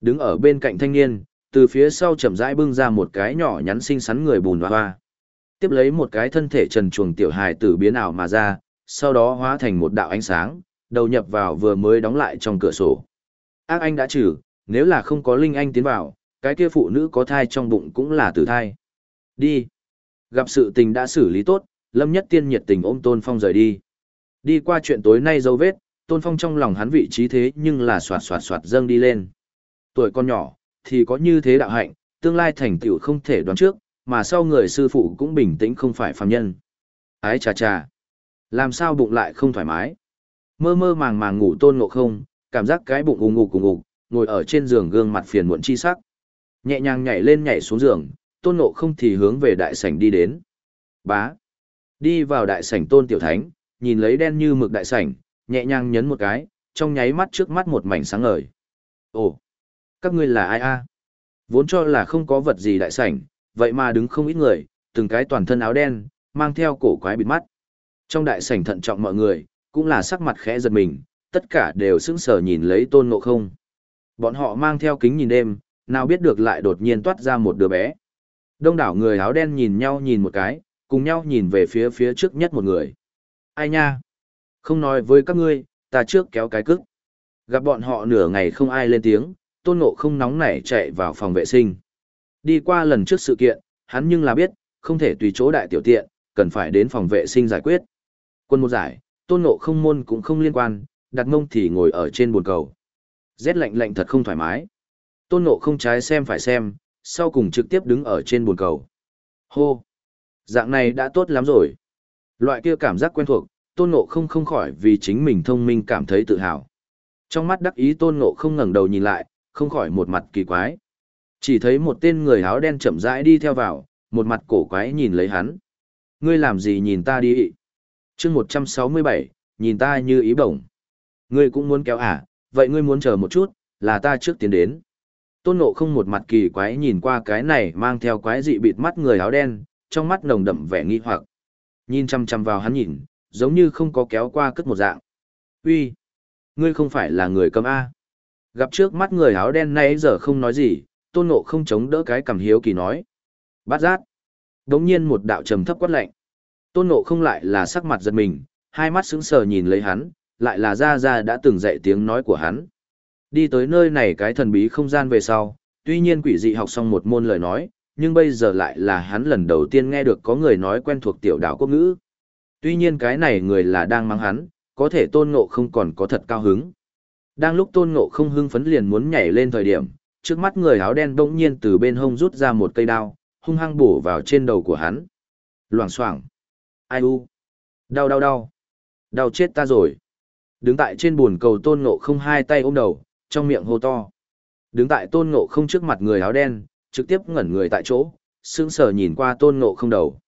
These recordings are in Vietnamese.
Đứng ở bên cạnh thanh niên, từ phía sau chậm rãi bưng ra một cái nhỏ nhắn xinh xắn người bùn hoa hoa. Tiếp lấy một cái thân thể trần chuồng tiểu hài tử biến ảo mà ra, sau đó hóa thành một đạo ánh sáng, đầu nhập vào vừa mới đóng lại trong cửa sổ. Ác anh đã trừ, nếu là không có linh anh tiến vào, cái kia phụ nữ có thai trong bụng cũng là tử thai. Đi. Gặp sự tình đã xử lý tốt, Lâm Nhất Tiên nhiệt tình ôm Tôn Phong rời đi. Đi qua chuyện tối nay dấu vết, Tôn Phong trong lòng hắn vị trí thế nhưng là soạt soạt soạt dâng đi lên. Tuổi con nhỏ, thì có như thế đạo hạnh, tương lai thành tựu không thể đoán trước, mà sau người sư phụ cũng bình tĩnh không phải phàm nhân. Ái chà chà. Làm sao bụng lại không thoải mái? Mơ mơ màng màng ngủ tôn ngộ không, cảm giác cái bụng ù ngục cùng ngục, ngồi ở trên giường gương mặt phiền muộn chi sắc. Nhẹ nhàng nhảy lên nhảy xuống giường, tôn ngộ không thì hướng về đại sảnh đi đến. Bá. Đi vào đại sảnh tôn tiểu thánh, nhìn lấy đen như mực đại sảnh, nhẹ nhàng nhấn một cái, trong nháy mắt trước mắt một mảnh sáng ngời. Ồ, các ngươi là ai a? Vốn cho là không có vật gì đại sảnh, vậy mà đứng không ít người, từng cái toàn thân áo đen, mang theo cổ quái bịt mắt. Trong đại sảnh thận trọng mọi người, cũng là sắc mặt khẽ giật mình, tất cả đều sững sờ nhìn lấy tôn ngộ không. Bọn họ mang theo kính nhìn đêm, nào biết được lại đột nhiên toát ra một đứa bé. Đông đảo người áo đen nhìn nhau nhìn một cái, cùng nhau nhìn về phía phía trước nhất một người. Ai nha? Không nói với các ngươi, ta trước kéo cái cức. Gặp bọn họ nửa ngày không ai lên tiếng, tôn ngộ không nóng nảy chạy vào phòng vệ sinh. Đi qua lần trước sự kiện, hắn nhưng là biết, không thể tùy chỗ đại tiểu tiện, cần phải đến phòng vệ sinh giải quyết. Quân một giải, tôn ngộ không môn cũng không liên quan, đặt mông thì ngồi ở trên buồn cầu. Rét lạnh lạnh thật không thoải mái. Tôn ngộ không trái xem phải xem, sau cùng trực tiếp đứng ở trên buồn cầu. Hô! Dạng này đã tốt lắm rồi. Loại kia cảm giác quen thuộc, tôn ngộ không không khỏi vì chính mình thông minh cảm thấy tự hào. Trong mắt đắc ý tôn ngộ không ngẩng đầu nhìn lại, không khỏi một mặt kỳ quái. Chỉ thấy một tên người áo đen chậm rãi đi theo vào, một mặt cổ quái nhìn lấy hắn. Ngươi làm gì nhìn ta đi ị? chương 167, nhìn ta như ý bổng. Ngươi cũng muốn kéo à, vậy ngươi muốn chờ một chút, là ta trước tiến đến. Tôn nộ không một mặt kỳ quái nhìn qua cái này mang theo quái dị bịt mắt người áo đen, trong mắt nồng đậm vẻ nghi hoặc. Nhìn chăm chăm vào hắn nhìn, giống như không có kéo qua cất một dạng. Uy, ngươi không phải là người cầm A. Gặp trước mắt người áo đen nay giờ không nói gì, tôn ngộ không chống đỡ cái cầm hiếu kỳ nói. Bát giác. Đống nhiên một đạo trầm thấp quát lạnh. Tôn ngộ không lại là sắc mặt giật mình, hai mắt sững sờ nhìn lấy hắn, lại là ra ra đã từng dạy tiếng nói của hắn. Đi tới nơi này cái thần bí không gian về sau, tuy nhiên quỷ dị học xong một môn lời nói, nhưng bây giờ lại là hắn lần đầu tiên nghe được có người nói quen thuộc tiểu đảo quốc ngữ. Tuy nhiên cái này người là đang mang hắn, có thể tôn ngộ không còn có thật cao hứng. Đang lúc tôn ngộ không hưng phấn liền muốn nhảy lên thời điểm, trước mắt người áo đen bỗng nhiên từ bên hông rút ra một cây đao, hung hăng bổ vào trên đầu của hắn. Loảng xoảng. Ai u. Đau đau đau. Đau chết ta rồi. Đứng tại trên buồn cầu tôn ngộ không hai tay ôm đầu, trong miệng hô to. Đứng tại tôn ngộ không trước mặt người áo đen, trực tiếp ngẩn người tại chỗ, sững sờ nhìn qua tôn ngộ không đầu.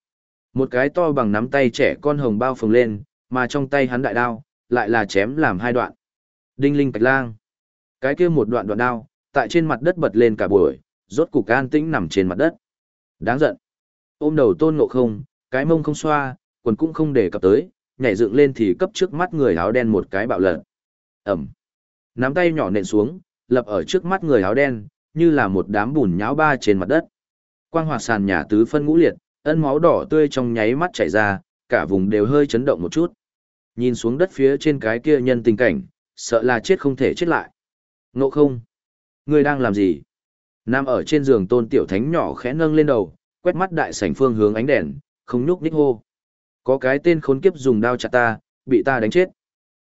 Một cái to bằng nắm tay trẻ con hồng bao phồng lên, mà trong tay hắn đại đao, lại là chém làm hai đoạn. Đinh linh bạch lang. Cái kia một đoạn đoạn đao, tại trên mặt đất bật lên cả buổi, rốt cục an tĩnh nằm trên mặt đất. Đáng giận. Ôm đầu tôn ngộ không, cái mông không xoa, quần cũng không để cập tới, nhảy dựng lên thì cấp trước mắt người áo đen một cái bạo lật. Ẩm. Nắm tay nhỏ nện xuống, lập ở trước mắt người áo đen, như là một đám bùn nhão ba trên mặt đất. Quang hòa sàn nhà tứ phân ngũ liệt, ân máu đỏ tươi trong nháy mắt chảy ra, cả vùng đều hơi chấn động một chút. Nhìn xuống đất phía trên cái kia nhân tình cảnh, sợ là chết không thể chết lại. Ngộ không? Ngươi đang làm gì? Nam ở trên giường tôn tiểu thánh nhỏ khẽ nâng lên đầu, quét mắt đại sảnh phương hướng ánh đèn, không nhúc nhích hô. Có cái tên khốn kiếp dùng đao chặt ta, bị ta đánh chết.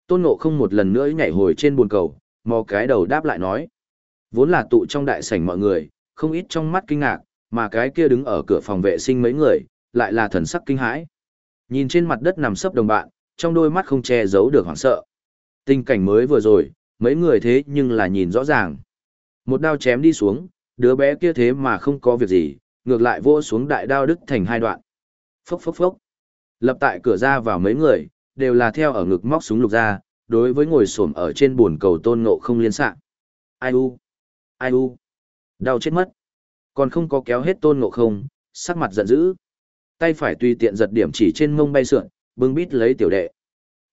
Tôn ngộ không một lần nữa nhảy hồi trên buồn cầu, mò cái đầu đáp lại nói. Vốn là tụ trong đại sảnh mọi người, không ít trong mắt kinh ngạc, mà cái kia đứng ở cửa phòng vệ sinh mấy người, lại là thần sắc kinh hãi. Nhìn trên mặt đất nằm sấp đồng bạn, trong đôi mắt không che giấu được hoảng sợ. Tình cảnh mới vừa rồi, mấy người thế nhưng là nhìn rõ ràng. Một đao chém đi xuống, đứa bé kia thế mà không có việc gì, ngược lại vô xuống đại đao đứt thành hai đoạn. Phốc phốc phốc. Lập tại cửa ra vào mấy người, đều là theo ở ngực móc súng lục ra, đối với ngồi xổm ở trên buồn cầu tôn ngộ không liên xạ. Ai u? Ai u? Đau chết mất. Còn không có kéo hết tôn ngộ không, sắc mặt giận dữ. Tay phải tùy tiện giật điểm chỉ trên mông bay sượn, bưng bít lấy tiểu đệ.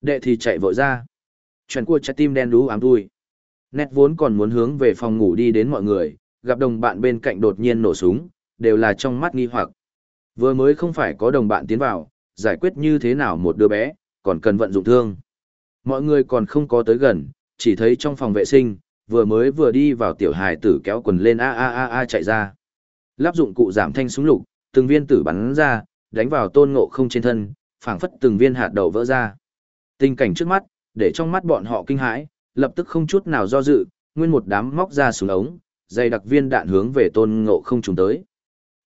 Đệ thì chạy vội ra. Chuyện cua trái tim đen đú ám thui. Nét vốn còn muốn hướng về phòng ngủ đi đến mọi người, gặp đồng bạn bên cạnh đột nhiên nổ súng, đều là trong mắt nghi hoặc. Vừa mới không phải có đồng bạn tiến vào, giải quyết như thế nào một đứa bé, còn cần vận dụng thương. Mọi người còn không có tới gần, chỉ thấy trong phòng vệ sinh, vừa mới vừa đi vào tiểu hài tử kéo quần lên a a a a chạy ra. Lắp dụng cụ giảm thanh súng lục, từng viên tử bắn ra, đánh vào tôn ngộ không trên thân, phảng phất từng viên hạt đầu vỡ ra. Tình cảnh trước mắt, để trong mắt bọn họ kinh hãi, lập tức không chút nào do dự, nguyên một đám móc ra súng ống, dày đặc viên đạn hướng về tôn ngộ không trùng tới.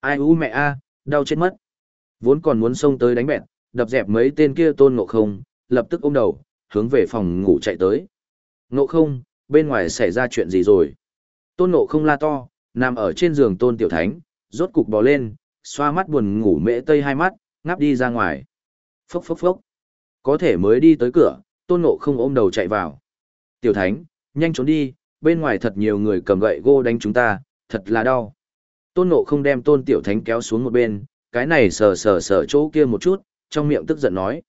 Ai u mẹ a, đau chết mất. Vốn còn muốn xông tới đánh bẹt, đập dẹp mấy tên kia tôn ngộ không, lập tức ôm đầu, hướng về phòng ngủ chạy tới. Ngộ không, bên ngoài xảy ra chuyện gì rồi? Tôn ngộ không la to, nằm ở trên giường tôn tiểu thánh, rốt cục bò lên, xoa mắt buồn ngủ mễ tây hai mắt, ngáp đi ra ngoài. Phốc phốc phốc. Có thể mới đi tới cửa, tôn ngộ không ôm đầu chạy vào. Tiểu thánh, nhanh trốn đi, bên ngoài thật nhiều người cầm gậy gô đánh chúng ta, thật là đau. Tôn ngộ không đem tôn tiểu thánh kéo xuống một bên, cái này sờ sờ sờ chỗ kia một chút, trong miệng tức giận nói.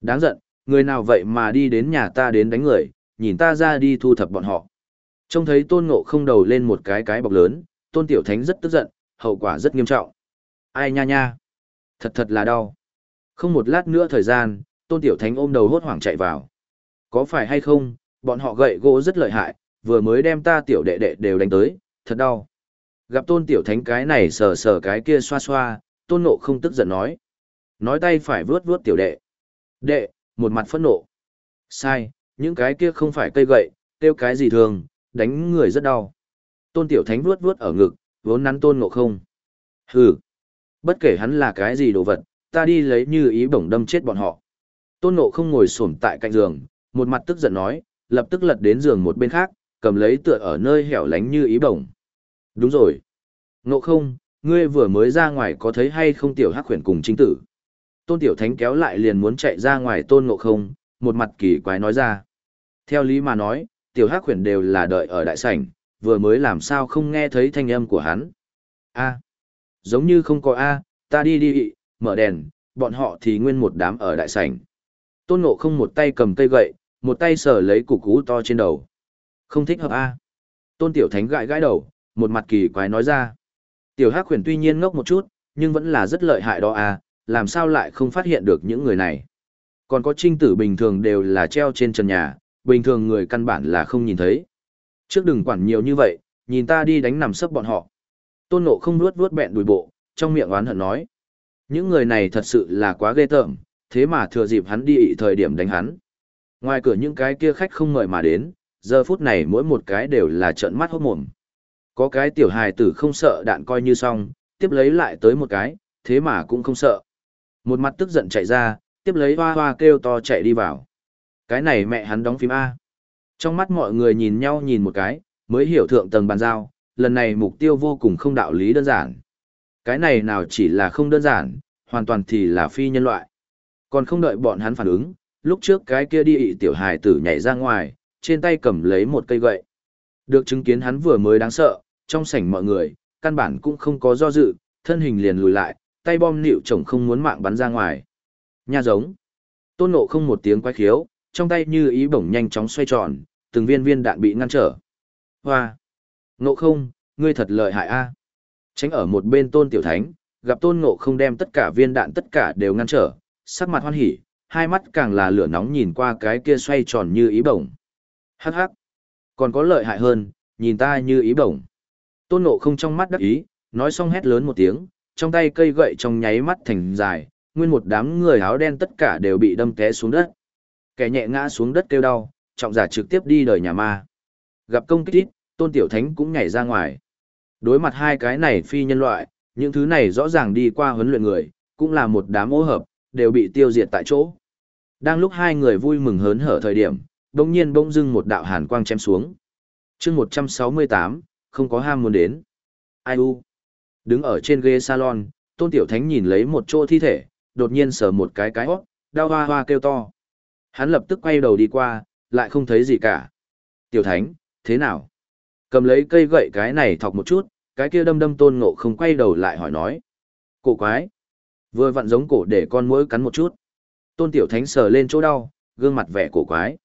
Đáng giận, người nào vậy mà đi đến nhà ta đến đánh người, nhìn ta ra đi thu thập bọn họ. Trông thấy tôn ngộ không đầu lên một cái cái bọc lớn, tôn tiểu thánh rất tức giận, hậu quả rất nghiêm trọng. Ai nha nha, thật thật là đau. Không một lát nữa thời gian, tôn tiểu thánh ôm đầu hốt hoảng chạy vào. Có phải hay không, bọn họ gậy gỗ rất lợi hại, vừa mới đem ta tiểu đệ đệ đều đánh tới, thật đau. Gặp tôn tiểu thánh cái này sờ sờ cái kia xoa xoa, tôn nộ không tức giận nói. Nói tay phải vướt vướt tiểu đệ. Đệ, một mặt phẫn nộ. Sai, những cái kia không phải cây gậy, tiêu cái gì thường, đánh người rất đau. Tôn tiểu thánh vớt vớt ở ngực, vốn nắn tôn ngộ không. Hừ, bất kể hắn là cái gì đồ vật, ta đi lấy như ý bổng đâm chết bọn họ. Tôn ngộ không ngồi xổm tại cạnh giường, một mặt tức giận nói, lập tức lật đến giường một bên khác, cầm lấy tựa ở nơi hẻo lánh như ý bổng. Đúng rồi. Ngộ không, ngươi vừa mới ra ngoài có thấy hay không tiểu hắc khuyển cùng chính tử. Tôn tiểu thánh kéo lại liền muốn chạy ra ngoài tôn ngộ không, một mặt kỳ quái nói ra. Theo lý mà nói, tiểu hắc khuyển đều là đợi ở đại sảnh, vừa mới làm sao không nghe thấy thanh âm của hắn. A. Giống như không có A, ta đi đi, mở đèn, bọn họ thì nguyên một đám ở đại sảnh. Tôn ngộ không một tay cầm cây gậy, một tay sờ lấy cục cú to trên đầu. Không thích hợp A. Tôn tiểu thánh gãi gãi đầu, một mặt kỳ quái nói ra. Tiểu hắc huyền tuy nhiên ngốc một chút, nhưng vẫn là rất lợi hại đó A, làm sao lại không phát hiện được những người này. Còn có trinh tử bình thường đều là treo trên trần nhà, bình thường người căn bản là không nhìn thấy. Trước đừng quản nhiều như vậy, nhìn ta đi đánh nằm sấp bọn họ. Tôn nộ không nuốt vuốt bẹn đùi bộ, trong miệng oán hận nói. Những người này thật sự là quá ghê tởm, thế mà thừa dịp hắn đi ị thời điểm đánh hắn. Ngoài cửa những cái kia khách không mời mà đến, giờ phút này mỗi một cái đều là trợn mắt hốt mồm. Có cái tiểu hài tử không sợ đạn coi như xong, tiếp lấy lại tới một cái, thế mà cũng không sợ. Một mặt tức giận chạy ra, tiếp lấy hoa hoa kêu to chạy đi vào. Cái này mẹ hắn đóng phim A. Trong mắt mọi người nhìn nhau nhìn một cái, mới hiểu thượng tầng bàn giao, lần này mục tiêu vô cùng không đạo lý đơn giản. Cái này nào chỉ là không đơn giản, hoàn toàn thì là phi nhân loại. Còn không đợi bọn hắn phản ứng, lúc trước cái kia đi ị tiểu hài tử nhảy ra ngoài, trên tay cầm lấy một cây gậy. Được chứng kiến hắn vừa mới đáng sợ, trong sảnh mọi người, căn bản cũng không có do dự, thân hình liền lùi lại, tay bom nịu chồng không muốn mạng bắn ra ngoài. Nha giống. Tôn nộ không một tiếng quái khiếu, trong tay như ý bổng nhanh chóng xoay tròn, từng viên viên đạn bị ngăn trở. Hoa! Ngộ không, ngươi thật lợi hại a. Tránh ở một bên tôn tiểu thánh, gặp tôn ngộ không đem tất cả viên đạn tất cả đều ngăn trở, sắc mặt hoan hỉ, hai mắt càng là lửa nóng nhìn qua cái kia xoay tròn như ý bổng. Hắc hắc! Còn có lợi hại hơn, nhìn ta như ý bổng. Tôn ngộ không trong mắt đắc ý, nói xong hét lớn một tiếng, trong tay cây gậy trong nháy mắt thành dài, nguyên một đám người áo đen tất cả đều bị đâm té xuống đất. Kẻ nhẹ ngã xuống đất kêu đau, trọng giả trực tiếp đi đời nhà ma. Gặp công kích ít, tôn tiểu thánh cũng nhảy ra ngoài. Đối mặt hai cái này phi nhân loại, những thứ này rõ ràng đi qua huấn luyện người, cũng là một đám ô hợp, đều bị tiêu diệt tại chỗ. Đang lúc hai người vui mừng hớn hở thời điểm, bỗng nhiên bỗng dưng một đạo hàn quang chém xuống. chương 168, không có ham muốn đến. Ai u? Đứng ở trên ghế salon, tôn tiểu thánh nhìn lấy một chỗ thi thể, đột nhiên sờ một cái cái hót, đau hoa hoa kêu to. Hắn lập tức quay đầu đi qua, lại không thấy gì cả. Tiểu thánh, thế nào? Cầm lấy cây gậy cái này thọc một chút, cái kia đâm đâm tôn ngộ không quay đầu lại hỏi nói. Cổ quái. Vừa vặn giống cổ để con mũi cắn một chút. Tôn tiểu thánh sờ lên chỗ đau, gương mặt vẻ cổ quái.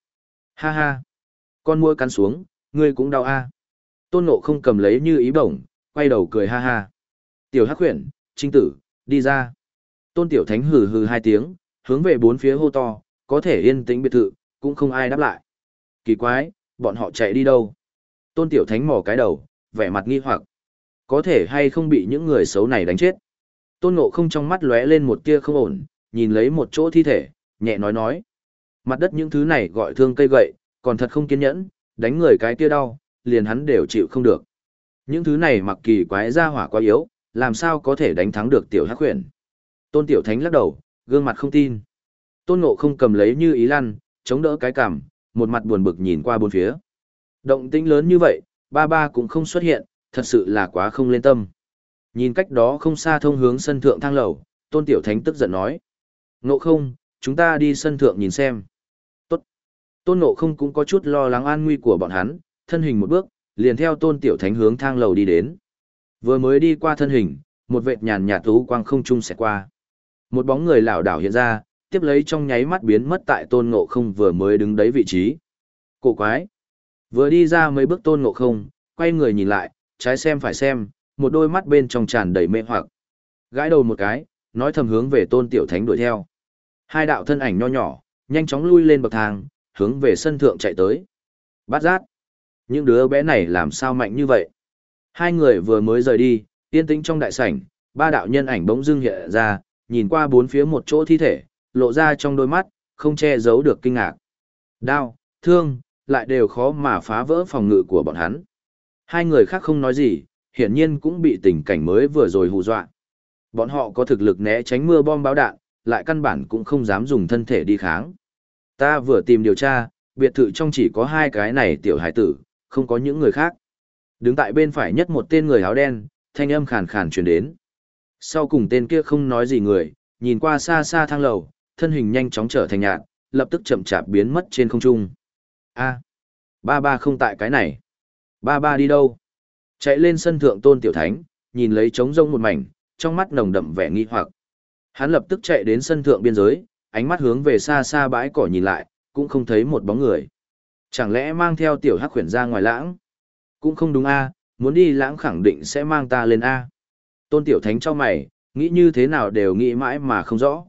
Ha ha. Con mua cắn xuống, Ngươi cũng đau a. Tôn Ngộ không cầm lấy như ý bổng, quay đầu cười ha ha. Tiểu Hắc Huyền, Trinh Tử, đi ra. Tôn Tiểu Thánh hừ hừ hai tiếng, hướng về bốn phía hô to, có thể yên tĩnh biệt thự, cũng không ai đáp lại. Kỳ quái, bọn họ chạy đi đâu? Tôn Tiểu Thánh mò cái đầu, vẻ mặt nghi hoặc. Có thể hay không bị những người xấu này đánh chết? Tôn Ngộ không trong mắt lóe lên một tia không ổn, nhìn lấy một chỗ thi thể, nhẹ nói nói. Mặt đất những thứ này gọi thương cây gậy, còn thật không kiên nhẫn, đánh người cái kia đau, liền hắn đều chịu không được. Những thứ này mặc kỳ quái ra hỏa quá yếu, làm sao có thể đánh thắng được tiểu hắc huyền. Tôn Tiểu Thánh lắc đầu, gương mặt không tin. Tôn Ngộ không cầm lấy như ý lăn, chống đỡ cái cằm, một mặt buồn bực nhìn qua bốn phía. Động tĩnh lớn như vậy, ba ba cũng không xuất hiện, thật sự là quá không lên tâm. Nhìn cách đó không xa thông hướng sân thượng thang lầu, Tôn Tiểu Thánh tức giận nói. Ngộ không, chúng ta đi sân thượng nhìn xem. Tốt. Tôn Ngộ không cũng có chút lo lắng an nguy của bọn hắn, thân hình một bước, liền theo Tôn Tiểu Thánh hướng thang lầu đi đến. Vừa mới đi qua thân hình, một vệt nhàn nhạt tú quang không trung sẽ qua. Một bóng người lảo đảo hiện ra, tiếp lấy trong nháy mắt biến mất tại Tôn Ngộ không vừa mới đứng đấy vị trí. Cổ quái. Vừa đi ra mấy bước Tôn Ngộ không, quay người nhìn lại, trái xem phải xem, một đôi mắt bên trong tràn đầy mê hoặc. Gãi đầu một cái, nói thầm hướng về tôn tiểu thánh đuổi theo. Hai đạo thân ảnh nho nhỏ, nhanh chóng lui lên bậc thang, hướng về sân thượng chạy tới. Bát giác. Những đứa bé này làm sao mạnh như vậy? Hai người vừa mới rời đi, yên tĩnh trong đại sảnh, ba đạo nhân ảnh bỗng dưng hiện ra, nhìn qua bốn phía một chỗ thi thể, lộ ra trong đôi mắt, không che giấu được kinh ngạc. Đao, thương, lại đều khó mà phá vỡ phòng ngự của bọn hắn. Hai người khác không nói gì, hiển nhiên cũng bị tình cảnh mới vừa rồi hù dọa. Bọn họ có thực lực né tránh mưa bom báo đạn, lại căn bản cũng không dám dùng thân thể đi kháng. Ta vừa tìm điều tra, biệt thự trong chỉ có hai cái này tiểu hải tử, không có những người khác. Đứng tại bên phải nhất một tên người áo đen, thanh âm khàn khàn truyền đến. Sau cùng tên kia không nói gì người, nhìn qua xa xa thang lầu, thân hình nhanh chóng trở thành nhạt, lập tức chậm chạp biến mất trên không trung. A, ba ba không tại cái này. Ba ba đi đâu? Chạy lên sân thượng tôn tiểu thánh, nhìn lấy trống rông một mảnh, trong mắt nồng đậm vẻ nghi hoặc. Hắn lập tức chạy đến sân thượng biên giới, ánh mắt hướng về xa xa bãi cỏ nhìn lại, cũng không thấy một bóng người. Chẳng lẽ mang theo tiểu hắc khuyển ra ngoài lãng? Cũng không đúng a, muốn đi lãng khẳng định sẽ mang ta lên a. Tôn tiểu thánh cho mày, nghĩ như thế nào đều nghĩ mãi mà không rõ.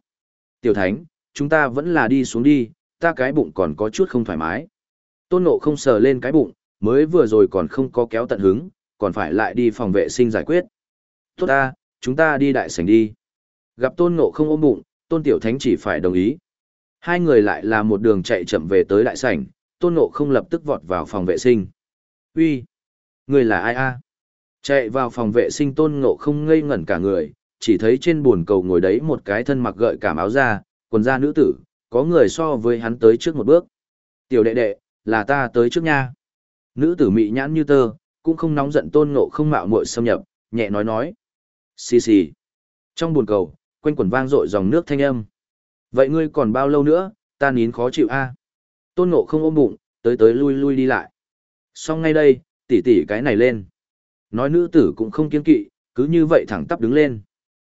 Tiểu thánh, chúng ta vẫn là đi xuống đi, ta cái bụng còn có chút không thoải mái. Tôn nộ không sờ lên cái bụng, mới vừa rồi còn không có kéo tận hứng, còn phải lại đi phòng vệ sinh giải quyết. Tốt ta, chúng ta đi đại sảnh đi. Gặp tôn ngộ không ôm bụng, tôn tiểu thánh chỉ phải đồng ý. Hai người lại là một đường chạy chậm về tới đại sảnh, tôn ngộ không lập tức vọt vào phòng vệ sinh. Uy, Người là ai a? Chạy vào phòng vệ sinh tôn ngộ không ngây ngẩn cả người, chỉ thấy trên buồn cầu ngồi đấy một cái thân mặc gợi cảm áo da, quần da nữ tử, có người so với hắn tới trước một bước. Tiểu đệ đệ, là ta tới trước nha. Nữ tử mị nhãn như tơ, cũng không nóng giận tôn ngộ không mạo muội xâm nhập, nhẹ nói nói. Xì xì. Trong buồn cầu, quanh quần vang dội dòng nước thanh âm. Vậy ngươi còn bao lâu nữa, ta nín khó chịu a Tôn ngộ không ôm bụng, tới tới lui lui đi lại. Xong ngay đây, tỉ tỉ cái này lên. Nói nữ tử cũng không kiên kỵ, cứ như vậy thẳng tắp đứng lên.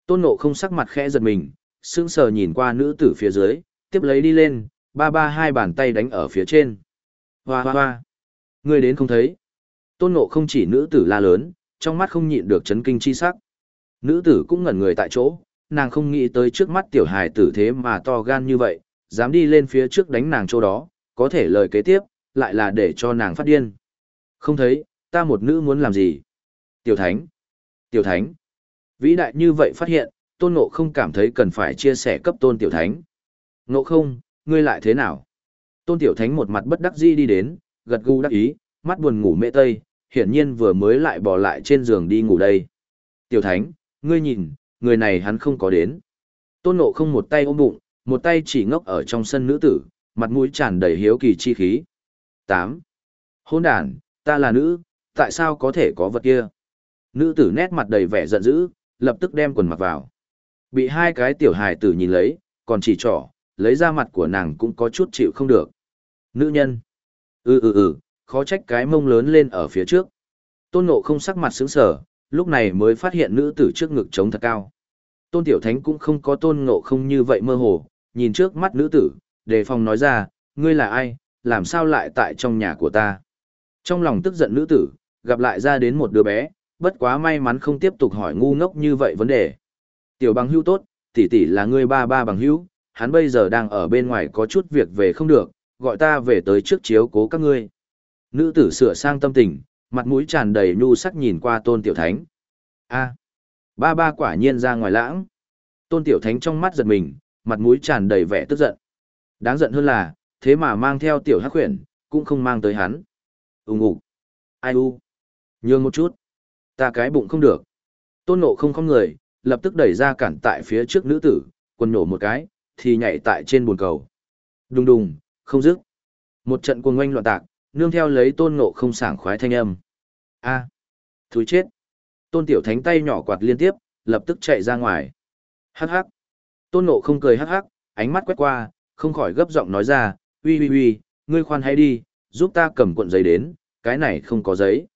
Tôn ngộ không sắc mặt khẽ giật mình, sững sờ nhìn qua nữ tử phía dưới, tiếp lấy đi lên, ba ba hai bàn tay đánh ở phía trên. Hoa hoa hoa. Ngươi đến không thấy. Tôn Ngộ không chỉ nữ tử la lớn, trong mắt không nhịn được chấn kinh chi sắc. Nữ tử cũng ngẩn người tại chỗ, nàng không nghĩ tới trước mắt tiểu hài tử thế mà to gan như vậy, dám đi lên phía trước đánh nàng chỗ đó, có thể lời kế tiếp, lại là để cho nàng phát điên. Không thấy, ta một nữ muốn làm gì? Tiểu thánh! Tiểu thánh! Vĩ đại như vậy phát hiện, tôn ngộ không cảm thấy cần phải chia sẻ cấp tôn tiểu thánh. Ngộ không, ngươi lại thế nào? Tôn tiểu thánh một mặt bất đắc dĩ đi đến, gật gù đắc ý, mắt buồn ngủ mê tây, hiển nhiên vừa mới lại bỏ lại trên giường đi ngủ đây. Tiểu thánh, ngươi nhìn, người này hắn không có đến. Tôn nộ không một tay ôm bụng, một tay chỉ ngốc ở trong sân nữ tử, mặt mũi tràn đầy hiếu kỳ chi khí. 8. Hôn đàn, ta là nữ, tại sao có thể có vật kia? Nữ tử nét mặt đầy vẻ giận dữ, lập tức đem quần mặc vào. Bị hai cái tiểu hài tử nhìn lấy, còn chỉ trỏ, lấy ra mặt của nàng cũng có chút chịu không được. Nữ nhân. Ừ ừ ừ, khó trách cái mông lớn lên ở phía trước. Tôn Ngộ không sắc mặt sững sờ, lúc này mới phát hiện nữ tử trước ngực trống thật cao. Tôn Tiểu Thánh cũng không có Tôn Ngộ không như vậy mơ hồ, nhìn trước mắt nữ tử, đề phòng nói ra, ngươi là ai, làm sao lại tại trong nhà của ta. Trong lòng tức giận nữ tử, gặp lại ra đến một đứa bé, bất quá may mắn không tiếp tục hỏi ngu ngốc như vậy vấn đề. Tiểu bằng hữu tốt, tỷ tỷ là ngươi ba ba bằng hữu, hắn bây giờ đang ở bên ngoài có chút việc về không được, gọi ta về tới trước chiếu cố các ngươi. Nữ tử sửa sang tâm tình, mặt mũi tràn đầy nhu sắc nhìn qua tôn tiểu thánh. a ba ba quả nhiên ra ngoài lãng. Tôn tiểu thánh trong mắt giật mình, mặt mũi tràn đầy vẻ tức giận. Đáng giận hơn là, thế mà mang theo tiểu hắc khuyển, cũng không mang tới hắn. Úng ủ. Ai u. Nhường một chút. Ta cái bụng không được. Tôn nộ không không người, lập tức đẩy ra cản tại phía trước nữ tử, quần nổ một cái, thì nhảy tại trên bồn cầu. Đùng đùng, không dứt. Một trận cuồng ngoanh loạn tạc, nương theo lấy tôn ngộ không sảng khoái thanh âm. A, à, thúi chết. Tôn tiểu thánh tay nhỏ quạt liên tiếp, lập tức chạy ra ngoài. Hắc hắc. Tôn ngộ không cười hắc hắc, ánh mắt quét qua, không khỏi gấp giọng nói ra, uy uy uy, ngươi khoan hãy đi, giúp ta cầm cuộn giấy đến, cái này không có giấy.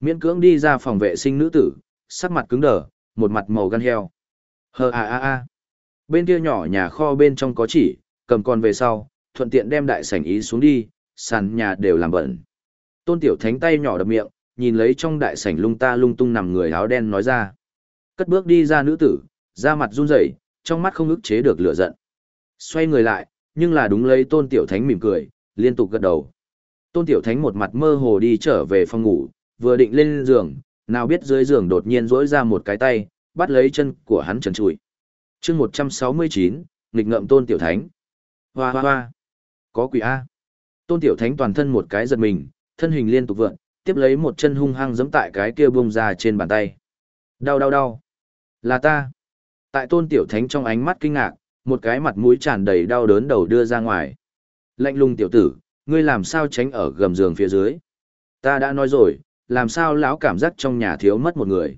Miễn cưỡng đi ra phòng vệ sinh nữ tử, sắc mặt cứng đờ, một mặt màu gan heo. Hờ a a a. Bên kia nhỏ nhà kho bên trong có chỉ, cầm con về sau, thuận tiện đem đại sảnh ý xuống đi, sàn nhà đều làm bẩn. Tôn Tiểu Thánh tay nhỏ đập miệng, nhìn lấy trong đại sảnh lung ta lung tung nằm người áo đen nói ra. Cất bước đi ra nữ tử, da mặt run rẩy, trong mắt không ức chế được lửa giận. Xoay người lại, nhưng là đúng lấy Tôn Tiểu Thánh mỉm cười, liên tục gật đầu. Tôn Tiểu Thánh một mặt mơ hồ đi trở về phòng ngủ, vừa định lên giường, nào biết dưới giường đột nhiên rỗi ra một cái tay, bắt lấy chân của hắn trần trụi. chương 169, nghịch ngợm Tôn Tiểu Thánh. Hoa hoa hoa. Có quỷ A. Tôn Tiểu Thánh toàn thân một cái giật mình, thân hình liên tục vượn, tiếp lấy một chân hung hăng giẫm tại cái kia bung ra trên bàn tay. Đau đau đau. Là ta. Tại Tôn Tiểu Thánh trong ánh mắt kinh ngạc, một cái mặt mũi tràn đầy đau đớn đầu đưa ra ngoài. Lạnh lùng tiểu tử, ngươi làm sao tránh ở gầm giường phía dưới? Ta đã nói rồi, làm sao lão cảm giác trong nhà thiếu mất một người?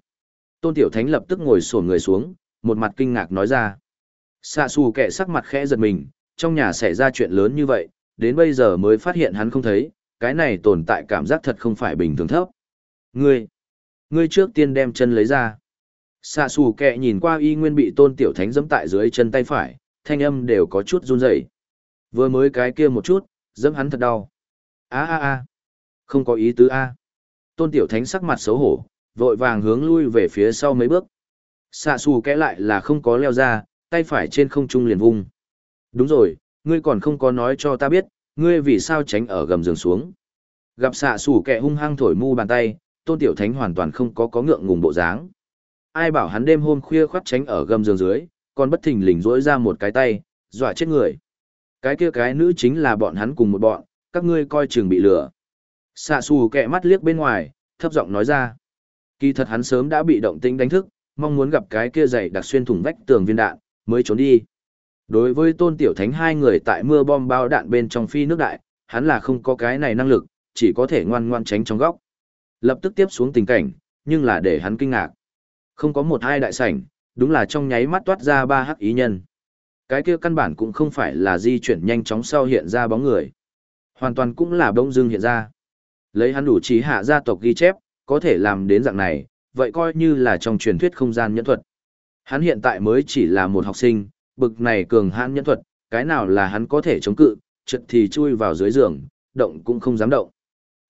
Tôn Tiểu Thánh lập tức ngồi xổm người xuống, một mặt kinh ngạc nói ra. Xạ xù kẻ sắc mặt khẽ giật mình, trong nhà xảy ra chuyện lớn như vậy, đến bây giờ mới phát hiện hắn không thấy, cái này tồn tại cảm giác thật không phải bình thường thấp. Ngươi, ngươi trước tiên đem chân lấy ra. Xạ xù kẹ nhìn qua y nguyên bị tôn tiểu thánh dẫm tại dưới chân tay phải, thanh âm đều có chút run rẩy. Vừa mới cái kia một chút, dẫm hắn thật đau. a a a không có ý tứ a Tôn tiểu thánh sắc mặt xấu hổ, vội vàng hướng lui về phía sau mấy bước. Xạ xù kẽ lại là không có leo ra, tay phải trên không trung liền vung. Đúng rồi, ngươi còn không có nói cho ta biết, ngươi vì sao tránh ở gầm giường xuống. Gặp xạ sủ kẻ hung hăng thổi mu bàn tay, tôn tiểu thánh hoàn toàn không có có ngượng ngùng bộ dáng. Ai bảo hắn đêm hôm khuya khoắt tránh ở gầm giường dưới, còn bất thình lình rỗi ra một cái tay, dọa chết người. Cái kia cái nữ chính là bọn hắn cùng một bọn, các ngươi coi chừng bị lừa. Xạ xù kẹ mắt liếc bên ngoài, thấp giọng nói ra. Kỳ thật hắn sớm đã bị động tĩnh đánh thức, mong muốn gặp cái kia dày đặc xuyên thủng vách tường viên đạn, mới trốn đi. Đối với tôn tiểu thánh hai người tại mưa bom bao đạn bên trong phi nước đại, hắn là không có cái này năng lực, chỉ có thể ngoan ngoan tránh trong góc. Lập tức tiếp xuống tình cảnh, nhưng là để hắn kinh ngạc. Không có một hai đại sảnh, đúng là trong nháy mắt toát ra ba hắc ý nhân. Cái kia căn bản cũng không phải là di chuyển nhanh chóng sau hiện ra bóng người. Hoàn toàn cũng là bỗng dưng hiện ra. Lấy hắn đủ trí hạ gia tộc ghi chép, có thể làm đến dạng này, vậy coi như là trong truyền thuyết không gian nhẫn thuật. Hắn hiện tại mới chỉ là một học sinh, bực này cường hãn nhân thuật, cái nào là hắn có thể chống cự, chợt thì chui vào dưới giường, động cũng không dám động.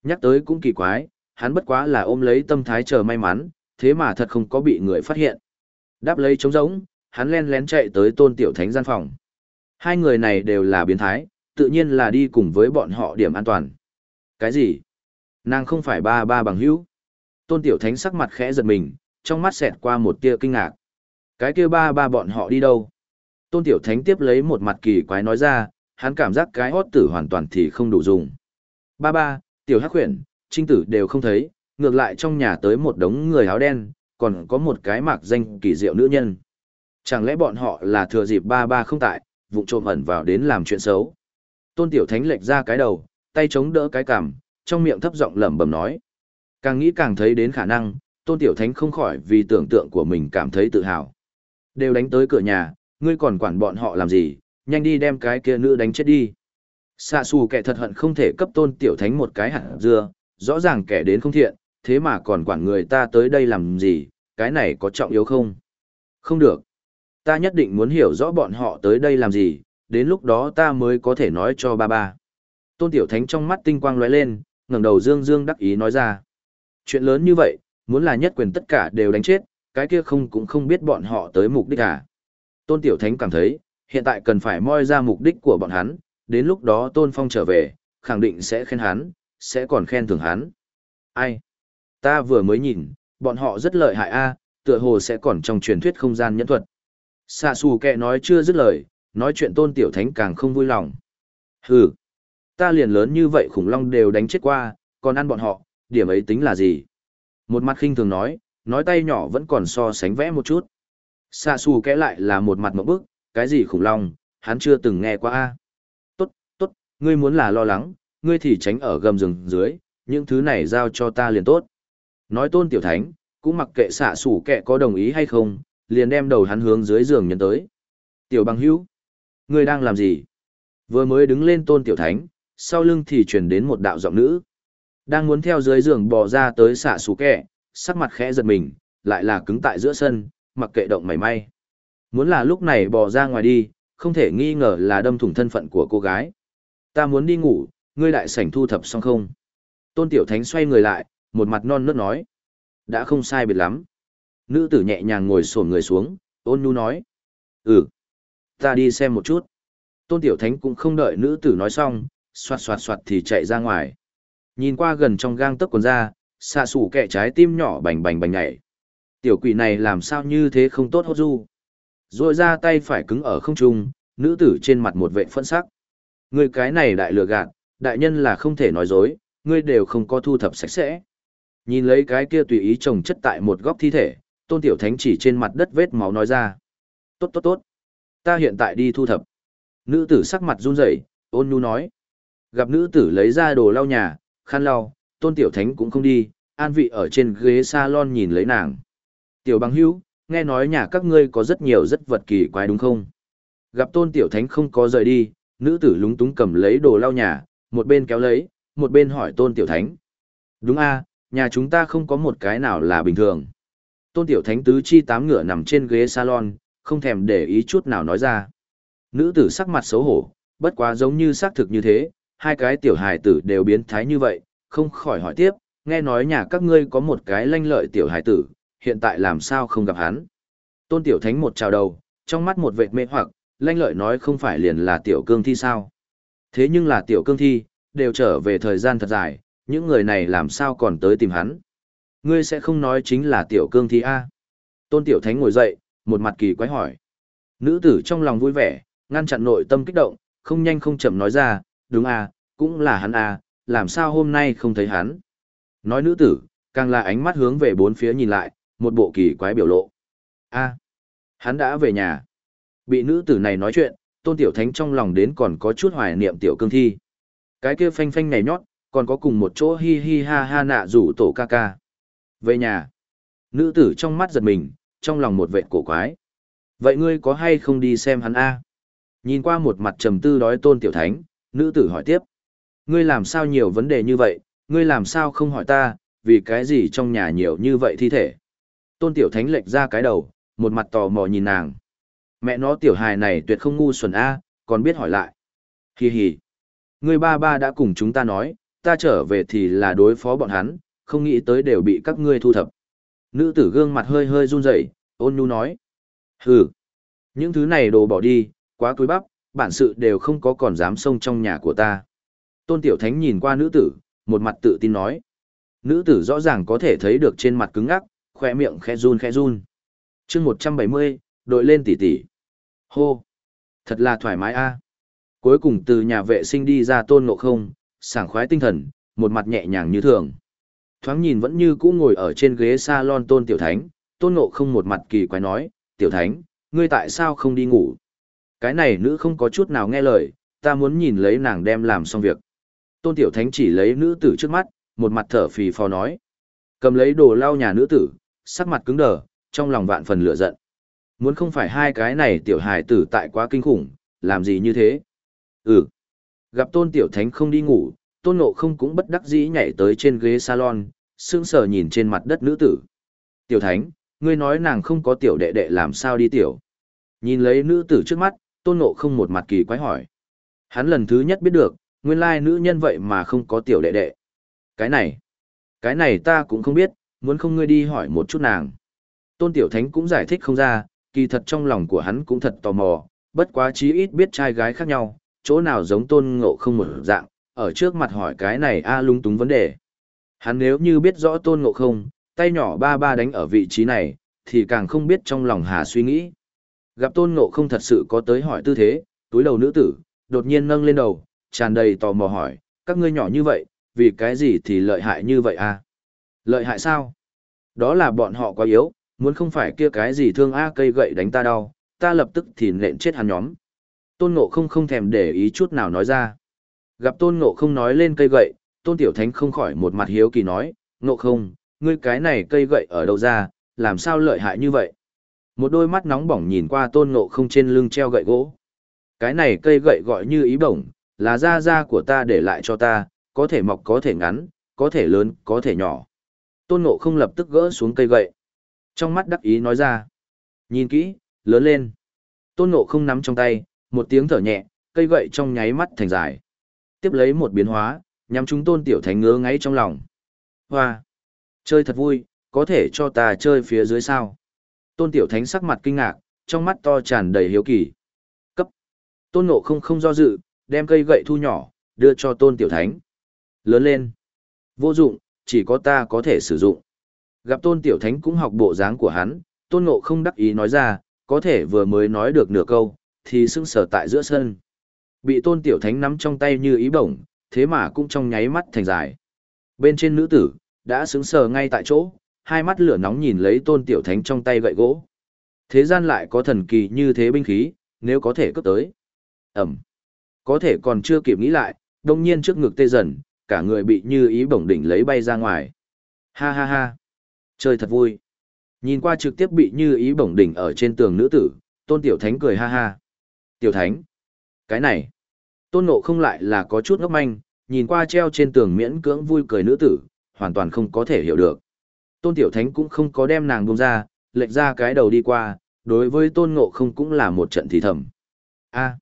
Nhắc tới cũng kỳ quái, hắn bất quá là ôm lấy tâm thái chờ may mắn, thế mà thật không có bị người phát hiện. Đáp lấy trống rỗng, hắn len lén chạy tới tôn tiểu thánh gian phòng. Hai người này đều là biến thái, tự nhiên là đi cùng với bọn họ điểm an toàn. Cái gì? Nàng không phải ba ba bằng hữu. Tôn tiểu thánh sắc mặt khẽ giật mình, trong mắt xẹt qua một tia kinh ngạc. Cái kia ba ba bọn họ đi đâu? Tôn Tiểu Thánh tiếp lấy một mặt kỳ quái nói ra, hắn cảm giác cái hót tử hoàn toàn thì không đủ dùng. Ba ba, Tiểu Hắc Huyền, Trinh Tử đều không thấy, ngược lại trong nhà tới một đống người áo đen, còn có một cái mạc danh kỳ diệu nữ nhân. Chẳng lẽ bọn họ là thừa dịp ba ba không tại, vụ trộm ẩn vào đến làm chuyện xấu. Tôn Tiểu Thánh lệch ra cái đầu, tay chống đỡ cái cằm, trong miệng thấp giọng lẩm bẩm nói. Càng nghĩ càng thấy đến khả năng, Tôn Tiểu Thánh không khỏi vì tưởng tượng của mình cảm thấy tự hào. Đều đánh tới cửa nhà, ngươi còn quản bọn họ làm gì, nhanh đi đem cái kia nữ đánh chết đi. Xạ xù kẻ thật hận không thể cấp tôn tiểu thánh một cái hạt dưa, rõ ràng kẻ đến không thiện, thế mà còn quản người ta tới đây làm gì, cái này có trọng yếu không? Không được. Ta nhất định muốn hiểu rõ bọn họ tới đây làm gì, đến lúc đó ta mới có thể nói cho ba ba. Tôn tiểu thánh trong mắt tinh quang lóe lên, ngẩng đầu dương dương đắc ý nói ra. Chuyện lớn như vậy, muốn là nhất quyền tất cả đều đánh chết, cái kia không cũng không biết bọn họ tới mục đích à. Tôn Tiểu Thánh cảm thấy, hiện tại cần phải moi ra mục đích của bọn hắn, đến lúc đó Tôn Phong trở về, khẳng định sẽ khen hắn, sẽ còn khen thưởng hắn. Ai? Ta vừa mới nhìn, bọn họ rất lợi hại a, tựa hồ sẽ còn trong truyền thuyết không gian nhẫn thuật. Xạ xù kẹ nói chưa dứt lời, nói chuyện Tôn Tiểu Thánh càng không vui lòng. Hừ, ta liền lớn như vậy khủng long đều đánh chết qua, còn ăn bọn họ, điểm ấy tính là gì? Một mặt khinh thường nói, nói tay nhỏ vẫn còn so sánh vẽ một chút. Xạ xù kẽ lại là một mặt một bức, cái gì khủng long, hắn chưa từng nghe qua. a Tốt, tốt, ngươi muốn là lo lắng, ngươi thì tránh ở gầm rừng dưới, những thứ này giao cho ta liền tốt. Nói tôn tiểu thánh, cũng mặc kệ xạ xù kệ có đồng ý hay không, liền đem đầu hắn hướng dưới giường nhấn tới. Tiểu bằng hữu, ngươi đang làm gì? Vừa mới đứng lên tôn tiểu thánh, sau lưng thì truyền đến một đạo giọng nữ. Đang muốn theo dưới giường bò ra tới xạ xù kẹ, sắc mặt khẽ giật mình, lại là cứng tại giữa sân, mặc kệ động mảy may. Muốn là lúc này bò ra ngoài đi, không thể nghi ngờ là đâm thủng thân phận của cô gái. Ta muốn đi ngủ, ngươi đại sảnh thu thập xong không? Tôn Tiểu Thánh xoay người lại, một mặt non nớt nói. Đã không sai biệt lắm. Nữ tử nhẹ nhàng ngồi xổm người xuống, ôn nhu nói. Ừ. Ta đi xem một chút. Tôn Tiểu Thánh cũng không đợi nữ tử nói xong, xoạt xoạt xoạt thì chạy ra ngoài. Nhìn qua gần trong gang tấc quần ra, xạ sủ kẹ trái tim nhỏ bành bành bành nhảy. Tiểu quỷ này làm sao như thế không tốt hốt du. Rồi ra tay phải cứng ở không trung, nữ tử trên mặt một vệ phân sắc. Người cái này đại lừa gạt, đại nhân là không thể nói dối, ngươi đều không có thu thập sạch sẽ. Nhìn lấy cái kia tùy ý trồng chất tại một góc thi thể, tôn tiểu thánh chỉ trên mặt đất vết máu nói ra. Tốt tốt tốt. Ta hiện tại đi thu thập. Nữ tử sắc mặt run rẩy, ôn nhu nói. Gặp nữ tử lấy ra đồ lau nhà, khăn lau, tôn tiểu thánh cũng không đi, an vị ở trên ghế salon nhìn lấy nàng. Tiểu bằng hữu, nghe nói nhà các ngươi có rất nhiều rất vật kỳ quái đúng không? Gặp tôn tiểu thánh không có rời đi, nữ tử lúng túng cầm lấy đồ lau nhà, một bên kéo lấy, một bên hỏi tôn tiểu thánh. Đúng a, nhà chúng ta không có một cái nào là bình thường. Tôn tiểu thánh tứ chi tám ngựa nằm trên ghế salon, không thèm để ý chút nào nói ra. Nữ tử sắc mặt xấu hổ, bất quá giống như xác thực như thế, hai cái tiểu hài tử đều biến thái như vậy, không khỏi hỏi tiếp, nghe nói nhà các ngươi có một cái lanh lợi tiểu hài tử, hiện tại làm sao không gặp hắn. Tôn tiểu thánh một chào đầu, trong mắt một vệt mê hoặc, lanh lợi nói không phải liền là tiểu cương thi sao. Thế nhưng là tiểu cương thi, đều trở về thời gian thật dài, những người này làm sao còn tới tìm hắn. Ngươi sẽ không nói chính là tiểu cương thi A. Tôn tiểu thánh ngồi dậy, một mặt kỳ quái hỏi. Nữ tử trong lòng vui vẻ, ngăn chặn nội tâm kích động, không nhanh không chậm nói ra, đúng A, cũng là hắn A, làm sao hôm nay không thấy hắn. Nói nữ tử, càng là ánh mắt hướng về bốn phía nhìn lại, một bộ kỳ quái biểu lộ. A, hắn đã về nhà. Bị nữ tử này nói chuyện, tôn tiểu thánh trong lòng đến còn có chút hoài niệm tiểu cương thi. Cái kia phanh phanh này nhót, còn có cùng một chỗ hi hi ha ha nạ rủ tổ ca ca. Về nhà. Nữ tử trong mắt giật mình, trong lòng một vệt cổ quái. Vậy ngươi có hay không đi xem hắn A? Nhìn qua một mặt trầm tư đói tôn tiểu thánh, nữ tử hỏi tiếp. Ngươi làm sao nhiều vấn đề như vậy, ngươi làm sao không hỏi ta, vì cái gì trong nhà nhiều như vậy thi thể. Tôn tiểu thánh lệch ra cái đầu, một mặt tò mò nhìn nàng. Mẹ nó tiểu hài này tuyệt không ngu xuẩn A, còn biết hỏi lại. hì hì người ba ba đã cùng chúng ta nói, ta trở về thì là đối phó bọn hắn, không nghĩ tới đều bị các ngươi thu thập. Nữ tử gương mặt hơi hơi run rẩy, ôn nhu nói. Hừ. Những thứ này đồ bỏ đi, quá túi bắp, bản sự đều không có còn dám xông trong nhà của ta. Tôn Tiểu Thánh nhìn qua nữ tử, một mặt tự tin nói. Nữ tử rõ ràng có thể thấy được trên mặt cứng ngắc, khỏe miệng khẽ run khẽ run. chương 170, đội lên tỉ tỉ. Hô! Thật là thoải mái a Cuối cùng từ nhà vệ sinh đi ra tôn ngộ không, sảng khoái tinh thần, một mặt nhẹ nhàng như thường. Thoáng nhìn vẫn như cũ ngồi ở trên ghế salon tôn tiểu thánh, tôn ngộ không một mặt kỳ quái nói, tiểu thánh, ngươi tại sao không đi ngủ? Cái này nữ không có chút nào nghe lời, ta muốn nhìn lấy nàng đem làm xong việc. Tôn tiểu thánh chỉ lấy nữ tử trước mắt, một mặt thở phì phò nói. Cầm lấy đồ lau nhà nữ tử, sắc mặt cứng đờ, trong lòng vạn phần lửa giận. Muốn không phải hai cái này tiểu hài tử tại quá kinh khủng, làm gì như thế? Ừ. Gặp tôn tiểu thánh không đi ngủ, tôn nộ không cũng bất đắc dĩ nhảy tới trên ghế salon, sững sờ nhìn trên mặt đất nữ tử. Tiểu thánh, ngươi nói nàng không có tiểu đệ đệ làm sao đi tiểu. Nhìn lấy nữ tử trước mắt, tôn nộ không một mặt kỳ quái hỏi. Hắn lần thứ nhất biết được, nguyên lai nữ nhân vậy mà không có tiểu đệ đệ. Cái này, cái này ta cũng không biết, muốn không ngươi đi hỏi một chút nàng. Tôn Tiểu Thánh cũng giải thích không ra, kỳ thật trong lòng của hắn cũng thật tò mò, bất quá chí ít biết trai gái khác nhau, chỗ nào giống tôn ngộ không một dạng, ở trước mặt hỏi cái này a lung túng vấn đề. Hắn nếu như biết rõ tôn ngộ không, tay nhỏ ba ba đánh ở vị trí này, thì càng không biết trong lòng hà suy nghĩ. Gặp tôn ngộ không thật sự có tới hỏi tư thế, túi đầu nữ tử, đột nhiên nâng lên đầu, tràn đầy tò mò hỏi, các ngươi nhỏ như vậy, vì cái gì thì lợi hại như vậy à? Lợi hại sao? Đó là bọn họ quá yếu, muốn không phải kia cái gì thương a cây gậy đánh ta đau, ta lập tức thì nện chết hắn nhóm. Tôn Ngộ không không thèm để ý chút nào nói ra. Gặp Tôn Ngộ không nói lên cây gậy, Tôn Tiểu Thánh không khỏi một mặt hiếu kỳ nói, Ngộ không, ngươi cái này cây gậy ở đâu ra, làm sao lợi hại như vậy? Một đôi mắt nóng bỏng nhìn qua Tôn Ngộ không trên lưng treo gậy gỗ. Cái này cây gậy gọi như ý bổng, là da da của ta để lại cho ta, có thể mọc có thể ngắn, có thể lớn, có thể nhỏ. Tôn Ngộ không lập tức gỡ xuống cây gậy. Trong mắt đắc ý nói ra. Nhìn kỹ, lớn lên. Tôn Ngộ không nắm trong tay, một tiếng thở nhẹ, cây gậy trong nháy mắt thành dài. Tiếp lấy một biến hóa, nhắm chúng Tôn Tiểu Thánh ngứa ngáy trong lòng. Hoa! Chơi thật vui, có thể cho ta chơi phía dưới sao? Tôn Tiểu Thánh sắc mặt kinh ngạc, trong mắt to tràn đầy hiếu kỳ. Cấp! Tôn Ngộ không không do dự, đem cây gậy thu nhỏ, đưa cho Tôn Tiểu Thánh. Lớn lên! Vô dụng, chỉ có ta có thể sử dụng. Gặp Tôn Tiểu Thánh cũng học bộ dáng của hắn, Tôn Ngộ không đắc ý nói ra, có thể vừa mới nói được nửa câu, thì sưng sở tại giữa sân. Bị Tôn Tiểu Thánh nắm trong tay như ý bổng, thế mà cũng trong nháy mắt thành dài. Bên trên nữ tử, đã sững sờ ngay tại chỗ, hai mắt lửa nóng nhìn lấy Tôn Tiểu Thánh trong tay gậy gỗ. Thế gian lại có thần kỳ như thế binh khí, nếu có thể cấp tới. Ẩm. Có thể còn chưa kịp nghĩ lại, đông nhiên trước ngực tê dần, cả người bị như ý bổng đỉnh lấy bay ra ngoài. Ha ha ha. Chơi thật vui. Nhìn qua trực tiếp bị như ý bổng đỉnh ở trên tường nữ tử, tôn tiểu thánh cười ha ha. Tiểu thánh. Cái này. Tôn nộ không lại là có chút ngốc manh, nhìn qua treo trên tường miễn cưỡng vui cười nữ tử, hoàn toàn không có thể hiểu được. Tôn tiểu thánh cũng không có đem nàng buông ra, lệch ra cái đầu đi qua, đối với tôn ngộ không cũng là một trận thì thầm. a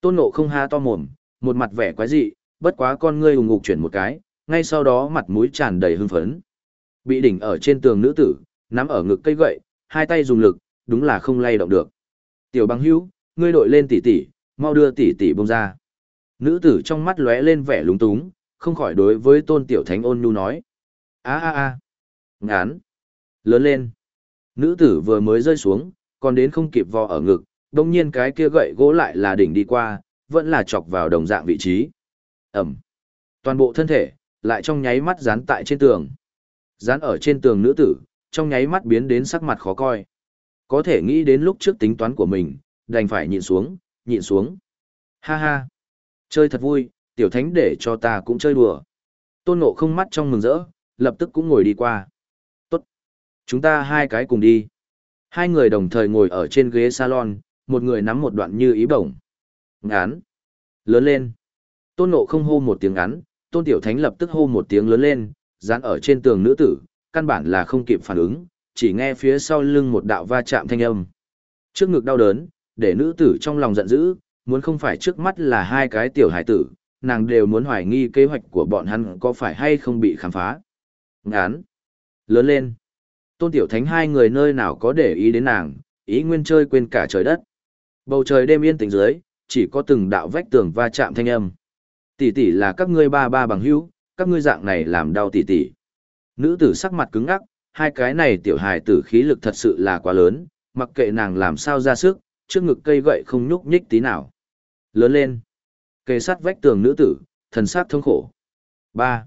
tôn ngộ không ha to mồm, một mặt vẻ quái dị, bất quá con ngươi hùng ngục chuyển một cái, ngay sau đó mặt mũi tràn đầy hưng phấn. Bị đỉnh ở trên tường nữ tử, nắm ở ngực cây gậy, hai tay dùng lực, đúng là không lay động được. Tiểu băng hữu, ngươi đội lên tỷ tỷ, mau đưa tỷ tỷ bông ra. Nữ tử trong mắt lóe lên vẻ lúng túng, không khỏi đối với tôn tiểu thánh ôn nhu nói. a a a ngán, lớn lên. Nữ tử vừa mới rơi xuống, còn đến không kịp vò ở ngực, đồng nhiên cái kia gậy gỗ lại là đỉnh đi qua, vẫn là chọc vào đồng dạng vị trí. Ẩm. Toàn bộ thân thể, lại trong nháy mắt dán tại trên tường. Dán ở trên tường nữ tử, trong nháy mắt biến đến sắc mặt khó coi. Có thể nghĩ đến lúc trước tính toán của mình, đành phải nhịn xuống, nhịn xuống. Ha ha. Chơi thật vui, tiểu thánh để cho ta cũng chơi đùa. Tôn ngộ không mắt trong mừng rỡ, lập tức cũng ngồi đi qua. Tốt. Chúng ta hai cái cùng đi. Hai người đồng thời ngồi ở trên ghế salon, một người nắm một đoạn như ý bổng. Ngán. Lớn lên. Tôn ngộ không hô một tiếng ngắn, tôn tiểu thánh lập tức hô một tiếng lớn lên, dán ở trên tường nữ tử, căn bản là không kịp phản ứng, chỉ nghe phía sau lưng một đạo va chạm thanh âm. Trước ngực đau đớn, để nữ tử trong lòng giận dữ, muốn không phải trước mắt là hai cái tiểu hải tử, nàng đều muốn hoài nghi kế hoạch của bọn hắn có phải hay không bị khám phá. Ngán. Lớn lên. Tôn tiểu thánh hai người nơi nào có để ý đến nàng, ý nguyên chơi quên cả trời đất. Bầu trời đêm yên tĩnh dưới, chỉ có từng đạo vách tường va chạm thanh âm. Tỷ tỷ là các ngươi ba ba bằng hữu, các ngươi dạng này làm đau tỷ tỷ. Nữ tử sắc mặt cứng ngắc, hai cái này tiểu hài tử khí lực thật sự là quá lớn, mặc kệ nàng làm sao ra sức, trước ngực cây gậy không nhúc nhích tí nào. Lớn lên. Kề sát vách tường nữ tử, thần sát thống khổ. ba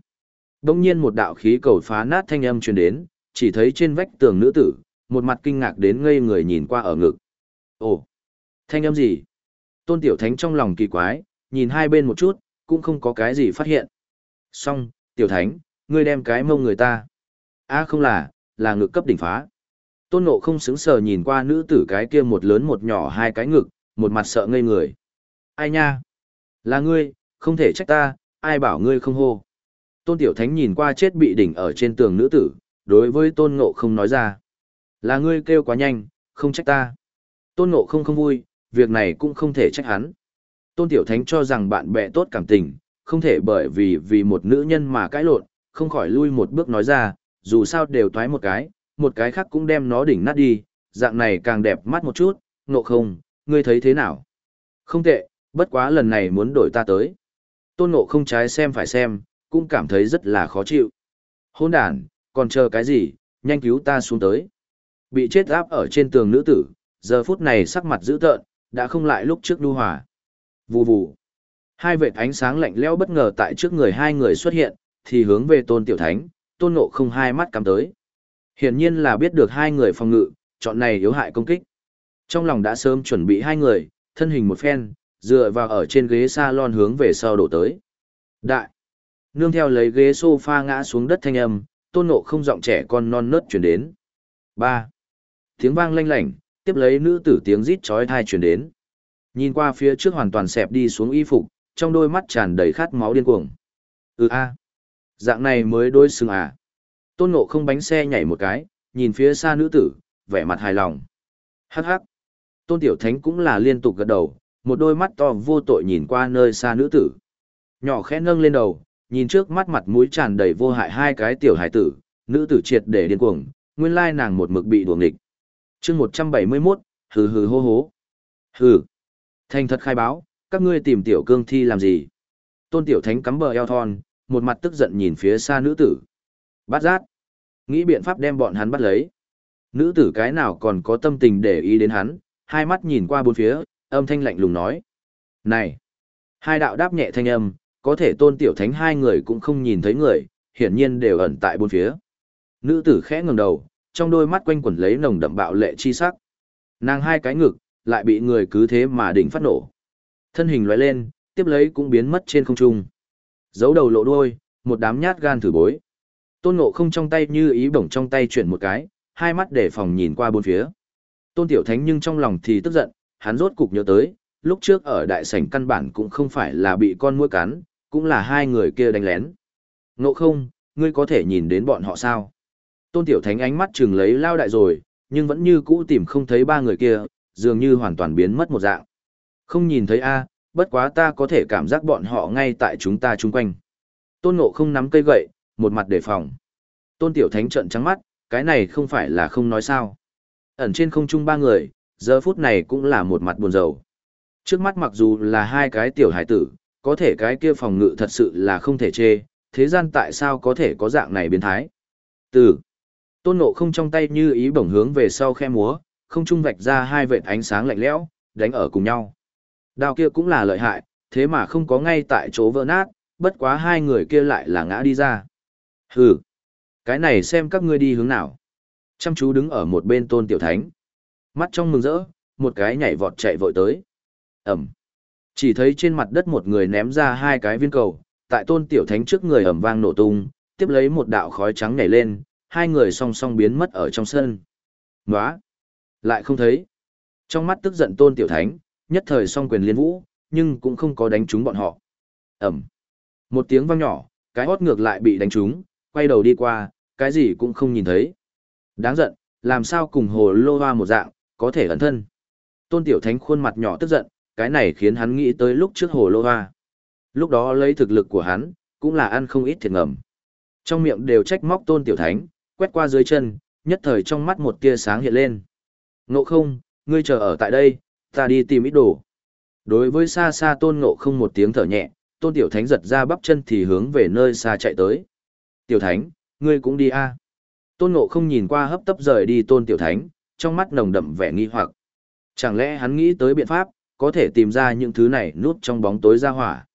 Đông nhiên một đạo khí cầu phá nát thanh âm truyền đến, chỉ thấy trên vách tường nữ tử, một mặt kinh ngạc đến ngây người nhìn qua ở ngực. Ồ! Thanh âm gì? Tôn Tiểu Thánh trong lòng kỳ quái, nhìn hai bên một chút, cũng không có cái gì phát hiện. Xong, Tiểu Thánh, ngươi đem cái mông người ta. a không là, là ngực cấp đỉnh phá. Tôn Ngộ không xứng sờ nhìn qua nữ tử cái kia một lớn một nhỏ hai cái ngực, một mặt sợ ngây người. Ai nha? Là ngươi, không thể trách ta, ai bảo ngươi không hô. Tôn Tiểu Thánh nhìn qua chết bị đỉnh ở trên tường nữ tử, đối với Tôn Ngộ không nói ra. Là ngươi kêu quá nhanh, không trách ta. Tôn Ngộ không không vui, việc này cũng không thể trách hắn. Tôn Tiểu Thánh cho rằng bạn bè tốt cảm tình, không thể bởi vì vì một nữ nhân mà cãi lộn, không khỏi lui một bước nói ra, dù sao đều toái một cái, một cái khác cũng đem nó đỉnh nát đi, dạng này càng đẹp mắt một chút, nộ không, ngươi thấy thế nào? Không tệ, bất quá lần này muốn đổi ta tới. Tôn nộ không trái xem phải xem, cũng cảm thấy rất là khó chịu. Hôn đàn, còn chờ cái gì, nhanh cứu ta xuống tới. Bị chết áp ở trên tường nữ tử, giờ phút này sắc mặt dữ tợn, đã không lại lúc trước đu hòa. Vù vù. Hai vệt ánh sáng lạnh lẽo bất ngờ tại trước người hai người xuất hiện, thì hướng về tôn tiểu thánh, tôn nộ không hai mắt cắm tới. Hiển nhiên là biết được hai người phòng ngự, chọn này yếu hại công kích. Trong lòng đã sớm chuẩn bị hai người, thân hình một phen, dựa vào ở trên ghế salon hướng về sau đổ tới. Đại! Nương theo lấy ghế sofa ngã xuống đất thanh âm, tôn nộ không giọng trẻ con non nớt chuyển đến. ba Tiếng vang lanh lảnh, tiếp lấy nữ tử tiếng rít chói thai chuyển đến. Nhìn qua phía trước hoàn toàn xẹp đi xuống y phục, trong đôi mắt tràn đầy khát máu điên cuồng. Ừ a, dạng này mới đôi xứng à. Tôn Ngộ không bánh xe nhảy một cái, nhìn phía xa nữ tử, vẻ mặt hài lòng. Hắc hắc. Tôn Tiểu Thánh cũng là liên tục gật đầu, một đôi mắt to vô tội nhìn qua nơi xa nữ tử. Nhỏ khẽ nâng lên đầu, nhìn trước mắt mặt mũi tràn đầy vô hại hai cái tiểu hải tử, nữ tử triệt để điên cuồng, nguyên lai nàng một mực bị đuồng địch. Chương 171, hừ hừ hô hố. Hừ. Thành thật khai báo, các ngươi tìm tiểu cương thi làm gì? Tôn Tiểu Thánh cắm bờ eo thon, một mặt tức giận nhìn phía xa nữ tử. Bắt giác. Nghĩ biện pháp đem bọn hắn bắt lấy. Nữ tử cái nào còn có tâm tình để ý đến hắn, hai mắt nhìn qua bốn phía, âm thanh lạnh lùng nói. Này! Hai đạo đáp nhẹ thanh âm, có thể tôn tiểu thánh hai người cũng không nhìn thấy người, hiển nhiên đều ẩn tại bốn phía. Nữ tử khẽ ngẩng đầu, trong đôi mắt quanh quẩn lấy nồng đậm bạo lệ chi sắc. Nàng hai cái ngực, lại bị người cứ thế mà đỉnh phát nổ. Thân hình lóe lên, tiếp lấy cũng biến mất trên không trung. Giấu đầu lộ đuôi, một đám nhát gan thử bối. Tôn Ngộ không trong tay như ý bổng trong tay chuyển một cái, hai mắt để phòng nhìn qua bốn phía. Tôn Tiểu Thánh nhưng trong lòng thì tức giận, hắn rốt cục nhớ tới, lúc trước ở đại sảnh căn bản cũng không phải là bị con muỗi cắn, cũng là hai người kia đánh lén. Ngộ không, ngươi có thể nhìn đến bọn họ sao? Tôn Tiểu Thánh ánh mắt trừng lấy lao đại rồi, nhưng vẫn như cũ tìm không thấy ba người kia, dường như hoàn toàn biến mất một dạng. Không nhìn thấy a, bất quá ta có thể cảm giác bọn họ ngay tại chúng ta chung quanh. Tôn Ngộ không nắm cây gậy, một mặt đề phòng. Tôn Tiểu Thánh trợn trắng mắt, cái này không phải là không nói sao. Ẩn trên không trung ba người, giờ phút này cũng là một mặt buồn rầu. Trước mắt mặc dù là hai cái tiểu hải tử, có thể cái kia phòng ngự thật sự là không thể chê, thế gian tại sao có thể có dạng này biến thái. Từ tôn ngộ không trong tay như ý bổng hướng về sau khe múa, không trung vạch ra hai vệt ánh sáng lạnh lẽo, đánh ở cùng nhau. Đao kia cũng là lợi hại, thế mà không có ngay tại chỗ vỡ nát, bất quá hai người kia lại là ngã đi ra. Hừ, cái này xem các ngươi đi hướng nào. Chăm chú đứng ở một bên tôn tiểu thánh. Mắt trong mừng rỡ, một cái nhảy vọt chạy vội tới. Ẩm. Chỉ thấy trên mặt đất một người ném ra hai cái viên cầu, tại tôn tiểu thánh trước người ẩm vang nổ tung, tiếp lấy một đạo khói trắng nhảy lên, hai người song song biến mất ở trong sân. Nóa! Lại không thấy. Trong mắt tức giận tôn tiểu thánh, nhất thời song quyền liên vũ, nhưng cũng không có đánh trúng bọn họ. Ẩm. Một tiếng vang nhỏ, cái hót ngược lại bị đánh trúng, quay đầu đi qua, cái gì cũng không nhìn thấy. Đáng giận, làm sao cùng hồ lô hoa một dạng, có thể ẩn thân. Tôn Tiểu Thánh khuôn mặt nhỏ tức giận, cái này khiến hắn nghĩ tới lúc trước hồ lô hoa. Lúc đó lấy thực lực của hắn, cũng là ăn không ít thiệt ngầm. Trong miệng đều trách móc Tôn Tiểu Thánh, quét qua dưới chân, nhất thời trong mắt một tia sáng hiện lên. Ngộ không, ngươi chờ ở tại đây, ta đi tìm ít đồ. Đối với xa xa Tôn Ngộ không một tiếng thở nhẹ, Tôn Tiểu Thánh giật ra bắp chân thì hướng về nơi xa chạy tới. Tiểu Thánh, ngươi cũng đi a Tôn Ngộ không nhìn qua hấp tấp rời đi Tôn Tiểu Thánh, trong mắt nồng đậm vẻ nghi hoặc. Chẳng lẽ hắn nghĩ tới biện pháp, có thể tìm ra những thứ này nút trong bóng tối ra hỏa.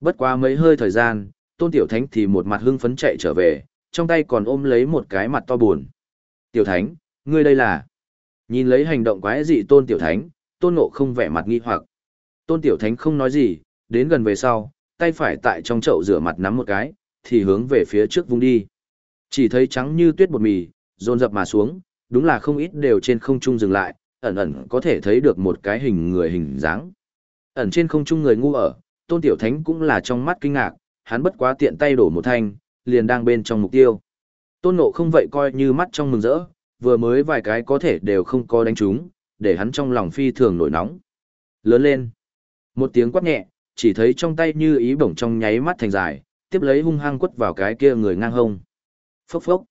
Bất quá mấy hơi thời gian, Tôn Tiểu Thánh thì một mặt hưng phấn chạy trở về, trong tay còn ôm lấy một cái mặt to buồn. Tiểu Thánh, ngươi đây là... Nhìn lấy hành động quái dị Tôn Tiểu Thánh, Tôn Ngộ không vẻ mặt nghi hoặc. Tôn Tiểu Thánh không nói gì, đến gần về sau, tay phải tại trong chậu rửa mặt nắm một cái, thì hướng về phía trước vung đi. Chỉ thấy trắng như tuyết bột mì, dồn dập mà xuống, đúng là không ít đều trên không trung dừng lại, ẩn ẩn có thể thấy được một cái hình người hình dáng. Ẩn trên không trung người ngu ở, Tôn Tiểu Thánh cũng là trong mắt kinh ngạc, hắn bất quá tiện tay đổ một thanh, liền đang bên trong mục tiêu. Tôn Ngộ không vậy coi như mắt trong mừng rỡ, vừa mới vài cái có thể đều không có đánh trúng, để hắn trong lòng phi thường nổi nóng. Lớn lên. Một tiếng quát nhẹ, chỉ thấy trong tay như ý bổng trong nháy mắt thành dài, tiếp lấy hung hăng quất vào cái kia người ngang hông. Phốc phốc.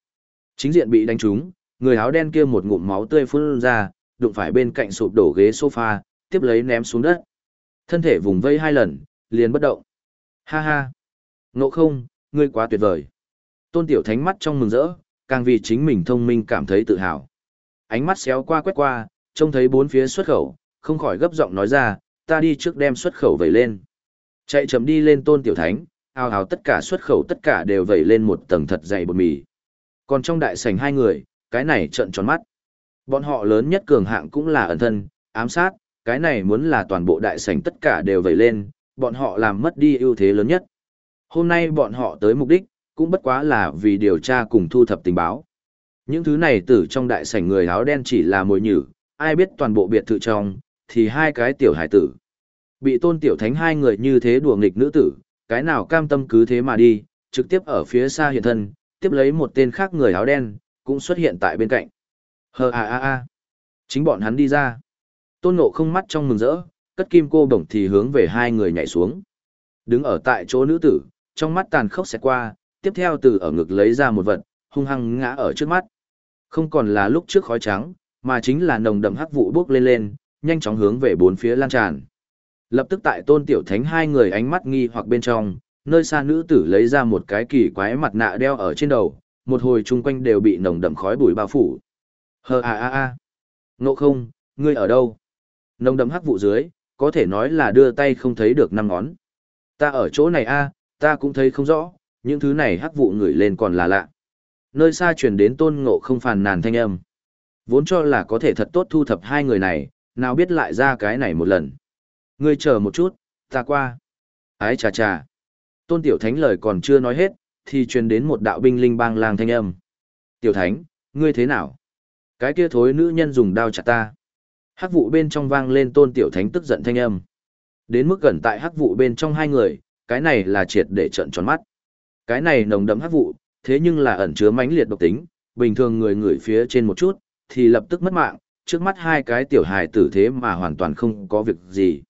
Chính diện bị đánh trúng, người áo đen kia một ngụm máu tươi phun ra, đụng phải bên cạnh sụp đổ ghế sofa, tiếp lấy ném xuống đất. Thân thể vùng vây hai lần, liền bất động. Ha ha. Ngộ không, ngươi quá tuyệt vời. Tôn Tiểu Thánh mắt trong mừng rỡ, càng vì chính mình thông minh cảm thấy tự hào. Ánh mắt xéo qua quét qua, trông thấy bốn phía xuất khẩu, không khỏi gấp giọng nói ra, ta đi trước đem xuất khẩu vẩy lên. Chạy chậm đi lên Tôn Tiểu Thánh, ào ào tất cả xuất khẩu tất cả đều vẩy lên một tầng thật dày bột mì. Còn trong đại sảnh hai người, cái này trợn tròn mắt. Bọn họ lớn nhất cường hạng cũng là ẩn thân, ám sát, cái này muốn là toàn bộ đại sảnh tất cả đều vẩy lên, bọn họ làm mất đi ưu thế lớn nhất. Hôm nay bọn họ tới mục đích, cũng bất quá là vì điều tra cùng thu thập tình báo. Những thứ này tử trong đại sảnh người áo đen chỉ là mồi nhử, ai biết toàn bộ biệt thự trong, thì hai cái tiểu hải tử. Bị tôn tiểu thánh hai người như thế đùa nghịch nữ tử, cái nào cam tâm cứ thế mà đi, trực tiếp ở phía xa hiện thân, tiếp lấy một tên khác người áo đen, cũng xuất hiện tại bên cạnh. Hờ à à à. Chính bọn hắn đi ra. Tôn ngộ không mắt trong mừng rỡ, cất kim cô bổng thì hướng về hai người nhảy xuống. Đứng ở tại chỗ nữ tử, trong mắt tàn khốc sẽ qua, tiếp theo từ ở ngực lấy ra một vật, hung hăng ngã ở trước mắt. Không còn là lúc trước khói trắng, mà chính là nồng đậm hắc vụ bốc lên lên, nhanh chóng hướng về bốn phía lan tràn. Lập tức tại tôn tiểu thánh hai người ánh mắt nghi hoặc bên trong, nơi xa nữ tử lấy ra một cái kỳ quái mặt nạ đeo ở trên đầu, một hồi chung quanh đều bị nồng đậm khói bụi bao phủ. Hờ a a a, Ngộ không, ngươi ở đâu? Nồng đậm hắc vụ dưới, có thể nói là đưa tay không thấy được năm ngón. Ta ở chỗ này a, ta cũng thấy không rõ, những thứ này hắc vụ ngửi lên còn là lạ. Nơi xa truyền đến tôn ngộ không phàn nàn thanh âm. Vốn cho là có thể thật tốt thu thập hai người này, nào biết lại ra cái này một lần. Ngươi chờ một chút, ta qua. Ái chà chà. Tôn tiểu thánh lời còn chưa nói hết, thì truyền đến một đạo binh linh bang lang thanh âm. Tiểu thánh, ngươi thế nào? Cái kia thối nữ nhân dùng đao chặt ta. Hắc vụ bên trong vang lên tôn tiểu thánh tức giận thanh âm. Đến mức gần tại hắc vụ bên trong hai người, cái này là triệt để trận tròn mắt. Cái này nồng đậm hắc vụ, thế nhưng là ẩn chứa mãnh liệt độc tính, bình thường người người phía trên một chút, thì lập tức mất mạng, trước mắt hai cái tiểu hài tử thế mà hoàn toàn không có việc gì.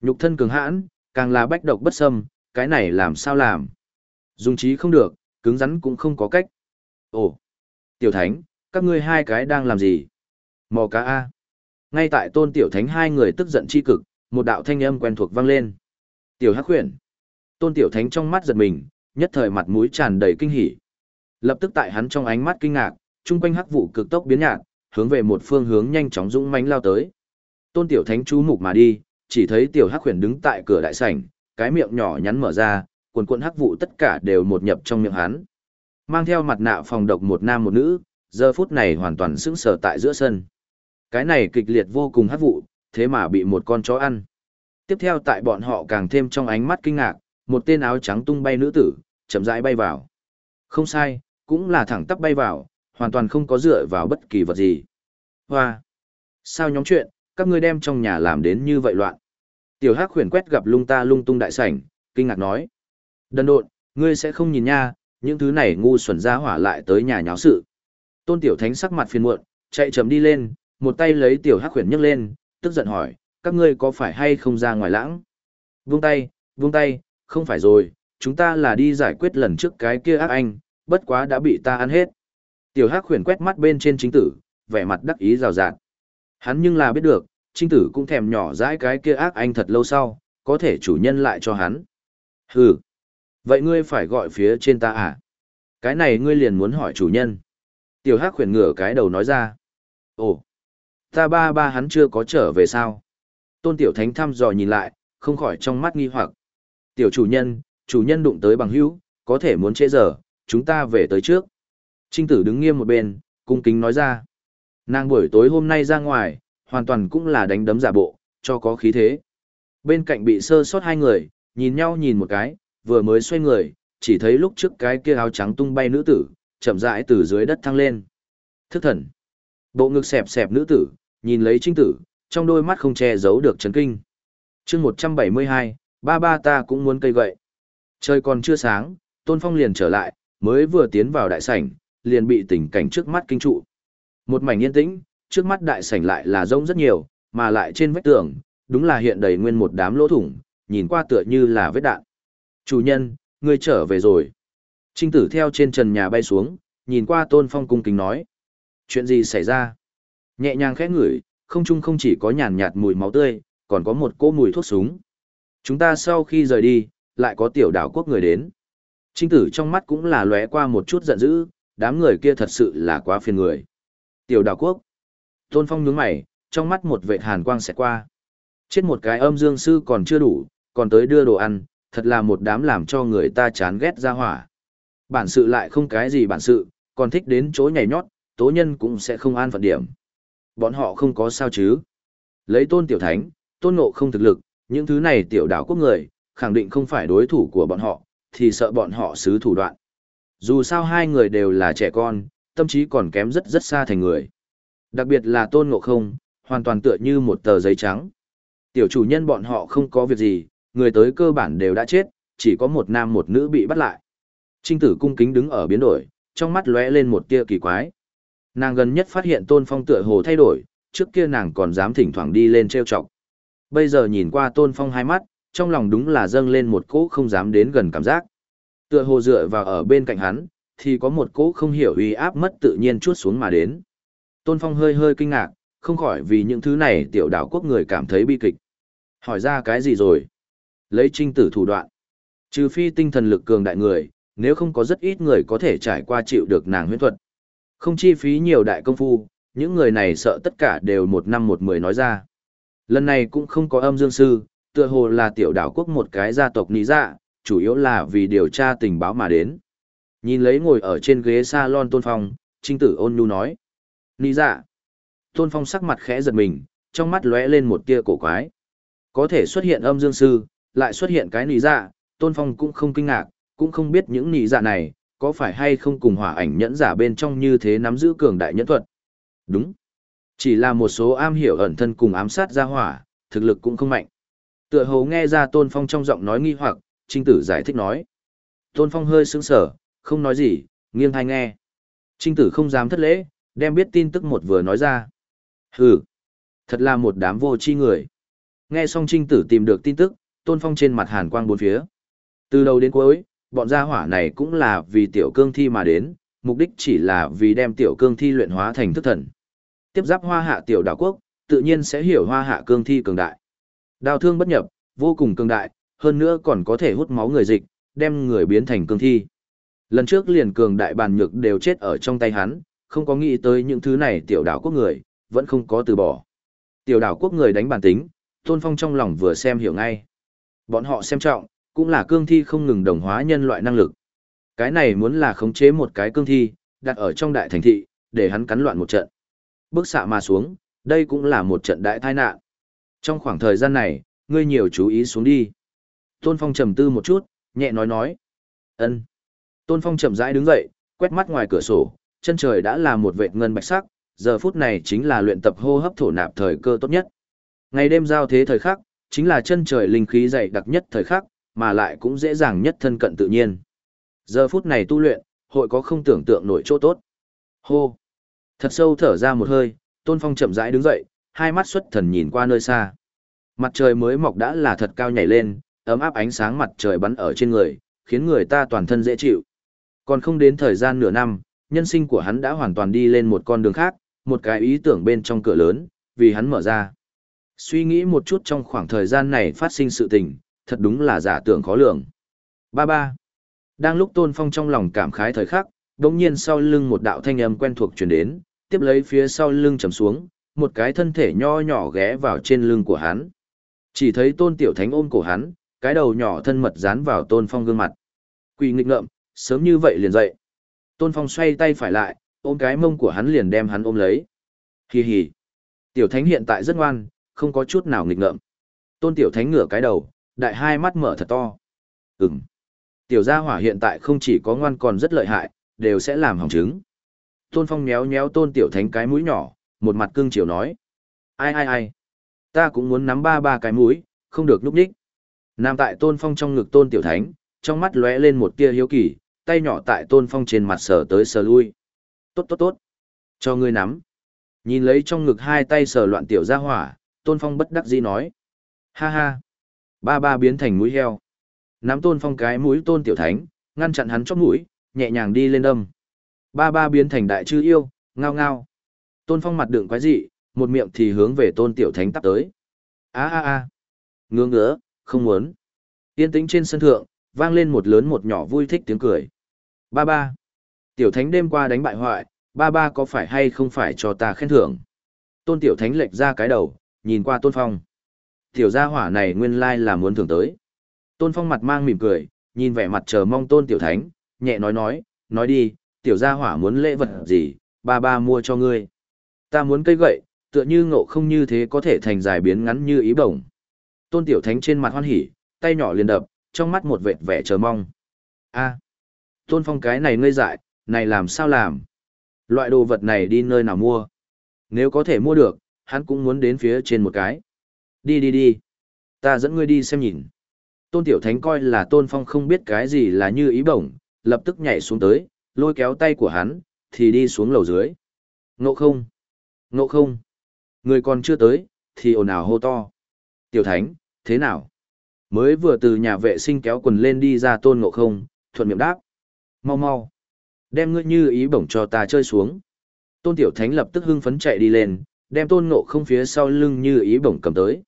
Nhục thân cường hãn, càng là bách độc bất xâm, cái này làm sao làm? Dùng trí không được, cứng rắn cũng không có cách. Ồ, tiểu thánh, các ngươi hai cái đang làm gì? Mò cá A. Ngay tại tôn tiểu thánh hai người tức giận chi cực, một đạo thanh âm quen thuộc vang lên. Tiểu hắc khuyển. Tôn tiểu thánh trong mắt giật mình, nhất thời mặt mũi tràn đầy kinh hỉ. Lập tức tại hắn trong ánh mắt kinh ngạc, trung quanh hắc vụ cực tốc biến nhạt, hướng về một phương hướng nhanh chóng dũng mãnh lao tới. Tôn tiểu thánh chú mục mà đi, chỉ thấy tiểu hắc huyền đứng tại cửa đại sảnh, cái miệng nhỏ nhắn mở ra, quần quần hắc vụ tất cả đều một nhập trong miệng hắn. Mang theo mặt nạ phòng độc một nam một nữ, giờ phút này hoàn toàn sững sờ tại giữa sân. Cái này kịch liệt vô cùng hắc vụ, thế mà bị một con chó ăn. Tiếp theo tại bọn họ càng thêm trong ánh mắt kinh ngạc, một tên áo trắng tung bay nữ tử, chậm rãi bay vào. Không sai, cũng là thẳng tắp bay vào, hoàn toàn không có dựa vào bất kỳ vật gì. Hoa! Sao nhóm chuyện, các ngươi đem trong nhà làm đến như vậy loạn? Tiểu Hắc khuyển quét gặp lung ta lung tung đại sảnh, kinh ngạc nói. Đần độn, ngươi sẽ không nhìn nha, những thứ này ngu xuẩn ra hỏa lại tới nhà nháo sự. Tôn Tiểu Thánh sắc mặt phiền muộn, chạy chậm đi lên, một tay lấy Tiểu Hắc khuyển nhấc lên, tức giận hỏi, các ngươi có phải hay không ra ngoài lãng? Vung tay, vung tay, không phải rồi, chúng ta là đi giải quyết lần trước cái kia ác anh, bất quá đã bị ta ăn hết. Tiểu Hắc khuyển quét mắt bên trên chính tử, vẻ mặt đắc ý rào rạt. Hắn nhưng là biết được, trinh tử cũng thèm nhỏ dãi cái kia ác anh thật lâu sau, có thể chủ nhân lại cho hắn. Hừ, vậy ngươi phải gọi phía trên ta à? Cái này ngươi liền muốn hỏi chủ nhân. Tiểu Hắc khuyển ngửa cái đầu nói ra. Ồ, ta ba ba hắn chưa có trở về sao? Tôn Tiểu Thánh thăm dò nhìn lại, không khỏi trong mắt nghi hoặc. Tiểu chủ nhân, chủ nhân đụng tới bằng hữu, có thể muốn trễ giờ, chúng ta về tới trước. Trinh tử đứng nghiêm một bên, cung kính nói ra. Nàng buổi tối hôm nay ra ngoài, hoàn toàn cũng là đánh đấm giả bộ, cho có khí thế. Bên cạnh bị sơ sót hai người, nhìn nhau nhìn một cái, vừa mới xoay người, chỉ thấy lúc trước cái kia áo trắng tung bay nữ tử, chậm rãi từ dưới đất thăng lên. Thức thần. Bộ ngực xẹp xẹp nữ tử, nhìn lấy trinh tử, trong đôi mắt không che giấu được chấn kinh. chương 172, ba ba ta cũng muốn cây gậy. Trời còn chưa sáng, Tôn Phong liền trở lại, mới vừa tiến vào đại sảnh, liền bị tình cảnh trước mắt kinh trụ. Một mảnh yên tĩnh, trước mắt đại sảnh lại là rông rất nhiều, mà lại trên vách tường, đúng là hiện đầy nguyên một đám lỗ thủng, nhìn qua tựa như là vết đạn. Chủ nhân, ngươi trở về rồi. Trinh tử theo trên trần nhà bay xuống, nhìn qua tôn phong cung kính nói. Chuyện gì xảy ra? Nhẹ nhàng khẽ ngửi, không chung không chỉ có nhàn nhạt mùi máu tươi, còn có một cỗ mùi thuốc súng. Chúng ta sau khi rời đi, lại có tiểu đảo quốc người đến. Trinh tử trong mắt cũng là lóe qua một chút giận dữ, đám người kia thật sự là quá phiền người. Tiểu đảo quốc. Tôn Phong nhướng mày, trong mắt một vệt hàn quang sẽ qua. Chết một cái âm dương sư còn chưa đủ, còn tới đưa đồ ăn, thật là một đám làm cho người ta chán ghét ra hỏa. Bản sự lại không cái gì bản sự, còn thích đến chỗ nhảy nhót, tố nhân cũng sẽ không an phận điểm. Bọn họ không có sao chứ. Lấy tôn tiểu thánh, tôn ngộ không thực lực, những thứ này tiểu đảo quốc người, khẳng định không phải đối thủ của bọn họ, thì sợ bọn họ xứ thủ đoạn. Dù sao hai người đều là trẻ con, tâm trí còn kém rất rất xa thành người. Đặc biệt là tôn ngộ không, hoàn toàn tựa như một tờ giấy trắng. Tiểu chủ nhân bọn họ không có việc gì, người tới cơ bản đều đã chết, chỉ có một nam một nữ bị bắt lại. Trinh tử cung kính đứng ở biến đổi, trong mắt lóe lên một tia kỳ quái. Nàng gần nhất phát hiện tôn phong tựa hồ thay đổi, trước kia nàng còn dám thỉnh thoảng đi lên treo chọc. Bây giờ nhìn qua tôn phong hai mắt, trong lòng đúng là dâng lên một cỗ không dám đến gần cảm giác. Tựa hồ dựa vào ở bên cạnh hắn, thì có một cỗ không hiểu uy áp mất tự nhiên chuốt xuống mà đến. Tôn Phong hơi hơi kinh ngạc, không khỏi vì những thứ này tiểu đảo quốc người cảm thấy bi kịch. Hỏi ra cái gì rồi? Lấy trinh tử thủ đoạn. Trừ phi tinh thần lực cường đại người, nếu không có rất ít người có thể trải qua chịu được nàng huyễn thuật. Không chi phí nhiều đại công phu, những người này sợ tất cả đều một năm một mười nói ra. Lần này cũng không có âm dương sư, tựa hồ là tiểu đảo quốc một cái gia tộc ní dạ, chủ yếu là vì điều tra tình báo mà đến. Nhìn lấy ngồi ở trên ghế salon Tôn Phong, Trinh Tử ôn nhu nói. Ní dạ. Tôn Phong sắc mặt khẽ giật mình, trong mắt lóe lên một tia cổ quái. Có thể xuất hiện âm dương sư, lại xuất hiện cái ní dạ, Tôn Phong cũng không kinh ngạc, cũng không biết những ní dạ này, có phải hay không cùng hỏa ảnh nhẫn giả bên trong như thế nắm giữ cường đại nhẫn thuật. Đúng. Chỉ là một số am hiểu ẩn thân cùng ám sát ra hỏa, thực lực cũng không mạnh. Tựa hồ nghe ra Tôn Phong trong giọng nói nghi hoặc, Trinh Tử giải thích nói. Tôn Phong hơi sững sờ không nói gì, nghiêng hay nghe. Trinh Tử không dám thất lễ, đem biết tin tức một vừa nói ra. Hừ, thật là một đám vô tri người. Nghe xong Trinh Tử tìm được tin tức, Tôn Phong trên mặt hàn quang bốn phía. Từ đầu đến cuối, bọn gia hỏa này cũng là vì tiểu cương thi mà đến, mục đích chỉ là vì đem tiểu cương thi luyện hóa thành thức thần. Tiếp giáp hoa hạ tiểu đảo quốc, tự nhiên sẽ hiểu hoa hạ cương thi cường đại. Đao thương bất nhập, vô cùng cường đại, hơn nữa còn có thể hút máu người dịch, đem người biến thành cương thi. Lần trước liền cường đại bàn nhược đều chết ở trong tay hắn, không có nghĩ tới những thứ này tiểu đảo quốc người, vẫn không có từ bỏ. Tiểu đảo quốc người đánh bản tính, Tôn Phong trong lòng vừa xem hiểu ngay. Bọn họ xem trọng, cũng là cương thi không ngừng đồng hóa nhân loại năng lực. Cái này muốn là khống chế một cái cương thi, đặt ở trong đại thành thị, để hắn cắn loạn một trận. Bước xạ mà xuống, đây cũng là một trận đại tai nạn. Trong khoảng thời gian này, ngươi nhiều chú ý xuống đi. Tôn Phong trầm tư một chút, nhẹ nói nói. ân. Tôn Phong chậm rãi đứng dậy, quét mắt ngoài cửa sổ, chân trời đã là một vệt ngân bạch sắc, giờ phút này chính là luyện tập hô hấp thổ nạp thời cơ tốt nhất. Ngày đêm giao thế thời khắc, chính là chân trời linh khí dày đặc nhất thời khắc, mà lại cũng dễ dàng nhất thân cận tự nhiên. Giờ phút này tu luyện, hội có không tưởng tượng nổi chỗ tốt. Hô! Thật sâu thở ra một hơi, Tôn Phong chậm rãi đứng dậy, hai mắt xuất thần nhìn qua nơi xa. Mặt trời mới mọc đã là thật cao nhảy lên, ấm áp ánh sáng mặt trời bắn ở trên người, khiến người ta toàn thân dễ chịu. Còn không đến thời gian nửa năm, nhân sinh của hắn đã hoàn toàn đi lên một con đường khác, một cái ý tưởng bên trong cửa lớn, vì hắn mở ra. Suy nghĩ một chút trong khoảng thời gian này phát sinh sự tình, thật đúng là giả tưởng khó lường. Ba ba. Đang lúc Tôn Phong trong lòng cảm khái thời khắc, đống nhiên sau lưng một đạo thanh âm quen thuộc truyền đến, tiếp lấy phía sau lưng trầm xuống, một cái thân thể nho nhỏ ghé vào trên lưng của hắn. Chỉ thấy Tôn Tiểu Thánh ôm cổ hắn, cái đầu nhỏ thân mật dán vào Tôn Phong gương mặt. Quỳ nghịch ngợm, sớm như vậy liền dậy. Tôn Phong xoay tay phải lại, ôm cái mông của hắn liền đem hắn ôm lấy. Hì hì. Tiểu Thánh hiện tại rất ngoan, không có chút nào nghịch ngợm. Tôn Tiểu Thánh ngửa cái đầu, đại hai mắt mở thật to. Ừm. Tiểu gia hỏa hiện tại không chỉ có ngoan còn rất lợi hại, đều sẽ làm hỏng trứng. Tôn Phong méo méo Tôn Tiểu Thánh cái mũi nhỏ, một mặt cương chiều nói. Ai ai ai. Ta cũng muốn nắm ba ba cái mũi, không được núp đích. Nam tại Tôn Phong trong ngực Tôn Tiểu Thánh, trong mắt lóe lên một tia hiếu kỳ, tay nhỏ tại Tôn Phong trên mặt sờ tới sờ lui. Tốt tốt tốt. Cho ngươi nắm. Nhìn lấy trong ngực hai tay sờ loạn tiểu gia hỏa, Tôn Phong bất đắc dĩ nói. Ha ha. Ba ba biến thành mũi heo. nắm tôn phong cái mũi tôn tiểu thánh, ngăn chặn hắn chóp mũi, nhẹ nhàng đi lên đâm. Ba ba biến thành đại chư yêu, ngao ngao. Tôn phong mặt đựng quái dị, một miệng thì hướng về tôn tiểu thánh tắp tới. a a a ngứa ngứa, không muốn. Yên tĩnh trên sân thượng, vang lên một lớn một nhỏ vui thích tiếng cười. Ba ba. Tiểu thánh đêm qua đánh bại hoại, ba ba có phải hay không phải cho ta khen thưởng. Tôn tiểu thánh lệch ra cái đầu, nhìn qua tôn phong. Tiểu gia hỏa này nguyên lai là muốn thưởng tới. Tôn phong mặt mang mỉm cười, nhìn vẻ mặt chờ mong tôn tiểu thánh, nhẹ nói nói, nói đi, tiểu gia hỏa muốn lễ vật gì, ba ba mua cho ngươi. Ta muốn cây gậy, tựa như ngộ không như thế có thể thành dài biến ngắn như ý bổng. Tôn tiểu thánh trên mặt hoan hỉ, tay nhỏ liền đập, trong mắt một vệt vẻ chờ mong. A, tôn phong cái này ngây dại, này làm sao làm? Loại đồ vật này đi nơi nào mua? Nếu có thể mua được, hắn cũng muốn đến phía trên một cái. Đi đi đi. Ta dẫn ngươi đi xem nhìn. Tôn Tiểu Thánh coi là Tôn Phong không biết cái gì là như ý bổng, lập tức nhảy xuống tới, lôi kéo tay của hắn, thì đi xuống lầu dưới. Ngộ không? Ngộ không? Người còn chưa tới, thì ồn ào hô to. Tiểu Thánh, thế nào? Mới vừa từ nhà vệ sinh kéo quần lên đi ra Tôn Ngộ không, thuận miệng đáp. Mau mau. Đem ngươi như ý bổng cho ta chơi xuống. Tôn Tiểu Thánh lập tức hưng phấn chạy đi lên, đem Tôn Ngộ không phía sau lưng như ý bổng cầm tới.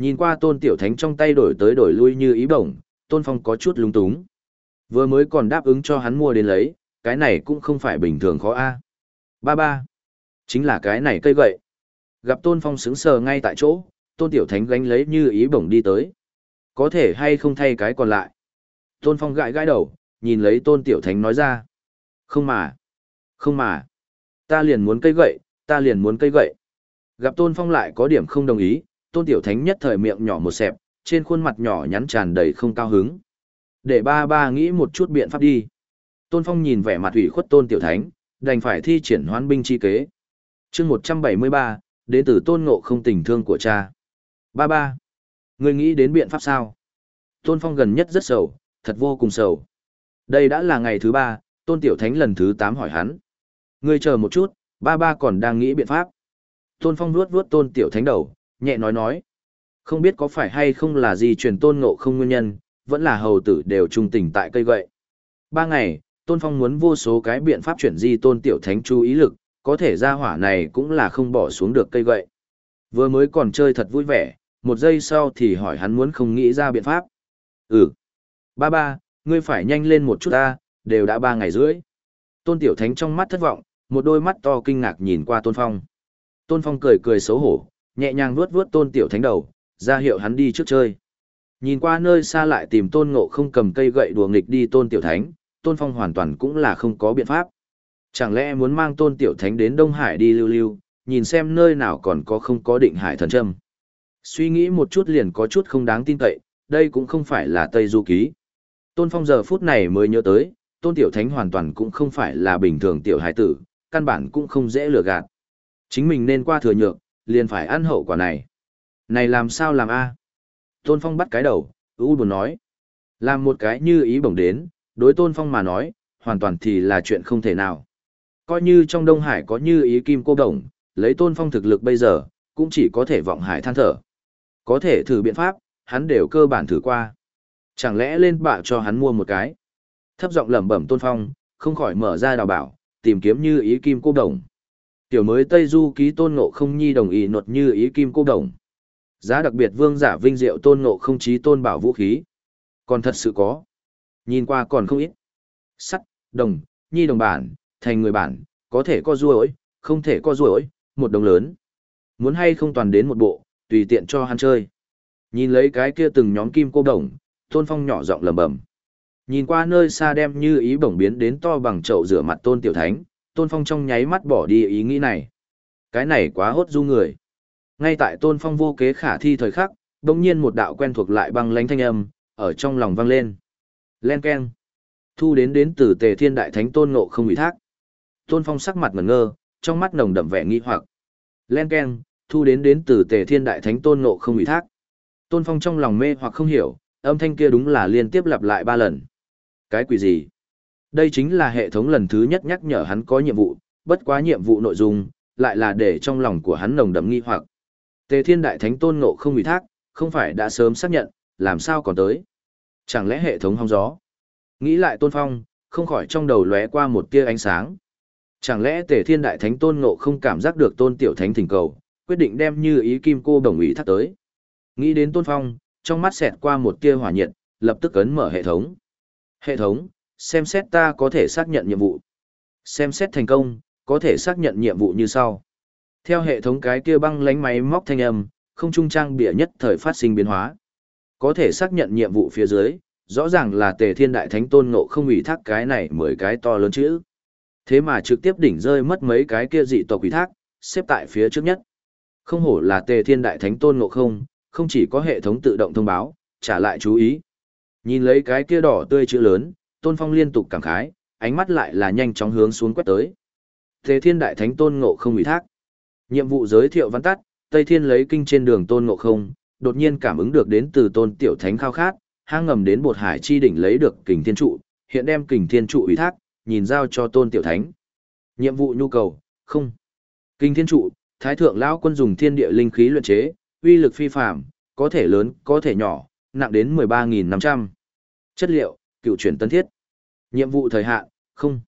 Nhìn qua tôn tiểu thánh trong tay đổi tới đổi lui như ý bổng, tôn phong có chút lung túng. Vừa mới còn đáp ứng cho hắn mua đến lấy, cái này cũng không phải bình thường khó a. Ba ba. Chính là cái này cây gậy. Gặp tôn phong sững sờ ngay tại chỗ, tôn tiểu thánh gánh lấy như ý bổng đi tới. Có thể hay không thay cái còn lại. Tôn phong gãi gãi đầu, nhìn lấy tôn tiểu thánh nói ra. Không mà. Không mà. Ta liền muốn cây gậy, ta liền muốn cây gậy. Gặp tôn phong lại có điểm không đồng ý, tôn tiểu thánh nhất thời miệng nhỏ một xẹp, trên khuôn mặt nhỏ nhắn tràn đầy không cao hứng. Để ba ba nghĩ một chút biện pháp đi. Tôn Phong nhìn vẻ mặt ủy khuất tôn tiểu thánh, đành phải thi triển hoán binh chi kế. chương 173, đến từ tôn ngộ không tình thương của cha. Ba ba, người nghĩ đến biện pháp sao? Tôn Phong gần nhất rất sầu, thật vô cùng sầu. Đây đã là ngày thứ ba, tôn tiểu thánh lần thứ 8 hỏi hắn. Ngươi chờ một chút, ba ba còn đang nghĩ biện pháp. Tôn Phong nuốt vuốt tôn tiểu thánh đầu, nhẹ nói nói. Không biết có phải hay không là gì truyền tôn ngộ không nguyên nhân, vẫn là hầu tử đều trung tình tại cây gậy. Ba ngày, tôn phong muốn vô số cái biện pháp chuyển di tôn tiểu thánh chú ý lực, có thể ra hỏa này cũng là không bỏ xuống được cây gậy. Vừa mới còn chơi thật vui vẻ, một giây sau thì hỏi hắn muốn không nghĩ ra biện pháp. Ừ. Ba ba, ngươi phải nhanh lên một chút ta, đều đã ba ngày rưỡi. Tôn tiểu thánh trong mắt thất vọng, một đôi mắt to kinh ngạc nhìn qua tôn phong. Tôn phong cười cười xấu hổ, nhẹ nhàng vuốt vuốt tôn tiểu thánh đầu, ra hiệu hắn đi trước chơi. Nhìn qua nơi xa lại tìm tôn ngộ không cầm cây gậy đùa nghịch đi tôn tiểu thánh, tôn phong hoàn toàn cũng là không có biện pháp. Chẳng lẽ muốn mang tôn tiểu thánh đến Đông Hải đi lưu lưu, nhìn xem nơi nào còn có không có định hải thần châm. Suy nghĩ một chút liền có chút không đáng tin cậy, đây cũng không phải là Tây Du Ký. Tôn phong giờ phút này mới nhớ tới, tôn tiểu thánh hoàn toàn cũng không phải là bình thường tiểu hải tử, căn bản cũng không dễ lừa gạt. Chính mình nên qua thừa nhượng, liền phải ăn hậu quả này. Này làm sao làm a? Tôn Phong bắt cái đầu, u buồn nói. Làm một cái như ý bổng đến, đối Tôn Phong mà nói, hoàn toàn thì là chuyện không thể nào. Coi như trong Đông Hải có như ý kim cô đồng, lấy Tôn Phong thực lực bây giờ, cũng chỉ có thể vọng hải than thở. Có thể thử biện pháp, hắn đều cơ bản thử qua. Chẳng lẽ lên bạ cho hắn mua một cái? Thấp giọng lẩm bẩm Tôn Phong, không khỏi mở ra đào bảo, tìm kiếm như ý kim cô đồng. Tiểu mới Tây Du ký tôn ngộ không nhi đồng ý nột như ý kim cô đồng. Giá đặc biệt vương giả vinh diệu tôn ngộ không chí tôn bảo vũ khí. Còn thật sự có. Nhìn qua còn không ít. Sắt, đồng, nhi đồng bản, thành người bản, có thể có ruồi, không thể có ruồi, một đồng lớn. Muốn hay không toàn đến một bộ, tùy tiện cho hắn chơi. Nhìn lấy cái kia từng nhóm kim cô đồng, tôn phong nhỏ giọng lầm bầm. Nhìn qua nơi xa đem như ý bổng biến đến to bằng chậu rửa mặt tôn tiểu thánh, Tôn Phong trong nháy mắt bỏ đi ý nghĩ này. Cái này quá hốt du người. Ngay tại Tôn Phong vô kế khả thi thời khắc, đồng nhiên một đạo quen thuộc lại băng lánh thanh âm, ở trong lòng vang lên. Len Ken. Thu đến đến từ tề thiên đại thánh Tôn Ngộ không ủy thác. Tôn Phong sắc mặt ngẩn ngơ, trong mắt nồng đậm vẻ nghi hoặc. Len Ken, thu đến đến từ tề thiên đại thánh Tôn Ngộ không ủy thác. Tôn Phong trong lòng mê hoặc không hiểu, âm thanh kia đúng là liên tiếp lặp lại ba lần. Cái quỷ gì? Đây chính là hệ thống lần thứ nhất nhắc nhở hắn có nhiệm vụ, bất quá nhiệm vụ nội dung, lại là để trong lòng của hắn nồng đậm nghi hoặc. Tề Thiên Đại Thánh Tôn Ngộ không ủy thác, không phải đã sớm xác nhận, làm sao còn tới. Chẳng lẽ hệ thống hong gió? Nghĩ lại Tôn Phong, không khỏi trong đầu lóe qua một tia ánh sáng. Chẳng lẽ Tề Thiên Đại Thánh Tôn Ngộ không cảm giác được Tôn Tiểu Thánh thỉnh cầu, quyết định đem như ý kim cô đồng ý thắt tới. Nghĩ đến Tôn Phong, trong mắt xẹt qua một tia hỏa nhiệt, lập tức ấn mở hệ thống. Hệ thống, xem xét ta có thể xác nhận nhiệm vụ. Xem xét thành công, có thể xác nhận nhiệm vụ như sau. Theo hệ thống cái kia băng lánh máy móc thanh âm, không trung trang bịa nhất thời phát sinh biến hóa. Có thể xác nhận nhiệm vụ phía dưới, rõ ràng là tề thiên đại thánh tôn ngộ không ủy thác cái này mười cái to lớn chữ. Thế mà trực tiếp đỉnh rơi mất mấy cái kia dị tộc ủy thác, xếp tại phía trước nhất. Không hổ là tề thiên đại thánh tôn ngộ không, không chỉ có hệ thống tự động thông báo, trả lại chú ý. Nhìn lấy cái kia đỏ tươi chữ lớn, tôn phong liên tục cảm khái, ánh mắt lại là nhanh chóng hướng xuống quét tới. Tề thiên đại thánh tôn ngộ không ủy thác. Nhiệm vụ giới thiệu văn tắt, Tây Thiên lấy kinh trên đường tôn ngộ không, đột nhiên cảm ứng được đến từ tôn tiểu thánh khao khát, hang ngầm đến bột hải chi đỉnh lấy được kình thiên trụ, hiện đem kình thiên trụ ủy thác, nhìn giao cho tôn tiểu thánh. Nhiệm vụ nhu cầu, không. Kình thiên trụ, thái thượng lão quân dùng thiên địa linh khí luyện chế, uy lực phi phàm, có thể lớn, có thể nhỏ, nặng đến 13.500. Chất liệu, cựu chuyển tân thiết. Nhiệm vụ thời hạn, không.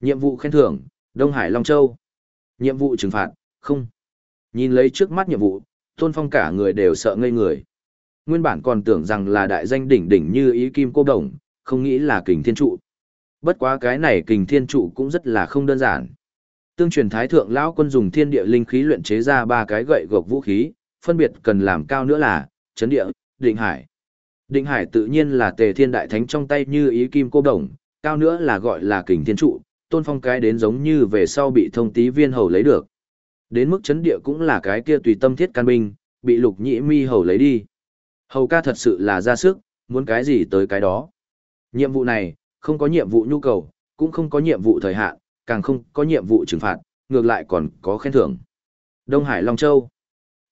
Nhiệm vụ khen thưởng, Đông Hải Long Châu. Nhiệm vụ trừng phạt, không. Nhìn lấy trước mắt nhiệm vụ, Tôn Phong cả người đều sợ ngây người. Nguyên bản còn tưởng rằng là đại danh đỉnh đỉnh như ý kim cô đồng, không nghĩ là kình thiên trụ. Bất quá cái này kình thiên trụ cũng rất là không đơn giản. Tương truyền thái thượng lão quân dùng thiên địa linh khí luyện chế ra ba cái gậy gộc vũ khí, phân biệt cần làm cao nữa là chấn địa, định hải. Định hải tự nhiên là tề thiên đại thánh trong tay như ý kim cô đồng, cao nữa là gọi là kình thiên trụ, tôn phong cái đến giống như về sau bị thông tí viên hầu lấy được. Đến mức chấn địa cũng là cái kia tùy tâm thiết can binh, bị lục nhĩ mi hầu lấy đi. Hầu ca thật sự là ra sức, muốn cái gì tới cái đó. Nhiệm vụ này, không có nhiệm vụ nhu cầu, cũng không có nhiệm vụ thời hạn, càng không có nhiệm vụ trừng phạt, ngược lại còn có khen thưởng. Đông Hải Long Châu.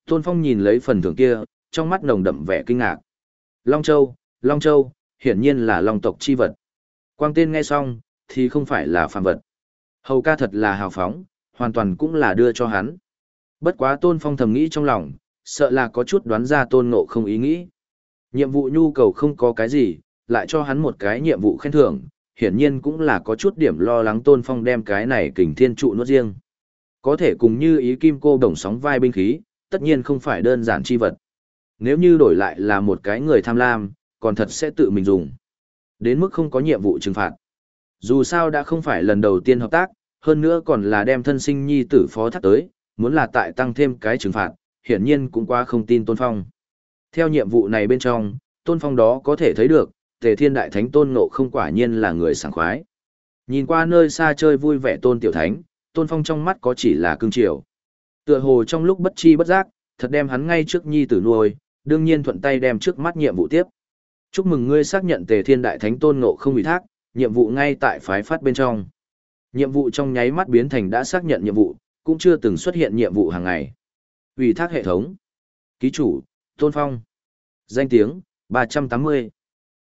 Tôn Phong nhìn lấy phần thưởng kia, trong mắt nồng đậm vẻ kinh ngạc. Long Châu, Long Châu, hiển nhiên là Long tộc chi vật. Quang tên nghe xong, thì không phải là phàm vật. Hầu ca thật là hào phóng, hoàn toàn cũng là đưa cho hắn. Bất quá Tôn Phong thầm nghĩ trong lòng, sợ là có chút đoán ra Tôn Ngộ không ý nghĩ. Nhiệm vụ nhu cầu không có cái gì, lại cho hắn một cái nhiệm vụ khen thưởng, hiển nhiên cũng là có chút điểm lo lắng Tôn Phong đem cái này kình thiên trụ nuốt riêng. Có thể cùng như ý kim cô đồng sóng vai binh khí, tất nhiên không phải đơn giản chi vật. Nếu như đổi lại là một cái người tham lam, còn thật sẽ tự mình dùng. Đến mức không có nhiệm vụ trừng phạt. Dù sao đã không phải lần đầu tiên hợp tác, hơn nữa còn là đem thân sinh nhi tử phó thác tới, muốn là tại tăng thêm cái trừng phạt, hiển nhiên cũng quá không tin Tôn Phong. Theo nhiệm vụ này bên trong, Tôn Phong đó có thể thấy được, Tề Thiên Đại Thánh Tôn Ngộ không quả nhiên là người sảng khoái. Nhìn qua nơi xa chơi vui vẻ Tôn Tiểu Thánh, Tôn Phong trong mắt có chỉ là cương triều. Tựa hồ trong lúc bất chi bất giác, thật đem hắn ngay trước nhi tử nuôi, đương nhiên thuận tay đem trước mắt nhiệm vụ tiếp. Chúc mừng ngươi xác nhận Tề Thiên Đại Thánh Tôn Ngộ không ủy thác, nhiệm vụ ngay tại phái phát bên trong. Nhiệm vụ trong nháy mắt biến thành đã xác nhận nhiệm vụ, cũng chưa từng xuất hiện nhiệm vụ hàng ngày. Ủy thác hệ thống. Ký chủ, Tôn Phong. Danh tiếng, 380.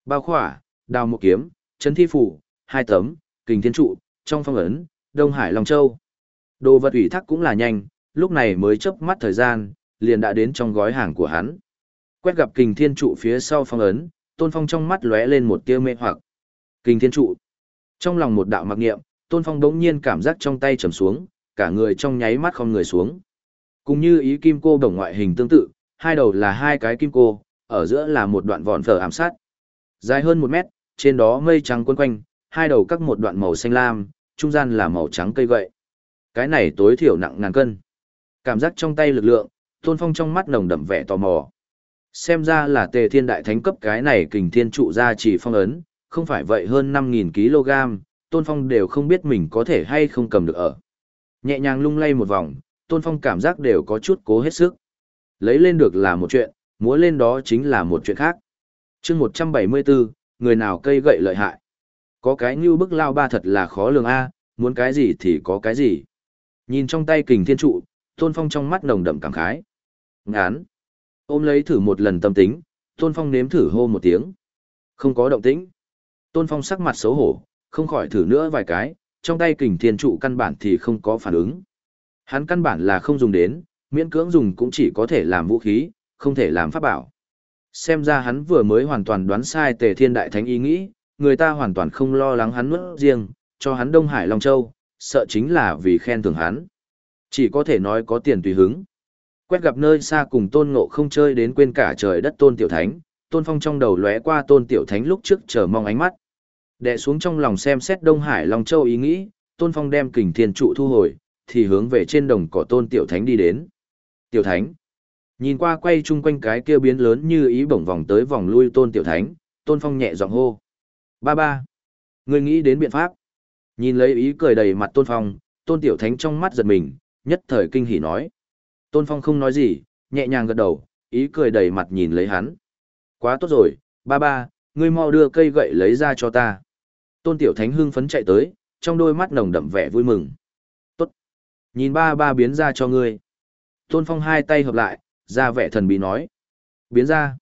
Bao khỏa, đào một kiếm, chấn thi phủ, hai tấm, kình thiên trụ, trong phong ấn, Đông Hải Long Châu. Đồ vật ủy thác cũng là nhanh, lúc này mới chớp mắt thời gian, liền đã đến trong gói hàng của hắn. Quét gặp kình thiên trụ phía sau phong ấn, Tôn Phong trong mắt lóe lên một tia mê hoặc. Kình thiên trụ. Trong lòng một đạo mặc niệm, Tôn Phong đống nhiên cảm giác trong tay trầm xuống, cả người trong nháy mắt không người xuống. Cùng như ý kim cô đồng ngoại hình tương tự, hai đầu là hai cái kim cô, ở giữa là một đoạn vòn phở ám sát. Dài hơn một mét, trên đó mây trắng quấn quanh, hai đầu các một đoạn màu xanh lam, trung gian là màu trắng cây gậy. Cái này tối thiểu nặng ngàn cân. Cảm giác trong tay lực lượng, Tôn Phong trong mắt nồng đậm vẻ tò mò. Xem ra là tề thiên đại thánh cấp cái này kình thiên trụ ra chỉ phong ấn, không phải vậy hơn 5.000 kg, Tôn Phong đều không biết mình có thể hay không cầm được ở. Nhẹ nhàng lung lay một vòng, Tôn Phong cảm giác đều có chút cố hết sức. Lấy lên được là một chuyện, múa lên đó chính là một chuyện khác. chương 174, người nào cây gậy lợi hại. Có cái như bức lao ba thật là khó lường A, muốn cái gì thì có cái gì. Nhìn trong tay kình thiên trụ, Tôn Phong trong mắt nồng đậm cảm khái. Ngán. Ôm lấy thử một lần tâm tính, Tôn Phong nếm thử hô một tiếng. Không có động tĩnh. Tôn Phong sắc mặt xấu hổ, không khỏi thử nữa vài cái, trong tay kình thiên trụ căn bản thì không có phản ứng. Hắn căn bản là không dùng đến, miễn cưỡng dùng cũng chỉ có thể làm vũ khí, không thể làm pháp bảo. Xem ra hắn vừa mới hoàn toàn đoán sai tề thiên đại thánh ý nghĩ, người ta hoàn toàn không lo lắng hắn nuốt riêng, cho hắn Đông Hải Long Châu, sợ chính là vì khen thưởng hắn. Chỉ có thể nói có tiền tùy hứng. Quét gặp nơi xa cùng tôn ngộ không chơi đến quên cả trời đất tôn tiểu thánh, tôn phong trong đầu lóe qua tôn tiểu thánh lúc trước chờ mong ánh mắt. Đệ xuống trong lòng xem xét Đông Hải Long Châu ý nghĩ, tôn phong đem kình thiên trụ thu hồi, thì hướng về trên đồng cỏ tôn tiểu thánh đi đến. Tiểu thánh. Nhìn qua quay chung quanh cái kia biến lớn như ý bổng vòng tới vòng lui tôn tiểu thánh, tôn phong nhẹ giọng hô. Ba ba. Người nghĩ đến biện pháp. Nhìn lấy ý cười đầy mặt tôn phong, tôn tiểu thánh trong mắt giật mình, nhất thời kinh hỉ nói. Tôn phong không nói gì, nhẹ nhàng gật đầu, ý cười đầy mặt nhìn lấy hắn. Quá tốt rồi, ba ba, ngươi mau đưa cây gậy lấy ra cho ta. Tôn tiểu thánh hưng phấn chạy tới, trong đôi mắt nồng đậm vẻ vui mừng. Tốt. Nhìn ba ba biến ra cho ngươi. Tôn phong hai tay hợp lại, ra vẻ thần bí nói. Biến ra.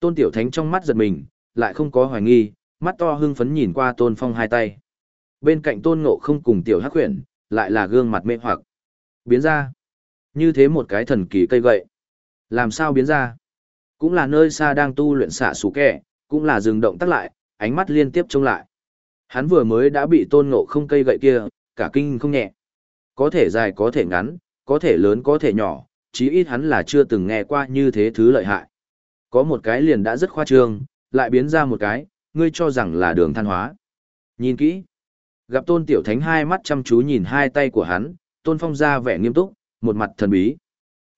Tôn tiểu thánh trong mắt giật mình, lại không có hoài nghi, mắt to hưng phấn nhìn qua tôn phong hai tay. Bên cạnh tôn ngộ không cùng tiểu hắc huyền, lại là gương mặt mê hoặc. Biến ra. Như thế một cái thần kỳ cây gậy. Làm sao biến ra? Cũng là nơi xa đang tu luyện xạ xú kẻ, cũng là dừng động tắt lại, ánh mắt liên tiếp trông lại. Hắn vừa mới đã bị tôn ngộ không cây gậy kia, cả kinh không nhẹ. Có thể dài có thể ngắn, có thể lớn có thể nhỏ, chí ít hắn là chưa từng nghe qua như thế thứ lợi hại. Có một cái liền đã rất khoa trương, lại biến ra một cái, ngươi cho rằng là đường than hóa. Nhìn kỹ, gặp tôn tiểu thánh hai mắt chăm chú nhìn hai tay của hắn, tôn phong ra vẻ nghiêm túc, một mặt thần bí.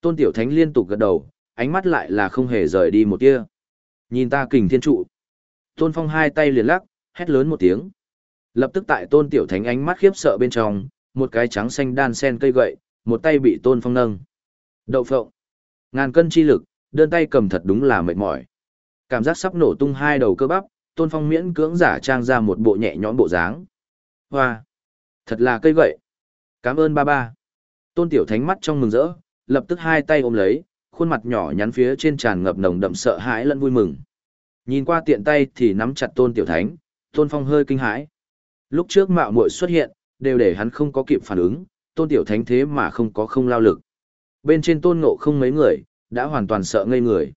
Tôn tiểu thánh liên tục gật đầu, ánh mắt lại là không hề rời đi một tia. Nhìn ta kình thiên trụ. Tôn phong hai tay liền lắc, hét lớn một tiếng. Lập tức tại tôn tiểu thánh ánh mắt khiếp sợ bên trong, một cái trắng xanh đan sen cây gậy, một tay bị tôn phong nâng. Đậu phộng. Ngàn cân chi lực, đơn tay cầm thật đúng là mệt mỏi. Cảm giác sắp nổ tung hai đầu cơ bắp, tôn phong miễn cưỡng giả trang ra một bộ nhẹ nhõm bộ dáng. Hoa. Thật là cây gậy. Cảm ơn ba ba. Tôn tiểu thánh mắt trong mừng rỡ, lập tức hai tay ôm lấy, khuôn mặt nhỏ nhắn phía trên tràn ngập nồng đậm sợ hãi lẫn vui mừng. Nhìn qua tiện tay thì nắm chặt tôn tiểu thánh, tôn phong hơi kinh hãi. Lúc trước mạo muội xuất hiện, đều để hắn không có kịp phản ứng, tôn tiểu thánh thế mà không có không lao lực. Bên trên tôn ngộ không mấy người, đã hoàn toàn sợ ngây người.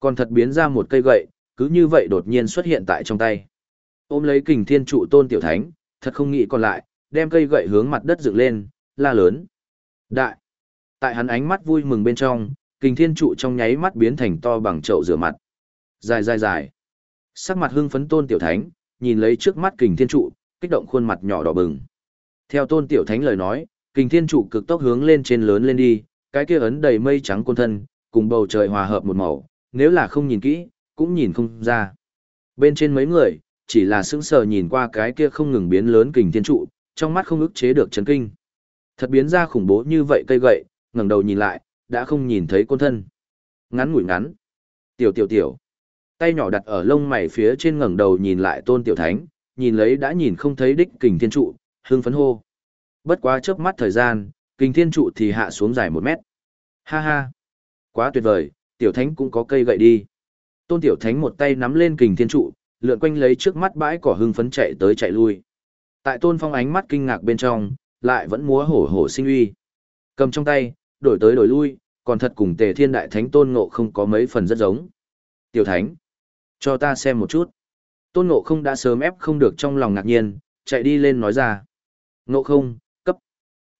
Còn thật biến ra một cây gậy, cứ như vậy đột nhiên xuất hiện tại trong tay. Ôm lấy kình thiên trụ tôn tiểu thánh, thật không nghĩ còn lại, đem cây gậy hướng mặt đất dựng lên, la lớn. Đại! Tại hắn ánh mắt vui mừng bên trong, kình thiên trụ trong nháy mắt biến thành to bằng chậu rửa mặt. Dài dài dài. Sắc mặt hưng phấn tôn tiểu thánh, nhìn lấy trước mắt kình thiên trụ, kích động khuôn mặt nhỏ đỏ bừng. Theo tôn tiểu thánh lời nói, kình thiên trụ cực tốc hướng lên trên lớn lên đi, cái kia ấn đầy mây trắng côn thân, cùng bầu trời hòa hợp một màu, nếu là không nhìn kỹ, cũng nhìn không ra. Bên trên mấy người, chỉ là sững sờ nhìn qua cái kia không ngừng biến lớn kình thiên trụ, trong mắt không ức chế được chấn kinh. Thật biến ra khủng bố như vậy cây gậy, ngẩng đầu nhìn lại, đã không nhìn thấy côn thân. Ngắn ngủi ngắn. Tiểu tiểu tiểu. Tay nhỏ đặt ở lông mày phía trên ngẩng đầu nhìn lại tôn tiểu thánh, nhìn lấy đã nhìn không thấy đích kình thiên trụ, hương phấn hô. Bất quá chớp mắt thời gian, kình thiên trụ thì hạ xuống dài một mét. Ha ha. Quá tuyệt vời, tiểu thánh cũng có cây gậy đi. Tôn tiểu thánh một tay nắm lên kình thiên trụ, lượn quanh lấy trước mắt bãi cỏ hưng phấn chạy tới chạy lui. Tại tôn phong ánh mắt kinh ngạc bên trong, lại vẫn múa hổ hổ sinh uy. Cầm trong tay, đổi tới đổi lui, còn thật cùng tề thiên đại thánh tôn ngộ không có mấy phần rất giống. Tiểu thánh, cho ta xem một chút. Tôn ngộ không đã sớm ép không được trong lòng ngạc nhiên, chạy đi lên nói ra. Ngộ không, cấp.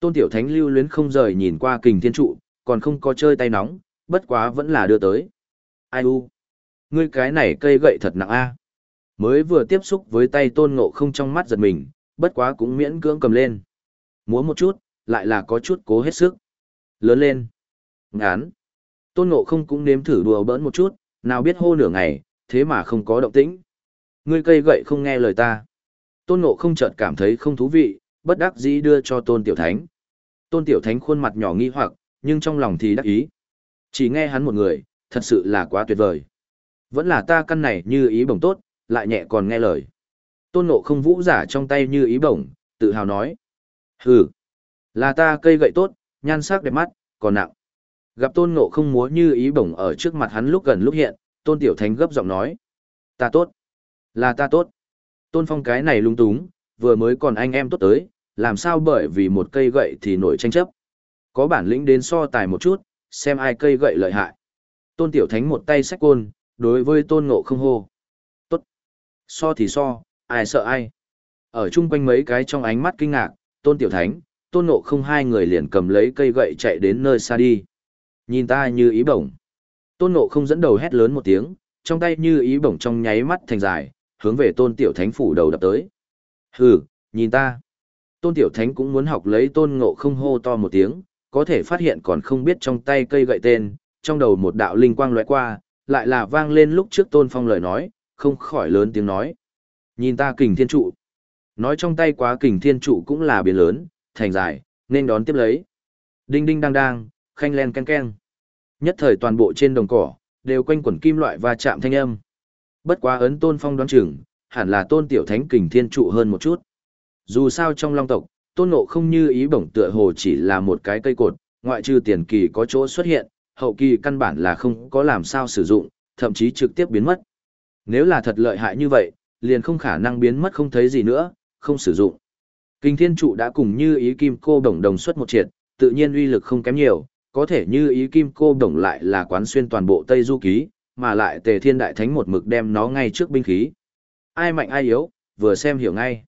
Tôn tiểu thánh lưu luyến không rời nhìn qua kình thiên trụ, còn không có chơi tay nóng, bất quá vẫn là đưa tới. Ai u? Ngươi cái này cây gậy thật nặng a. Mới vừa tiếp xúc với tay tôn ngộ không trong mắt giật mình, bất quá cũng miễn cưỡng cầm lên. Múa một chút, lại là có chút cố hết sức. Lớn lên. Ngán. Tôn ngộ không cũng nếm thử đùa bỡn một chút, nào biết hô nửa ngày, thế mà không có động tĩnh. Ngươi cây gậy không nghe lời ta. Tôn ngộ không chợt cảm thấy không thú vị, bất đắc dĩ đưa cho tôn tiểu thánh. Tôn tiểu thánh khuôn mặt nhỏ nghi hoặc, nhưng trong lòng thì đắc ý. Chỉ nghe hắn một người, thật sự là quá tuyệt vời. Vẫn là ta căn này như ý bổng tốt, lại nhẹ còn nghe lời. Tôn ngộ không vũ giả trong tay như ý bổng, tự hào nói. Hừ, là ta cây gậy tốt, nhan sắc đẹp mắt, còn nặng. Gặp tôn ngộ không múa như ý bổng ở trước mặt hắn lúc gần lúc hiện, tôn tiểu thánh gấp giọng nói. Ta tốt, là ta tốt. Tôn phong cái này lung túng, vừa mới còn anh em tốt tới, làm sao bởi vì một cây gậy thì nổi tranh chấp. Có bản lĩnh đến so tài một chút, xem ai cây gậy lợi hại. Tôn tiểu thánh một tay sách côn, đối với tôn ngộ không hô. Tốt. So thì so, ai sợ ai. Ở chung quanh mấy cái trong ánh mắt kinh ngạc, tôn tiểu thánh, tôn ngộ không hai người liền cầm lấy cây gậy chạy đến nơi xa đi. Nhìn ta như ý bổng. Tôn ngộ không dẫn đầu hét lớn một tiếng, trong tay như ý bổng trong nháy mắt thành dài, hướng về tôn tiểu thánh phủ đầu đập tới. Hừ, nhìn ta. Tôn tiểu thánh cũng muốn học lấy tôn ngộ không hô to một tiếng, có thể phát hiện còn không biết trong tay cây gậy tên, trong đầu một đạo linh quang lóe qua, lại là vang lên lúc trước tôn phong lời nói, không khỏi lớn tiếng nói. Nhìn ta kình thiên trụ. Nói trong tay quá kình thiên trụ cũng là biến lớn, thành dài, nên đón tiếp lấy. Đinh đinh đang đang, khanh len ken ken. Nhất thời toàn bộ trên đồng cỏ, đều quanh quẩn kim loại và chạm thanh âm. Bất quá ấn tôn phong đoán chừng, hẳn là tôn tiểu thánh kình thiên trụ hơn một chút. Dù sao trong long tộc, tôn nộ không như ý bổng tựa hồ chỉ là một cái cây cột, ngoại trừ tiền kỳ có chỗ xuất hiện, hậu kỳ căn bản là không có làm sao sử dụng, thậm chí trực tiếp biến mất. Nếu là thật lợi hại như vậy, liền không khả năng biến mất không thấy gì nữa, không sử dụng. Kinh thiên trụ đã cùng như ý kim cô đồng đồng xuất một triệt, tự nhiên uy lực không kém nhiều, có thể như ý kim cô đồng lại là quán xuyên toàn bộ Tây Du Ký, mà lại tề thiên đại thánh một mực đem nó ngay trước binh khí. Ai mạnh ai yếu, vừa xem hiểu ngay.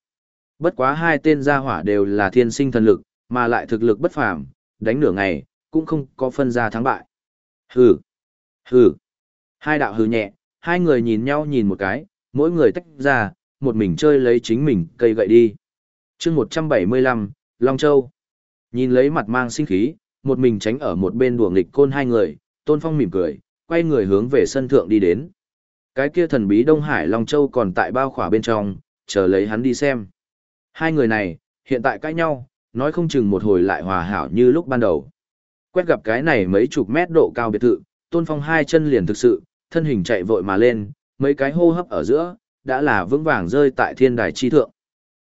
Bất quá hai tên gia hỏa đều là thiên sinh thần lực, mà lại thực lực bất phàm, đánh nửa ngày, cũng không có phân ra thắng bại. Hừ, hừ. Hai đạo hừ nhẹ, hai người nhìn nhau nhìn một cái, mỗi người tách ra, một mình chơi lấy chính mình cây gậy đi. chương 175, Long Châu. Nhìn lấy mặt mang sinh khí, một mình tránh ở một bên đùa nghịch côn hai người, Tôn Phong mỉm cười, quay người hướng về sân thượng đi đến. Cái kia thần bí Đông Hải Long Châu còn tại bao khỏa bên trong, chờ lấy hắn đi xem. Hai người này, hiện tại cãi nhau, nói không chừng một hồi lại hòa hảo như lúc ban đầu. Quét gặp cái này mấy chục mét độ cao biệt thự, Tôn Phong hai chân liền thực sự, thân hình chạy vội mà lên, mấy cái hô hấp ở giữa, đã là vững vàng rơi tại thiên đài chi thượng.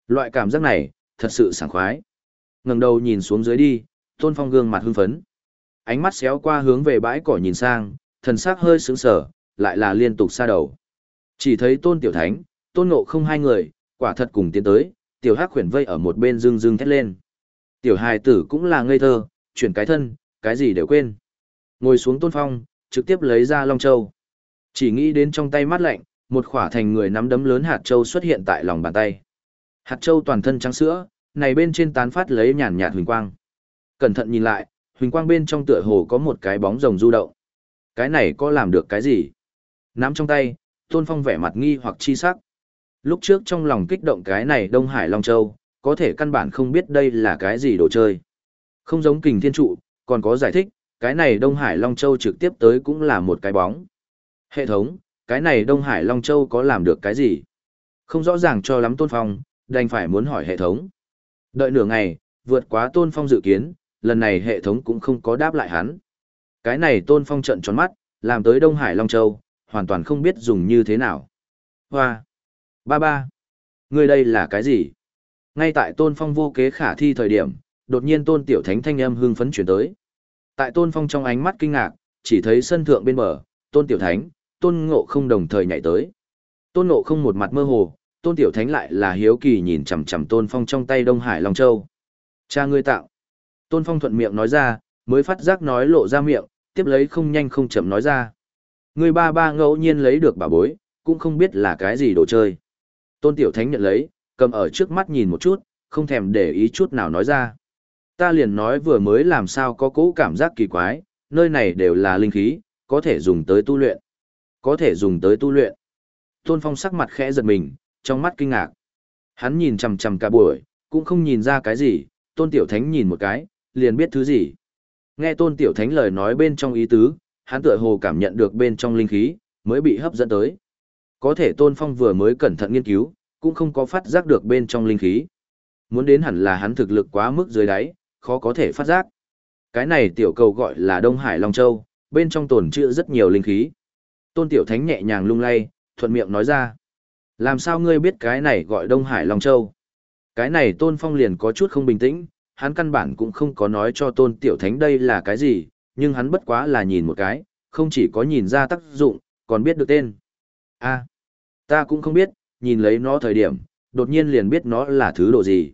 Loại cảm giác này, thật sự sảng khoái. ngẩng đầu nhìn xuống dưới đi, Tôn Phong gương mặt hưng phấn. Ánh mắt xéo qua hướng về bãi cỏ nhìn sang, thần sắc hơi sững sờ, lại là liên tục xa đầu. Chỉ thấy Tôn Tiểu Thánh, Tôn Ngộ không hai người, quả thật cùng tiến tới, Tiểu Hắc khuyển vây ở một bên dương dương thét lên. Tiểu hài tử cũng là ngây thơ, chuyển cái thân, cái gì đều quên. Ngồi xuống Tôn Phong, trực tiếp lấy ra Long Châu. Chỉ nghĩ đến trong tay mát lạnh, một khỏa thành người nắm đấm lớn hạt châu xuất hiện tại lòng bàn tay. Hạt châu toàn thân trắng sữa, này bên trên tán phát lấy nhàn nhạt huỳnh quang. Cẩn thận nhìn lại, huỳnh quang bên trong tựa hồ có một cái bóng rồng du động. Cái này có làm được cái gì? Nắm trong tay, Tôn Phong vẻ mặt nghi hoặc chi sắc. Lúc trước trong lòng kích động cái này Đông Hải Long Châu, có thể căn bản không biết đây là cái gì đồ chơi. Không giống kình thiên trụ, còn có giải thích, cái này Đông Hải Long Châu trực tiếp tới cũng là một cái bóng. Hệ thống, cái này Đông Hải Long Châu có làm được cái gì? Không rõ ràng cho lắm Tôn Phong, đành phải muốn hỏi hệ thống. Đợi nửa ngày, vượt quá Tôn Phong dự kiến, lần này hệ thống cũng không có đáp lại hắn. Cái này Tôn Phong trận tròn mắt, làm tới Đông Hải Long Châu, hoàn toàn không biết dùng như thế nào. Hoa! Ba ba! Người đây là cái gì? Ngay tại Tôn Phong vô kế khả thi thời điểm, đột nhiên Tôn Tiểu Thánh thanh âm hưng phấn chuyển tới. Tại Tôn Phong trong ánh mắt kinh ngạc, chỉ thấy sân thượng bên bờ, Tôn Tiểu Thánh, Tôn Ngộ không đồng thời nhảy tới. Tôn Ngộ không một mặt mơ hồ, Tôn Tiểu Thánh lại là hiếu kỳ nhìn chằm chằm Tôn Phong trong tay Đông Hải Long Châu. Cha ngươi tạo. Tôn Phong thuận miệng nói ra, mới phát giác nói lộ ra miệng, tiếp lấy không nhanh không chậm nói ra. Người ba ba ngẫu nhiên lấy được bà bối, cũng không biết là cái gì đồ chơi. Tôn Tiểu Thánh nhận lấy, cầm ở trước mắt nhìn một chút, không thèm để ý chút nào nói ra. Ta liền nói vừa mới làm sao có cố cảm giác kỳ quái, nơi này đều là linh khí, có thể dùng tới tu luyện. Có thể dùng tới tu luyện. Tôn Phong sắc mặt khẽ giật mình, trong mắt kinh ngạc. Hắn nhìn chằm chằm cả buổi, cũng không nhìn ra cái gì, Tôn Tiểu Thánh nhìn một cái, liền biết thứ gì. Nghe Tôn Tiểu Thánh lời nói bên trong ý tứ, hắn tựa hồ cảm nhận được bên trong linh khí, mới bị hấp dẫn tới. Có thể Tôn Phong vừa mới cẩn thận nghiên cứu, cũng không có phát giác được bên trong linh khí. Muốn đến hẳn là hắn thực lực quá mức dưới đáy, khó có thể phát giác. Cái này tiểu cầu gọi là Đông Hải Long Châu, bên trong tồn trữ rất nhiều linh khí. Tôn Tiểu Thánh nhẹ nhàng lung lay, thuận miệng nói ra. Làm sao ngươi biết cái này gọi Đông Hải Long Châu? Cái này Tôn Phong liền có chút không bình tĩnh, hắn căn bản cũng không có nói cho Tôn Tiểu Thánh đây là cái gì, nhưng hắn bất quá là nhìn một cái, không chỉ có nhìn ra tác dụng, còn biết được tên. a ta cũng không biết, nhìn lấy nó thời điểm, đột nhiên liền biết nó là thứ đồ gì.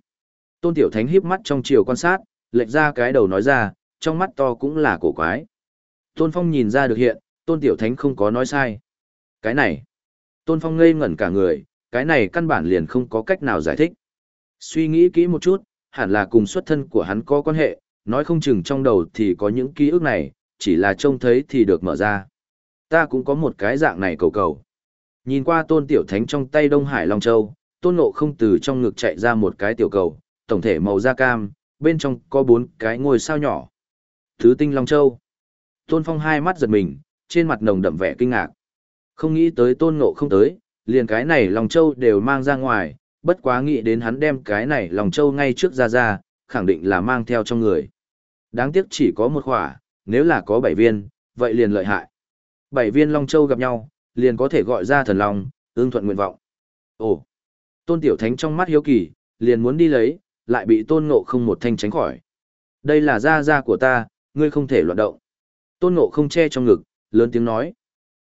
Tôn Tiểu Thánh híp mắt trong chiều quan sát, lệch ra cái đầu nói ra, trong mắt to cũng là cổ quái. Tôn Phong nhìn ra được hiện, Tôn Tiểu Thánh không có nói sai. Cái này, Tôn Phong ngây ngẩn cả người, cái này căn bản liền không có cách nào giải thích. Suy nghĩ kỹ một chút, hẳn là cùng xuất thân của hắn có quan hệ, nói không chừng trong đầu thì có những ký ức này, chỉ là trông thấy thì được mở ra. Ta cũng có một cái dạng này cầu cầu. Nhìn qua tôn tiểu thánh trong tay Đông Hải Long Châu, tôn ngộ không từ trong ngực chạy ra một cái tiểu cầu, tổng thể màu da cam, bên trong có bốn cái ngôi sao nhỏ. Thứ tinh Long Châu. Tôn Phong hai mắt giật mình, trên mặt nồng đậm vẻ kinh ngạc. Không nghĩ tới tôn ngộ không tới, liền cái này Long Châu đều mang ra ngoài, bất quá nghĩ đến hắn đem cái này Long Châu ngay trước ra ra, khẳng định là mang theo trong người. Đáng tiếc chỉ có một khỏa, nếu là có bảy viên, vậy liền lợi hại. Bảy viên Long Châu gặp nhau, liền có thể gọi ra thần Long, ương thuận nguyện vọng. Ồ! Tôn Tiểu Thánh trong mắt hiếu kỳ, liền muốn đi lấy, lại bị Tôn Ngộ không một thanh tránh khỏi. Đây là gia gia của ta, ngươi không thể loạn động. Tôn Ngộ không che trong ngực, lớn tiếng nói.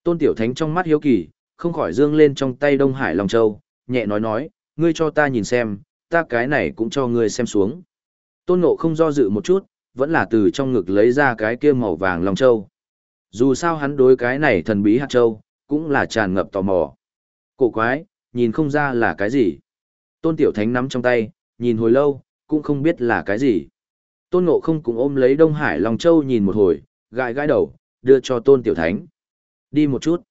Tôn Tiểu Thánh trong mắt hiếu kỳ, không khỏi dương lên trong tay Đông Hải Long Châu, nhẹ nói nói, ngươi cho ta nhìn xem, ta cái này cũng cho ngươi xem xuống. Tôn Ngộ không do dự một chút, vẫn là từ trong ngực lấy ra cái kia màu vàng Long Châu. Dù sao hắn đối cái này thần bí hạt châu, cũng là tràn ngập tò mò. Cổ quái, nhìn không ra là cái gì. Tôn Tiểu Thánh nắm trong tay, nhìn hồi lâu, cũng không biết là cái gì. Tôn Ngộ không cũng ôm lấy Đông Hải Long Châu nhìn một hồi, gãi gãi đầu, đưa cho Tôn Tiểu Thánh. Đi một chút.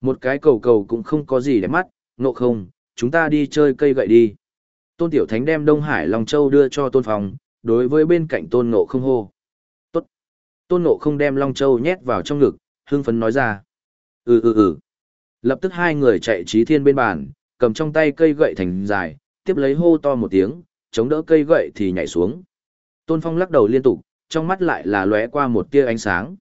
Một cái cầu cầu cũng không có gì để mắt, Ngộ không, chúng ta đi chơi cây gậy đi. Tôn Tiểu Thánh đem Đông Hải Long Châu đưa cho Tôn Phong, đối với bên cạnh Tôn Ngộ không hô. Tốt. Tôn Ngộ không đem Long Châu nhét vào trong ngực, hưng phấn nói ra. Ừ ừ ừ. Lập tức hai người chạy trí thiên bên bàn, cầm trong tay cây gậy thành dài, tiếp lấy hô to một tiếng, chống đỡ cây gậy thì nhảy xuống. Tôn Phong lắc đầu liên tục, trong mắt lại là lóe qua một tia ánh sáng.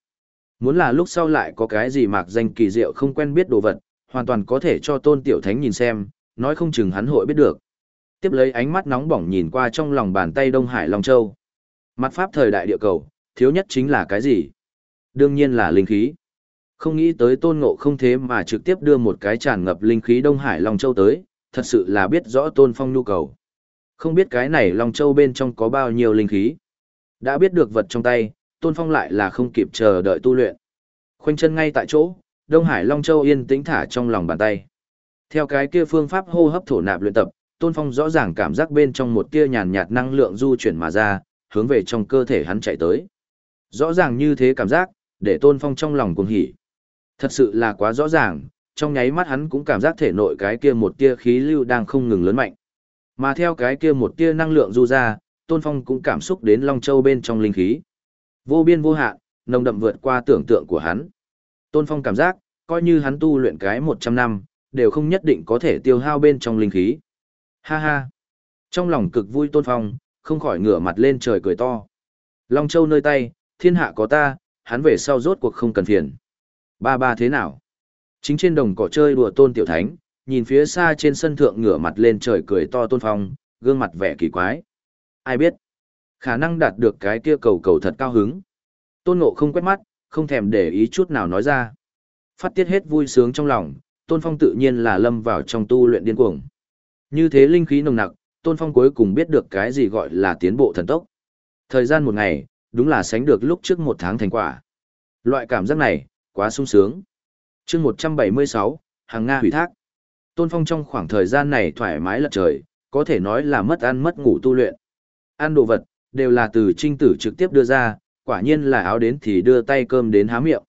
Muốn là lúc sau lại có cái gì mạc danh kỳ diệu không quen biết đồ vật, hoàn toàn có thể cho Tôn Tiểu Thánh nhìn xem, nói không chừng hắn hội biết được. Tiếp lấy ánh mắt nóng bỏng nhìn qua trong lòng bàn tay Đông Hải Long Châu. Mặt pháp thời đại địa cầu, thiếu nhất chính là cái gì? Đương nhiên là linh khí. Không nghĩ tới tôn ngộ không thế mà trực tiếp đưa một cái tràn ngập linh khí Đông Hải Long Châu tới, thật sự là biết rõ tôn phong nhu cầu. Không biết cái này Long Châu bên trong có bao nhiêu linh khí. Đã biết được vật trong tay, tôn phong lại là không kịp chờ đợi tu luyện. Khoanh chân ngay tại chỗ, Đông Hải Long Châu yên tĩnh thả trong lòng bàn tay. Theo cái kia phương pháp hô hấp thổ nạp luyện tập, tôn phong rõ ràng cảm giác bên trong một tia nhàn nhạt năng lượng du chuyển mà ra, hướng về trong cơ thể hắn chạy tới. Rõ ràng như thế cảm giác, để tôn phong trong lòng cuồng hỉ. Thật sự là quá rõ ràng, trong nháy mắt hắn cũng cảm giác thể nội cái kia một tia khí lưu đang không ngừng lớn mạnh. Mà theo cái kia một tia năng lượng du ra, Tôn Phong cũng cảm xúc đến Long Châu bên trong linh khí. Vô biên vô hạn, nồng đậm vượt qua tưởng tượng của hắn. Tôn Phong cảm giác, coi như hắn tu luyện cái 100 năm, đều không nhất định có thể tiêu hao bên trong linh khí. Ha ha! Trong lòng cực vui Tôn Phong, không khỏi ngửa mặt lên trời cười to. Long Châu nơi tay, thiên hạ có ta, hắn về sau rốt cuộc không cần phiền. Ba ba thế nào? Chính trên đồng cỏ chơi đùa tôn tiểu thánh, nhìn phía xa trên sân thượng ngửa mặt lên trời cười to tôn phong, gương mặt vẻ kỳ quái. Ai biết? Khả năng đạt được cái kia cầu cầu thật cao hứng. Tôn ngộ không quét mắt, không thèm để ý chút nào nói ra. Phát tiết hết vui sướng trong lòng, tôn phong tự nhiên là lâm vào trong tu luyện điên cuồng. Như thế linh khí nồng nặc, tôn phong cuối cùng biết được cái gì gọi là tiến bộ thần tốc. Thời gian một ngày, đúng là sánh được lúc trước một tháng thành quả. Loại cảm giác này, quá sung sướng. chương 176, hàng Nga hủy thác. Tôn Phong trong khoảng thời gian này thoải mái lật trời, có thể nói là mất ăn mất ngủ tu luyện. Ăn đồ vật, đều là từ trinh tử trực tiếp đưa ra, quả nhiên là áo đến thì đưa tay cơm đến há miệng.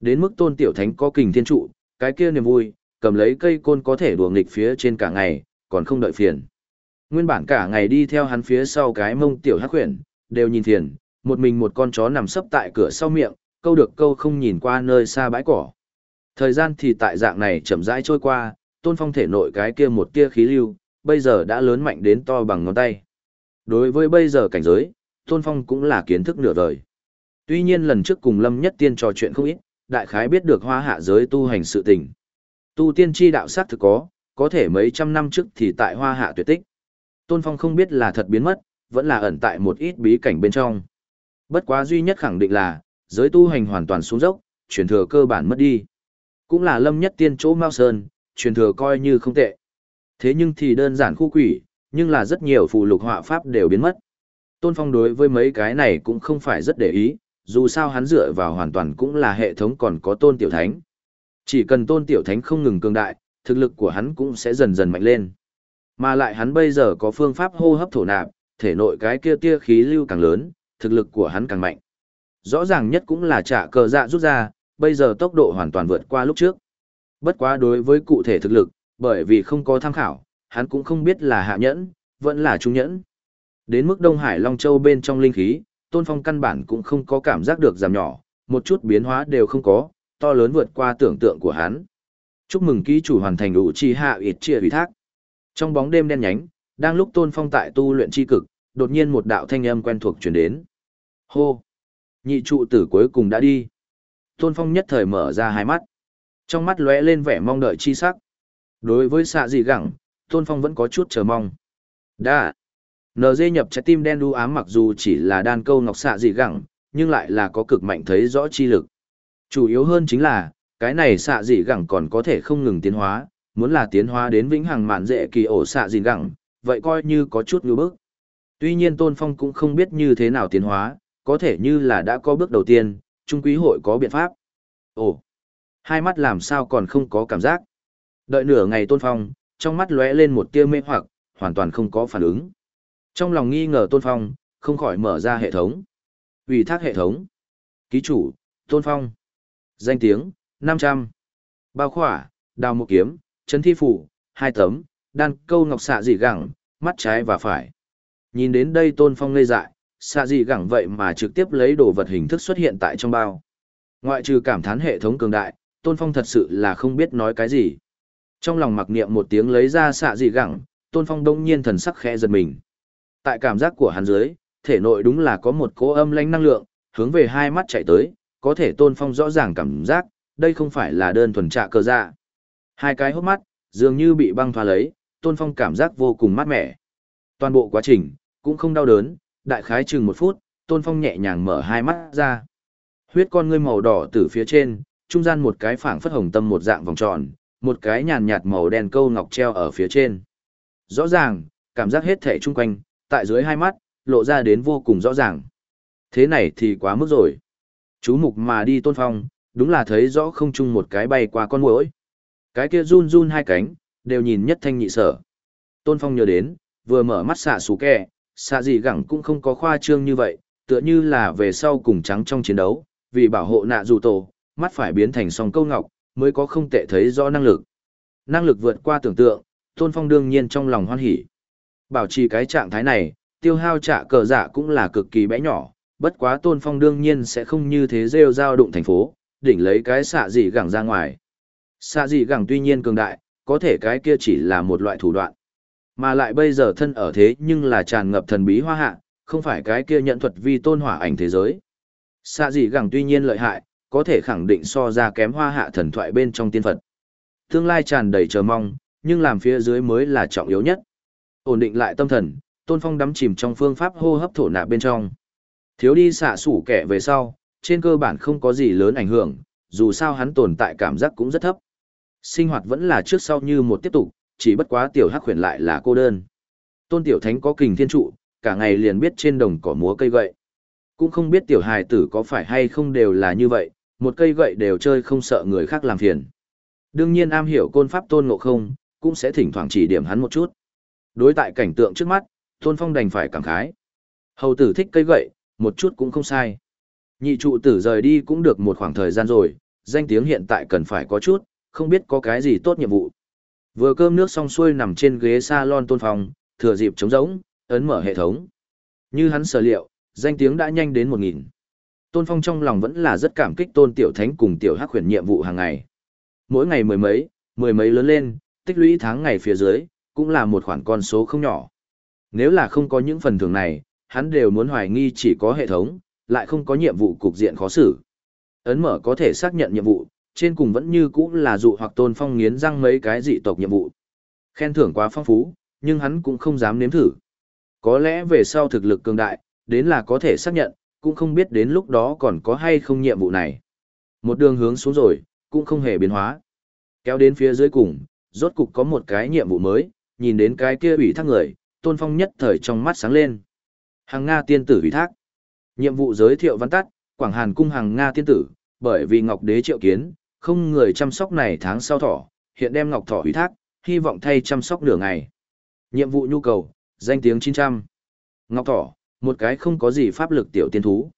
Đến mức tôn tiểu thánh có kình thiên trụ, cái kia niềm vui, cầm lấy cây côn có thể đùa nghịch phía trên cả ngày, còn không đợi phiền. Nguyên bản cả ngày đi theo hắn phía sau cái mông tiểu hắc khuyển, đều nhìn phiền, một mình một con chó nằm sấp tại cửa sau miệng, câu được câu không nhìn qua nơi xa bãi cỏ. Thời gian thì tại dạng này chậm rãi trôi qua, tôn phong thể nội cái kia một tia khí lưu, bây giờ đã lớn mạnh đến to bằng ngón tay. Đối với bây giờ cảnh giới, tôn phong cũng là kiến thức nửa đời. Tuy nhiên lần trước cùng lâm nhất tiên trò chuyện không ít, đại khái biết được hoa hạ giới tu hành sự tình. Tu tiên chi đạo sát thực có, có thể mấy trăm năm trước thì tại hoa hạ tuyệt tích. Tôn phong không biết là thật biến mất, vẫn là ẩn tại một ít bí cảnh bên trong. Bất quá duy nhất khẳng định là, giới tu hành hoàn toàn xuống dốc, truyền thừa cơ bản mất đi. Cũng là lâm nhất tiên chỗ Mao Sơn, truyền thừa coi như không tệ. Thế nhưng thì đơn giản khu quỷ, nhưng là rất nhiều phù lục họa pháp đều biến mất. Tôn Phong đối với mấy cái này cũng không phải rất để ý, dù sao hắn dựa vào hoàn toàn cũng là hệ thống còn có tôn tiểu thánh. Chỉ cần tôn tiểu thánh không ngừng cường đại, thực lực của hắn cũng sẽ dần dần mạnh lên. Mà lại hắn bây giờ có phương pháp hô hấp thổ nạp, thể nội cái kia tia khí lưu càng lớn, thực lực của hắn càng mạnh. Rõ ràng nhất cũng là trả cờ dạ rút ra, bây giờ tốc độ hoàn toàn vượt qua lúc trước. Bất quá đối với cụ thể thực lực, bởi vì không có tham khảo, hắn cũng không biết là hạ nhẫn, vẫn là trung nhẫn. Đến mức Đông Hải Long Châu bên trong linh khí, Tôn Phong căn bản cũng không có cảm giác được giảm nhỏ, một chút biến hóa đều không có, to lớn vượt qua tưởng tượng của hắn. Chúc mừng ký chủ hoàn thành đủ chi hạ ít chia ủy thác. Trong bóng đêm đen nhánh, đang lúc Tôn Phong tại tu luyện chi cực, đột nhiên một đạo thanh âm quen thuộc truyền đến. Hô! Nhị trụ tử cuối cùng đã đi. Tôn Phong nhất thời mở ra hai mắt. Trong mắt lóe lên vẻ mong đợi chi sắc. Đối với xạ dị gẳng, Tôn Phong vẫn có chút chờ mong. Đã! NG nhập trái tim đen đu ám mặc dù chỉ là đan câu ngọc xạ dị gẳng, nhưng lại là có cực mạnh thấy rõ chi lực. Chủ yếu hơn chính là, cái này xạ dị gẳng còn có thể không ngừng tiến hóa, muốn là tiến hóa đến vĩnh hằng mạn dễ kỳ ổ xạ dị gẳng, vậy coi như có chút ngư bức. Tuy nhiên Tôn Phong cũng không biết như thế nào tiến hóa, có thể như là đã có bước đầu tiên, trung quý hội có biện pháp. Ồ, hai mắt làm sao còn không có cảm giác. Đợi nửa ngày Tôn Phong, trong mắt lóe lên một tia mê hoặc, hoàn toàn không có phản ứng. Trong lòng nghi ngờ Tôn Phong, không khỏi mở ra hệ thống. Ủy thác hệ thống. Ký chủ, Tôn Phong. Danh tiếng, 500. Bao khỏa, đào một kiếm, chấn thi phủ, hai tấm, đan câu ngọc xạ dị gẳng, mắt trái và phải. Nhìn đến đây Tôn Phong ngây dại, xạ dị gẳng vậy mà trực tiếp lấy đồ vật hình thức xuất hiện tại trong bao. Ngoại trừ cảm thán hệ thống cường đại, Tôn Phong thật sự là không biết nói cái gì. Trong lòng mặc niệm một tiếng lấy ra xạ dị gẳng, Tôn Phong đông nhiên thần sắc khẽ giật mình. Tại cảm giác của hắn dưới, thể nội đúng là có một cỗ âm lãnh năng lượng, hướng về hai mắt chạy tới, có thể Tôn Phong rõ ràng cảm giác, đây không phải là đơn thuần trạ cơ dạ. Hai cái hốc mắt, dường như bị băng thoa lấy, Tôn Phong cảm giác vô cùng mát mẻ. Toàn bộ quá trình, cũng không đau đớn, đại khái chừng một phút, Tôn Phong nhẹ nhàng mở hai mắt ra. Huyết con ngươi màu đỏ từ phía trên, trung gian một cái phảng phất hồng tâm một dạng vòng tròn, một cái nhàn nhạt màu đen câu ngọc treo ở phía trên. Rõ ràng, cảm giác hết thể chung quanh, tại dưới hai mắt, lộ ra đến vô cùng rõ ràng. Thế này thì quá mức rồi. Chú mục mà đi tôn phong, đúng là thấy rõ không chung một cái bay qua con muỗi. Cái kia run run hai cánh, đều nhìn nhất thanh nhị sở. Tôn phong nhớ đến, vừa mở mắt xạ xù kẹ, xạ gì gẳng cũng không có khoa trương như vậy, tựa như là về sau cùng trắng trong chiến đấu, vì bảo hộ nạ dù tổ, mắt phải biến thành song câu ngọc, mới có không tệ thấy rõ năng lực. Năng lực vượt qua tưởng tượng, Tôn Phong đương nhiên trong lòng hoan hỉ. Bảo trì cái trạng thái này, tiêu hao trả cờ giả cũng là cực kỳ bé nhỏ, bất quá Tôn Phong đương nhiên sẽ không như thế rêu giao đụng thành phố, đỉnh lấy cái xạ dị gẳng ra ngoài. Xạ dị gẳng tuy nhiên cường đại, có thể cái kia chỉ là một loại thủ đoạn. Mà lại bây giờ thân ở thế nhưng là tràn ngập thần bí hoa hạ, không phải cái kia nhận thuật vi tôn hỏa ảnh thế giới. Xạ dị gẳng tuy nhiên lợi hại, có thể khẳng định so ra kém hoa hạ thần thoại bên trong tiên Phật. Tương lai tràn đầy chờ mong, nhưng làm phía dưới mới là trọng yếu nhất. Ổn định lại tâm thần, Tôn Phong đắm chìm trong phương pháp hô hấp thổ nạp bên trong. Thiếu đi xạ sủ kẻ về sau, trên cơ bản không có gì lớn ảnh hưởng, dù sao hắn tồn tại cảm giác cũng rất thấp. Sinh hoạt vẫn là trước sau như một tiếp tục, chỉ bất quá tiểu hắc huyền lại là cô đơn. Tôn tiểu thánh có kình thiên trụ, cả ngày liền biết trên đồng cỏ múa cây gậy. Cũng không biết tiểu hài tử có phải hay không đều là như vậy, một cây gậy đều chơi không sợ người khác làm phiền. Đương nhiên am hiểu côn pháp tôn ngộ không, cũng sẽ thỉnh thoảng chỉ điểm hắn một chút. Đối tại cảnh tượng trước mắt, tôn phong đành phải cảm khái. Hầu tử thích cây gậy, một chút cũng không sai. Nhị trụ tử rời đi cũng được một khoảng thời gian rồi, danh tiếng hiện tại cần phải có chút, không biết có cái gì tốt nhiệm vụ. Vừa cơm nước xong xuôi nằm trên ghế salon tôn phong, thừa dịp trống rỗng, ấn mở hệ thống. Như hắn sở liệu, danh tiếng đã nhanh đến một nghìn. Tôn Phong trong lòng vẫn là rất cảm kích Tôn Tiểu Thánh cùng Tiểu Hắc huyền nhiệm vụ hàng ngày. Mỗi ngày mười mấy, mười mấy lớn lên, tích lũy tháng ngày phía dưới, cũng là một khoản con số không nhỏ. Nếu là không có những phần thưởng này, hắn đều muốn hoài nghi chỉ có hệ thống, lại không có nhiệm vụ cục diện khó xử. Ấn mở có thể xác nhận nhiệm vụ, trên cùng vẫn như cũ là dụ hoặc Tôn Phong nghiến răng mấy cái dị tộc nhiệm vụ. Khen thưởng quá phong phú, nhưng hắn cũng không dám nếm thử. Có lẽ về sau thực lực cường đại, đến là có thể xác nhận, cũng không biết đến lúc đó còn có hay không nhiệm vụ này. Một đường hướng xuống rồi, cũng không hề biến hóa. Kéo đến phía dưới cùng, rốt cục có một cái nhiệm vụ mới, nhìn đến cái kia ủy thác người, tôn phong nhất thời trong mắt sáng lên. Hàng Nga tiên tử ủy thác. Nhiệm vụ giới thiệu văn tắt, Quảng Hàn cung hàng Nga tiên tử, bởi vì Ngọc Đế triệu kiến, không người chăm sóc này tháng sau thỏ, hiện đem ngọc thỏ ủy thác, hy vọng thay chăm sóc nửa ngày. Nhiệm vụ nhu cầu, danh tiếng 900. Ngọc thỏ, một cái không có gì pháp lực tiểu tiên thú.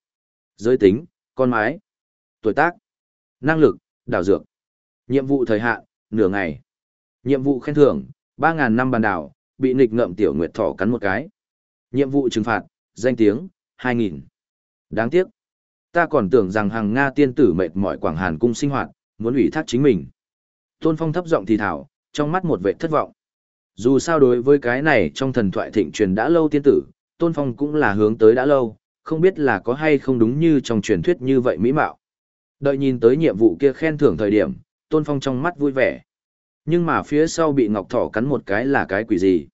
Giới tính, con mái. Tuổi tác, năng lực, đảo dược. Nhiệm vụ thời hạn, nửa ngày. Nhiệm vụ khen thưởng, 3.000 năm bàn đảo, bị nghịch ngợm tiểu nguyệt thỏ cắn một cái. Nhiệm vụ trừng phạt, danh tiếng, 2.000. Đáng tiếc. Ta còn tưởng rằng hàng Nga tiên tử mệt mỏi Quảng Hàn cung sinh hoạt, muốn ủy thác chính mình. Tôn Phong thấp giọng thì thảo, trong mắt một vệ thất vọng. Dù sao đối với cái này trong thần thoại thịnh truyền đã lâu tiên tử, Tôn Phong cũng là hướng tới đã lâu, không biết là có hay không đúng như trong truyền thuyết như vậy mỹ mạo. Đợi nhìn tới nhiệm vụ kia khen thưởng thời điểm, Tôn Phong trong mắt vui vẻ. Nhưng mà phía sau bị Ngọc Thỏ cắn một cái là cái quỷ gì?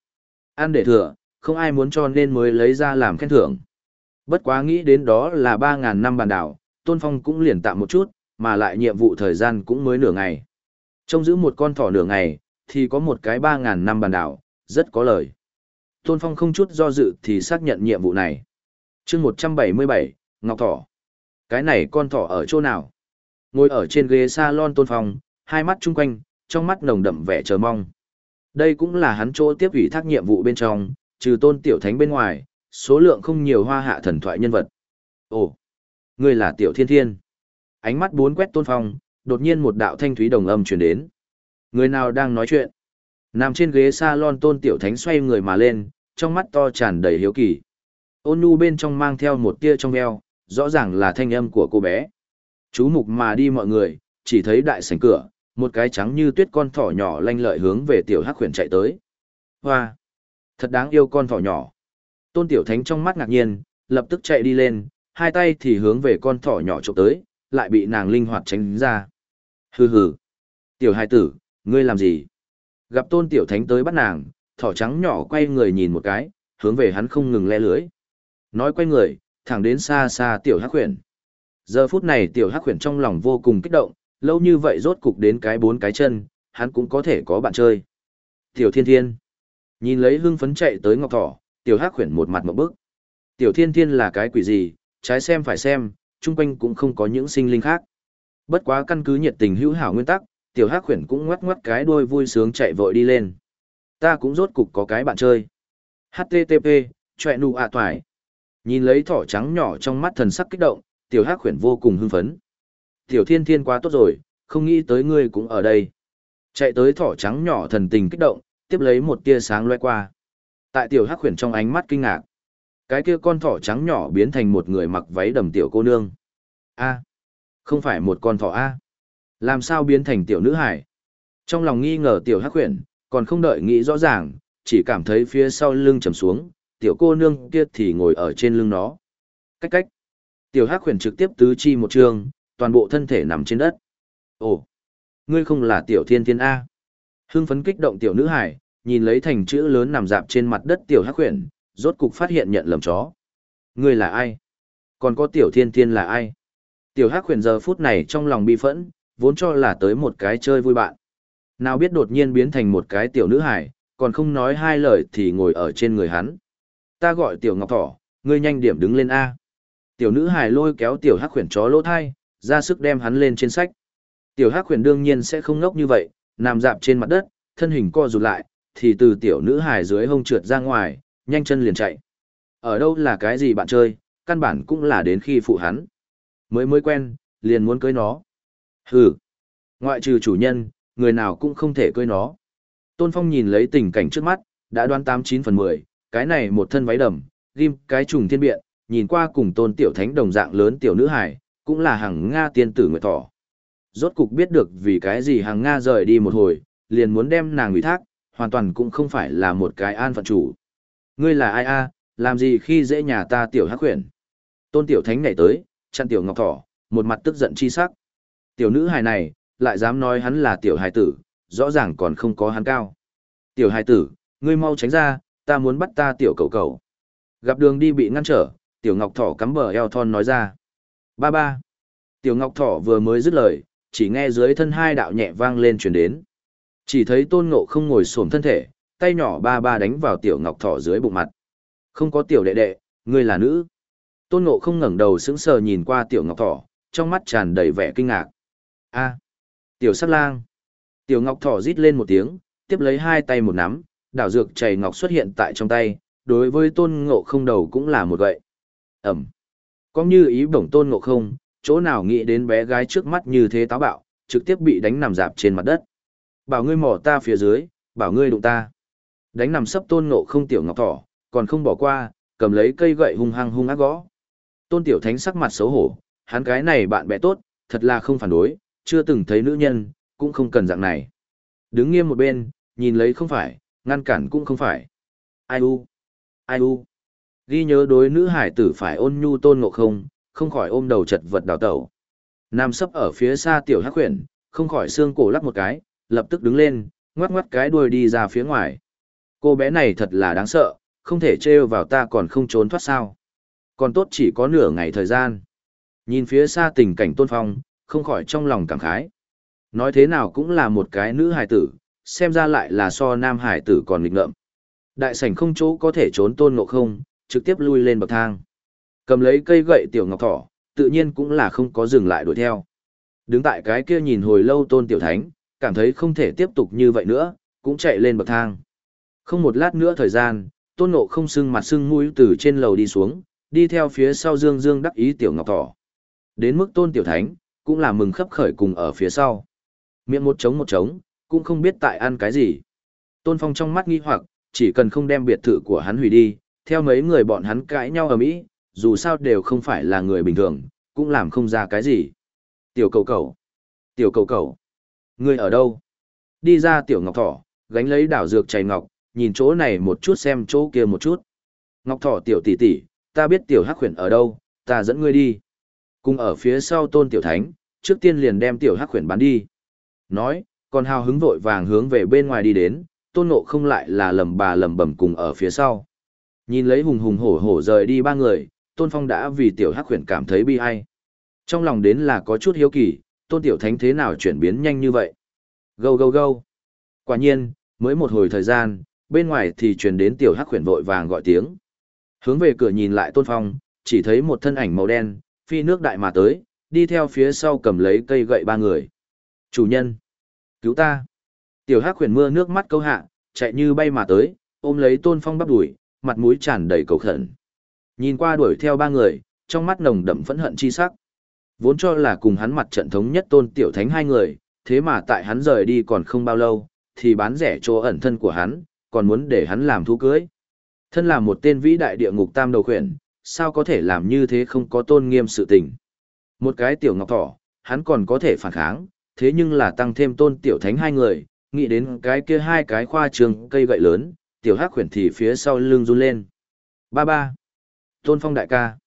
Ăn để thừa, không ai muốn cho nên mới lấy ra làm khen thưởng. Bất quá nghĩ đến đó là ba ngàn năm bàn đảo, Tôn Phong cũng liền tạm một chút, mà lại nhiệm vụ thời gian cũng mới nửa ngày. Trông giữ một con thỏ nửa ngày, thì có một cái ba ngàn năm bàn đảo, rất có lời. Tôn Phong không chút do dự thì xác nhận nhiệm vụ này. chương 177, Ngọc Thỏ. Cái này con thỏ ở chỗ nào? Ngồi ở trên ghế salon Tôn Phong, hai mắt chung quanh, trong mắt nồng đậm vẻ chờ mong. Đây cũng là hắn chỗ tiếp ủy thác nhiệm vụ bên trong, trừ Tôn Tiểu Thánh bên ngoài, số lượng không nhiều hoa hạ thần thoại nhân vật. Ồ, ngươi là Tiểu Thiên Thiên. Ánh mắt bốn quét Tôn Phong, đột nhiên một đạo thanh thúy đồng âm truyền đến. Người nào đang nói chuyện? Nằm trên ghế salon Tôn Tiểu Thánh xoay người mà lên, trong mắt to tràn đầy hiếu kỳ. Ôn nhu bên trong mang theo một tia trong veo, rõ ràng là thanh âm của cô bé. Chú mục mà đi mọi người, chỉ thấy đại sảnh cửa, một cái trắng như tuyết con thỏ nhỏ lanh lợi hướng về tiểu hắc khuyển chạy tới. Hoa! Thật đáng yêu con thỏ nhỏ. Tôn tiểu thánh trong mắt ngạc nhiên, lập tức chạy đi lên, hai tay thì hướng về con thỏ nhỏ chụp tới, lại bị nàng linh hoạt tránh ra. Hừ hừ! Tiểu hai tử, ngươi làm gì? Gặp tôn tiểu thánh tới bắt nàng, thỏ trắng nhỏ quay người nhìn một cái, hướng về hắn không ngừng le lưới. Nói quay người, thẳng đến xa xa tiểu hắc khuyển. Giờ phút này tiểu hắc khuyển trong lòng vô cùng kích động, lâu như vậy rốt cục đến cái bốn cái chân, hắn cũng có thể có bạn chơi. Tiểu thiên thiên. Nhìn lấy hưng phấn chạy tới ngọc thỏ, tiểu hắc huyền một mặt một bức. Tiểu thiên thiên là cái quỷ gì, trái xem phải xem, chung quanh cũng không có những sinh linh khác. Bất quá căn cứ nhiệt tình hữu hảo nguyên tắc, tiểu hắc huyền cũng ngoắc ngoắc cái đuôi vui sướng chạy vội đi lên. Ta cũng rốt cục có cái bạn chơi. HTTP, chọe nụ ạ toài. Nhìn lấy thỏ trắng nhỏ trong mắt thần sắc kích động, tiểu hắc khuyển vô cùng hưng phấn. Tiểu thiên thiên quá tốt rồi, không nghĩ tới ngươi cũng ở đây. Chạy tới thỏ trắng nhỏ thần tình kích động, tiếp lấy một tia sáng loe qua. Tại tiểu hắc khuyển trong ánh mắt kinh ngạc. Cái kia con thỏ trắng nhỏ biến thành một người mặc váy đầm tiểu cô nương. A, không phải một con thỏ A. Làm sao biến thành tiểu nữ hải? Trong lòng nghi ngờ tiểu hắc khuyển, còn không đợi nghĩ rõ ràng, chỉ cảm thấy phía sau lưng trầm xuống, tiểu cô nương kia thì ngồi ở trên lưng nó. Cách cách. Tiểu hắc khuyển trực tiếp tứ chi một trường, toàn bộ thân thể nằm trên đất. Ồ, ngươi không là tiểu thiên thiên A. Hưng phấn kích động tiểu nữ hải, nhìn lấy thành chữ lớn nằm dạp trên mặt đất tiểu hắc khuyển, rốt cục phát hiện nhận lầm chó. Ngươi là ai? Còn có tiểu thiên thiên là ai? Tiểu hắc khuyển giờ phút này trong lòng bi phẫn, vốn cho là tới một cái chơi vui bạn. Nào biết đột nhiên biến thành một cái tiểu nữ hải, còn không nói hai lời thì ngồi ở trên người hắn. Ta gọi tiểu ngọc thỏ, ngươi nhanh điểm đứng lên A. Tiểu nữ hải lôi kéo tiểu hắc khuyển chó lỗ thai, ra sức đem hắn lên trên sách. Tiểu hắc huyền đương nhiên sẽ không ngốc như vậy, nằm dạp trên mặt đất, thân hình co rụt lại, thì từ tiểu nữ hải dưới hông trượt ra ngoài, nhanh chân liền chạy. Ở đâu là cái gì bạn chơi, căn bản cũng là đến khi phụ hắn. Mới mới quen, liền muốn cưới nó. Hừ. Ngoại trừ chủ nhân, người nào cũng không thể cưới nó. Tôn Phong nhìn lấy tình cảnh trước mắt, đã đoán 89 phần 10, cái này một thân váy đầm, ghim cái trùng thiên biện, nhìn qua cùng tôn tiểu thánh đồng dạng lớn tiểu nữ hải, cũng là hàng Nga tiên tử Nguyệt Thỏ. Rốt cục biết được vì cái gì hàng Nga rời đi một hồi, liền muốn đem nàng ủy thác, hoàn toàn cũng không phải là một cái an phận chủ. Ngươi là ai a? làm gì khi dễ nhà ta tiểu hắc huyền? Tôn tiểu thánh nhảy tới, chặn tiểu ngọc thỏ, một mặt tức giận chi sắc. Tiểu nữ hài này, lại dám nói hắn là tiểu hài tử, rõ ràng còn không có hắn cao. Tiểu hài tử, ngươi mau tránh ra, ta muốn bắt ta tiểu cầu cầu. Gặp đường đi bị ngăn trở, tiểu ngọc thỏ cắm bờ eo thon nói ra. Ba ba. Tiểu ngọc thỏ vừa mới dứt lời, chỉ nghe dưới thân hai đạo nhẹ vang lên truyền đến. Chỉ thấy tôn ngộ không ngồi xổm thân thể, tay nhỏ ba ba đánh vào tiểu ngọc thỏ dưới bụng mặt. Không có tiểu đệ đệ, ngươi là nữ. Tôn ngộ không ngẩng đầu sững sờ nhìn qua tiểu ngọc thỏ, trong mắt tràn đầy vẻ kinh ngạc. A. Tiểu Sắt lang. Tiểu ngọc thỏ rít lên một tiếng, tiếp lấy hai tay một nắm, đảo dược chảy ngọc xuất hiện tại trong tay, đối với tôn ngộ không đầu cũng là một gậy. Ẩm. Có như ý bổng tôn ngộ không, chỗ nào nghĩ đến bé gái trước mắt như thế táo bạo, trực tiếp bị đánh nằm dạp trên mặt đất. Bảo ngươi mỏ ta phía dưới, bảo ngươi đụng ta. Đánh nằm sấp tôn ngộ không tiểu ngọc thỏ, còn không bỏ qua, cầm lấy cây gậy hung hăng hung ác gõ. Tôn tiểu thánh sắc mặt xấu hổ, hắn cái này bạn bè tốt, thật là không phản đối, chưa từng thấy nữ nhân, cũng không cần dạng này. Đứng nghiêm một bên, nhìn lấy không phải, ngăn cản cũng không phải. Ai u? Ai u? Ghi nhớ đối nữ hải tử phải ôn nhu tôn ngộ không, không khỏi ôm đầu chật vật đào tẩu. Nam sấp ở phía xa tiểu hắc khuyển, không khỏi xương cổ lắc một cái, lập tức đứng lên, ngoắc ngoắc cái đuôi đi ra phía ngoài. Cô bé này thật là đáng sợ, không thể trêu vào ta còn không trốn thoát sao. Còn tốt chỉ có nửa ngày thời gian. Nhìn phía xa tình cảnh tôn phong, không khỏi trong lòng cảm khái. Nói thế nào cũng là một cái nữ hải tử, xem ra lại là so nam hải tử còn nghịch ngợm. Đại sảnh không chỗ có thể trốn tôn ngộ không, trực tiếp lui lên bậc thang. Cầm lấy cây gậy tiểu ngọc thỏ, tự nhiên cũng là không có dừng lại đuổi theo. Đứng tại cái kia nhìn hồi lâu tôn tiểu thánh, cảm thấy không thể tiếp tục như vậy nữa, cũng chạy lên bậc thang. Không một lát nữa thời gian, tôn ngộ không sưng mặt sưng mũi từ trên lầu đi xuống, đi theo phía sau dương dương đắc ý tiểu ngọc thỏ. Đến mức tôn tiểu thánh, cũng là mừng khấp khởi cùng ở phía sau. Miệng một trống một trống, cũng không biết tại ăn cái gì. Tôn Phong trong mắt nghi hoặc, chỉ cần không đem biệt thự của hắn hủy đi, theo mấy người bọn hắn cãi nhau ở Mỹ, dù sao đều không phải là người bình thường, cũng làm không ra cái gì. Tiểu cầu cầu. Tiểu cầu cầu. Ngươi ở đâu? Đi ra tiểu ngọc thỏ, gánh lấy đảo dược chảy ngọc, nhìn chỗ này một chút xem chỗ kia một chút. Ngọc thỏ tiểu tỷ tỷ, ta biết tiểu hắc khuyển ở đâu, ta dẫn ngươi đi. Cùng ở phía sau tôn tiểu thánh, trước tiên liền đem tiểu hắc khuyển bán đi. Nói, còn hào hứng vội vàng hướng về bên ngoài đi đến, tôn nộ không lại là lầm bà lầm bầm cùng ở phía sau. Nhìn lấy hùng hùng hổ hổ rời đi ba người, tôn phong đã vì tiểu hắc khuyển cảm thấy bi ai. Trong lòng đến là có chút hiếu kỳ, tôn tiểu thánh thế nào chuyển biến nhanh như vậy. Gâu gâu gâu. Quả nhiên, mới một hồi thời gian, bên ngoài thì truyền đến tiểu hắc khuyển vội vàng gọi tiếng. Hướng về cửa nhìn lại tôn phong, chỉ thấy một thân ảnh màu đen, phi nước đại mà tới, đi theo phía sau cầm lấy cây gậy ba người. Chủ nhân, cứu ta. Tiểu Hắc khuyển mưa nước mắt câu hạ, chạy như bay mà tới, ôm lấy Tôn Phong bắp đuổi, mặt mũi tràn đầy cầu khẩn. Nhìn qua đuổi theo ba người, trong mắt nồng đậm phẫn hận chi sắc. Vốn cho là cùng hắn mặt trận thống nhất Tôn Tiểu Thánh hai người, thế mà tại hắn rời đi còn không bao lâu, thì bán rẻ chỗ ẩn thân của hắn, còn muốn để hắn làm thú cưới. Thân là một tên vĩ đại địa ngục tam đầu khuyển, sao có thể làm như thế không có tôn nghiêm sự tình. Một cái tiểu ngọc thỏ, hắn còn có thể phản kháng, thế nhưng là tăng thêm tôn tiểu thánh hai người, nghĩ đến cái kia hai cái khoa trường cây gậy lớn, tiểu hắc khuyển thì phía sau lưng run lên. Ba ba. Tôn phong đại ca.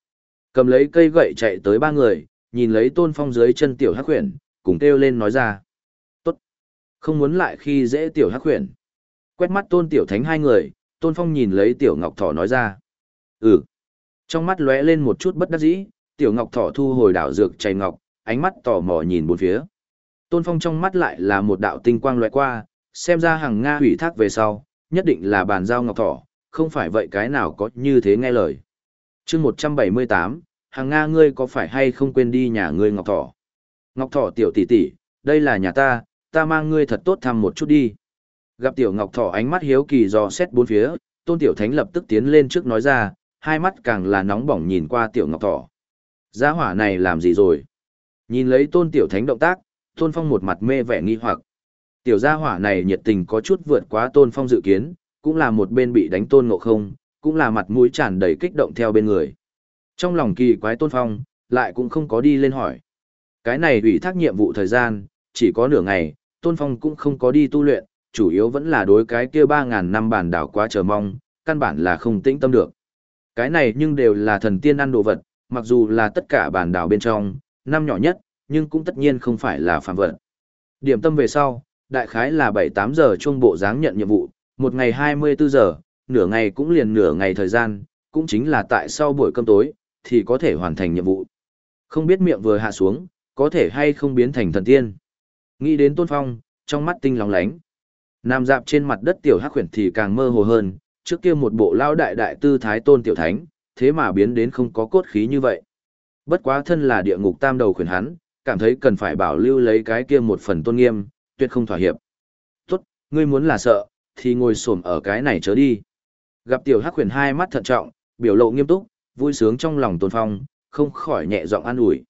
Cầm lấy cây gậy chạy tới ba người, nhìn lấy tôn phong dưới chân tiểu hắc khuyển, cùng kêu lên nói ra. Tốt. Không muốn lại khi dễ tiểu hắc khuyển. Quét mắt tôn tiểu thánh hai người, tôn phong nhìn lấy tiểu ngọc thỏ nói ra. Ừ. Trong mắt lóe lên một chút bất đắc dĩ, tiểu ngọc thỏ thu hồi đảo dược chảy ngọc, ánh mắt tò mò nhìn bốn phía. Tôn Phong trong mắt lại là một đạo tinh quang lóe qua, xem ra hàng Nga hủy thác về sau, nhất định là bàn giao ngọc thỏ, không phải vậy cái nào có như thế nghe lời. chương 178, hàng Nga ngươi có phải hay không quên đi nhà ngươi ngọc thỏ? Ngọc thỏ tiểu tỷ tỷ, đây là nhà ta, ta mang ngươi thật tốt thăm một chút đi. Gặp tiểu ngọc thỏ ánh mắt hiếu kỳ dò xét bốn phía, tôn tiểu thánh lập tức tiến lên trước nói ra, hai mắt càng là nóng bỏng nhìn qua tiểu ngọc thỏ. Gia hỏa này làm gì rồi? Nhìn lấy tôn tiểu thánh động tác, tôn phong một mặt mê vẻ nghi hoặc. Tiểu gia hỏa này nhiệt tình có chút vượt quá tôn phong dự kiến, cũng là một bên bị đánh tôn ngộ không, cũng là mặt mũi tràn đầy kích động theo bên người. Trong lòng kỳ quái tôn phong, lại cũng không có đi lên hỏi. Cái này ủy thác nhiệm vụ thời gian, chỉ có nửa ngày, tôn phong cũng không có đi tu luyện, chủ yếu vẫn là đối cái kia 3.000 năm bản đảo quá chờ mong, căn bản là không tĩnh tâm được. Cái này nhưng đều là thần tiên ăn đồ vật, mặc dù là tất cả bản đảo bên trong, năm nhỏ nhất, nhưng cũng tất nhiên không phải là phạm vật. Điểm tâm về sau, đại khái là 7-8 giờ chuông bộ dáng nhận nhiệm vụ, một ngày 24 giờ, nửa ngày cũng liền nửa ngày thời gian, cũng chính là tại sau buổi cơm tối, thì có thể hoàn thành nhiệm vụ. Không biết miệng vừa hạ xuống, có thể hay không biến thành thần tiên. Nghĩ đến Tôn Phong, trong mắt tinh lóng lánh. Nam dạp trên mặt đất tiểu hắc khuyển thì càng mơ hồ hơn, trước kia một bộ lao đại đại tư thái tôn tiểu thánh, thế mà biến đến không có cốt khí như vậy. Bất quá thân là địa ngục tam đầu khuyển hắn, cảm thấy cần phải bảo lưu lấy cái kia một phần tôn nghiêm, tuyệt không thỏa hiệp. Tốt, ngươi muốn là sợ, thì ngồi xổm ở cái này chớ đi. Gặp tiểu hắc huyền hai mắt thận trọng, biểu lộ nghiêm túc, vui sướng trong lòng tôn phong, không khỏi nhẹ giọng an ủi.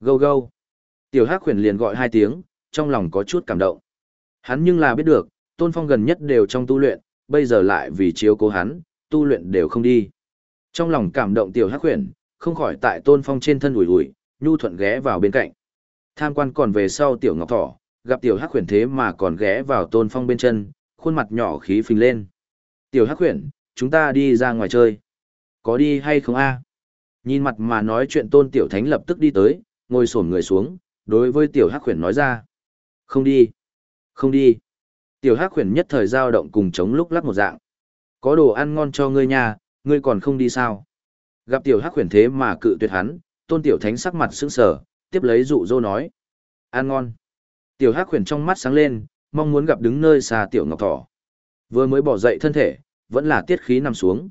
Gâu gâu. Tiểu hắc huyền liền gọi hai tiếng, trong lòng có chút cảm động. Hắn nhưng là biết được, tôn phong gần nhất đều trong tu luyện, bây giờ lại vì chiếu cố hắn, tu luyện đều không đi. Trong lòng cảm động tiểu hắc huyền, không khỏi tại tôn phong trên thân ủi ủi, nhu thuận ghé vào bên cạnh. Tham quan còn về sau tiểu ngọc thỏ, gặp tiểu hắc huyền thế mà còn ghé vào tôn phong bên chân, khuôn mặt nhỏ khí phình lên. Tiểu hắc huyền, chúng ta đi ra ngoài chơi. Có đi hay không a? Nhìn mặt mà nói chuyện tôn tiểu thánh lập tức đi tới, ngồi xổm người xuống, đối với tiểu hắc huyền nói ra. Không đi. Không đi. Tiểu hắc huyền nhất thời dao động cùng chống lúc lắc một dạng. Có đồ ăn ngon cho ngươi nha, ngươi còn không đi sao? Gặp tiểu hắc huyền thế mà cự tuyệt hắn, tôn tiểu thánh sắc mặt sững sờ, tiếp lấy dụ dỗ nói. Ăn ngon. Tiểu hắc huyền trong mắt sáng lên, mong muốn gặp đứng nơi xa tiểu ngọc thỏ. Vừa mới bỏ dậy thân thể, vẫn là tiết khí nằm xuống.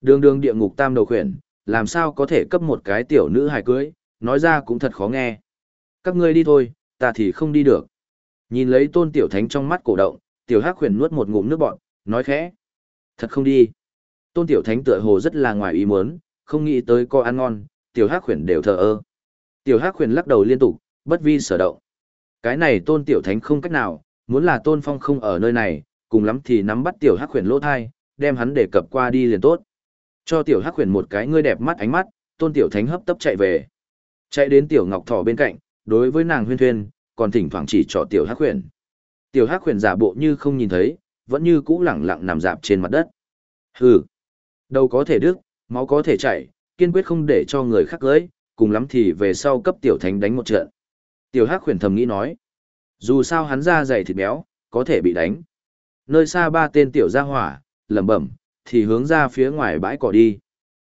Đường đường địa ngục tam đầu khuyển, làm sao có thể cấp một cái tiểu nữ hài cưới, nói ra cũng thật khó nghe. Các ngươi đi thôi, ta thì không đi được. Nhìn lấy tôn tiểu thánh trong mắt cổ động, tiểu hắc khuyển nuốt một ngụm nước bọn, nói khẽ. Thật không đi. Tôn tiểu thánh tựa hồ rất là ngoài ý muốn, không nghĩ tới co ăn ngon, tiểu hắc khuyển đều thờ ơ. Tiểu hắc khuyển lắc đầu liên tục, bất vi sở động. Cái này tôn tiểu thánh không cách nào, muốn là tôn phong không ở nơi này, cùng lắm thì nắm bắt tiểu hắc khuyển lỗ thai, đem hắn để cập qua đi liền tốt. Cho tiểu hắc khuyển một cái ngươi đẹp mắt ánh mắt, tôn tiểu thánh hấp tấp chạy về. Chạy đến tiểu ngọc thỏ bên cạnh, đối với nàng huyên thuyên, còn thỉnh thoảng chỉ cho tiểu hắc khuyển. Tiểu hắc khuyển giả bộ như không nhìn thấy, vẫn như cũ lẳng lặng nằm dạp trên mặt đất. Hừ, đầu có thể đứt, máu có thể chảy, kiên quyết không để cho người khác cưới, cùng lắm thì về sau cấp tiểu thánh đánh một trận. Tiểu hắc khuyển thầm nghĩ nói, dù sao hắn ra dày thịt béo, có thể bị đánh. Nơi xa ba tên tiểu gia hỏa, lẩm bẩm, thì hướng ra phía ngoài bãi cỏ đi.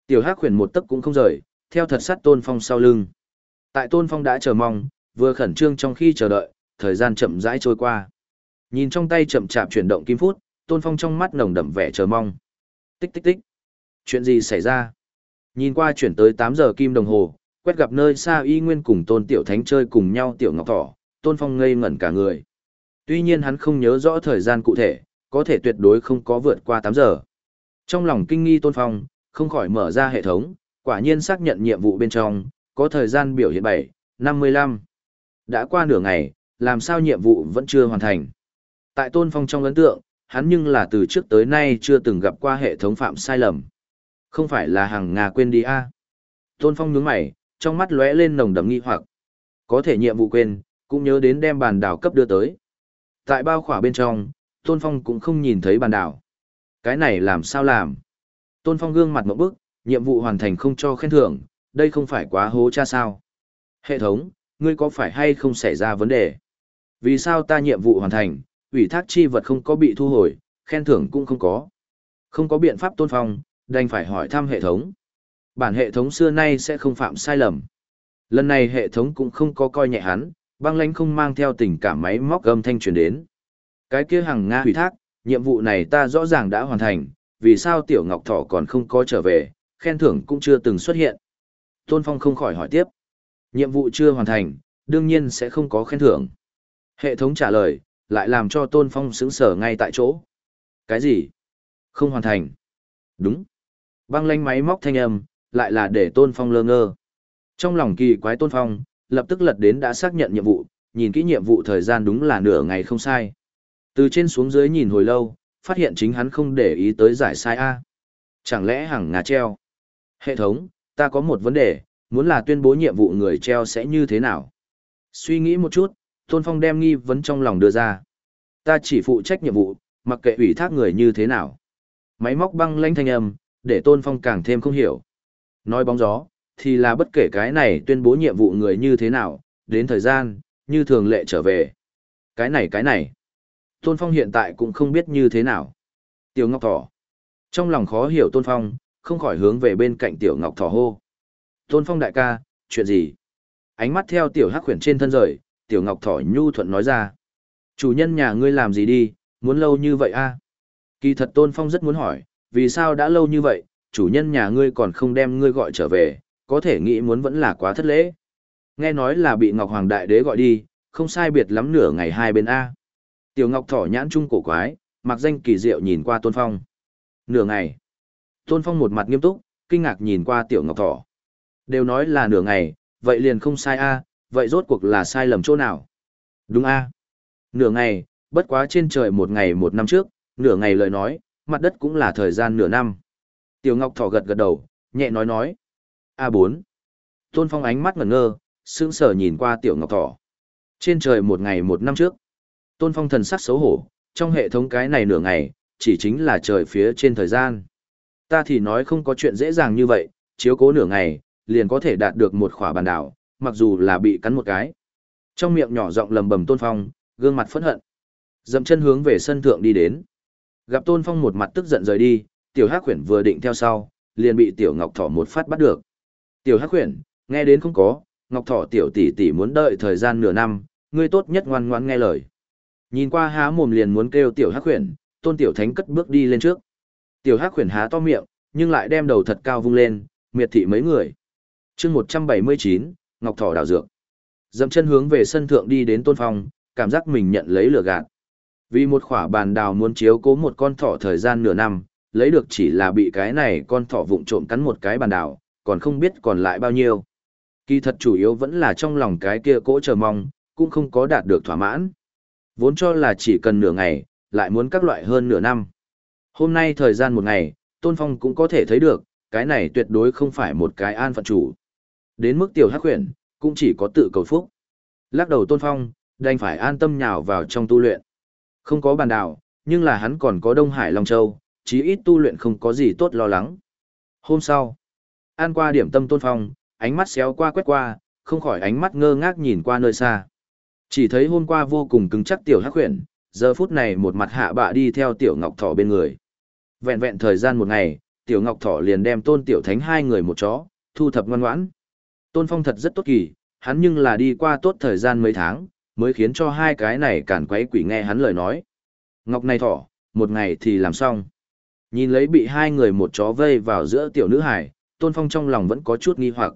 Tiểu Hắc khuyển một tấc cũng không rời, theo thật sát Tôn Phong sau lưng. Tại Tôn Phong đã chờ mong, vừa khẩn trương trong khi chờ đợi, thời gian chậm rãi trôi qua. Nhìn trong tay chậm chạp chuyển động kim phút, Tôn Phong trong mắt nồng đậm vẻ chờ mong. Tích tích tích. Chuyện gì xảy ra? Nhìn qua chuyển tới 8 giờ kim đồng hồ, quét gặp nơi xa y nguyên cùng Tôn Tiểu Thánh chơi cùng nhau Tiểu Ngọc Thỏ, Tôn Phong ngây ngẩn cả người. Tuy nhiên hắn không nhớ rõ thời gian cụ thể, có thể tuyệt đối không có vượt qua tám giờ. Trong lòng kinh nghi Tôn Phong, không khỏi mở ra hệ thống, quả nhiên xác nhận nhiệm vụ bên trong, có thời gian biểu hiện 7, 55. Đã qua nửa ngày, làm sao nhiệm vụ vẫn chưa hoàn thành. Tại Tôn Phong trong ấn tượng, hắn nhưng là từ trước tới nay chưa từng gặp qua hệ thống phạm sai lầm. Không phải là hàng Nga quên đi a à? Tôn Phong nhướng mày, trong mắt lóe lên nồng đậm nghi hoặc. Có thể nhiệm vụ quên, cũng nhớ đến đem bàn đảo cấp đưa tới. Tại bao khỏa bên trong, Tôn Phong cũng không nhìn thấy bàn đảo. Cái này làm sao làm? Tôn Phong gương mặt một bức, nhiệm vụ hoàn thành không cho khen thưởng, đây không phải quá hố cha sao. Hệ thống, ngươi có phải hay không xảy ra vấn đề? Vì sao ta nhiệm vụ hoàn thành, ủy thác chi vật không có bị thu hồi, khen thưởng cũng không có. Không có biện pháp Tôn Phong, đành phải hỏi thăm hệ thống. Bản hệ thống xưa nay sẽ không phạm sai lầm. Lần này hệ thống cũng không có coi nhẹ hắn, băng lãnh không mang theo tình cảm máy móc âm thanh truyền đến. Cái kia hàng Nga hủy thác, nhiệm vụ này ta rõ ràng đã hoàn thành, vì sao Tiểu Ngọc Thỏ còn không có trở về, khen thưởng cũng chưa từng xuất hiện. Tôn Phong không khỏi hỏi tiếp. Nhiệm vụ chưa hoàn thành, đương nhiên sẽ không có khen thưởng. Hệ thống trả lời, lại làm cho Tôn Phong sững sở ngay tại chỗ. Cái gì? Không hoàn thành. Đúng. Băng lanh máy móc thanh âm, lại là để Tôn Phong lơ ngơ. Trong lòng kỳ quái Tôn Phong, lập tức lật đến đã xác nhận nhiệm vụ, nhìn kỹ nhiệm vụ thời gian đúng là nửa ngày không sai. Từ trên xuống dưới nhìn hồi lâu, phát hiện chính hắn không để ý tới giải sai A. Chẳng lẽ hàng ngà treo? Hệ thống, ta có một vấn đề, muốn là tuyên bố nhiệm vụ người treo sẽ như thế nào? Suy nghĩ một chút, Tôn Phong đem nghi vấn trong lòng đưa ra. Ta chỉ phụ trách nhiệm vụ, mặc kệ ủy thác người như thế nào. Máy móc băng lanh thanh âm, để Tôn Phong càng thêm không hiểu. Nói bóng gió, thì là bất kể cái này tuyên bố nhiệm vụ người như thế nào, đến thời gian, như thường lệ trở về. Cái này cái này. Tôn Phong hiện tại cũng không biết như thế nào. Tiểu Ngọc Thỏ. Trong lòng khó hiểu Tôn Phong, không khỏi hướng về bên cạnh Tiểu Ngọc Thỏ hô. Tôn Phong đại ca, chuyện gì? Ánh mắt theo Tiểu Hắc khuyển trên thân rời, Tiểu Ngọc Thỏ nhu thuận nói ra. Chủ nhân nhà ngươi làm gì đi, muốn lâu như vậy a? Kỳ thật Tôn Phong rất muốn hỏi, vì sao đã lâu như vậy, chủ nhân nhà ngươi còn không đem ngươi gọi trở về, có thể nghĩ muốn vẫn là quá thất lễ. Nghe nói là bị Ngọc Hoàng Đại Đế gọi đi, không sai biệt lắm nửa ngày hai bên A. Tiểu Ngọc thỏ nhãn trung cổ quái, mặc danh kỳ diệu nhìn qua Tôn Phong. Nửa ngày. Tôn Phong một mặt nghiêm túc, kinh ngạc nhìn qua Tiểu Ngọc thỏ. Đều nói là nửa ngày, vậy liền không sai A, vậy rốt cuộc là sai lầm chỗ nào? Đúng A. Nửa ngày, bất quá trên trời một ngày một năm trước, nửa ngày lời nói, mặt đất cũng là thời gian nửa năm. Tiểu Ngọc thỏ gật gật đầu, nhẹ nói nói. A4. Tôn Phong ánh mắt ngẩn ngơ, sững sờ nhìn qua Tiểu Ngọc thỏ. Trên trời một ngày một năm trước. Tôn Phong thần sắc xấu hổ, trong hệ thống cái này nửa ngày, chỉ chính là trời phía trên thời gian. Ta thì nói không có chuyện dễ dàng như vậy, chiếu cố nửa ngày, liền có thể đạt được một khỏa bàn đảo, mặc dù là bị cắn một cái. Trong miệng nhỏ giọng lầm bầm Tôn Phong, gương mặt phẫn hận. Dậm chân hướng về sân thượng đi đến. Gặp Tôn Phong một mặt tức giận rời đi, Tiểu Hắc khuyển vừa định theo sau, liền bị Tiểu Ngọc Thỏ một phát bắt được. Tiểu Hắc khuyển, nghe đến không có, Ngọc Thỏ tiểu tỷ tỷ muốn đợi thời gian nửa năm, ngươi tốt nhất ngoan ngoãn nghe lời. Nhìn qua há mồm liền muốn kêu Tiểu Hắc khuyển, Tôn Tiểu Thánh cất bước đi lên trước. Tiểu Hắc khuyển há to miệng, nhưng lại đem đầu thật cao vung lên, miệt thị mấy người. Chương 179, Ngọc Thỏ đào dược. Dậm chân hướng về sân thượng đi đến Tôn Phong, cảm giác mình nhận lấy lửa gạt. Vì một khỏa bàn đào muốn chiếu cố một con thỏ thời gian nửa năm, lấy được chỉ là bị cái này con thỏ vụng trộm cắn một cái bàn đảo, còn không biết còn lại bao nhiêu. Kỳ thật chủ yếu vẫn là trong lòng cái kia cỗ chờ mong, cũng không có đạt được thỏa mãn. Vốn cho là chỉ cần nửa ngày, lại muốn các loại hơn nửa năm. Hôm nay thời gian một ngày, Tôn Phong cũng có thể thấy được, cái này tuyệt đối không phải một cái an phận chủ. Đến mức tiểu hắc huyền, cũng chỉ có tự cầu phúc. Lắc đầu Tôn Phong, đành phải an tâm nhào vào trong tu luyện. Không có bàn đảo, nhưng là hắn còn có Đông Hải Long Châu, chí ít tu luyện không có gì tốt lo lắng. Hôm sau, an qua điểm tâm Tôn Phong, ánh mắt xéo qua quét qua, không khỏi ánh mắt ngơ ngác nhìn qua nơi xa. Chỉ thấy hôm qua vô cùng cứng chắc tiểu hắc huyền, giờ phút này một mặt hạ bạ đi theo tiểu ngọc thỏ bên người. Vẹn vẹn thời gian một ngày, tiểu ngọc thỏ liền đem tôn tiểu thánh hai người một chó, thu thập ngoan ngoãn. Tôn phong thật rất tốt kỳ, hắn nhưng là đi qua tốt thời gian mấy tháng, mới khiến cho hai cái này cản quấy quỷ nghe hắn lời nói. Ngọc này thỏ, một ngày thì làm xong. Nhìn lấy bị hai người một chó vây vào giữa tiểu nữ hải, tôn phong trong lòng vẫn có chút nghi hoặc.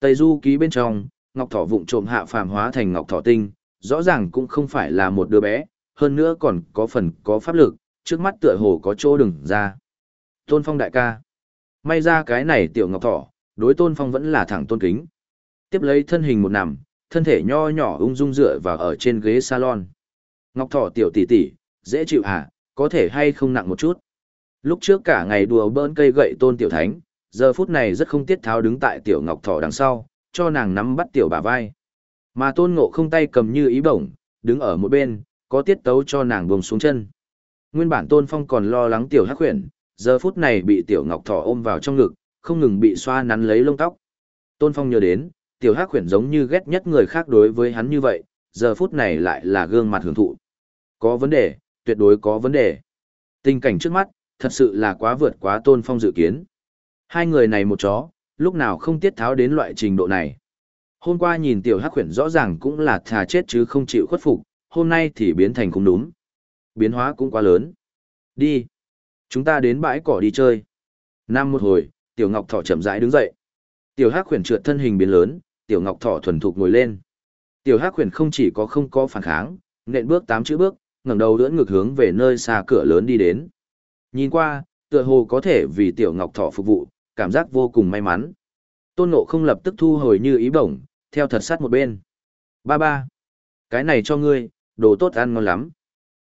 Tây du ký bên trong, ngọc thỏ vụng trộm hạ phàm hóa thành ngọc thỏ tinh, rõ ràng cũng không phải là một đứa bé, hơn nữa còn có phần có pháp lực, trước mắt tựa hồ có chỗ đừng ra. Tôn Phong đại ca. May ra cái này tiểu ngọc thỏ, đối Tôn Phong vẫn là thẳng tôn kính. Tiếp lấy thân hình một nằm, thân thể nho nhỏ ung dung dựa vào ở trên ghế salon. Ngọc thỏ tiểu tỷ tỷ, dễ chịu hả, có thể hay không nặng một chút. Lúc trước cả ngày đùa bỡn cây gậy Tôn tiểu thánh, giờ phút này rất không tiết tháo đứng tại tiểu ngọc thỏ đằng sau, cho nàng nắm bắt tiểu bà vai. Mà tôn ngộ không tay cầm như ý bổng, đứng ở một bên, có tiết tấu cho nàng buông xuống chân. Nguyên bản tôn phong còn lo lắng tiểu hắc huyền, giờ phút này bị tiểu ngọc thỏ ôm vào trong ngực, không ngừng bị xoa nắn lấy lông tóc. Tôn phong nhớ đến, tiểu hắc huyền giống như ghét nhất người khác đối với hắn như vậy, giờ phút này lại là gương mặt hưởng thụ. Có vấn đề, tuyệt đối có vấn đề. Tình cảnh trước mắt, thật sự là quá vượt quá tôn phong dự kiến. Hai người này một chó, lúc nào không tiết tháo đến loại trình độ này. Hôm qua nhìn tiểu hắc khuyển rõ ràng cũng là thà chết chứ không chịu khuất phục, hôm nay thì biến thành không đúng. Biến hóa cũng quá lớn. Đi. Chúng ta đến bãi cỏ đi chơi. Năm một hồi, tiểu ngọc thỏ chậm rãi đứng dậy. Tiểu hắc khuyển trượt thân hình biến lớn, tiểu ngọc thỏ thuần thục ngồi lên. Tiểu hắc khuyển không chỉ có không có phản kháng, nện bước tám chữ bước, ngẩng đầu đỡ ngược hướng về nơi xa cửa lớn đi đến. Nhìn qua, tựa hồ có thể vì tiểu ngọc thỏ phục vụ, cảm giác vô cùng may mắn. Tôn Ngộ không lập tức thu hồi như ý bổng, theo thật sát một bên. Ba ba. Cái này cho ngươi, đồ tốt ăn ngon lắm.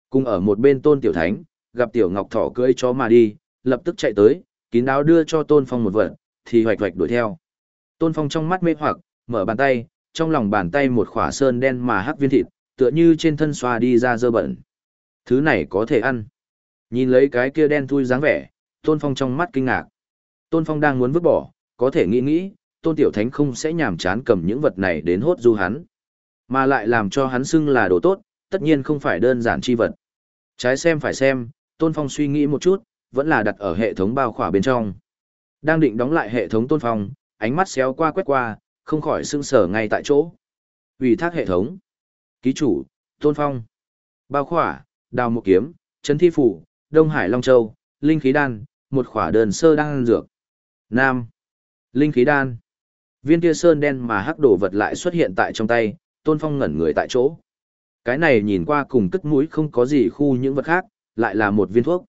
Cùng ở một bên Tôn Tiểu Thánh, gặp Tiểu Ngọc Thỏ cưỡi chó mà đi, lập tức chạy tới, kín đáo đưa cho Tôn Phong một vật, thì hoạch hoạch đuổi theo. Tôn Phong trong mắt mê hoặc, mở bàn tay, trong lòng bàn tay một khỏa sơn đen mà hắc viên thịt, tựa như trên thân xoa đi ra dơ bẩn. Thứ này có thể ăn. Nhìn lấy cái kia đen thui dáng vẻ, Tôn Phong trong mắt kinh ngạc. Tôn Phong đang muốn vứt bỏ, có thể nghĩ nghĩ, Tôn Tiểu Thánh không sẽ nhàm chán cầm những vật này đến hốt du hắn, mà lại làm cho hắn xưng là đồ tốt, tất nhiên không phải đơn giản chi vật. Trái xem phải xem, Tôn Phong suy nghĩ một chút, vẫn là đặt ở hệ thống bao khỏa bên trong. Đang định đóng lại hệ thống Tôn Phong, ánh mắt xéo qua quét qua, không khỏi sưng sở ngay tại chỗ. Ủy thác hệ thống. Ký chủ, Tôn Phong. Bao khỏa, đào một kiếm, chấn thi phủ, Đông Hải Long Châu, linh khí đan, một khỏa đơn sơ đan dược. Nam. Linh khí đan. Viên kia sơn đen mà hắc đổ vật lại xuất hiện tại trong tay, Tôn Phong ngẩn người tại chỗ. Cái này nhìn qua cùng cất mũi không có gì khu những vật khác, lại là một viên thuốc.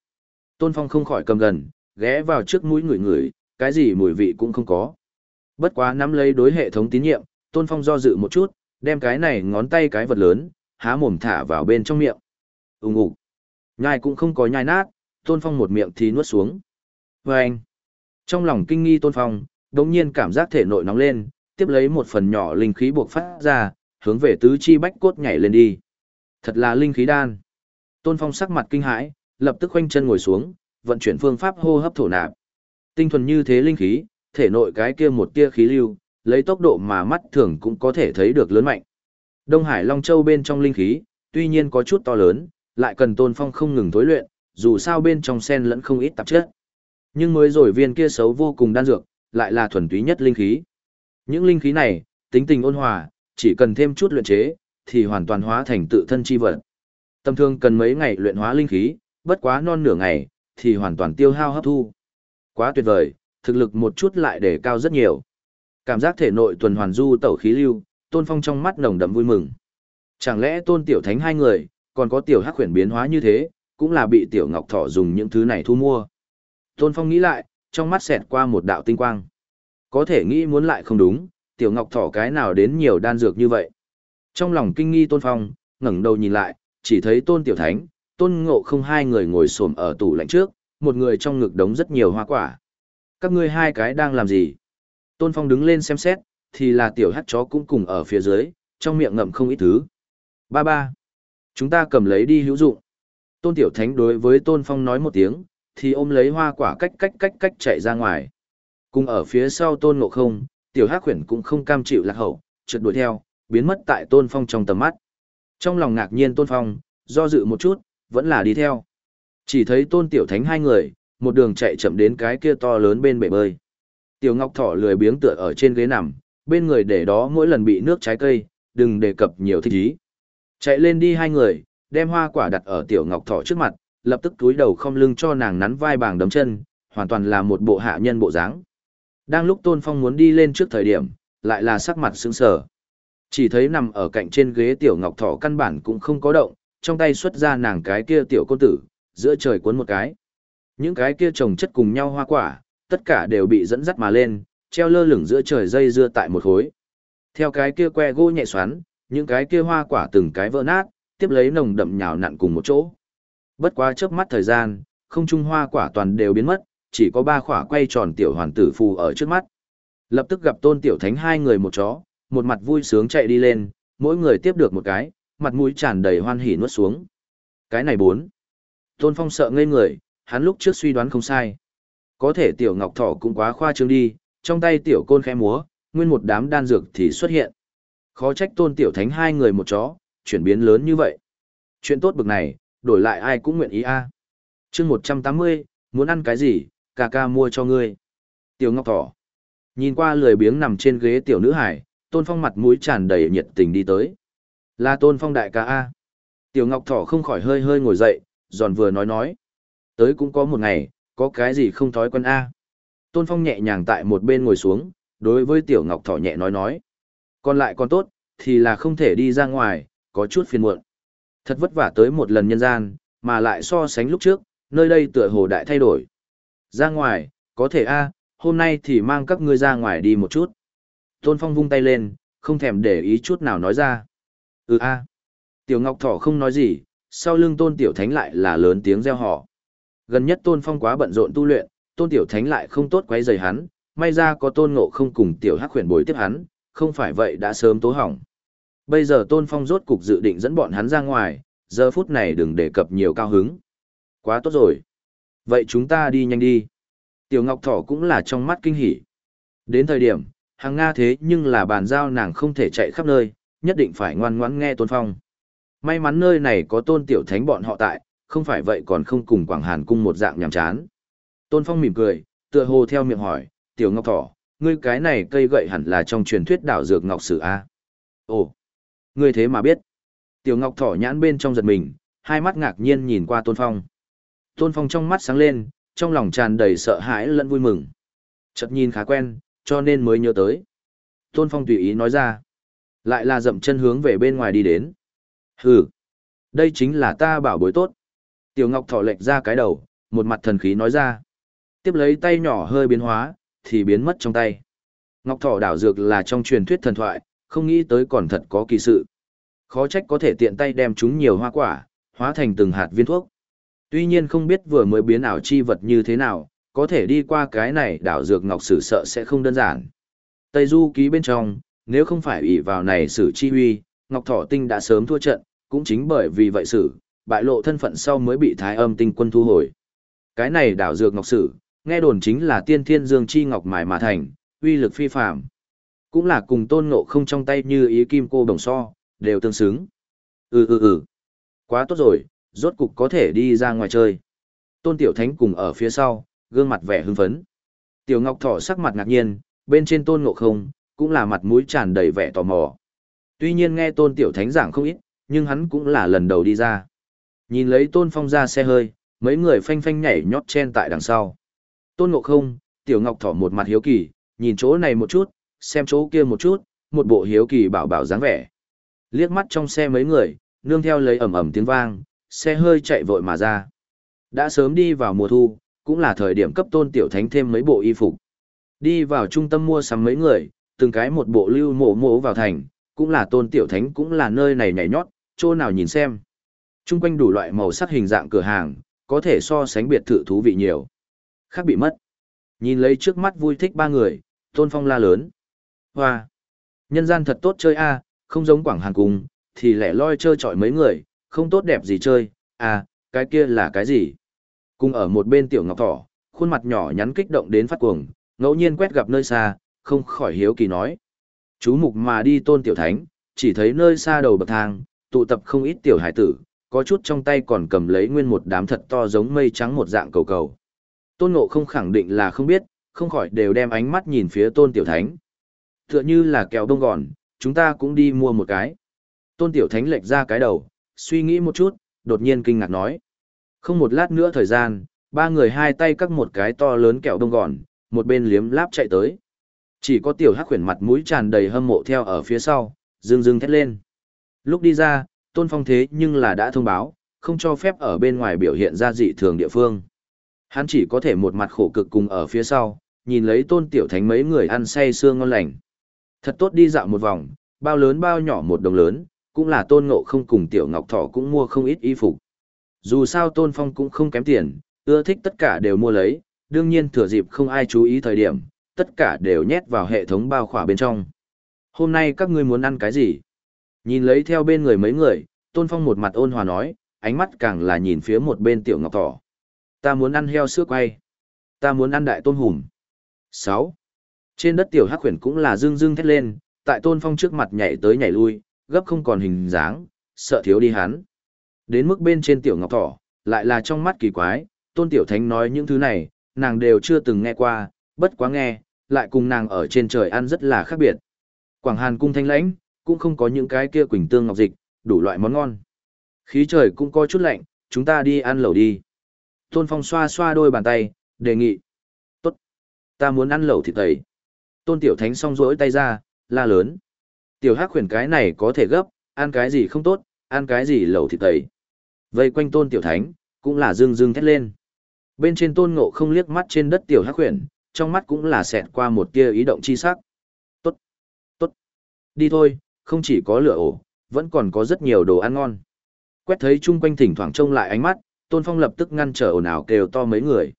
Tôn Phong không khỏi cầm gần, ghé vào trước mũi người người, cái gì mùi vị cũng không có. Bất quá nắm lấy đối hệ thống tín nhiệm, Tôn Phong do dự một chút, đem cái này ngón tay cái vật lớn, há mồm thả vào bên trong miệng. Ùng ục. Nhai cũng không có nhai nát, Tôn Phong một miệng thì nuốt xuống. Và anh. Trong lòng kinh nghi Tôn Phong, đột nhiên cảm giác thể nội nóng lên, tiếp lấy một phần nhỏ linh khí buộc phát ra, hướng về tứ chi bách cốt nhảy lên đi. Thật là linh khí đan. Tôn Phong sắc mặt kinh hãi, lập tức khoanh chân ngồi xuống, vận chuyển phương pháp hô hấp thổ nạp. Tinh thuần như thế linh khí, thể nội cái kia một tia khí lưu, lấy tốc độ mà mắt thường cũng có thể thấy được lớn mạnh. Đông Hải Long Châu bên trong linh khí, tuy nhiên có chút to lớn, lại cần Tôn Phong không ngừng tối luyện, dù sao bên trong sen lẫn không ít tạp chất. Nhưng mới rồi viên kia xấu vô cùng đan dược, lại là thuần túy nhất linh khí. Những linh khí này, tính tình ôn hòa, chỉ cần thêm chút luyện chế, thì hoàn toàn hóa thành tự thân chi vật. Tâm thương cần mấy ngày luyện hóa linh khí, bất quá non nửa ngày, thì hoàn toàn tiêu hao hấp thu. Quá tuyệt vời, thực lực một chút lại để cao rất nhiều. Cảm giác thể nội tuần hoàn du tẩu khí lưu, Tôn Phong trong mắt nồng đậm vui mừng. Chẳng lẽ Tôn Tiểu Thánh hai người, còn có tiểu hắc huyền biến hóa như thế, cũng là bị tiểu ngọc thỏ dùng những thứ này thu mua. Tôn Phong nghĩ lại, trong mắt xẹt qua một đạo tinh quang. Có thể nghĩ muốn lại không đúng, tiểu ngọc thỏ cái nào đến nhiều đan dược như vậy. Trong lòng kinh nghi Tôn Phong, ngẩng đầu nhìn lại, chỉ thấy Tôn Tiểu Thánh, Tôn Ngộ không hai người ngồi xổm ở tủ lạnh trước, một người trong ngực đống rất nhiều hoa quả. Các ngươi hai cái đang làm gì? Tôn Phong đứng lên xem xét, thì là tiểu hắt chó cũng cùng ở phía dưới, trong miệng ngậm không ít thứ. Ba ba. Chúng ta cầm lấy đi hữu dụng. Tôn Tiểu Thánh đối với Tôn Phong nói một tiếng, thì ôm lấy hoa quả cách cách cách cách chạy ra ngoài. Cùng ở phía sau Tôn Ngộ Không, Tiểu Hắc Huyền cũng không cam chịu lạc hậu, trượt đuổi theo, biến mất tại Tôn Phong trong tầm mắt. Trong lòng ngạc nhiên Tôn Phong, do dự một chút, vẫn là đi theo. Chỉ thấy Tôn Tiểu Thánh hai người, một đường chạy chậm đến cái kia to lớn bên bể bơi. Tiểu Ngọc Thỏ lười biếng tựa ở trên ghế nằm, bên người để đó mỗi lần bị nước trái cây, đừng đề cập nhiều thích ý. Chạy lên đi hai người, đem hoa quả đặt ở Tiểu Ngọc Thỏ trước mặt, lập tức túi đầu không lưng cho nàng nắn vai bàng đấm chân, hoàn toàn là một bộ hạ nhân bộ dáng. Đang lúc Tôn Phong muốn đi lên trước thời điểm, lại là sắc mặt sững sờ. Chỉ thấy nằm ở cạnh trên ghế Tiểu Ngọc Thỏ căn bản cũng không có động, trong tay xuất ra nàng cái kia tiểu côn tử, giữa trời cuốn một cái. Những cái kia trồng chất cùng nhau hoa quả, tất cả đều bị dẫn dắt mà lên, treo lơ lửng giữa trời dây dưa tại một khối. Theo cái kia que gỗ nhẹ xoắn, những cái kia hoa quả từng cái vỡ nát, tiếp lấy nồng đậm nhào nặn cùng một chỗ. Bất quá chớp mắt thời gian, không trung hoa quả toàn đều biến mất, chỉ có ba quả quay tròn tiểu hoàn tử phù ở trước mắt. Lập tức gặp Tôn Tiểu Thánh hai người một chó, một mặt vui sướng chạy đi lên, mỗi người tiếp được một cái, mặt mũi tràn đầy hoan hỉ nuốt xuống. Cái này bốn. Tôn Phong sợ ngây người, hắn lúc trước suy đoán không sai. Có thể tiểu ngọc thỏ cũng quá khoa trương đi, trong tay tiểu côn khẽ múa, nguyên một đám đan dược thì xuất hiện. Khó trách tôn tiểu thánh hai người một chó, chuyển biến lớn như vậy. Chuyện tốt bực này, đổi lại ai cũng nguyện ý a. À. Chương 180, muốn ăn cái gì, ca ca mua cho ngươi. Tiểu Ngọc Thỏ. Nhìn qua lười biếng nằm trên ghế tiểu nữ hải, Tôn Phong mặt mũi tràn đầy nhiệt tình đi tới. Là Tôn Phong đại ca a. Tiểu Ngọc Thỏ không khỏi hơi hơi ngồi dậy, giòn vừa nói nói. Tới cũng có một ngày, có cái gì không thói quen a. Tôn Phong nhẹ nhàng tại một bên ngồi xuống, đối với Tiểu Ngọc Thỏ nhẹ nói nói. Còn lại còn tốt, thì là không thể đi ra ngoài, có chút phiền muộn. Thật vất vả tới một lần nhân gian, mà lại so sánh lúc trước, nơi đây tựa hồ đại thay đổi. Ra ngoài, có thể a, hôm nay thì mang các ngươi ra ngoài đi một chút. Tôn Phong vung tay lên, không thèm để ý chút nào nói ra. Ừ a. Tiểu Ngọc Thỏ không nói gì, sau lưng Tôn Tiểu Thánh lại là lớn tiếng reo hò. Gần nhất Tôn Phong quá bận rộn tu luyện, Tôn Tiểu Thánh lại không tốt quấy rầy hắn, may ra có Tôn Ngộ không cùng Tiểu Hắc huyền bồi tiếp hắn, không phải vậy đã sớm tố hỏng. Bây giờ Tôn Phong rốt cục dự định dẫn bọn hắn ra ngoài, giờ phút này đừng đề cập nhiều cao hứng. Quá tốt rồi. Vậy chúng ta đi nhanh đi. Tiểu Ngọc Thỏ cũng là trong mắt kinh hỉ. Đến thời điểm, hàng Nga thế nhưng là bàn giao nàng không thể chạy khắp nơi, nhất định phải ngoan ngoãn nghe Tôn Phong. May mắn nơi này có Tôn Tiểu Thánh bọn họ tại, không phải vậy còn không cùng Quảng Hàn cung một dạng nhàm chán. Tôn Phong mỉm cười, tựa hồ theo miệng hỏi, Tiểu Ngọc Thỏ, ngươi cái này cây gậy hẳn là trong truyền thuyết đảo dược Ngọc Sử A. Ồ, ngươi thế mà biết. Tiểu Ngọc Thỏ nhãn bên trong giật mình, hai mắt ngạc nhiên nhìn qua Tôn Phong. Tôn Phong trong mắt sáng lên, trong lòng tràn đầy sợ hãi lẫn vui mừng. Chợt nhìn khá quen, cho nên mới nhớ tới. Tôn Phong tùy ý nói ra. Lại là dậm chân hướng về bên ngoài đi đến. Hừ, đây chính là ta bảo bối tốt. Tiểu Ngọc thỏ lệch ra cái đầu, một mặt thần khí nói ra. Tiếp lấy tay nhỏ hơi biến hóa, thì biến mất trong tay. Ngọc thỏ đảo dược là trong truyền thuyết thần thoại, không nghĩ tới còn thật có kỳ sự. Khó trách có thể tiện tay đem chúng nhiều hoa quả, hóa thành từng hạt viên thuốc. Tuy nhiên không biết vừa mới biến ảo chi vật như thế nào, có thể đi qua cái này đảo dược ngọc sử sợ sẽ không đơn giản. Tây Du ký bên trong, nếu không phải ủy vào này sử chi huy, Ngọc Thỏ Tinh đã sớm thua trận, cũng chính bởi vì vậy sử, bại lộ thân phận sau mới bị Thái Âm Tinh quân thu hồi. Cái này đảo dược ngọc sử, nghe đồn chính là tiên thiên dương chi ngọc mài mà thành, uy lực phi phàm. Cũng là cùng tôn ngộ không trong tay như ý kim cô đồng so, đều tương xứng. Ừ ừ ừ. Quá tốt rồi, rốt cục có thể đi ra ngoài chơi. Tôn Tiểu Thánh cùng ở phía sau, gương mặt vẻ hưng phấn. Tiểu Ngọc Thỏ sắc mặt ngạc nhiên, bên trên tôn ngộ không, cũng là mặt mũi tràn đầy vẻ tò mò. Tuy nhiên nghe tôn Tiểu Thánh giảng không ít, nhưng hắn cũng là lần đầu đi ra. Nhìn lấy tôn phong ra xe hơi, mấy người phanh phanh nhảy nhót chen tại đằng sau. Tôn ngộ không, Tiểu Ngọc Thỏ một mặt hiếu kỳ, nhìn chỗ này một chút, xem chỗ kia một chút, một bộ hiếu kỳ bảo bảo dáng vẻ. Liếc mắt trong xe mấy người, nương theo lấy ầm ầm tiếng vang, xe hơi chạy vội mà ra. Đã sớm đi vào mùa thu, cũng là thời điểm cấp tôn tiểu thánh thêm mấy bộ y phục. Đi vào trung tâm mua sắm mấy người, từng cái một bộ lưu mộ mộ vào thành, cũng là tôn tiểu thánh cũng là nơi này nhảy nhót, chỗ nào nhìn xem. Trung quanh đủ loại màu sắc hình dạng cửa hàng, có thể so sánh biệt thự thú vị nhiều. Khác bị mất. Nhìn lấy trước mắt vui thích ba người, tôn phong la lớn. Hoa! Nhân gian thật tốt chơi a không giống quảng hàn cung, thì lẻ loi chơi chọi mấy người, không tốt đẹp gì chơi, à, cái kia là cái gì? Cùng ở một bên tiểu ngọc thỏ, khuôn mặt nhỏ nhắn kích động đến phát cuồng, ngẫu nhiên quét gặp nơi xa, không khỏi hiếu kỳ nói. Chú mục mà đi tôn tiểu thánh, chỉ thấy nơi xa đầu bậc thang, tụ tập không ít tiểu hải tử, có chút trong tay còn cầm lấy nguyên một đám thật to giống mây trắng một dạng cầu cầu. Tôn ngộ không khẳng định là không biết, không khỏi đều đem ánh mắt nhìn phía tôn tiểu thánh. Tựa như là kẹo đông gòn, chúng ta cũng đi mua một cái. Tôn tiểu thánh lệch ra cái đầu, suy nghĩ một chút, đột nhiên kinh ngạc nói. Không một lát nữa thời gian, ba người hai tay cắt một cái to lớn kẹo đông gòn, một bên liếm láp chạy tới. Chỉ có tiểu hắc khuyển mặt mũi tràn đầy hâm mộ theo ở phía sau, dương dương thét lên. Lúc đi ra, tôn phong thế nhưng là đã thông báo, không cho phép ở bên ngoài biểu hiện ra dị thường địa phương. Hắn chỉ có thể một mặt khổ cực cùng ở phía sau, nhìn lấy tôn tiểu thánh mấy người ăn say sương ngon lành. Thật tốt đi dạo một vòng, bao lớn bao nhỏ một đồng lớn, cũng là tôn ngộ không cùng tiểu ngọc thọ cũng mua không ít y phục. Dù sao tôn phong cũng không kém tiền, ưa thích tất cả đều mua lấy, đương nhiên thừa dịp không ai chú ý thời điểm, tất cả đều nhét vào hệ thống bao khỏa bên trong. Hôm nay các ngươi muốn ăn cái gì? Nhìn lấy theo bên người mấy người, tôn phong một mặt ôn hòa nói, ánh mắt càng là nhìn phía một bên tiểu ngọc thỏ. Ta muốn ăn heo sữa quay. Ta muốn ăn đại tôn hùm. 6. Trên đất tiểu hắc khuyển cũng là dương dương thét lên, tại tôn phong trước mặt nhảy tới nhảy lui, gấp không còn hình dáng, sợ thiếu đi hắn. Đến mức bên trên tiểu ngọc thỏ, lại là trong mắt kỳ quái, tôn tiểu thánh nói những thứ này, nàng đều chưa từng nghe qua, bất quá nghe, lại cùng nàng ở trên trời ăn rất là khác biệt. Quảng Hàn cung thanh lãnh, cũng không có những cái kia quỳnh tương ngọc dịch, đủ loại món ngon. Khí trời cũng có chút lạnh, chúng ta đi ăn lẩu đi. Tôn Phong xoa xoa đôi bàn tay, đề nghị. Tốt. Ta muốn ăn lẩu thịt tẩy. Tôn Tiểu Thánh song rỗi tay ra, la lớn. Tiểu Hắc khuyển cái này có thể gấp, ăn cái gì không tốt, ăn cái gì lẩu thịt tẩy. Vây quanh Tôn Tiểu Thánh, cũng là dương dương thét lên. Bên trên Tôn Ngộ không liếc mắt trên đất Tiểu Hắc khuyển, trong mắt cũng là xẹt qua một tia ý động chi sắc. Tốt, tốt. Đi thôi, không chỉ có lửa ổ, vẫn còn có rất nhiều đồ ăn ngon. Quét thấy chung quanh thỉnh thoảng trông lại ánh mắt, Tôn Phong lập tức ngăn trở ồn ào kêu to mấy người.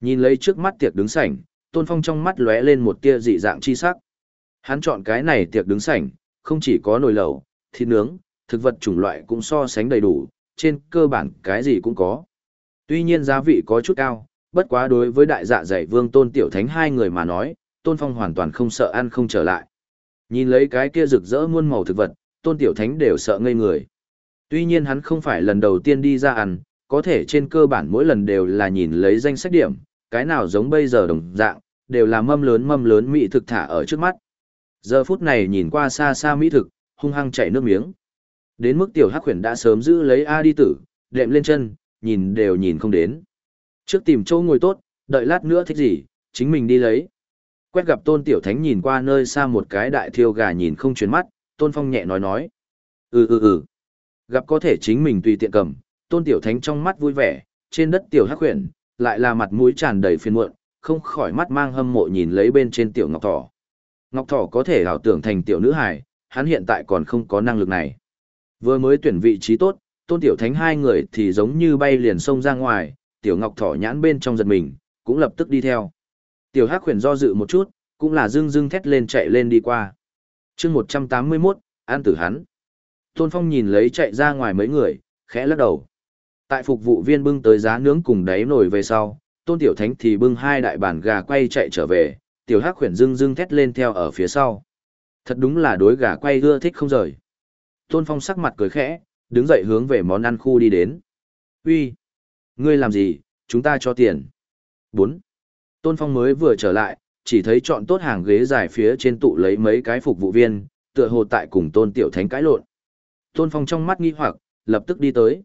Nhìn lấy trước mắt tiệc đứng sảnh, Tôn Phong trong mắt lóe lên một tia dị dạng chi sắc. Hắn chọn cái này tiệc đứng sảnh, không chỉ có nồi lẩu, thịt nướng, thực vật chủng loại cũng so sánh đầy đủ, trên cơ bản cái gì cũng có. Tuy nhiên giá vị có chút cao, bất quá đối với đại dạ dạy vương tôn tiểu thánh hai người mà nói, Tôn Phong hoàn toàn không sợ ăn không trở lại. Nhìn lấy cái kia rực rỡ muôn màu thực vật, tôn tiểu thánh đều sợ ngây người. Tuy nhiên hắn không phải lần đầu tiên đi ra ăn, có thể trên cơ bản mỗi lần đều là nhìn lấy danh sách điểm, cái nào giống bây giờ đồng dạng, đều là mâm lớn mâm lớn mỹ thực thả ở trước mắt. Giờ phút này nhìn qua xa xa mỹ thực, hung hăng chảy nước miếng. Đến mức tiểu hắc khuyển đã sớm giữ lấy A đi tử, đệm lên chân, nhìn đều nhìn không đến. Trước tìm chỗ ngồi tốt, đợi lát nữa thích gì, chính mình đi lấy. Quét gặp tôn tiểu thánh nhìn qua nơi xa một cái đại thiêu gà nhìn không chuyển mắt, tôn phong nhẹ nói nói. Ừ ừ ừ. Gặp có thể chính mình tùy tiện cầm, tôn tiểu thánh trong mắt vui vẻ, trên đất tiểu hắc huyền, lại là mặt mũi tràn đầy phiền muộn, không khỏi mắt mang hâm mộ nhìn lấy bên trên tiểu ngọc thỏ. Ngọc thỏ có thể ảo tưởng thành tiểu nữ hài, hắn hiện tại còn không có năng lực này. Vừa mới tuyển vị trí tốt, tôn tiểu thánh hai người thì giống như bay liền sông ra ngoài, tiểu ngọc thỏ nhãn bên trong giật mình, cũng lập tức đi theo. Tiểu hắc huyền do dự một chút, cũng là dưng dưng thét lên chạy lên đi qua. chương 181, an tử hắn. Tôn Phong nhìn lấy chạy ra ngoài mấy người, khẽ lắc đầu. Tại phục vụ viên bưng tới giá nướng cùng đáy nổi về sau, Tôn Tiểu Thánh thì bưng hai đại bản gà quay chạy trở về, Tiểu Hắc khuyển dưng dưng thét lên theo ở phía sau. Thật đúng là đối gà quay ưa thích không rời. Tôn Phong sắc mặt cười khẽ, đứng dậy hướng về món ăn khu đi đến. Uy, Ngươi làm gì, chúng ta cho tiền. 4. Tôn Phong mới vừa trở lại, chỉ thấy chọn tốt hàng ghế dài phía trên tụ lấy mấy cái phục vụ viên, tựa hồ tại cùng Tôn Tiểu Thánh cãi lộn. Tôn Phong trong mắt nghi hoặc, lập tức đi tới.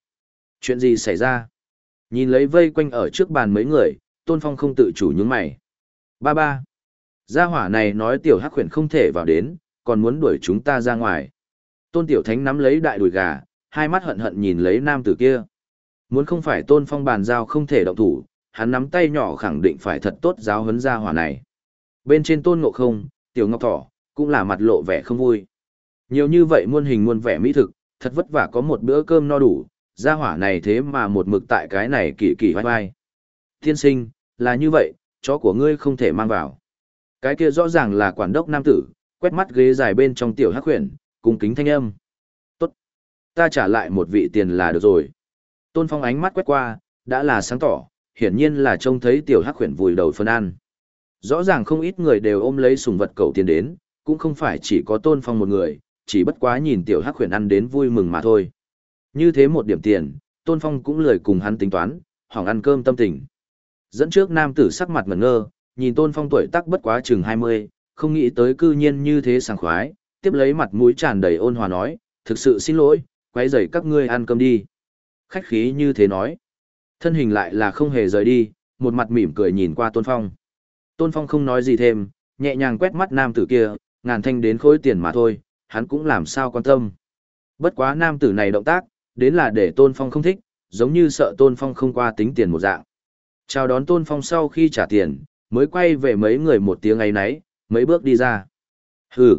Chuyện gì xảy ra? Nhìn lấy vây quanh ở trước bàn mấy người, Tôn Phong không tự chủ nhướng mày. Ba ba. Gia hỏa này nói tiểu hắc khuyển không thể vào đến, còn muốn đuổi chúng ta ra ngoài. Tôn Tiểu Thánh nắm lấy đại đùi gà, hai mắt hận hận nhìn lấy nam tử kia. Muốn không phải Tôn Phong bàn giao không thể động thủ, hắn nắm tay nhỏ khẳng định phải thật tốt giáo huấn gia hỏa này. Bên trên Tôn Ngộ Không, Tiểu Ngọc Thỏ, cũng là mặt lộ vẻ không vui. Nhiều như vậy muôn hình muôn vẻ mỹ thực, thật vất vả có một bữa cơm no đủ, gia hỏa này thế mà một mực tại cái này kỳ kỳ vai vai. Tiên sinh, là như vậy, chó của ngươi không thể mang vào. Cái kia rõ ràng là quản đốc nam tử, quét mắt ghế dài bên trong tiểu hắc huyền, cung kính thanh âm. Tốt. Ta trả lại một vị tiền là được rồi. Tôn Phong ánh mắt quét qua, đã là sáng tỏ, hiển nhiên là trông thấy tiểu hắc huyền vùi đầu phân ăn. Rõ ràng không ít người đều ôm lấy sùng vật cầu tiền đến, cũng không phải chỉ có Tôn Phong một người, chỉ bất quá nhìn tiểu hắc huyền ăn đến vui mừng mà thôi. Như thế một điểm tiền, Tôn Phong cũng lười cùng hắn tính toán, hỏng ăn cơm tâm tình. Dẫn trước nam tử sắc mặt ngẩn ngơ, nhìn Tôn Phong tuổi tác bất quá chừng 20, không nghĩ tới cư nhiên như thế sảng khoái, tiếp lấy mặt mũi tràn đầy ôn hòa nói, thực sự xin lỗi, quấy rầy các ngươi ăn cơm đi. Khách khí như thế nói. Thân hình lại là không hề rời đi, một mặt mỉm cười nhìn qua Tôn Phong. Tôn Phong không nói gì thêm, nhẹ nhàng quét mắt nam tử kia, ngàn thanh đến khối tiền mà thôi, hắn cũng làm sao quan tâm. Bất quá nam tử này động tác, đến là để Tôn Phong không thích, giống như sợ Tôn Phong không qua tính tiền một dạng. Chào đón Tôn Phong sau khi trả tiền, mới quay về mấy người một tiếng ấy nấy, mấy bước đi ra. Hừ.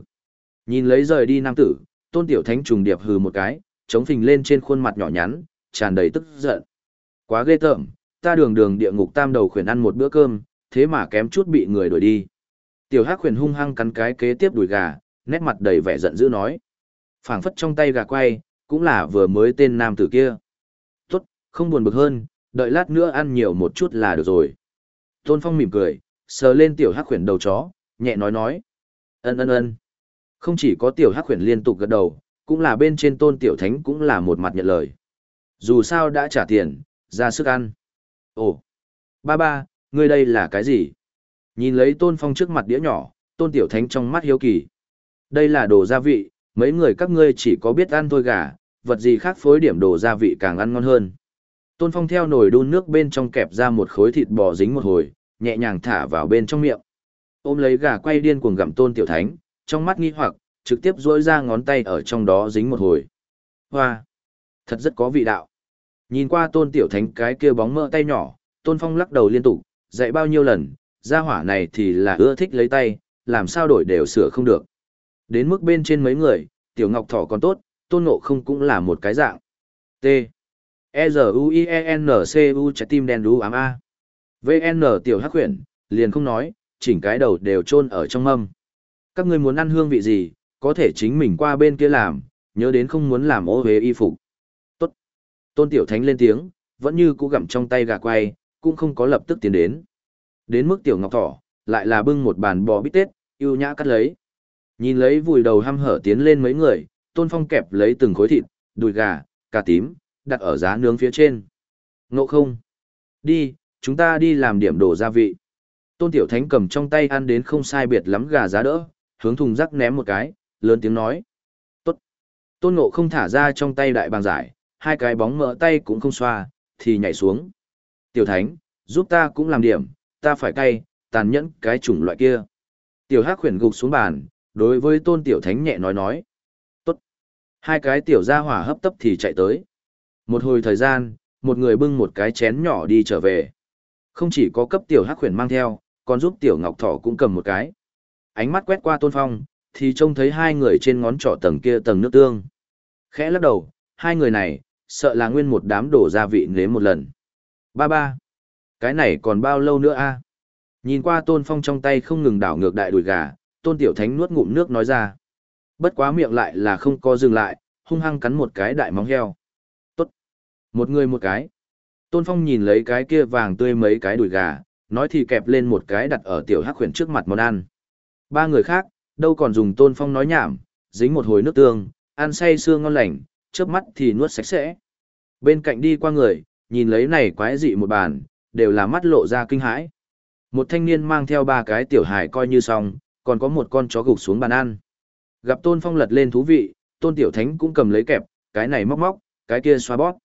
Nhìn lấy rời đi nam tử, Tôn Tiểu Thánh trùng điệp hừ một cái, chống phình lên trên khuôn mặt nhỏ nhắn, tràn đầy tức giận. Quá ghê tởm, ta đường đường địa ngục tam đầu khuyển ăn một bữa cơm, thế mà kém chút bị người đuổi đi. Tiểu Hắc khuyển hung hăng cắn cái kế tiếp đùi gà, nét mặt đầy vẻ giận dữ nói. phảng phất trong tay gà quay, cũng là vừa mới tên nam tử kia. Tốt, không buồn bực hơn, đợi lát nữa ăn nhiều một chút là được rồi. Tôn Phong mỉm cười, sờ lên tiểu hắc khuyển đầu chó, nhẹ nói nói. Ân ân ân. Không chỉ có tiểu hắc khuyển liên tục gật đầu, cũng là bên trên tôn tiểu thánh cũng là một mặt nhận lời. Dù sao đã trả tiền, ra sức ăn. Ồ, ba ba, ngươi đây là cái gì? Nhìn lấy tôn phong trước mặt đĩa nhỏ, tôn tiểu thánh trong mắt hiếu kỳ. Đây là đồ gia vị, mấy người các ngươi chỉ có biết ăn thôi gà, vật gì khác phối điểm đồ gia vị càng ăn ngon hơn. Tôn Phong theo nồi đun nước bên trong kẹp ra một khối thịt bò dính một hồi, nhẹ nhàng thả vào bên trong miệng. Ôm lấy gà quay điên cuồng gặm Tôn Tiểu Thánh, trong mắt nghi hoặc, trực tiếp duỗi ra ngón tay ở trong đó dính một hồi. Hoa! Thật rất có vị đạo. Nhìn qua Tôn Tiểu Thánh cái kia bóng mỡ tay nhỏ, Tôn Phong lắc đầu liên tục, dạy bao nhiêu lần, gia hỏa này thì là ưa thích lấy tay, làm sao đổi đều sửa không được. Đến mức bên trên mấy người, Tiểu Ngọc Thỏ còn tốt, Tôn Ngộ không cũng là một cái dạng. T. E Z U I E N C U trái tim đen đú ám A. VN tiểu hắc huyền, liền không nói, chỉnh cái đầu đều chôn ở trong mâm. Các ngươi muốn ăn hương vị gì, có thể chính mình qua bên kia làm, nhớ đến không muốn làm ô hế y phục. Tốt. Tôn tiểu thánh lên tiếng, vẫn như cũ gặm trong tay gà quay, cũng không có lập tức tiến đến. Đến mức tiểu ngọc thỏ, lại là bưng một bàn bò bít tết, yêu nhã cắt lấy. Nhìn lấy vùi đầu hăm hở tiến lên mấy người, tôn phong kẹp lấy từng khối thịt, đùi gà, cà tím, đặt ở giá nướng phía trên. Ngộ không? Đi, chúng ta đi làm điểm đồ gia vị. Tôn Tiểu Thánh cầm trong tay ăn đến không sai biệt lắm gà giá đỡ, hướng thùng rắc ném một cái, lớn tiếng nói. Tốt. Tôn Ngộ không thả ra trong tay đại bàng giải, hai cái bóng mỡ tay cũng không xoa, thì nhảy xuống. Tiểu Thánh, giúp ta cũng làm điểm, ta phải cay, tàn nhẫn cái chủng loại kia. Tiểu Hắc khuyển gục xuống bàn, đối với Tôn Tiểu Thánh nhẹ nói nói. Hai cái tiểu gia hỏa hấp tấp thì chạy tới. Một hồi thời gian, một người bưng một cái chén nhỏ đi trở về. Không chỉ có cấp tiểu Hắc khuyển mang theo, còn giúp tiểu Ngọc Thỏ cũng cầm một cái. Ánh mắt quét qua Tôn Phong, thì trông thấy hai người trên ngón trỏ tầng kia tầng nước tương. Khẽ lắc đầu, hai người này, sợ là nguyên một đám đổ gia vị nếm một lần. Ba ba. Cái này còn bao lâu nữa a? Nhìn qua Tôn Phong trong tay không ngừng đảo ngược đại đùi gà, Tôn Tiểu Thánh nuốt ngụm nước nói ra. Bất quá miệng lại là không có dừng lại, hung hăng cắn một cái đại móng heo. Tốt. Một người một cái. Tôn Phong nhìn lấy cái kia vàng tươi mấy cái đùi gà, nói thì kẹp lên một cái đặt ở Tiểu Hắc khuyển trước mặt món ăn. Ba người khác, đâu còn dùng Tôn Phong nói nhảm, dính một hồi nước tương, ăn say xương ngon lành, chớp mắt thì nuốt sạch sẽ. Bên cạnh đi qua người, nhìn lấy này quái dị một bàn, đều là mắt lộ ra kinh hãi. Một thanh niên mang theo ba cái tiểu hài coi như xong, còn có một con chó gục xuống bàn ăn. Gặp Tôn Phong lật lên thú vị, Tôn Tiểu Thánh cũng cầm lấy kẹp, cái này móc móc, cái kia xoa bóp.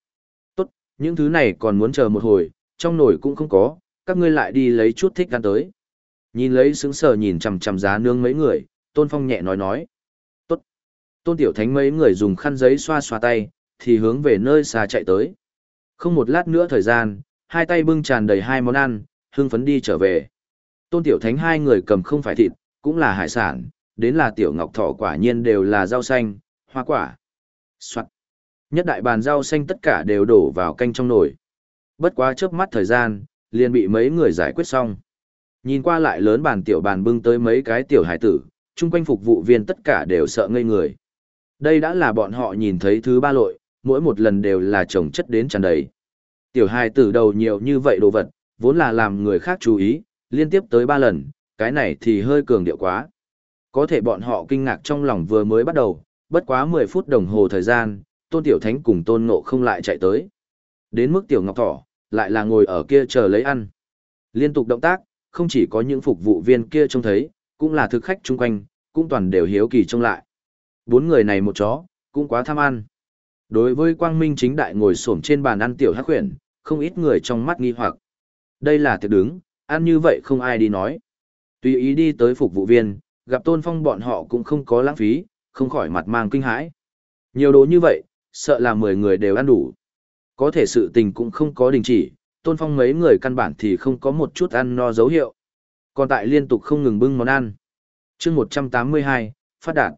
Tốt, những thứ này còn muốn chờ một hồi, trong nồi cũng không có, các ngươi lại đi lấy chút thích ăn tới. Nhìn lấy sững sờ nhìn chằm chằm giá nương mấy người, Tôn Phong nhẹ nói nói. Tốt. Tôn Tiểu Thánh mấy người dùng khăn giấy xoa xoa tay, thì hướng về nơi xa chạy tới. Không một lát nữa thời gian, hai tay bưng tràn đầy hai món ăn, hưng phấn đi trở về. Tôn Tiểu Thánh hai người cầm không phải thịt, cũng là hải sản, đến là Tiểu Ngọc Thỏ quả nhiên đều là rau xanh, hoa quả. Soạn. Nhất đại bàn rau xanh tất cả đều đổ vào canh trong nồi. Bất quá chớp mắt thời gian, liền bị mấy người giải quyết xong. Nhìn qua lại lớn bàn tiểu bàn bưng tới mấy cái tiểu hải tử, chung quanh phục vụ viên tất cả đều sợ ngây người. Đây đã là bọn họ nhìn thấy thứ ba lội, mỗi một lần đều là chồng chất đến tràn đầy. Tiểu hài tử đầu nhiều như vậy đồ vật, vốn là làm người khác chú ý, liên tiếp tới ba lần, cái này thì hơi cường điệu quá. Có thể bọn họ kinh ngạc trong lòng vừa mới bắt đầu, bất quá 10 phút đồng hồ thời gian, tôn tiểu thánh cùng tôn ngộ không lại chạy tới. Đến mức tiểu ngọc thỏ, lại là ngồi ở kia chờ lấy ăn. Liên tục động tác, không chỉ có những phục vụ viên kia trông thấy, cũng là thực khách chung quanh, cũng toàn đều hiếu kỳ trông lại. Bốn người này một chó, cũng quá tham ăn. Đối với quang minh chính đại ngồi xổm trên bàn ăn tiểu hắc huyền, không ít người trong mắt nghi hoặc. Đây là tiệc đứng, ăn như vậy không ai đi nói. Tùy ý đi tới phục vụ viên, gặp tôn phong bọn họ cũng không có lãng phí, không khỏi mặt mang kinh hãi. Nhiều đồ như vậy, sợ là 10 người đều ăn đủ. Có thể sự tình cũng không có đình chỉ, tôn phong mấy người căn bản thì không có một chút ăn no dấu hiệu. Còn tại liên tục không ngừng bưng món ăn. chương 182, phát đạt.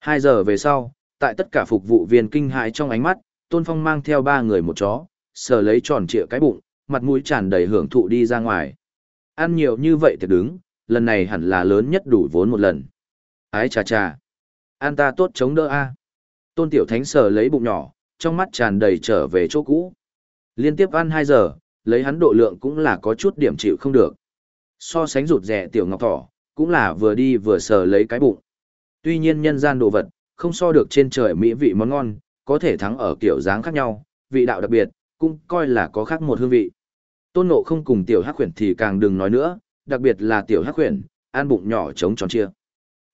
hai giờ về sau, tại tất cả phục vụ viên kinh hãi trong ánh mắt, tôn phong mang theo ba người một chó, sờ lấy tròn trịa cái bụng, mặt mũi tràn đầy hưởng thụ đi ra ngoài. Ăn nhiều như vậy thì đứng, lần này hẳn là lớn nhất đủ vốn một lần. Ái chà chà. An ta tốt chống đỡ a. Tôn Tiểu Thánh sờ lấy bụng nhỏ, trong mắt tràn đầy trở về chỗ cũ. Liên tiếp ăn 2 giờ, lấy hắn độ lượng cũng là có chút điểm chịu không được. So sánh rụt rẻ Tiểu Ngọc Thỏ, cũng là vừa đi vừa sờ lấy cái bụng. Tuy nhiên nhân gian đồ vật, không so được trên trời mỹ vị món ngon, có thể thắng ở kiểu dáng khác nhau, vị đạo đặc biệt, cũng coi là có khác một hương vị. Tôn Ngộ không cùng tiểu hắc khuyển thì càng đừng nói nữa, đặc biệt là tiểu hắc huyền, an bụng nhỏ trống tròn chia.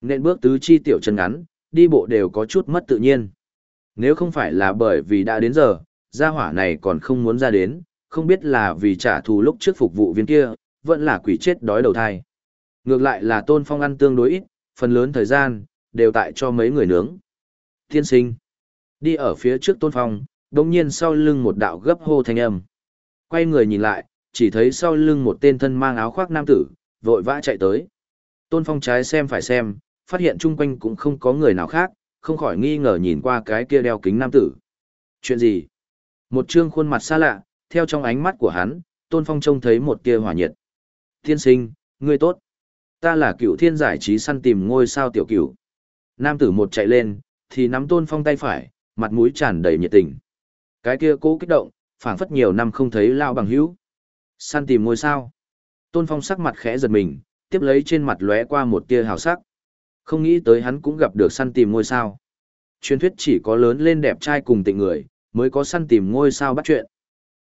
Nên bước tứ chi tiểu chân ngắn, đi bộ đều có chút mất tự nhiên. Nếu không phải là bởi vì đã đến giờ, gia hỏa này còn không muốn ra đến, không biết là vì trả thù lúc trước phục vụ viên kia, vẫn là quỷ chết đói đầu thai. Ngược lại là Tôn Phong ăn tương đối ít, phần lớn thời gian, đều tại cho mấy người nướng. Thiên sinh, đi ở phía trước Tôn Phong, đồng nhiên sau lưng một đạo gấp hô thanh âm. Quay người nhìn lại, chỉ thấy sau lưng một tên thân mang áo khoác nam tử, vội vã chạy tới. Tôn Phong trái xem phải xem, phát hiện chung quanh cũng không có người nào khác, không khỏi nghi ngờ nhìn qua cái kia đeo kính nam tử. Chuyện gì? Một trương khuôn mặt xa lạ, theo trong ánh mắt của hắn, Tôn Phong trông thấy một tia hỏa nhiệt. Thiên sinh, ngươi tốt. Ta là cựu thiên giải trí săn tìm ngôi sao tiểu cửu. Nam tử một chạy lên, thì nắm Tôn Phong tay phải, mặt mũi tràn đầy nhiệt tình. Cái kia cố kích động, phảng phất nhiều năm không thấy lao bằng hữu. Săn tìm ngôi sao. Tôn Phong sắc mặt khẽ giật mình, tiếp lấy trên mặt lóe qua một tia hào sắc. Không nghĩ tới hắn cũng gặp được săn tìm ngôi sao. Truyền thuyết chỉ có lớn lên đẹp trai cùng tình người, mới có săn tìm ngôi sao bắt chuyện.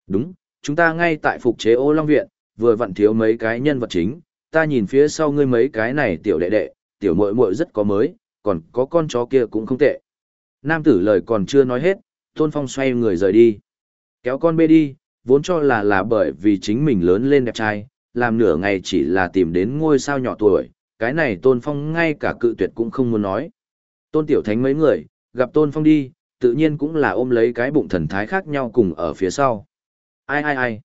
Đúng, chúng ta ngay tại phục chế ô long viện, vừa vặn thiếu mấy cái nhân vật chính, ta nhìn phía sau ngươi mấy cái này tiểu đệ đệ, tiểu muội muội rất có mới, còn có con chó kia cũng không tệ. Nam tử lời còn chưa nói hết, Tôn Phong xoay người rời đi. Kéo con bê đi, vốn cho là là bởi vì chính mình lớn lên đẹp trai, làm nửa ngày chỉ là tìm đến ngôi sao nhỏ tuổi, cái này Tôn Phong ngay cả cự tuyệt cũng không muốn nói. Tôn Tiểu Thánh mấy người, gặp Tôn Phong đi, tự nhiên cũng là ôm lấy cái bụng thần thái khác nhau cùng ở phía sau. Ai ai ai?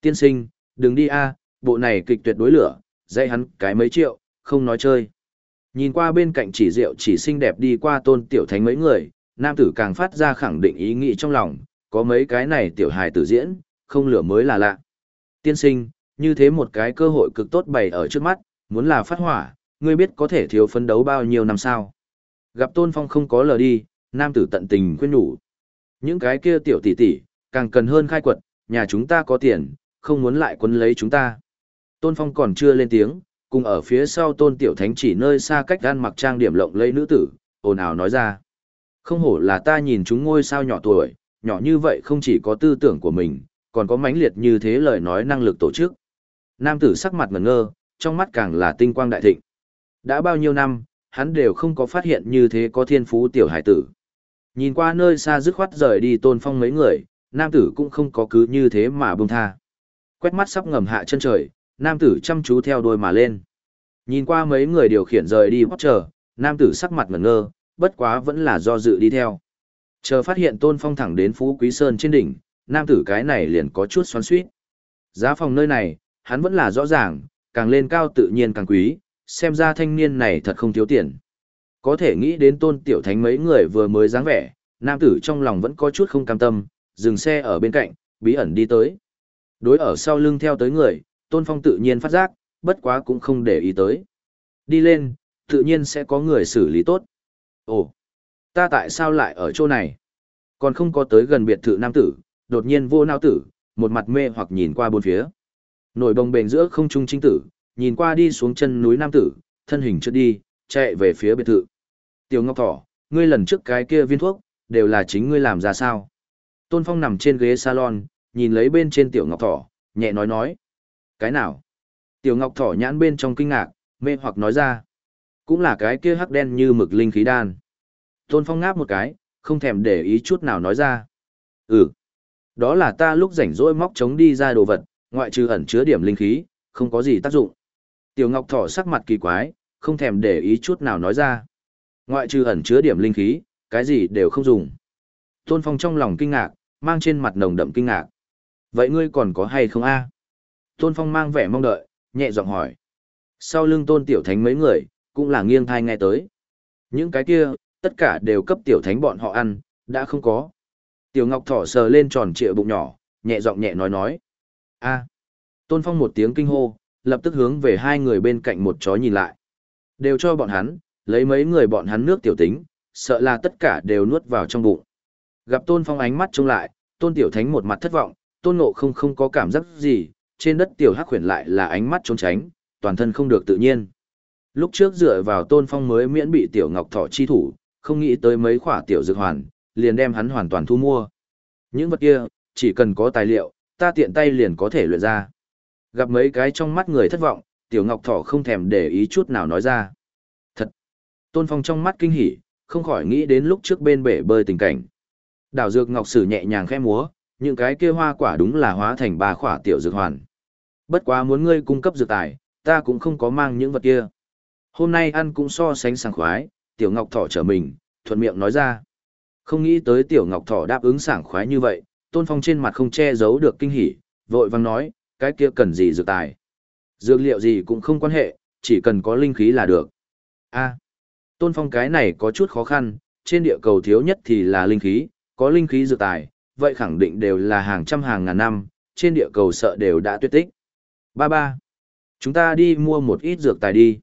Tiên sinh, đừng đi a, bộ này kịch tuyệt đối lửa, dạy hắn cái mấy triệu, không nói chơi. Nhìn qua bên cạnh chỉ rượu chỉ xinh đẹp đi qua tôn tiểu thánh mấy người, nam tử càng phát ra khẳng định ý nghĩ trong lòng, có mấy cái này tiểu hài tử diễn, không lửa mới là lạ. Tiên sinh, như thế một cái cơ hội cực tốt bày ở trước mắt, muốn là phát hỏa, ngươi biết có thể thiếu phấn đấu bao nhiêu năm sao. Gặp tôn phong không có lờ đi, nam tử tận tình khuyên nhủ. Những cái kia tiểu tỷ tỷ, càng cần hơn khai quật, nhà chúng ta có tiền, không muốn lại quấn lấy chúng ta. Tôn phong còn chưa lên tiếng, cùng ở phía sau tôn tiểu thánh chỉ nơi xa cách gan mặc trang điểm lộng lẫy nữ tử, ồn ào nói ra. Không hổ là ta nhìn chúng ngôi sao nhỏ tuổi, nhỏ như vậy không chỉ có tư tưởng của mình, còn có mãnh liệt như thế lời nói năng lực tổ chức. Nam tử sắc mặt ngẩn ngơ, trong mắt càng là tinh quang đại thịnh. Đã bao nhiêu năm, hắn đều không có phát hiện như thế có thiên phú tiểu hải tử. Nhìn qua nơi xa dứt khoát rời đi tôn phong mấy người, nam tử cũng không có cứ như thế mà buông tha. Quét mắt sắp ngầm hạ chân trời, nam tử chăm chú theo đuôi mà lên. Nhìn qua mấy người điều khiển rời đi hót chờ, nam tử sắc mặt ngẩn ngơ, bất quá vẫn là do dự đi theo. Chờ phát hiện tôn phong thẳng đến Phú Quý Sơn trên đỉnh, nam tử cái này liền có chút xoắn suýt. Giá phòng nơi này, hắn vẫn là rõ ràng, càng lên cao tự nhiên càng quý, xem ra thanh niên này thật không thiếu tiền. Có thể nghĩ đến tôn tiểu thánh mấy người vừa mới dáng vẻ, nam tử trong lòng vẫn có chút không cam tâm, dừng xe ở bên cạnh, bí ẩn đi tới. Đối ở sau lưng theo tới người, tôn phong tự nhiên phát giác, bất quá cũng không để ý tới. Đi lên, tự nhiên sẽ có người xử lý tốt. Ồ, ta tại sao lại ở chỗ này? Còn không có tới gần biệt thự nam tử, đột nhiên vô nao tử, một mặt mê hoặc nhìn qua bốn phía. Nổi bồng bềnh giữa không trung chính tử, nhìn qua đi xuống chân núi nam tử, thân hình chưa đi, chạy về phía biệt thự. Tiểu Ngọc Thỏ, ngươi lần trước cái kia viên thuốc, đều là chính ngươi làm ra sao? Tôn Phong nằm trên ghế salon, nhìn lấy bên trên Tiểu Ngọc Thỏ, nhẹ nói nói. Cái nào? Tiểu Ngọc Thỏ nhãn bên trong kinh ngạc, mê hoặc nói ra. Cũng là cái kia hắc đen như mực linh khí đan. Tôn Phong ngáp một cái, không thèm để ý chút nào nói ra. Ừ. Đó là ta lúc rảnh rỗi móc trống đi ra đồ vật, ngoại trừ ẩn chứa điểm linh khí, không có gì tác dụng. Tiểu Ngọc Thỏ sắc mặt kỳ quái, không thèm để ý chút nào nói ra. Ngoại trừ ẩn chứa điểm linh khí, cái gì đều không dùng. Tôn Phong trong lòng kinh ngạc, mang trên mặt nồng đậm kinh ngạc. Vậy ngươi còn có hay không a? Tôn Phong mang vẻ mong đợi, nhẹ giọng hỏi. Sau lưng Tôn Tiểu Thánh mấy người, cũng là nghiêng thai nghe tới. Những cái kia, tất cả đều cấp Tiểu Thánh bọn họ ăn, đã không có. Tiểu Ngọc Thỏ sờ lên tròn trịa bụng nhỏ, nhẹ giọng nhẹ nói nói. a Tôn Phong một tiếng kinh hô, lập tức hướng về hai người bên cạnh một chó nhìn lại. Đều cho bọn hắn, lấy mấy người bọn hắn nước tiểu tính, sợ là tất cả đều nuốt vào trong bụng. Gặp Tôn Phong ánh mắt trông lại, Tôn Tiểu Thánh một mặt thất vọng, Tôn Ngộ không không có cảm giác gì, trên đất Tiểu Hắc khuyển lại là ánh mắt trốn tránh, toàn thân không được tự nhiên. Lúc trước dựa vào Tôn Phong mới miễn bị Tiểu Ngọc Thỏ chi thủ, không nghĩ tới mấy khỏa Tiểu Dược Hoàn, liền đem hắn hoàn toàn thu mua. Những vật kia, chỉ cần có tài liệu, ta tiện tay liền có thể luyện ra. Gặp mấy cái trong mắt người thất vọng, Tiểu Ngọc Thỏ không thèm để ý chút nào nói ra. Thật! Tôn Phong trong mắt kinh hỉ, không khỏi nghĩ đến lúc trước bên bể bơi tình cảnh. Đảo dược ngọc sử nhẹ nhàng khẽ múa, những cái kia hoa quả đúng là hóa thành ba khỏa tiểu dược hoàn. Bất quá muốn ngươi cung cấp dược tài, ta cũng không có mang những vật kia. Hôm nay ăn cũng so sánh sảng khoái, tiểu ngọc thỏ trở mình, thuận miệng nói ra. Không nghĩ tới tiểu ngọc thỏ đáp ứng sảng khoái như vậy, tôn phong trên mặt không che giấu được kinh hỉ, vội vang nói, cái kia cần gì dược tài. Dược liệu gì cũng không quan hệ, chỉ cần có linh khí là được. a tôn phong cái này có chút khó khăn, trên địa cầu thiếu nhất thì là linh khí, có linh khí dược tài, vậy khẳng định đều là hàng trăm hàng ngàn năm, trên địa cầu sợ đều đã tuyệt tích. Ba ba, chúng ta đi mua một ít dược tài đi.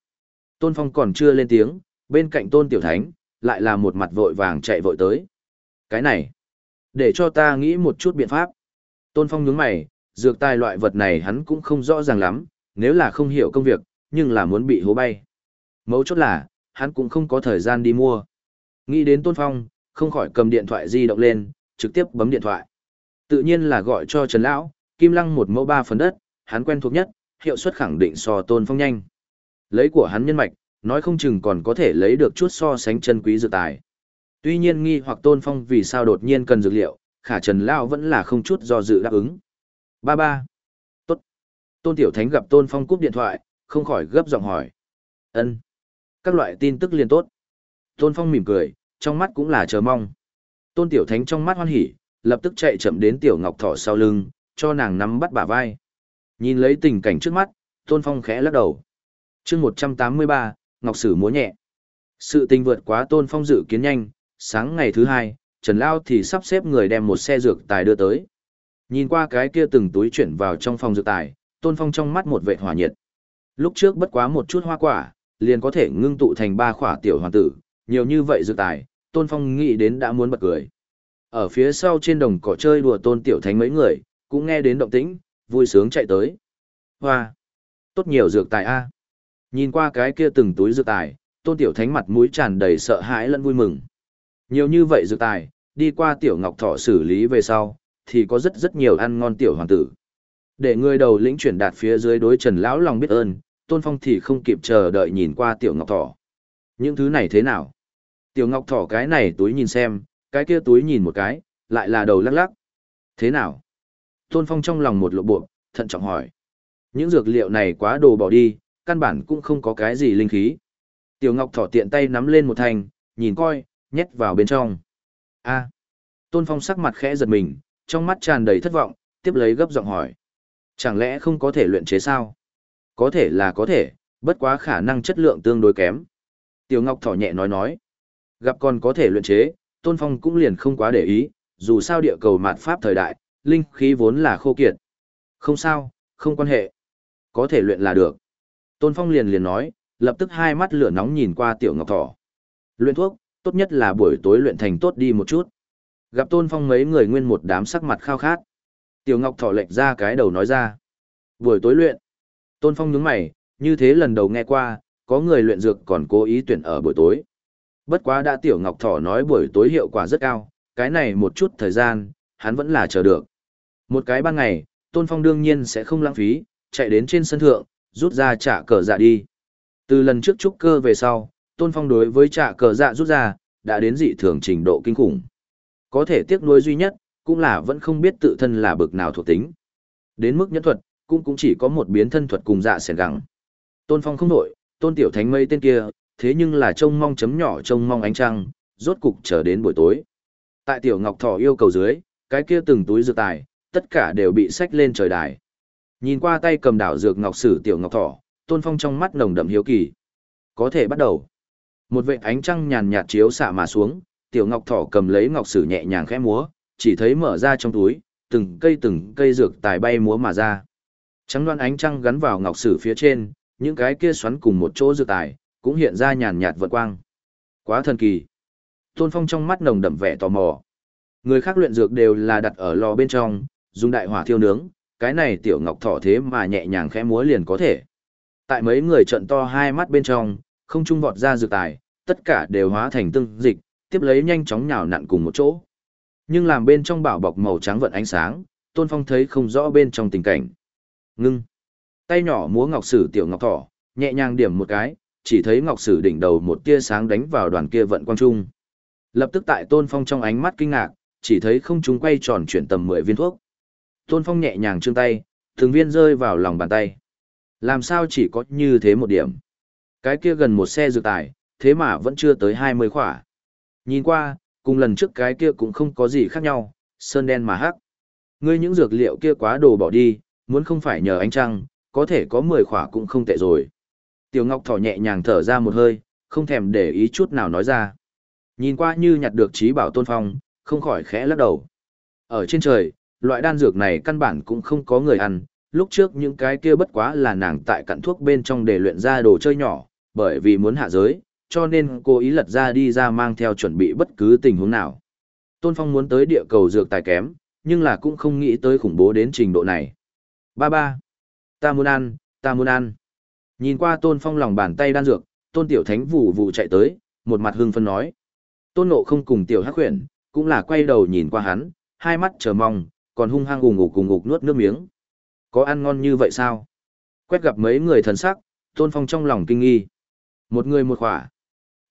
Tôn Phong còn chưa lên tiếng, bên cạnh Tôn Tiểu Thánh, lại là một mặt vội vàng chạy vội tới. Cái này, để cho ta nghĩ một chút biện pháp. Tôn Phong nhướng mày, dược tài loại vật này hắn cũng không rõ ràng lắm, nếu là không hiểu công việc, nhưng là muốn bị hố bay. Mấu chốt là, hắn cũng không có thời gian đi mua. Nghĩ đến Tôn Phong, không khỏi cầm điện thoại di động lên, trực tiếp bấm điện thoại. Tự nhiên là gọi cho Trần Lão, Kim Lăng một mẫu ba phần đất, hắn quen thuộc nhất, hiệu suất khẳng định so Tôn Phong nhanh. Lấy của hắn nhân mạch, nói không chừng còn có thể lấy được chút so sánh chân quý dược tài. Tuy nhiên nghi hoặc Tôn Phong vì sao đột nhiên cần dược liệu, khả Trần Lão vẫn là không chút do dự đáp ứng. Ba ba. Tốt. Tôn Tiểu Thánh gặp Tôn Phong cúp điện thoại, không khỏi gấp giọng hỏi. Ân. Các loại tin tức liền tốt. Tôn Phong mỉm cười, trong mắt cũng là chờ mong. Tôn Tiểu Thánh trong mắt hoan hỉ, lập tức chạy chậm đến Tiểu Ngọc Thỏ sau lưng, cho nàng nắm bắt bả vai. Nhìn lấy tình cảnh trước mắt, Tôn Phong khẽ lắc đầu. chương 183, Ngọc Sử múa nhẹ. Sự tình vượt quá Tôn Phong dự kiến nhanh, sáng ngày thứ hai, Trần Lao thì sắp xếp người đem một xe dược tài đưa tới. Nhìn qua cái kia từng túi chuyển vào trong phòng dược tài, Tôn Phong trong mắt một vệ hỏa nhiệt. Lúc trước bất quá một chút hoa quả, liền có thể ngưng tụ thành ba khỏa tiểu hoàn tử, nhiều như vậy dược tài, Tôn Phong nghĩ đến đã muốn bật cười. Ở phía sau trên đồng cỏ chơi đùa Tôn Tiểu Thánh mấy người, cũng nghe đến động tĩnh, vui sướng chạy tới. Hoa! Tốt nhiều dược tài a. Nhìn qua cái kia từng túi dược tài, Tôn Tiểu Thánh mặt mũi tràn đầy sợ hãi lẫn vui mừng. Nhiều như vậy dược tài, đi qua Tiểu Ngọc Thọ xử lý về sau, thì có rất rất nhiều ăn ngon tiểu hoàng tử. Để người đầu lĩnh chuyển đạt phía dưới đối Trần lão lòng biết ơn, Tôn Phong thì không kịp chờ đợi nhìn qua Tiểu Ngọc Thỏ. Những thứ này thế nào? Tiểu Ngọc Thỏ cái này túi nhìn xem, cái kia túi nhìn một cái, lại là đầu lắc lắc. Thế nào? Tôn Phong trong lòng một lộ buộc, thận trọng hỏi. Những dược liệu này quá đồ bỏ đi, căn bản cũng không có cái gì linh khí. Tiểu Ngọc Thỏ tiện tay nắm lên một thành, nhìn coi, nhét vào bên trong. A. Tôn Phong sắc mặt khẽ giật mình, trong mắt tràn đầy thất vọng, tiếp lấy gấp giọng hỏi. Chẳng lẽ không có thể luyện chế sao? Có thể là có thể, bất quá khả năng chất lượng tương đối kém. Tiểu Ngọc Thỏ nhẹ nói nói. Gặp còn có thể luyện chế, Tôn Phong cũng liền không quá để ý, dù sao địa cầu mạt pháp thời đại, linh khí vốn là khô kiệt. Không sao, không quan hệ. Có thể luyện là được. Tôn Phong liền liền nói, lập tức hai mắt lửa nóng nhìn qua Tiểu Ngọc Thỏ. Luyện thuốc, tốt nhất là buổi tối luyện thành tốt đi một chút. Gặp Tôn Phong mấy người nguyên một đám sắc mặt khao khát. Tiểu Ngọc Thỏ lệch ra cái đầu nói ra. Buổi tối luyện. Tôn Phong nhướng mày, như thế lần đầu nghe qua, có người luyện dược còn cố ý tuyển ở buổi tối. Bất quá đã Tiểu Ngọc Thỏ nói buổi tối hiệu quả rất cao, cái này một chút thời gian, hắn vẫn là chờ được. Một cái ban ngày, Tôn Phong đương nhiên sẽ không lãng phí, chạy đến trên sân thượng, rút ra trả cờ dạ đi. Từ lần trước trúc cơ về sau, Tôn Phong đối với trả cờ dạ rút ra, đã đến dị thường trình độ kinh khủng. Có thể tiếc nuối duy nhất, cũng là vẫn không biết tự thân là bực nào thuộc tính. Đến mức nhẫn thuật, cũng cũng chỉ có một biến thân thuật cùng dạ sẻn gẳng. Tôn Phong không nổi, Tôn Tiểu Thánh mây tên kia, thế nhưng là trông mong chấm nhỏ trông mong ánh trăng, rốt cục chờ đến buổi tối. Tại Tiểu Ngọc Thỏ yêu cầu dưới, cái kia từng túi dược tài, tất cả đều bị sách lên trời đài. Nhìn qua tay cầm đảo dược ngọc sử Tiểu Ngọc Thỏ, Tôn Phong trong mắt nồng đậm hiếu kỳ. Có thể bắt đầu. Một vệt ánh trăng nhàn nhạt chiếu xạ mà xuống, Tiểu Ngọc Thỏ cầm lấy ngọc sử nhẹ nhàng khẽ múa, chỉ thấy mở ra trong túi, từng cây từng cây dược tài bay múa mà ra. Trắng đoan ánh trăng gắn vào ngọc sử phía trên, những cái kia xoắn cùng một chỗ dược tài, cũng hiện ra nhàn nhạt vận quang. Quá thần kỳ. Tôn Phong trong mắt nồng đậm vẻ tò mò. Người khác luyện dược đều là đặt ở lò bên trong, dùng đại hỏa thiêu nướng, cái này tiểu ngọc thỏ thế mà nhẹ nhàng khẽ múa liền có thể. Tại mấy người trận to hai mắt bên trong, không trung vọt ra dược tài, tất cả đều hóa thành tương dịch, tiếp lấy nhanh chóng nhào nặn cùng một chỗ. Nhưng làm bên trong bảo bọc màu trắng vận ánh sáng, Tôn Phong thấy không rõ bên trong tình cảnh. Ngưng. Tay nhỏ múa ngọc sử tiểu ngọc thỏ, nhẹ nhàng điểm một cái, chỉ thấy ngọc sử đỉnh đầu một tia sáng đánh vào đoàn kia vận quang trung. Lập tức tại Tôn Phong trong ánh mắt kinh ngạc, chỉ thấy không chúng quay tròn chuyển tầm 10 viên thuốc. Tôn Phong nhẹ nhàng trương tay, thường viên rơi vào lòng bàn tay. Làm sao chỉ có như thế một điểm? Cái kia gần một xe dược tải, thế mà vẫn chưa tới 20 khỏa. Nhìn qua, cùng lần trước cái kia cũng không có gì khác nhau, sơn đen mà hắc. Ngươi những dược liệu kia quá đồ bỏ đi, muốn không phải nhờ ánh trăng, có thể có 10 khỏa cũng không tệ rồi. Tiểu Ngọc thỏ nhẹ nhàng thở ra một hơi, không thèm để ý chút nào nói ra. Nhìn qua như nhặt được trí bảo tôn phong, không khỏi khẽ lắc đầu. Ở trên trời, loại đan dược này căn bản cũng không có người ăn, lúc trước những cái kia bất quá là nàng tại cặn thuốc bên trong để luyện ra đồ chơi nhỏ, bởi vì muốn hạ giới, cho nên cô ý lật ra đi ra mang theo chuẩn bị bất cứ tình huống nào. Tôn Phong muốn tới địa cầu dược tài kém, nhưng là cũng không nghĩ tới khủng bố đến trình độ này. Ba ba, ta muốn ăn, ta muốn ăn. Nhìn qua Tôn Phong lòng bàn tay đan dược, Tôn Tiểu Thánh vụ vụ chạy tới, một mặt hưng phân nói. Tôn Nộ không cùng Tiểu Hắc Huyền, cũng là quay đầu nhìn qua hắn, hai mắt chờ mong, còn hung hăng ủng ngục cùng ngục nuốt nước miếng. Có ăn ngon như vậy sao? Quét gặp mấy người thần sắc, Tôn Phong trong lòng kinh nghi. Một người một khỏa.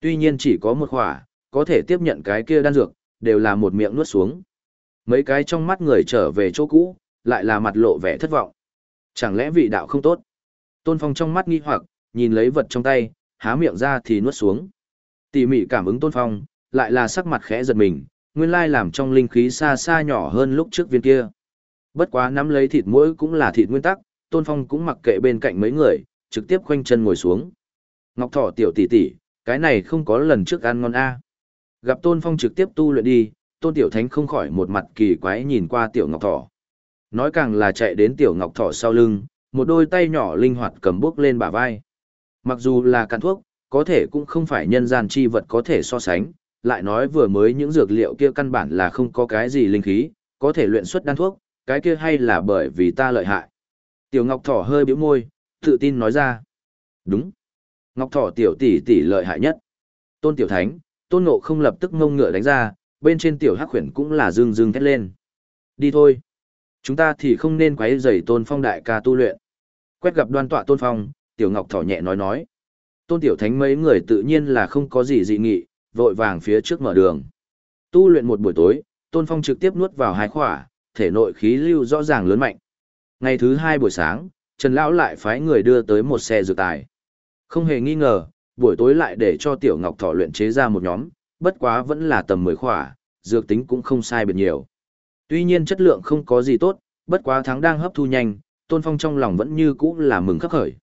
Tuy nhiên chỉ có một khỏa, có thể tiếp nhận cái kia đan dược, đều là một miệng nuốt xuống. Mấy cái trong mắt người trở về chỗ cũ, lại là mặt lộ vẻ thất vọng. Chẳng lẽ vị đạo không tốt? Tôn Phong trong mắt nghi hoặc, nhìn lấy vật trong tay, há miệng ra thì nuốt xuống. Tỉ mỉ cảm ứng Tôn Phong, lại là sắc mặt khẽ giật mình, nguyên lai làm trong linh khí xa xa nhỏ hơn lúc trước viên kia. Bất quá nắm lấy thịt mũi cũng là thịt nguyên tắc, Tôn Phong cũng mặc kệ bên cạnh mấy người, trực tiếp khoanh chân ngồi xuống. Ngọc Thỏ tiểu tỷ tỷ, cái này không có lần trước ăn ngon a. Gặp Tôn Phong trực tiếp tu luyện đi, Tôn Tiểu Thánh không khỏi một mặt kỳ quái nhìn qua Tiểu Ngọc Thỏ. Nói càng là chạy đến Tiểu Ngọc Thỏ sau lưng, một đôi tay nhỏ linh hoạt cầm bước lên bả vai. Mặc dù là cạn thuốc, có thể cũng không phải nhân gian chi vật có thể so sánh, lại nói vừa mới những dược liệu kia căn bản là không có cái gì linh khí, có thể luyện xuất đan thuốc, cái kia hay là bởi vì ta lợi hại. Tiểu Ngọc Thỏ hơi bĩu môi, tự tin nói ra. Đúng. Ngọc Thỏ tiểu tỷ tỷ lợi hại nhất. Tôn Tiểu Thánh, Tôn Ngộ không lập tức ngông ngựa đánh ra, bên trên Tiểu Hắc Huyền cũng là dương dương thét lên. Đi thôi. Chúng ta thì không nên quấy rầy Tôn Phong đại ca tu luyện. Quét gặp đoan tọa Tôn Phong, Tiểu Ngọc Thỏ nhẹ nói nói. Tôn Tiểu Thánh mấy người tự nhiên là không có gì dị nghị, vội vàng phía trước mở đường. Tu luyện một buổi tối, Tôn Phong trực tiếp nuốt vào hai khỏa, thể nội khí lưu rõ ràng lớn mạnh. Ngày thứ hai buổi sáng, Trần Lão lại phái người đưa tới một xe dược tài. Không hề nghi ngờ, buổi tối lại để cho Tiểu Ngọc Thỏ luyện chế ra một nhóm, bất quá vẫn là tầm 10 khỏa, dược tính cũng không sai biệt nhiều. Tuy nhiên chất lượng không có gì tốt, bất quá tháng đang hấp thu nhanh, Tôn Phong trong lòng vẫn như cũ là mừng khắc khởi.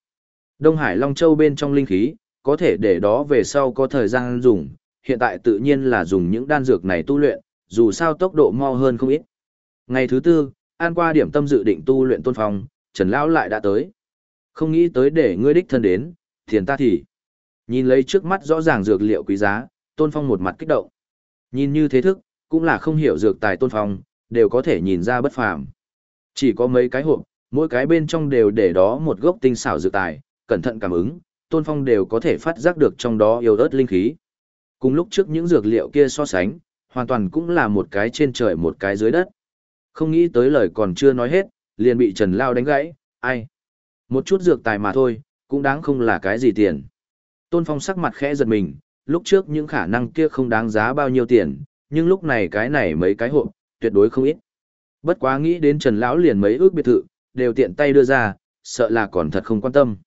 Đông Hải Long Châu bên trong linh khí, có thể để đó về sau có thời gian dùng, hiện tại tự nhiên là dùng những đan dược này tu luyện, dù sao tốc độ mau hơn không ít. Ngày thứ tư, an qua điểm tâm dự định tu luyện tôn phong, Trần Lão lại đã tới. Không nghĩ tới để ngươi đích thân đến, thiền ta thì. Nhìn lấy trước mắt rõ ràng dược liệu quý giá, tôn phong một mặt kích động. Nhìn như thế thức, cũng là không hiểu dược tài tôn phong, đều có thể nhìn ra bất phàm. Chỉ có mấy cái hộp, mỗi cái bên trong đều để đó một gốc tinh xảo dược tài, cẩn thận cảm ứng, tôn phong đều có thể phát giác được trong đó yêu ớt linh khí. Cùng lúc trước những dược liệu kia so sánh, hoàn toàn cũng là một cái trên trời một cái dưới đất. Không nghĩ tới lời còn chưa nói hết, liền bị Trần Lao đánh gãy, ai? Một chút dược tài mà thôi, cũng đáng không là cái gì tiền. Tôn Phong sắc mặt khẽ giật mình, lúc trước những khả năng kia không đáng giá bao nhiêu tiền, nhưng lúc này cái này mấy cái hộp, tuyệt đối không ít. Bất quá nghĩ đến Trần Lão liền mấy ước biệt thự, đều tiện tay đưa ra, sợ là còn thật không quan tâm.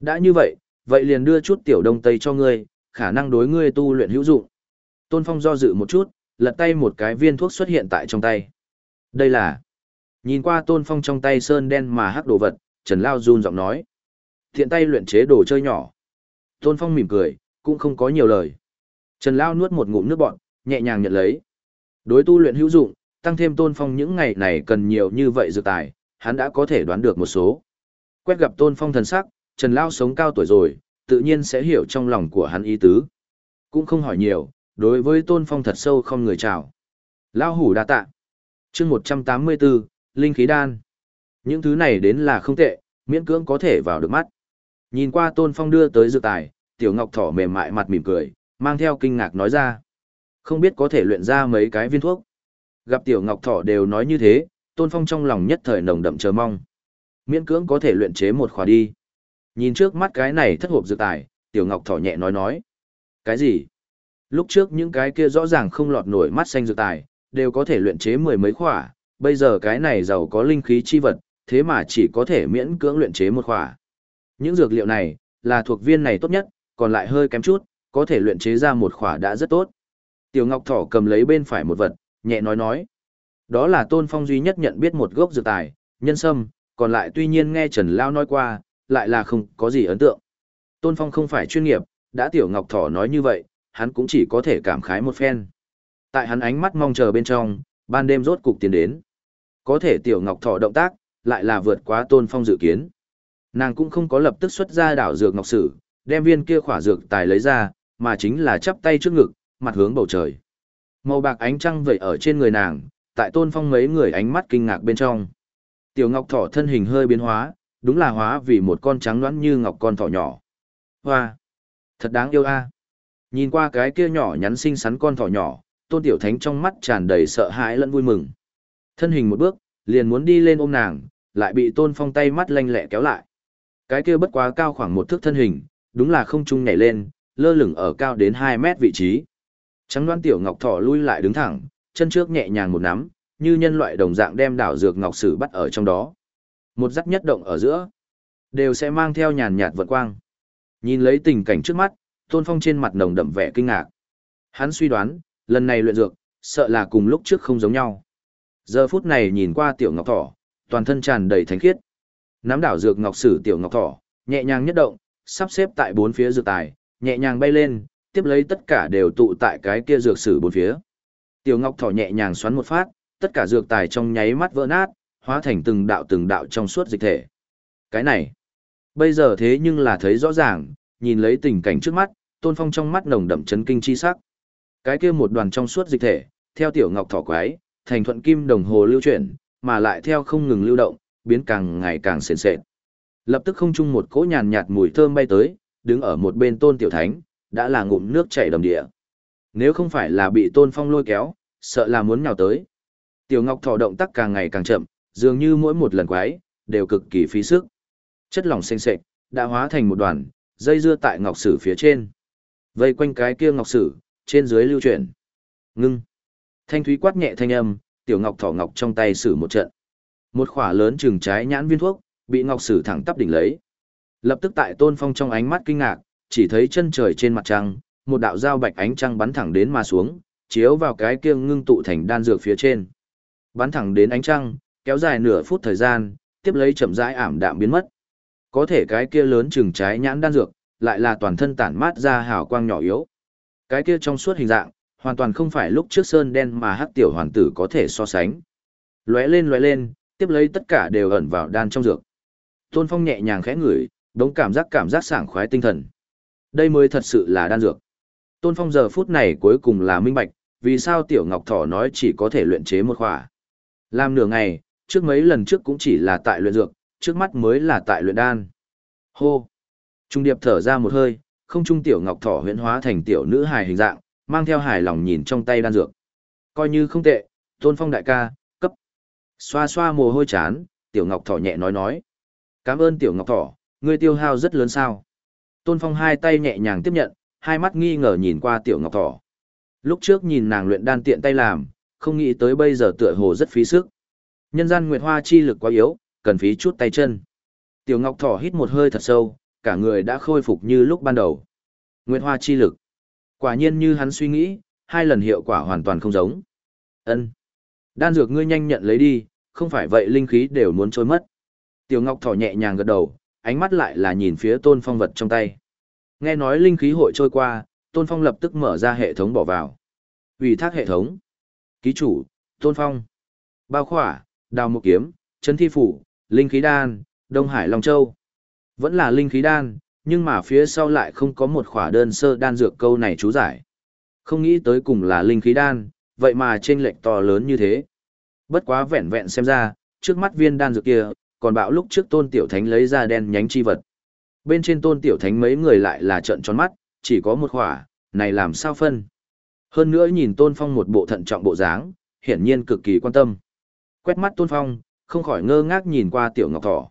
Đã như vậy, vậy liền đưa chút tiểu đông tây cho ngươi, khả năng đối ngươi tu luyện hữu dụng. Tôn Phong do dự một chút, lật tay một cái viên thuốc xuất hiện tại trong tay. Đây là... Nhìn qua Tôn Phong trong tay sơn đen mà hắc đồ vật, Trần Lao run giọng nói. Thiện tay luyện chế đồ chơi nhỏ. Tôn Phong mỉm cười, cũng không có nhiều lời. Trần Lao nuốt một ngụm nước bọn, nhẹ nhàng nhận lấy. Đối tu luyện hữu dụng, tăng thêm Tôn Phong những ngày này cần nhiều như vậy dược tài, hắn đã có thể đoán được một số. Quét gặp Tôn Phong thần sắc, Trần Lao sống cao tuổi rồi, tự nhiên sẽ hiểu trong lòng của hắn ý tứ. Cũng không hỏi nhiều, đối với Tôn Phong thật sâu không người chào. Lao hủ đa tạ. chương 184, Linh khí đan. Những thứ này đến là không tệ, miễn cưỡng có thể vào được mắt. Nhìn qua Tôn Phong đưa tới dự tài, Tiểu Ngọc Thỏ mềm mại mặt mỉm cười, mang theo kinh ngạc nói ra. Không biết có thể luyện ra mấy cái viên thuốc. Gặp Tiểu Ngọc Thỏ đều nói như thế, Tôn Phong trong lòng nhất thời nồng đậm chờ mong. Miễn cưỡng có thể luyện chế một khóa đi. Nhìn trước mắt cái này thất hộp dược tài, Tiểu Ngọc Thỏ nhẹ nói nói. Cái gì? Lúc trước những cái kia rõ ràng không lọt nổi mắt xanh dược tài, đều có thể luyện chế mười mấy khỏa, bây giờ cái này giàu có linh khí chi vật, thế mà chỉ có thể miễn cưỡng luyện chế một khỏa. Những dược liệu này, là thuộc viên này tốt nhất, còn lại hơi kém chút, có thể luyện chế ra một khỏa đã rất tốt. Tiểu Ngọc Thỏ cầm lấy bên phải một vật, nhẹ nói nói. Đó là Tôn Phong duy nhất nhận biết một gốc dược tài, nhân sâm, còn lại tuy nhiên nghe Trần Lao nói qua, lại là không có gì ấn tượng. Tôn Phong không phải chuyên nghiệp, đã Tiểu Ngọc Thỏ nói như vậy, hắn cũng chỉ có thể cảm khái một phen. Tại hắn ánh mắt mong chờ bên trong, ban đêm rốt cục tiến đến. Có thể Tiểu Ngọc Thỏ động tác, lại là vượt quá Tôn Phong dự kiến. Nàng cũng không có lập tức xuất ra đảo dược ngọc sử, đem viên kia khỏa dược tài lấy ra, mà chính là chắp tay trước ngực, mặt hướng bầu trời. Màu bạc ánh trăng vậy ở trên người nàng, tại Tôn Phong mấy người ánh mắt kinh ngạc bên trong. Tiểu Ngọc Thỏ thân hình hơi biến hóa, đúng là hóa vì một con trắng loãng như ngọc con thỏ nhỏ. Hoa! Thật đáng yêu a. Nhìn qua cái kia nhỏ nhắn xinh xắn con thỏ nhỏ, Tôn Tiểu Thánh trong mắt tràn đầy sợ hãi lẫn vui mừng. Thân hình một bước, liền muốn đi lên ôm nàng, lại bị Tôn Phong tay mắt lanh lẹ kéo lại. Cái kia bất quá cao khoảng một thước thân hình, đúng là không trung nhảy lên, lơ lửng ở cao đến 2 mét vị trí. Trắng đoan tiểu ngọc thỏ lui lại đứng thẳng, chân trước nhẹ nhàng một nắm, như nhân loại đồng dạng đem đảo dược ngọc sử bắt ở trong đó. Một rắc nhất động ở giữa, đều sẽ mang theo nhàn nhạt vật quang. Nhìn lấy tình cảnh trước mắt, Tôn Phong trên mặt nồng đậm vẻ kinh ngạc. Hắn suy đoán, lần này luyện dược, sợ là cùng lúc trước không giống nhau. Giờ phút này nhìn qua tiểu ngọc thỏ, toàn thân tràn đầy thánh khiết. Nắm đảo dược ngọc sử tiểu ngọc thỏ, nhẹ nhàng nhất động, sắp xếp tại bốn phía dược tài, nhẹ nhàng bay lên, tiếp lấy tất cả đều tụ tại cái kia dược sử bốn phía. Tiểu ngọc thỏ nhẹ nhàng xoắn một phát, tất cả dược tài trong nháy mắt vỡ nát, hóa thành từng đạo từng đạo trong suốt dịch thể. Cái này, bây giờ thế nhưng là thấy rõ ràng, nhìn lấy tình cảnh trước mắt, Tôn Phong trong mắt nồng đậm chấn kinh chi sắc. Cái kia một đoàn trong suốt dịch thể, theo tiểu ngọc thỏ quái, thành thuận kim đồng hồ lưu chuyển, mà lại theo không ngừng lưu động, biến càng ngày càng sền sệt. Lập tức không chung một cỗ nhàn nhạt mùi thơm bay tới, đứng ở một bên Tôn Tiểu Thánh, đã là ngụm nước chảy đầm địa. Nếu không phải là bị Tôn Phong lôi kéo, sợ là muốn nhào tới. Tiểu Ngọc thỏ động tác càng ngày càng chậm, dường như mỗi một lần quái, đều cực kỳ phí sức. Chất lỏng xanh xệch, đã hóa thành một đoàn, dây dưa tại ngọc sử phía trên. Vây quanh cái kia ngọc sử, trên dưới lưu chuyển. Ngưng. Thanh thúy quát nhẹ thanh âm, tiểu ngọc thỏ ngọc trong tay sử một trận. Một khỏa lớn chừng trái nhãn viên thuốc, bị ngọc sử thẳng tắp đỉnh lấy. Lập tức tại tôn phong trong ánh mắt kinh ngạc, chỉ thấy chân trời trên mặt trăng, một đạo dao bạch ánh trăng bắn thẳng đến mà xuống, chiếu vào cái kia ngưng tụ thành đan dược phía trên. Bắn thẳng đến ánh trăng, kéo dài nửa phút thời gian, tiếp lấy chậm rãi ảm đạm biến mất. Có thể cái kia lớn chừng trái nhãn đan dược, lại là toàn thân tản mát ra hào quang nhỏ yếu. Cái kia trong suốt hình dạng, hoàn toàn không phải lúc trước sơn đen mà hắc tiểu hoàn tử có thể so sánh. Lóe lên lóe lên, tiếp lấy tất cả đều ẩn vào đan trong dược. Tôn Phong nhẹ nhàng khẽ ngửi, đống cảm giác cảm giác sảng khoái tinh thần. Đây mới thật sự là đan dược. Tôn Phong giờ phút này cuối cùng là minh bạch, vì sao Tiểu Ngọc Thỏ nói chỉ có thể luyện chế một khỏa. Làm nửa ngày, trước mấy lần trước cũng chỉ là tại luyện dược, trước mắt mới là tại luyện đan. Hô! Trung điệp thở ra một hơi, không trung Tiểu Ngọc Thỏ huyễn hóa thành tiểu nữ hài hình dạng, mang theo hài lòng nhìn trong tay đan dược. Coi như không tệ, Tôn Phong đại ca, cấp. Xoa xoa mồ hôi chán, Tiểu Ngọc Thỏ nhẹ nói nói. Cảm ơn Tiểu Ngọc Thỏ, ngươi tiêu hao rất lớn sao. Tôn Phong hai tay nhẹ nhàng tiếp nhận, hai mắt nghi ngờ nhìn qua Tiểu Ngọc Thỏ. Lúc trước nhìn nàng luyện đan tiện tay làm, không nghĩ tới bây giờ tựa hồ rất phí sức. Nhân gian Nguyệt Hoa chi lực quá yếu, cần phí chút tay chân. Tiểu Ngọc Thỏ hít một hơi thật sâu, cả người đã khôi phục như lúc ban đầu. Nguyệt Hoa chi lực. Quả nhiên như hắn suy nghĩ, hai lần hiệu quả hoàn toàn không giống. Ân, Đan dược ngươi nhanh nhận lấy đi, không phải vậy linh khí đều muốn trôi mất. Tiểu Ngọc Thỏ nhẹ nhàng gật đầu, ánh mắt lại là nhìn phía Tôn Phong vật trong tay. Nghe nói linh khí hội trôi qua, Tôn Phong lập tức mở ra hệ thống bỏ vào. Ủy thác hệ thống. Ký chủ, Tôn Phong. Bao khỏa, đào một kiếm, chân thi phủ, linh khí đan, Đông Hải Long Châu. Vẫn là linh khí đan, nhưng mà phía sau lại không có một khỏa đơn sơ đan dược câu này chú giải. Không nghĩ tới cùng là linh khí đan, vậy mà trên lệch to lớn như thế. Bất quá vẹn vẹn xem ra, trước mắt viên đan dược kia, còn bạo lúc trước tôn tiểu thánh lấy ra đen nhánh chi vật. Bên trên tôn tiểu thánh mấy người lại là trận tròn mắt, chỉ có một khỏa, này làm sao phân. Hơn nữa nhìn tôn phong một bộ thận trọng bộ dáng, hiển nhiên cực kỳ quan tâm. Quét mắt tôn phong, không khỏi ngơ ngác nhìn qua tiểu ngọc thỏ.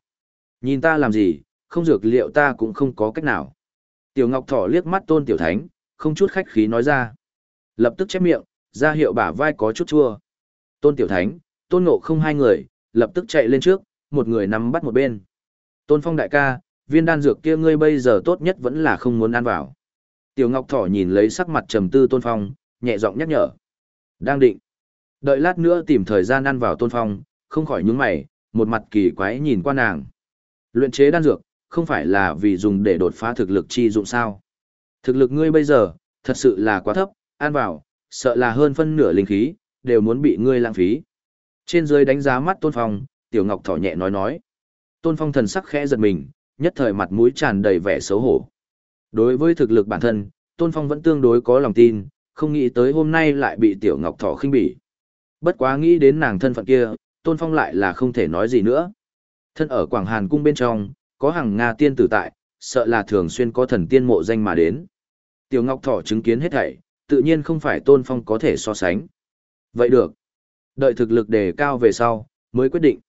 Nhìn ta làm gì, không dược liệu ta cũng không có cách nào. Tiểu ngọc thỏ liếc mắt tôn tiểu thánh, không chút khách khí nói ra. Lập tức chép miệng, ra hiệu bả vai có chút chua. Tôn tiểu thánh, tôn ngộ không hai người, lập tức chạy lên trước, một người nắm bắt một bên. Tôn phong đại ca, viên đan dược kia ngươi bây giờ tốt nhất vẫn là không muốn ăn vào. Tiểu Ngọc Thỏ nhìn lấy sắc mặt trầm tư Tôn Phong, nhẹ giọng nhắc nhở. Đang định. Đợi lát nữa tìm thời gian ăn vào Tôn Phong, không khỏi nhướng mày, một mặt kỳ quái nhìn qua nàng. Luyện chế đan dược, không phải là vì dùng để đột phá thực lực chi dụng sao. Thực lực ngươi bây giờ, thật sự là quá thấp, ăn vào, sợ là hơn phân nửa linh khí, đều muốn bị ngươi lãng phí. Trên dưới đánh giá mắt Tôn Phong, Tiểu Ngọc Thỏ nhẹ nói nói. Tôn Phong thần sắc khẽ giật mình, nhất thời mặt mũi tràn đầy vẻ xấu hổ. Đối với thực lực bản thân, Tôn Phong vẫn tương đối có lòng tin, không nghĩ tới hôm nay lại bị Tiểu Ngọc Thỏ khinh bỉ. Bất quá nghĩ đến nàng thân phận kia, Tôn Phong lại là không thể nói gì nữa. Thân ở Quảng Hàn cung bên trong, có hàng Nga tiên tử tại, sợ là thường xuyên có thần tiên mộ danh mà đến. Tiểu Ngọc Thỏ chứng kiến hết thảy, tự nhiên không phải Tôn Phong có thể so sánh. Vậy được. Đợi thực lực đề cao về sau, mới quyết định.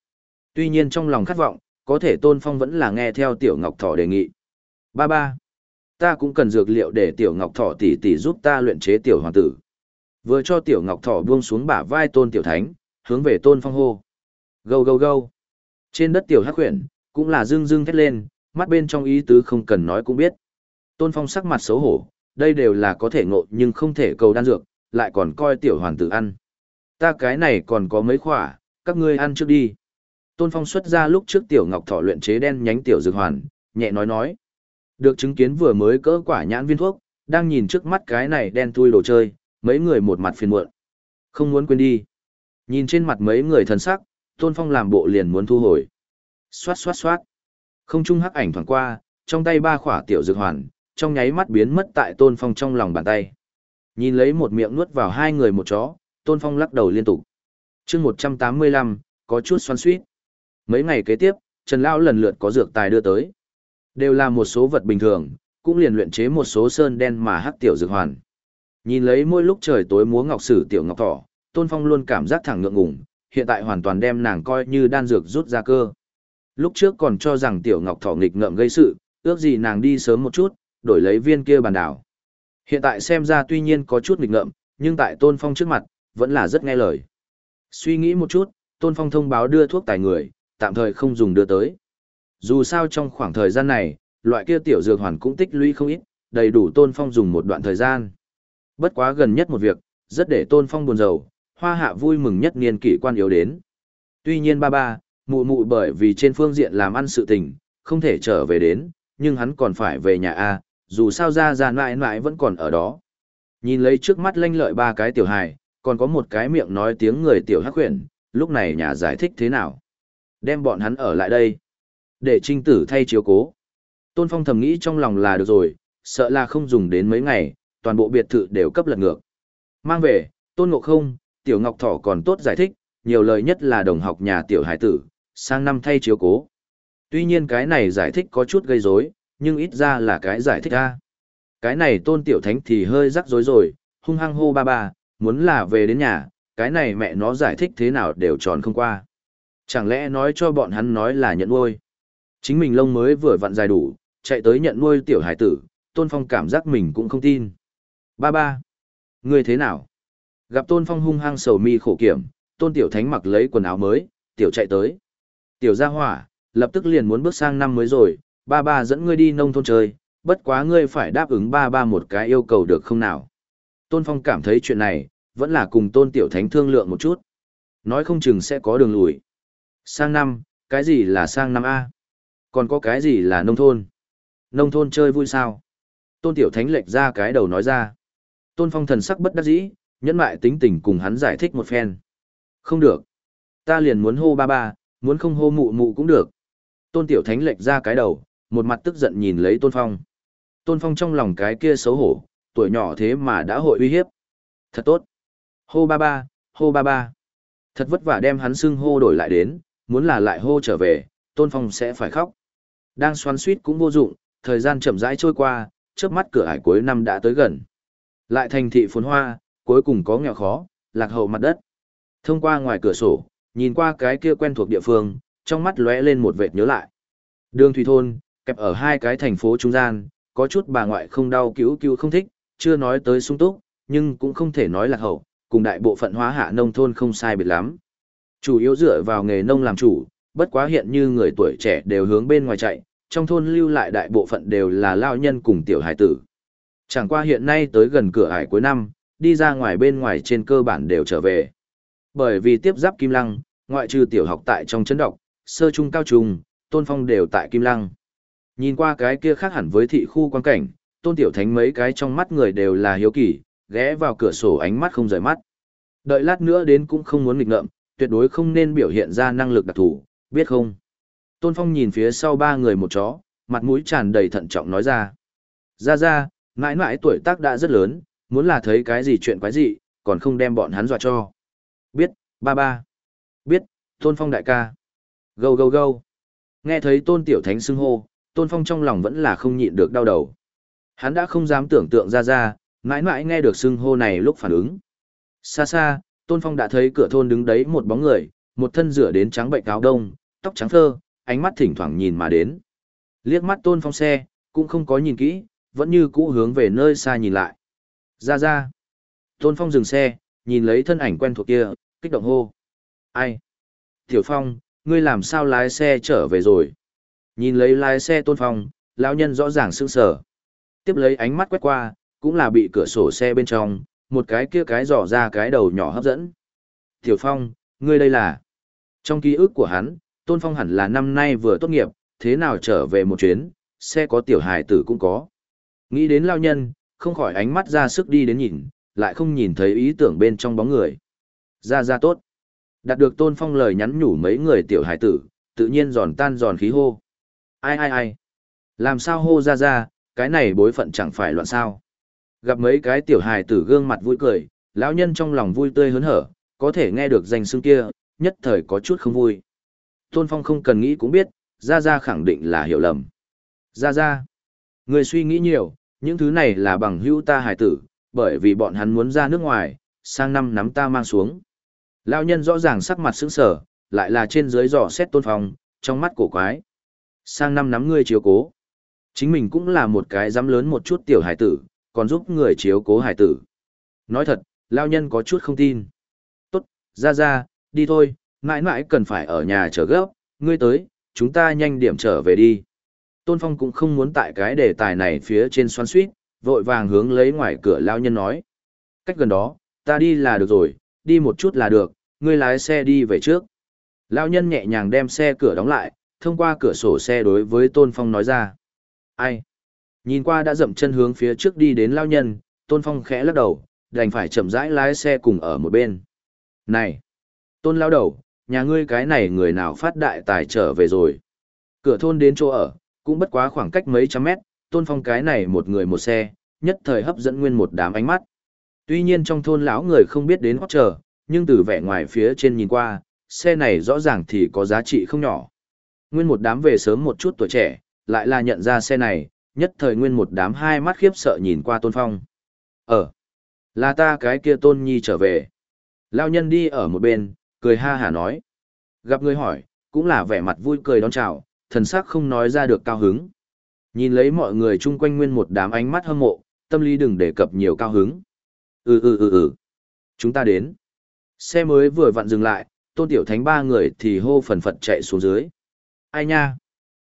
Tuy nhiên trong lòng khát vọng, có thể Tôn Phong vẫn là nghe theo Tiểu Ngọc Thỏ đề nghị. Ba ba. Ta cũng cần dược liệu để Tiểu Ngọc Thỏ tỷ tỷ giúp ta luyện chế Tiểu Hoàng tử. Vừa cho Tiểu Ngọc Thỏ buông xuống bả vai Tôn Tiểu Thánh, hướng về Tôn Phong hô. Gâu gâu gâu. Trên đất Tiểu Hắc Huyền, cũng là dương dương thét lên, mắt bên trong ý tứ không cần nói cũng biết. Tôn Phong sắc mặt xấu hổ, đây đều là có thể ngộ nhưng không thể cầu đan dược, lại còn coi tiểu hoàn tử ăn. Ta cái này còn có mấy khỏa, các ngươi ăn trước đi. Tôn Phong xuất ra lúc trước tiểu ngọc thọ luyện chế đen nhánh tiểu dược hoàn, nhẹ nói nói. Được chứng kiến vừa mới cỡ quả nhãn viên thuốc, đang nhìn trước mắt cái này đen thui đồ chơi, mấy người một mặt phiền muộn. Không muốn quên đi. Nhìn trên mặt mấy người thần sắc, Tôn Phong làm bộ liền muốn thu hồi. Xoát xoát xoát. Không trung hắc ảnh thoảng qua, trong tay ba khỏa tiểu dược hoàn, trong nháy mắt biến mất tại Tôn Phong trong lòng bàn tay. Nhìn lấy một miệng nuốt vào hai người một chó, Tôn Phong lắc đầu liên tục. chương 185, có chút xoắn suýt. Mấy ngày kế tiếp, Trần Lao lần lượt có dược tài đưa tới. Đều là một số vật bình thường, cũng liền luyện chế một số sơn đen mà hắc tiểu dược hoàn. Nhìn lấy mỗi lúc trời tối múa ngọc sử tiểu ngọc thỏ, Tôn Phong luôn cảm giác thẳng ngượng ngùng, hiện tại hoàn toàn đem nàng coi như đan dược rút ra cơ. Lúc trước còn cho rằng tiểu ngọc thỏ nghịch ngợm gây sự, ước gì nàng đi sớm một chút, đổi lấy viên kia bàn đảo. Hiện tại xem ra tuy nhiên có chút nghịch ngợm, nhưng tại Tôn Phong trước mặt, vẫn là rất nghe lời. Suy nghĩ một chút, Tôn Phong thông báo đưa thuốc tài người, tạm thời không dùng đưa tới. Dù sao trong khoảng thời gian này, loại kia tiểu dược hoàn cũng tích lũy không ít, đầy đủ Tôn Phong dùng một đoạn thời gian. Bất quá gần nhất một việc, rất để Tôn Phong buồn rầu, hoa hạ vui mừng nhất niên kỷ quan yếu đến. Tuy nhiên ba ba, mụ mụ bởi vì trên phương diện làm ăn sự tình, không thể trở về đến, nhưng hắn còn phải về nhà A, dù sao ra ra mãi mãi vẫn còn ở đó. Nhìn lấy trước mắt lanh lợi ba cái tiểu hài, còn có một cái miệng nói tiếng người tiểu hắc huyền, lúc này nhà giải thích thế nào. Đem bọn hắn ở lại đây. Để trinh tử thay chiếu cố. Tôn Phong thầm nghĩ trong lòng là được rồi, sợ là không dùng đến mấy ngày, toàn bộ biệt thự đều cấp lật ngược. Mang về, Tôn Ngộ Không, Tiểu Ngọc Thỏ còn tốt giải thích, nhiều lời nhất là đồng học nhà Tiểu Hải Tử, sang năm thay chiếu cố. Tuy nhiên cái này giải thích có chút gây rối, nhưng ít ra là cái giải thích ra. Cái này Tôn Tiểu Thánh thì hơi rắc rối rồi, hung hăng hô ba ba, muốn là về đến nhà, cái này mẹ nó giải thích thế nào đều tròn không qua. Chẳng lẽ nói cho bọn hắn nói là nhận nuôi. Chính mình lông mới vừa vặn dài đủ, chạy tới nhận nuôi tiểu hải tử, Tôn Phong cảm giác mình cũng không tin. Ba ba. Ngươi thế nào? Gặp Tôn Phong hung hăng sầu mi khổ kiểm, Tôn Tiểu Thánh mặc lấy quần áo mới, tiểu chạy tới. Tiểu gia hỏa, lập tức liền muốn bước sang năm mới rồi, ba ba dẫn ngươi đi nông thôn chơi, bất quá ngươi phải đáp ứng ba ba một cái yêu cầu được không nào? Tôn Phong cảm thấy chuyện này, vẫn là cùng Tôn Tiểu Thánh thương lượng một chút. Nói không chừng sẽ có đường lùi. Sang năm, cái gì là sang năm A? Còn có cái gì là nông thôn? Nông thôn chơi vui sao? Tôn Tiểu Thánh lệch ra cái đầu nói ra. Tôn Phong thần sắc bất đắc dĩ, nhẫn mại tính tình cùng hắn giải thích một phen. Không được. Ta liền muốn hô ba ba, muốn không hô mụ mụ cũng được. Tôn Tiểu Thánh lệch ra cái đầu, một mặt tức giận nhìn lấy Tôn Phong. Tôn Phong trong lòng cái kia xấu hổ, tuổi nhỏ thế mà đã hội uy hiếp. Thật tốt. Hô ba ba, hô ba ba. Thật vất vả đem hắn xưng hô đổi lại đến, muốn là lại hô trở về, Tôn Phong sẽ phải khóc. Đang xoắn suýt cũng vô dụng, thời gian chậm rãi trôi qua, trước mắt cửa ải cuối năm đã tới gần. Lại thành thị phồn hoa, cuối cùng có nghèo khó, lạc hậu mặt đất. Thông qua ngoài cửa sổ, nhìn qua cái kia quen thuộc địa phương, trong mắt lóe lên một vệt nhớ lại. Đường Thủy Thôn, kẹp ở hai cái thành phố trung gian, có chút bà ngoại không đau cứu cứu không thích, chưa nói tới sung túc, nhưng cũng không thể nói lạc hậu, cùng đại bộ phận hóa hạ nông thôn không sai biệt lắm. Chủ yếu dựa vào nghề nông làm chủ, bất quá hiện như người tuổi trẻ đều hướng bên ngoài chạy, trong thôn lưu lại đại bộ phận đều là lao nhân cùng tiểu hải tử. Chẳng qua hiện nay tới gần cửa ải cuối năm, đi ra ngoài bên ngoài trên cơ bản đều trở về. Bởi vì tiếp giáp Kim Lăng, ngoại trừ tiểu học tại trong chấn độc, sơ trung cao trung, tôn phong đều tại Kim Lăng. Nhìn qua cái kia khác hẳn với thị khu quan cảnh, tôn tiểu thánh mấy cái trong mắt người đều là hiếu kỳ, ghé vào cửa sổ ánh mắt không rời mắt. Đợi lát nữa đến cũng không muốn nghịch ngợm, tuyệt đối không nên biểu hiện ra năng lực đặc thù, biết không? Tôn Phong nhìn phía sau ba người một chó, mặt mũi tràn đầy thận trọng nói ra. Ra ra, mãi mãi tuổi tác đã rất lớn, muốn là thấy cái gì chuyện quái gì, còn không đem bọn hắn dọa cho. Biết, ba ba. Biết, Tôn Phong đại ca. Gâu gâu gâu. Nghe thấy Tôn Tiểu Thánh xưng hô, Tôn Phong trong lòng vẫn là không nhịn được đau đầu. Hắn đã không dám tưởng tượng ra ra, mãi mãi nghe được xưng hô này lúc phản ứng. Xa xa, Tôn Phong đã thấy cửa thôn đứng đấy một bóng người, một thân rửa đến trắng bệnh áo đông, tóc trắng thơ, ánh mắt thỉnh thoảng nhìn mà đến. Liếc mắt Tôn Phong xe, cũng không có nhìn kỹ, vẫn như cũ hướng về nơi xa nhìn lại. Ra ra. Tôn Phong dừng xe, nhìn lấy thân ảnh quen thuộc kia, kích động hô. Ai? Tiểu Phong, ngươi làm sao lái xe trở về rồi? Nhìn lấy lái xe Tôn Phong, lão nhân rõ ràng sững sờ. Tiếp lấy ánh mắt quét qua, cũng là bị cửa sổ xe bên trong, một cái kia cái dò ra cái đầu nhỏ hấp dẫn. Tiểu Phong, ngươi đây là... Trong ký ức của hắn, Tôn Phong hẳn là năm nay vừa tốt nghiệp, thế nào trở về một chuyến, xe có tiểu hài tử cũng có. Nghĩ đến lao nhân, không khỏi ánh mắt ra sức đi đến nhìn, lại không nhìn thấy ý tưởng bên trong bóng người. Ra ra tốt. Đạt được Tôn Phong lời nhắn nhủ mấy người tiểu hải tử, tự nhiên giòn tan giòn khí hô. Ai ai ai. Làm sao hô ra ra, cái này bối phận chẳng phải loạn sao. Gặp mấy cái tiểu hài tử gương mặt vui cười, lão nhân trong lòng vui tươi hớn hở, có thể nghe được danh xưng kia, nhất thời có chút không vui. Tôn Phong không cần nghĩ cũng biết, Gia Gia khẳng định là hiểu lầm. Gia Gia, người suy nghĩ nhiều, những thứ này là bằng hữu ta hải tử, bởi vì bọn hắn muốn ra nước ngoài, sang năm nắm ta mang xuống. Lão nhân rõ ràng sắc mặt sững sờ, lại là trên dưới dò xét Tôn Phong, trong mắt cổ quái. Sang năm nắm ngươi chiếu cố. Chính mình cũng là một cái dám lớn một chút tiểu hải tử, còn giúp người chiếu cố hải tử. Nói thật, lao nhân có chút không tin. Tốt, ra ra, đi thôi, mãi mãi cần phải ở nhà chờ gấp, ngươi tới, chúng ta nhanh điểm trở về đi. Tôn Phong cũng không muốn tại cái đề tài này phía trên xoan suýt, vội vàng hướng lấy ngoài cửa lao nhân nói. Cách gần đó, ta đi là được rồi, đi một chút là được, ngươi lái xe đi về trước. Lao nhân nhẹ nhàng đem xe cửa đóng lại, thông qua cửa sổ xe đối với Tôn Phong nói ra. Ai? Nhìn qua đã dậm chân hướng phía trước đi đến lao nhân, Tôn Phong khẽ lắc đầu, đành phải chậm rãi lái xe cùng ở một bên. Này! Tôn lao đầu, nhà ngươi cái này người nào phát đại tài trở về rồi. Cửa thôn đến chỗ ở, cũng bất quá khoảng cách mấy trăm mét, Tôn Phong cái này một người một xe, nhất thời hấp dẫn nguyên một đám ánh mắt. Tuy nhiên trong thôn lão người không biết đến hót trở, nhưng từ vẻ ngoài phía trên nhìn qua, xe này rõ ràng thì có giá trị không nhỏ. Nguyên một đám về sớm một chút tuổi trẻ, lại là nhận ra xe này, nhất thời nguyên một đám hai mắt khiếp sợ nhìn qua tôn phong. Ờ, là ta cái kia tôn nhi trở về. Lao nhân đi ở một bên, cười ha hả nói. Gặp người hỏi, cũng là vẻ mặt vui cười đón chào, thần sắc không nói ra được cao hứng. Nhìn lấy mọi người chung quanh nguyên một đám ánh mắt hâm mộ, tâm lý đừng đề cập nhiều cao hứng. Ừ ừ ừ ừ, chúng ta đến. Xe mới vừa vặn dừng lại, tôn tiểu thánh ba người thì hô phần phật chạy xuống dưới. Ai nha?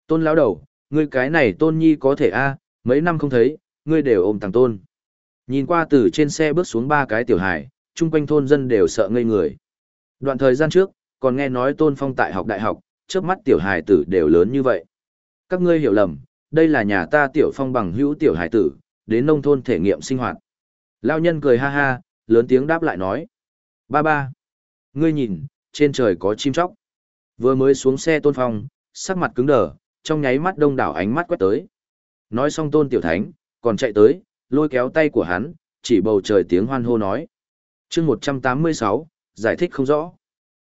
Tôn lão đầu, ngươi cái này tôn nhi có thể a mấy năm không thấy, ngươi đều ôm thằng tôn. Nhìn qua từ trên xe bước xuống ba cái tiểu hải, chung quanh thôn dân đều sợ ngây người. Đoạn thời gian trước, còn nghe nói tôn phong tại học đại học, trước mắt tiểu hải tử đều lớn như vậy. Các ngươi hiểu lầm, đây là nhà ta tiểu phong bằng hữu tiểu hải tử, đến nông thôn thể nghiệm sinh hoạt. Lao nhân cười ha ha, lớn tiếng đáp lại nói. Ba ba. Ngươi nhìn, trên trời có chim chóc. Vừa mới xuống xe tôn phong, sắc mặt cứng đờ, trong nháy mắt đông đảo ánh mắt quét tới. Nói xong tôn tiểu thánh, còn chạy tới, lôi kéo tay của hắn, chỉ bầu trời tiếng hoan hô nói. chương 186, giải thích không rõ.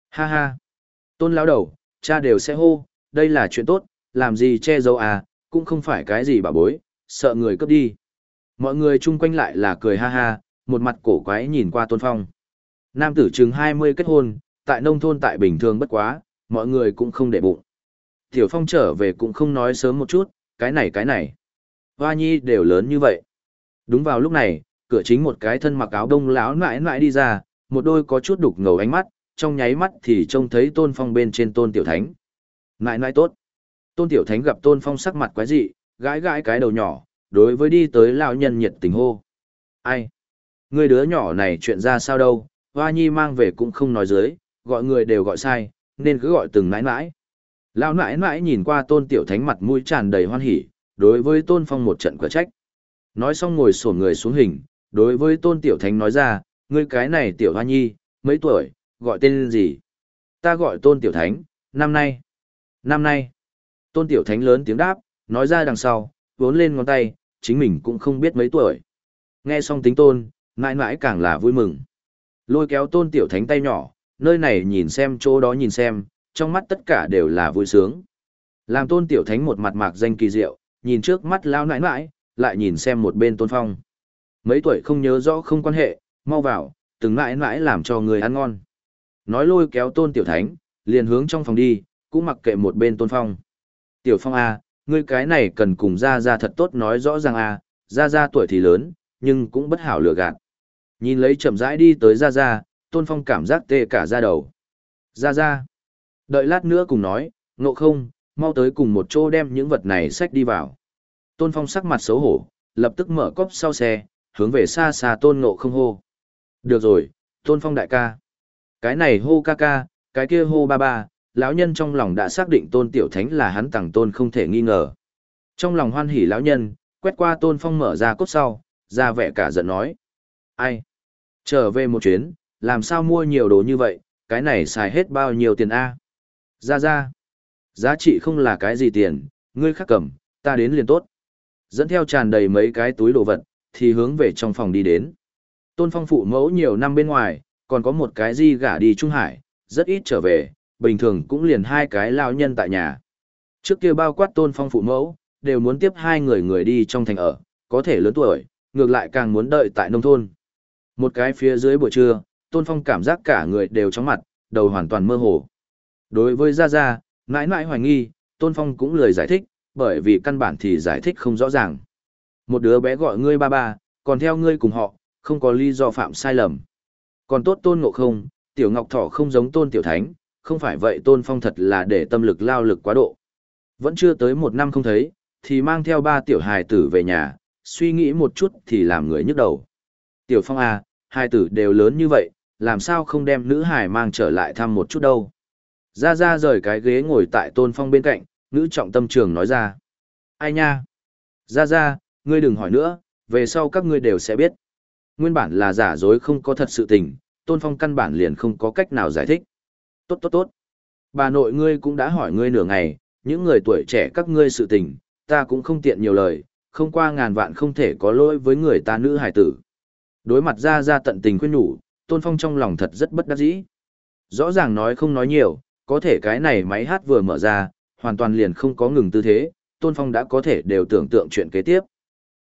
Ha ha. Tôn lão đầu, cha đều sẽ hô, đây là chuyện tốt, làm gì che giấu à, cũng không phải cái gì bà bối, sợ người cướp đi. Mọi người chung quanh lại là cười ha ha, một mặt cổ quái nhìn qua tôn phong. Nam tử chừng 20 kết hôn, tại nông thôn tại bình thường bất quá, mọi người cũng không để bụng. Tiểu Phong trở về cũng không nói sớm một chút, cái này cái này. Hoa nhi đều lớn như vậy. Đúng vào lúc này, cửa chính một cái thân mặc áo đông láo nãi nãi đi ra, một đôi có chút đục ngầu ánh mắt, trong nháy mắt thì trông thấy Tôn Phong bên trên Tôn Tiểu Thánh. Nãi nãi tốt. Tôn Tiểu Thánh gặp Tôn Phong sắc mặt quái dị, gãi gãi cái đầu nhỏ, đối với đi tới lao nhân nhiệt tình hô. Ai? Người đứa nhỏ này chuyện ra sao đâu, Hoa Nhi mang về cũng không nói dưới, gọi người đều gọi sai, nên cứ gọi từng nãi nãi. Lão nãi nãi nhìn qua tôn tiểu thánh mặt mũi tràn đầy hoan hỉ, đối với tôn phong một trận cửa trách. Nói xong ngồi sổn người xuống hình, đối với tôn tiểu thánh nói ra, ngươi cái này tiểu hoa nhi, mấy tuổi, gọi tên gì? Ta gọi tôn tiểu thánh, năm nay. Năm nay. Tôn tiểu thánh lớn tiếng đáp, nói ra đằng sau, vốn lên ngón tay, chính mình cũng không biết mấy tuổi. Nghe xong tính tôn, mãi mãi càng là vui mừng. Lôi kéo tôn tiểu thánh tay nhỏ, nơi này nhìn xem chỗ đó nhìn xem, trong mắt tất cả đều là vui sướng. Làm tôn tiểu thánh một mặt mạc danh kỳ diệu, nhìn trước mắt lao nãi nãi, lại nhìn xem một bên tôn phong. Mấy tuổi không nhớ rõ không quan hệ, mau vào, từng nãi nãi làm cho người ăn ngon. Nói lôi kéo tôn tiểu thánh, liền hướng trong phòng đi, cũng mặc kệ một bên tôn phong. Tiểu phong A, ngươi cái này cần cùng ra ra thật tốt nói rõ ràng A, ra ra tuổi thì lớn, nhưng cũng bất hảo lừa gạt. Nhìn lấy chậm rãi đi tới ra ra, tôn phong cảm giác tê cả ra đầu. Ra ra. Đợi lát nữa cùng nói, ngộ không, mau tới cùng một chỗ đem những vật này xách đi vào. Tôn Phong sắc mặt xấu hổ, lập tức mở cốc sau xe, hướng về xa xa tôn ngộ không hô. Được rồi, tôn phong đại ca. Cái này hô ca ca, cái kia hô ba ba, lão nhân trong lòng đã xác định tôn tiểu thánh là hắn tặng tôn không thể nghi ngờ. Trong lòng hoan hỉ lão nhân, quét qua tôn phong mở ra cốt sau, ra vẻ cả giận nói. Ai? Trở về một chuyến, làm sao mua nhiều đồ như vậy, cái này xài hết bao nhiêu tiền A? Ra ra. Giá trị không là cái gì tiền, ngươi khắc cầm, ta đến liền tốt. Dẫn theo tràn đầy mấy cái túi đồ vật, thì hướng về trong phòng đi đến. Tôn phong phụ mẫu nhiều năm bên ngoài, còn có một cái di gả đi Trung Hải, rất ít trở về, bình thường cũng liền hai cái lao nhân tại nhà. Trước kia bao quát tôn phong phụ mẫu, đều muốn tiếp hai người người đi trong thành ở, có thể lớn tuổi, ngược lại càng muốn đợi tại nông thôn. Một cái phía dưới buổi trưa, tôn phong cảm giác cả người đều chóng mặt, đầu hoàn toàn mơ hồ. Đối với Gia Gia, mãi mãi hoài nghi, tôn phong cũng lời giải thích, bởi vì căn bản thì giải thích không rõ ràng. Một đứa bé gọi ngươi ba ba, còn theo ngươi cùng họ, không có lý do phạm sai lầm. Còn tốt tôn ngộ không, tiểu ngọc thỏ không giống tôn tiểu thánh, không phải vậy tôn phong thật là để tâm lực lao lực quá độ. Vẫn chưa tới một năm không thấy, thì mang theo ba tiểu hài tử về nhà, suy nghĩ một chút thì làm người nhức đầu. Tiểu phong à, hai tử đều lớn như vậy, làm sao không đem nữ hài mang trở lại thăm một chút đâu. Ra ra rời cái ghế ngồi tại tôn phong bên cạnh, nữ trọng tâm trường nói ra. Ai nha? Ra ra, ngươi đừng hỏi nữa, về sau các ngươi đều sẽ biết. Nguyên bản là giả dối không có thật sự tình, tôn phong căn bản liền không có cách nào giải thích. Tốt tốt tốt. Bà nội ngươi cũng đã hỏi ngươi nửa ngày, những người tuổi trẻ các ngươi sự tình, ta cũng không tiện nhiều lời, không qua ngàn vạn không thể có lỗi với người ta nữ hải tử. Đối mặt ra ra tận tình khuyên nhủ, tôn phong trong lòng thật rất bất đắc dĩ. Rõ ràng nói không nói nhiều, có thể cái này máy hát vừa mở ra, hoàn toàn liền không có ngừng tư thế, tôn phong đã có thể đều tưởng tượng chuyện kế tiếp.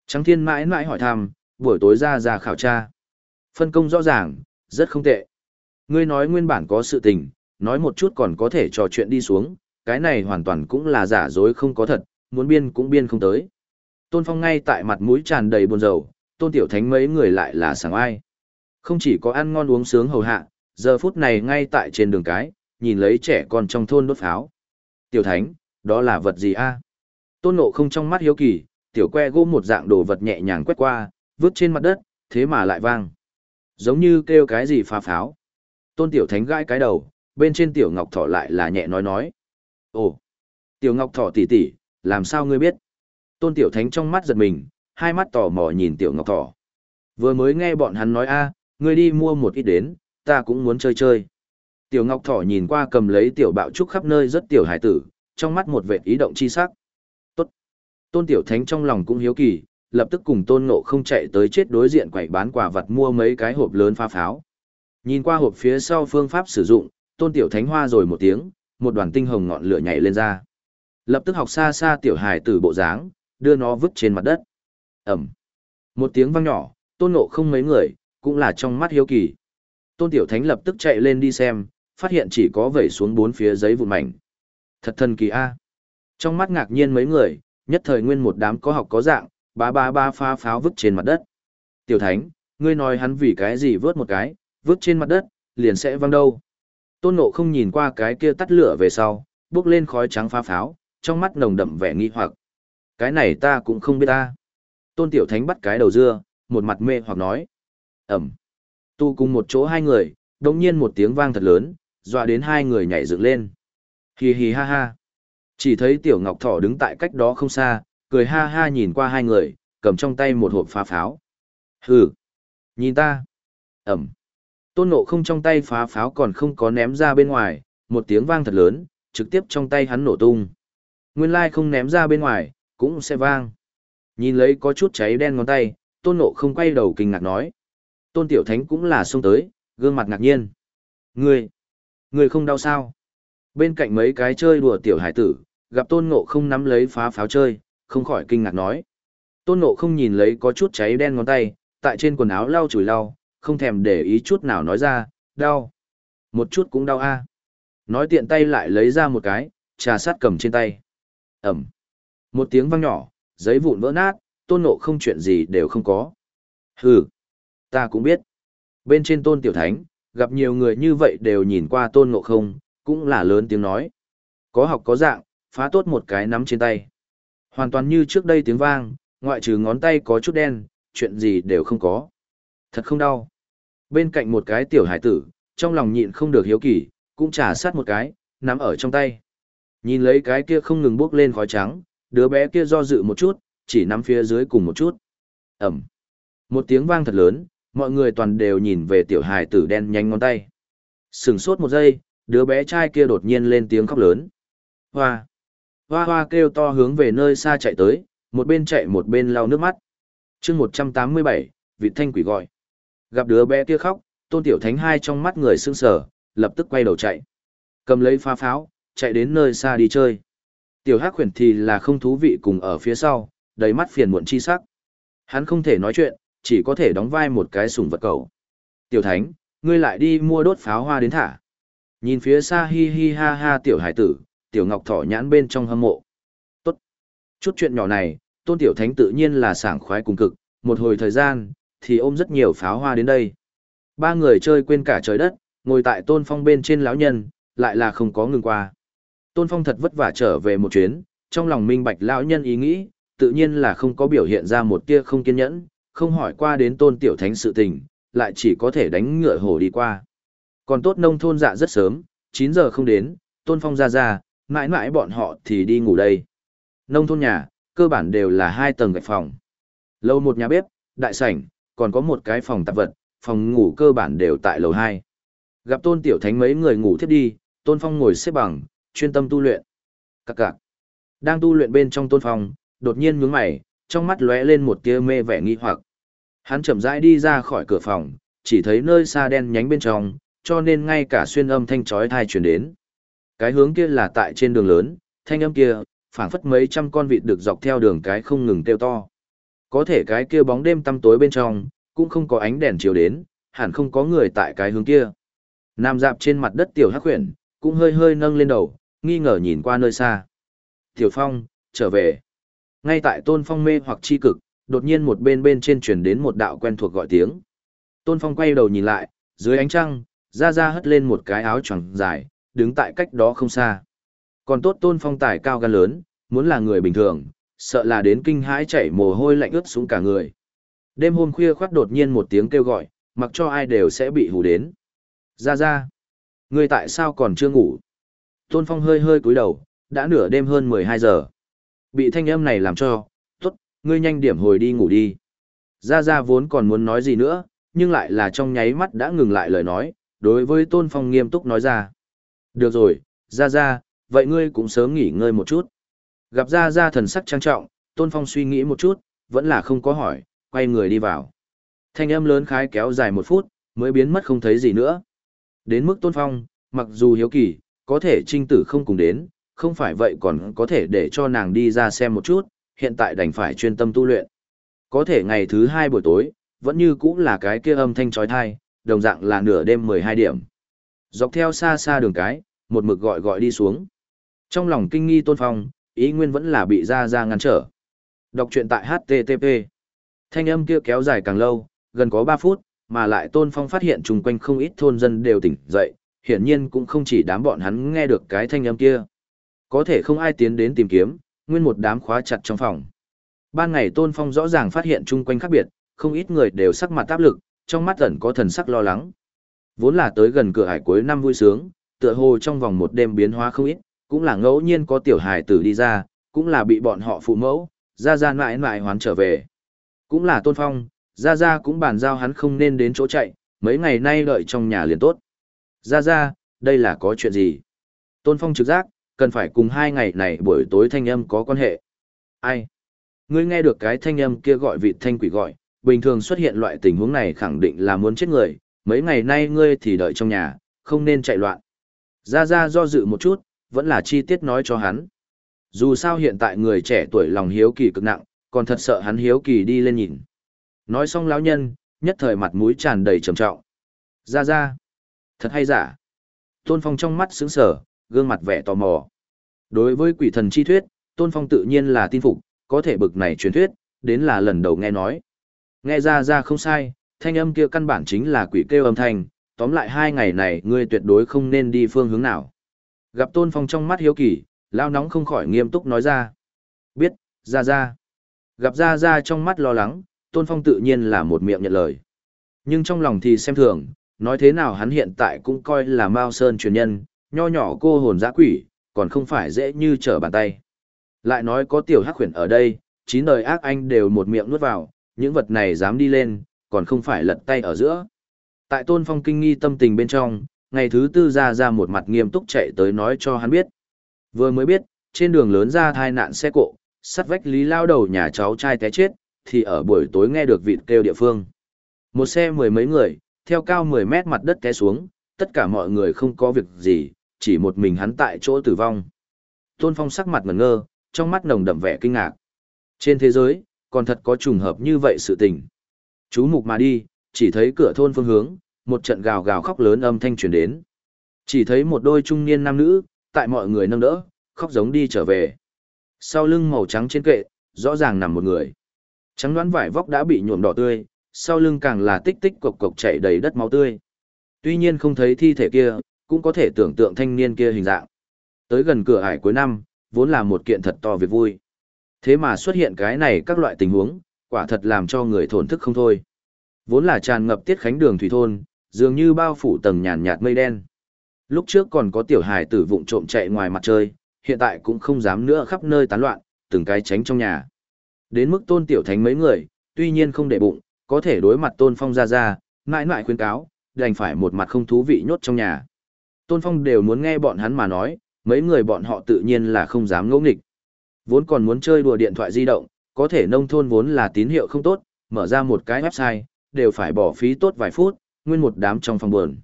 Trắng thiên mãi mãi hỏi thăm, buổi tối ra ra khảo tra. Phân công rõ ràng, rất không tệ. Ngươi nói nguyên bản có sự tình, nói một chút còn có thể trò chuyện đi xuống, cái này hoàn toàn cũng là giả dối không có thật, muốn biên cũng biên không tới. Tôn Phong ngay tại mặt mũi tràn đầy buồn rầu, Tôn Tiểu Thánh mấy người lại là sáng ai. Không chỉ có ăn ngon uống sướng hầu hạ, giờ phút này ngay tại trên đường cái, nhìn lấy trẻ con trong thôn đốt pháo. Tiểu Thánh, đó là vật gì a? Tôn Nộ không trong mắt hiếu kỳ, tiểu que gỗ một dạng đồ vật nhẹ nhàng quét qua, vứt trên mặt đất, thế mà lại vang. Giống như kêu cái gì phá pháo. Tôn Tiểu Thánh gãi cái đầu, bên trên Tiểu Ngọc Thỏ lại là nhẹ nói nói. Ồ, Tiểu Ngọc Thỏ tỷ tỷ, làm sao ngươi biết? Tôn Tiểu Thánh trong mắt giật mình, hai mắt tò mò nhìn Tiểu Ngọc Thỏ. Vừa mới nghe bọn hắn nói a, ngươi đi mua một ít đến, ta cũng muốn chơi chơi. Tiểu Ngọc Thỏ nhìn qua cầm lấy Tiểu Bạo Trúc khắp nơi rất tiểu hải tử, trong mắt một vệt ý động chi sắc. Tốt. Tôn Tiểu Thánh trong lòng cũng hiếu kỳ, lập tức cùng Tôn Ngộ không chạy tới chết đối diện quầy bán quả vật mua mấy cái hộp lớn pha pháo. Nhìn qua hộp phía sau phương pháp sử dụng, Tôn Tiểu Thánh hoa rồi một tiếng, một đoàn tinh hồng ngọn lửa nhảy lên ra. Lập tức học xa xa tiểu hài tử bộ dáng, đưa nó vứt trên mặt đất. Ẩm. Một tiếng vang nhỏ, tôn ngộ không mấy người, cũng là trong mắt hiếu kỳ. Tôn tiểu thánh lập tức chạy lên đi xem, phát hiện chỉ có vẩy xuống bốn phía giấy vụn mảnh. Thật thần kỳ a. Trong mắt ngạc nhiên mấy người, nhất thời nguyên một đám có học có dạng, ba ba ba pha pháo vứt trên mặt đất. Tiểu thánh, ngươi nói hắn vì cái gì vớt một cái, vứt trên mặt đất, liền sẽ văng đâu. Tôn nộ không nhìn qua cái kia tắt lửa về sau, bước lên khói trắng pha pháo, trong mắt nồng đậm vẻ nghi hoặc. Cái này ta cũng không biết ta. Tôn Tiểu Thánh bắt cái đầu dưa, một mặt mê hoặc nói. Ẩm. Tu cùng một chỗ hai người, đồng nhiên một tiếng vang thật lớn, dọa đến hai người nhảy dựng lên. Hì hì ha ha. Chỉ thấy Tiểu Ngọc Thỏ đứng tại cách đó không xa, cười ha ha nhìn qua hai người, cầm trong tay một hộp phá pháo. Hừ. Nhìn ta. Ẩm. Tôn ngộ không trong tay phá pháo còn không có ném ra bên ngoài, một tiếng vang thật lớn, trực tiếp trong tay hắn nổ tung. Nguyên lai không ném ra bên ngoài, cũng sẽ vang. Nhìn lấy có chút cháy đen ngón tay, tôn ngộ không quay đầu kinh ngạc nói. Tôn tiểu thánh cũng là xông tới, gương mặt ngạc nhiên. Ngươi, ngươi không đau sao? Bên cạnh mấy cái chơi đùa tiểu hải tử, gặp tôn ngộ không nắm lấy phá pháo chơi, không khỏi kinh ngạc nói. Tôn nộ không nhìn lấy có chút cháy đen ngón tay, tại trên quần áo lau chùi lau, không thèm để ý chút nào nói ra, đau. Một chút cũng đau a. Nói tiện tay lại lấy ra một cái, trà sát cầm trên tay. Ẩm. Một tiếng vang nhỏ, giấy vụn vỡ nát, tôn nộ không chuyện gì đều không có. Hừ, ta cũng biết. Bên trên tôn tiểu thánh, gặp nhiều người như vậy đều nhìn qua tôn nộ không, cũng là lớn tiếng nói. Có học có dạng, phá tốt một cái nắm trên tay. Hoàn toàn như trước đây tiếng vang, ngoại trừ ngón tay có chút đen, chuyện gì đều không có. Thật không đau. Bên cạnh một cái tiểu hải tử, trong lòng nhịn không được hiếu kỳ, cũng trả sát một cái, nắm ở trong tay. Nhìn lấy cái kia không ngừng bước lên khói trắng, đứa bé kia do dự một chút, chỉ nắm phía dưới cùng một chút. Ẩm. Một tiếng vang thật lớn, mọi người toàn đều nhìn về tiểu hài tử đen nhanh ngón tay. Sừng sốt một giây, đứa bé trai kia đột nhiên lên tiếng khóc lớn. Hoa. Hoa hoa kêu to hướng về nơi xa chạy tới, một bên chạy một bên lau nước mắt. chương 187, vị thanh quỷ gọi. Gặp đứa bé kia khóc, tôn tiểu thánh hai trong mắt người sưng sờ, lập tức quay đầu chạy. Cầm lấy pha pháo, chạy đến nơi xa đi chơi. Tiểu hắc khuyển thì là không thú vị cùng ở phía sau, đầy mắt phiền muộn chi sắc. Hắn không thể nói chuyện, chỉ có thể đóng vai một cái sùng vật cầu. Tiểu thánh, ngươi lại đi mua đốt pháo hoa đến thả. Nhìn phía xa hi hi ha ha tiểu hải tử, tiểu ngọc thỏ nhãn bên trong hâm mộ. Tốt. Chút chuyện nhỏ này, tôn tiểu thánh tự nhiên là sảng khoái cùng cực, một hồi thời gian, thì ôm rất nhiều pháo hoa đến đây. Ba người chơi quên cả trời đất, ngồi tại tôn phong bên trên lão nhân, lại là không có ngừng qua. Tôn phong thật vất vả trở về một chuyến, trong lòng minh bạch lão nhân ý nghĩ, tự nhiên là không có biểu hiện ra một tia không kiên nhẫn, không hỏi qua đến tôn tiểu thánh sự tình, lại chỉ có thể đánh ngựa hổ đi qua. Còn tốt nông thôn dạ rất sớm, 9 giờ không đến, tôn phong ra ra, mãi mãi bọn họ thì đi ngủ đây. Nông thôn nhà, cơ bản đều là hai tầng gạch phòng. Lâu một nhà bếp, đại sảnh, còn có một cái phòng tạp vật, phòng ngủ cơ bản đều tại lầu 2. Gặp tôn tiểu thánh mấy người ngủ thiếp đi, tôn phong ngồi xếp bằng, chuyên tâm tu luyện. Các cạc. Đang tu luyện bên trong tôn phong, đột nhiên nhướng mày, trong mắt lóe lên một tia mê vẻ nghi hoặc. Hắn chậm rãi đi ra khỏi cửa phòng, chỉ thấy nơi xa đen nhánh bên trong, cho nên ngay cả xuyên âm thanh chói tai truyền đến. Cái hướng kia là tại trên đường lớn, thanh âm kia, phảng phất mấy trăm con vịt được dọc theo đường cái không ngừng kêu to. Có thể cái kia bóng đêm tăm tối bên trong, cũng không có ánh đèn chiếu đến, hẳn không có người tại cái hướng kia. Nam dạp trên mặt đất tiểu hắc huyền, cũng hơi hơi nâng lên đầu, nghi ngờ nhìn qua nơi xa. Tiểu Phong, trở về. Ngay tại Tôn Phong mê hoặc chi cực, đột nhiên một bên bên trên truyền đến một đạo quen thuộc gọi tiếng. Tôn Phong quay đầu nhìn lại, dưới ánh trăng, ra ra hất lên một cái áo choàng dài, đứng tại cách đó không xa. Còn tốt Tôn Phong tài cao gan lớn, muốn là người bình thường, sợ là đến kinh hãi chảy mồ hôi lạnh ướt xuống cả người. Đêm hôm khuya khoát đột nhiên một tiếng kêu gọi, mặc cho ai đều sẽ bị hù đến. Ra ra, người tại sao còn chưa ngủ? Tôn Phong hơi hơi cúi đầu, đã nửa đêm hơn 12 giờ. Bị thanh âm này làm cho, tốt, ngươi nhanh điểm hồi đi ngủ đi. Ra ra vốn còn muốn nói gì nữa, nhưng lại là trong nháy mắt đã ngừng lại lời nói, đối với Tôn Phong nghiêm túc nói ra. Được rồi, ra ra, vậy ngươi cũng sớm nghỉ ngơi một chút. Gặp ra ra thần sắc trang trọng, Tôn Phong suy nghĩ một chút, vẫn là không có hỏi, quay người đi vào. Thanh âm lớn khái kéo dài một phút, mới biến mất không thấy gì nữa. Đến mức Tôn Phong, mặc dù hiếu kỳ, có thể trinh tử không cùng đến, không phải vậy còn có thể để cho nàng đi ra xem một chút, hiện tại đành phải chuyên tâm tu luyện. Có thể ngày thứ hai buổi tối, vẫn như cũng là cái kia âm thanh trói thai, đồng dạng là nửa đêm 12 điểm. Dọc theo xa xa đường cái, một mực gọi gọi đi xuống. Trong lòng kinh nghi tôn phong, ý nguyên vẫn là bị ra ra ngăn trở. Đọc truyện tại HTTP. Thanh âm kia kéo dài càng lâu, gần có 3 phút, mà lại tôn phong phát hiện chung quanh không ít thôn dân đều tỉnh dậy, hiển nhiên cũng không chỉ đám bọn hắn nghe được cái thanh âm kia. Có thể không ai tiến đến tìm kiếm, nguyên một đám khóa chặt trong phòng. Ban ngày Tôn Phong rõ ràng phát hiện chung quanh khác biệt, không ít người đều sắc mặt áp lực, trong mắt ẩn có thần sắc lo lắng. Vốn là tới gần cửa hải cuối năm vui sướng, tựa hồ trong vòng một đêm biến hóa không ít, cũng là ngẫu nhiên có tiểu hải tử đi ra, cũng là bị bọn họ phụ mẫu, ra ra mãi mãi hoán trở về. Cũng là Tôn Phong, ra ra cũng bàn giao hắn không nên đến chỗ chạy, mấy ngày nay đợi trong nhà liền tốt. Ra ra, đây là có chuyện gì? Tôn Phong trực giác, cần phải cùng hai ngày này buổi tối thanh âm có quan hệ. Ai? Ngươi nghe được cái thanh âm kia gọi vị thanh quỷ gọi, bình thường xuất hiện loại tình huống này khẳng định là muốn chết người, mấy ngày nay ngươi thì đợi trong nhà, không nên chạy loạn. Ra Ra do dự một chút, vẫn là chi tiết nói cho hắn. Dù sao hiện tại người trẻ tuổi lòng hiếu kỳ cực nặng, còn thật sợ hắn hiếu kỳ đi lên nhìn. Nói xong lão nhân, nhất thời mặt mũi tràn đầy trầm trọng. Ra Ra, thật hay giả? Tôn Phong trong mắt sững sờ, gương mặt vẻ tò mò. Đối với quỷ thần chi thuyết, Tôn Phong tự nhiên là tin phục, có thể bực này truyền thuyết, đến là lần đầu nghe nói. Nghe ra ra không sai, thanh âm kia căn bản chính là quỷ kêu âm thanh, tóm lại hai ngày này ngươi tuyệt đối không nên đi phương hướng nào. Gặp Tôn Phong trong mắt hiếu kỳ, lao nóng không khỏi nghiêm túc nói ra. Biết, ra ra. Gặp ra ra trong mắt lo lắng, Tôn Phong tự nhiên là một miệng nhận lời. Nhưng trong lòng thì xem thường, nói thế nào hắn hiện tại cũng coi là Mao Sơn truyền nhân, nho nhỏ cô hồn giã quỷ, còn không phải dễ như trở bàn tay. Lại nói có tiểu hắc khuyển ở đây, chín đời ác anh đều một miệng nuốt vào, những vật này dám đi lên, còn không phải lật tay ở giữa. Tại Tôn Phong kinh nghi tâm tình bên trong, ngày thứ tư ra ra một mặt nghiêm túc chạy tới nói cho hắn biết. Vừa mới biết, trên đường lớn ra thai nạn xe cộ, sắt vách lý lao đầu nhà cháu trai té chết, thì ở buổi tối nghe được vịt kêu địa phương. Một xe mười mấy người, theo cao 10 mét mặt đất té xuống, tất cả mọi người không có việc gì, chỉ một mình hắn tại chỗ tử vong. Tôn Phong sắc mặt ngẩn ngơ, trong mắt nồng đậm vẻ kinh ngạc. Trên thế giới, còn thật có trùng hợp như vậy sự tình. Chú mục mà đi, chỉ thấy cửa thôn phương hướng, một trận gào gào khóc lớn âm thanh truyền đến. Chỉ thấy một đôi trung niên nam nữ, tại mọi người nâng đỡ, khóc giống đi trở về. Sau lưng màu trắng trên kệ, rõ ràng nằm một người. Trắng đoán vải vóc đã bị nhuộm đỏ tươi, sau lưng càng là tích tích cộc cộc chảy đầy đất máu tươi. Tuy nhiên không thấy thi thể kia, cũng có thể tưởng tượng thanh niên kia hình dạng. Tới gần cửa ải cuối năm, vốn là một kiện thật to việc vui. Thế mà xuất hiện cái này các loại tình huống, quả thật làm cho người thổn thức không thôi. Vốn là tràn ngập tiết khánh đường thủy thôn, dường như bao phủ tầng nhàn nhạt mây đen. Lúc trước còn có tiểu hài tử vụng trộm chạy ngoài mặt chơi, hiện tại cũng không dám nữa khắp nơi tán loạn, từng cái tránh trong nhà. Đến mức tôn tiểu thánh mấy người, tuy nhiên không để bụng, có thể đối mặt tôn phong ra ra, mãi mãi khuyên cáo, đành phải một mặt không thú vị nhốt trong nhà. Tôn phong đều muốn nghe bọn hắn mà nói, mấy người bọn họ tự nhiên là không dám ngỗ nghịch. Vốn còn muốn chơi đùa điện thoại di động, có thể nông thôn vốn là tín hiệu không tốt, mở ra một cái website, đều phải bỏ phí tốt vài phút, nguyên một đám trong phòng buồn.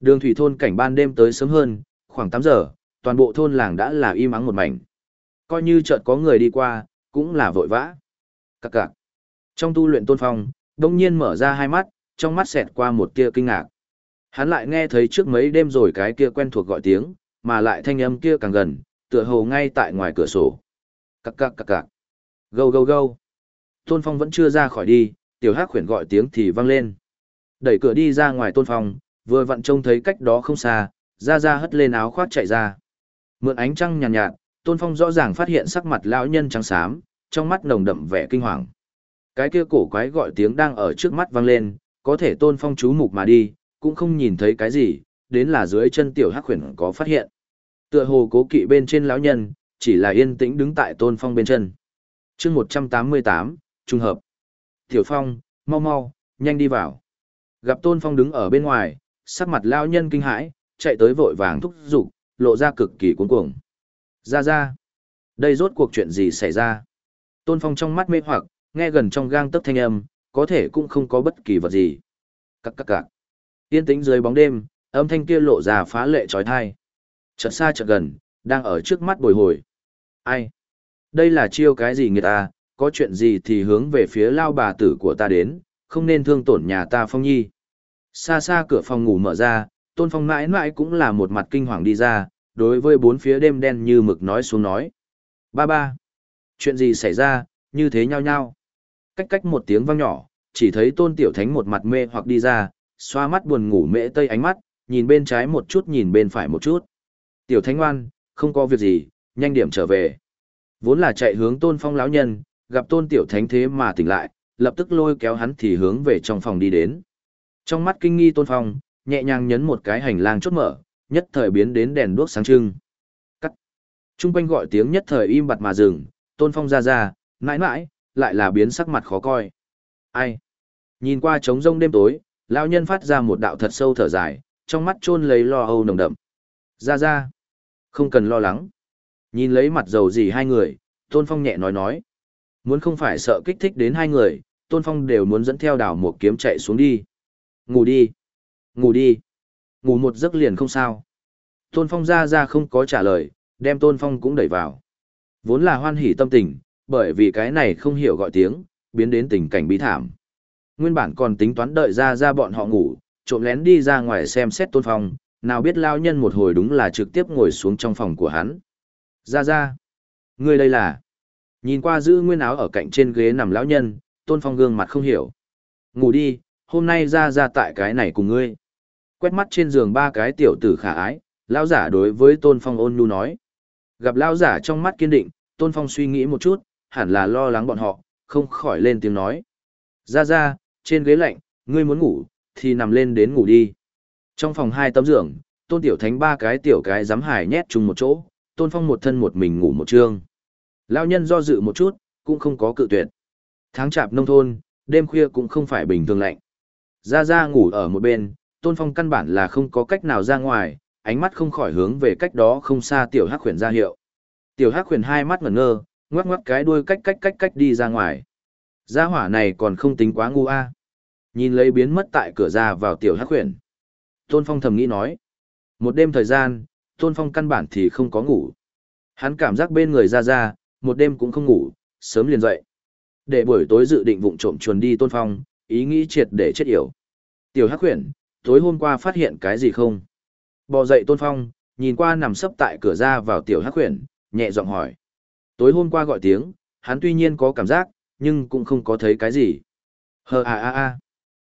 Đường thủy thôn cảnh ban đêm tới sớm hơn, khoảng 8 giờ, toàn bộ thôn làng đã là im ắng một mảnh. Coi như chợt có người đi qua, cũng là vội vã. Các cạc. Trong tu luyện tôn phong, đông nhiên mở ra hai mắt, trong mắt xẹt qua một tia kinh ngạc. Hắn lại nghe thấy trước mấy đêm rồi cái kia quen thuộc gọi tiếng, mà lại thanh âm kia càng gần, tựa hồ ngay tại ngoài cửa sổ. Các cạc các cạc. Gâu gâu gâu. Tôn phong vẫn chưa ra khỏi đi, tiểu hắc khuyển gọi tiếng thì vang lên. Đẩy cửa đi ra ngoài tôn phong, vừa vặn trông thấy cách đó không xa, ra ra hất lên áo khoác chạy ra. Mượn ánh trăng nhàn nhạt, nhạt, tôn phong rõ ràng phát hiện sắc mặt lão nhân trắng xám, trong mắt nồng đậm vẻ kinh hoàng. Cái kia cổ quái gọi tiếng đang ở trước mắt vang lên, có thể tôn phong chú mục mà đi, cũng không nhìn thấy cái gì, đến là dưới chân tiểu hắc khuyển có phát hiện. Tựa hồ cố kỵ bên trên lão nhân, chỉ là yên tĩnh đứng tại tôn phong bên chân chương một trăm tám mươi tám Trùng hợp. Tiểu phong, mau mau, nhanh đi vào. Gặp tôn phong đứng ở bên ngoài, sắc mặt lao nhân kinh hãi, chạy tới vội vàng thúc giục, lộ ra cực kỳ cuống cuồng. Ra ra, đây rốt cuộc chuyện gì xảy ra? Tôn phong trong mắt mê hoặc, nghe gần trong gang tấc thanh âm, có thể cũng không có bất kỳ vật gì. Cắc cắc cạc. Yên tĩnh dưới bóng đêm, âm thanh kia lộ ra phá lệ trói thai. Chợt xa chợt gần, đang ở trước mắt bồi hồi. Ai? Đây là chiêu cái gì người ta, à, có chuyện gì thì hướng về phía lao bà tử của ta đến, không nên thương tổn nhà ta phong nhi. Xa xa cửa phòng ngủ mở ra, tôn phong mãi mãi cũng là một mặt kinh hoàng đi ra, đối với bốn phía đêm đen như mực nói xuống nói. Ba ba. Chuyện gì xảy ra, như thế nhau nhau. Cách cách một tiếng vang nhỏ, chỉ thấy tôn tiểu thánh một mặt mê hoặc đi ra, xoa mắt buồn ngủ mễ tây ánh mắt, nhìn bên trái một chút nhìn bên phải một chút. Tiểu thánh ngoan, không có việc gì, nhanh điểm trở về. Vốn là chạy hướng tôn phong lão nhân, gặp tôn tiểu thánh thế mà tỉnh lại, lập tức lôi kéo hắn thì hướng về trong phòng đi đến. Trong mắt kinh nghi tôn phong, nhẹ nhàng nhấn một cái hành lang chốt mở, nhất thời biến đến đèn đuốc sáng trưng. Cắt. Trung quanh gọi tiếng nhất thời im bặt mà dừng, tôn phong ra ra, mãi mãi, lại là biến sắc mặt khó coi. Ai? Nhìn qua trống rông đêm tối, lão nhân phát ra một đạo thật sâu thở dài, trong mắt chôn lấy lo âu nồng đậm. Ra ra. Không cần lo lắng. Nhìn lấy mặt dầu gì hai người, Tôn Phong nhẹ nói nói. Muốn không phải sợ kích thích đến hai người, Tôn Phong đều muốn dẫn theo đảo một kiếm chạy xuống đi. Ngủ đi. Ngủ đi. Ngủ một giấc liền không sao. Tôn Phong ra ra không có trả lời, đem Tôn Phong cũng đẩy vào. Vốn là hoan hỉ tâm tình, bởi vì cái này không hiểu gọi tiếng, biến đến tình cảnh bí thảm. Nguyên bản còn tính toán đợi ra ra bọn họ ngủ, trộm lén đi ra ngoài xem xét Tôn Phong, nào biết lao nhân một hồi đúng là trực tiếp ngồi xuống trong phòng của hắn. Ra ra. Ngươi đây là. Nhìn qua giữ nguyên áo ở cạnh trên ghế nằm lão nhân, Tôn Phong gương mặt không hiểu. Ngủ đi, hôm nay ra ra tại cái này cùng ngươi. Quét mắt trên giường ba cái tiểu tử khả ái, lão giả đối với Tôn Phong ôn nhu nói. Gặp lão giả trong mắt kiên định, Tôn Phong suy nghĩ một chút, hẳn là lo lắng bọn họ, không khỏi lên tiếng nói. Ra ra, trên ghế lạnh, ngươi muốn ngủ, thì nằm lên đến ngủ đi. Trong phòng hai tấm giường, tôn tiểu thánh ba cái tiểu cái dám hải nhét chung một chỗ, tôn phong một thân một mình ngủ một trương. Lao nhân do dự một chút, cũng không có cự tuyệt. Tháng chạp nông thôn, đêm khuya cũng không phải bình thường lạnh. Ra ra ngủ ở một bên, tôn phong căn bản là không có cách nào ra ngoài, ánh mắt không khỏi hướng về cách đó không xa tiểu hắc khuyển ra hiệu. Tiểu hắc khuyển hai mắt ngẩn ngơ, ngoắc ngoắc cái đuôi cách cách cách cách đi ra ngoài. Gia hỏa này còn không tính quá ngu a. Nhìn lấy biến mất tại cửa ra vào tiểu hắc khuyển. Tôn Phong thầm nghĩ nói. Một đêm thời gian, Tôn Phong căn bản thì không có ngủ. Hắn cảm giác bên người ra ra, một đêm cũng không ngủ, sớm liền dậy. Để buổi tối dự định vụng trộm chuồn đi Tôn Phong, ý nghĩ triệt để chết yểu. Tiểu Hắc Huyền, tối hôm qua phát hiện cái gì không? Bò dậy Tôn Phong, nhìn qua nằm sấp tại cửa ra vào Tiểu Hắc Huyền, nhẹ giọng hỏi. Tối hôm qua gọi tiếng, hắn tuy nhiên có cảm giác, nhưng cũng không có thấy cái gì. Hờ à à à.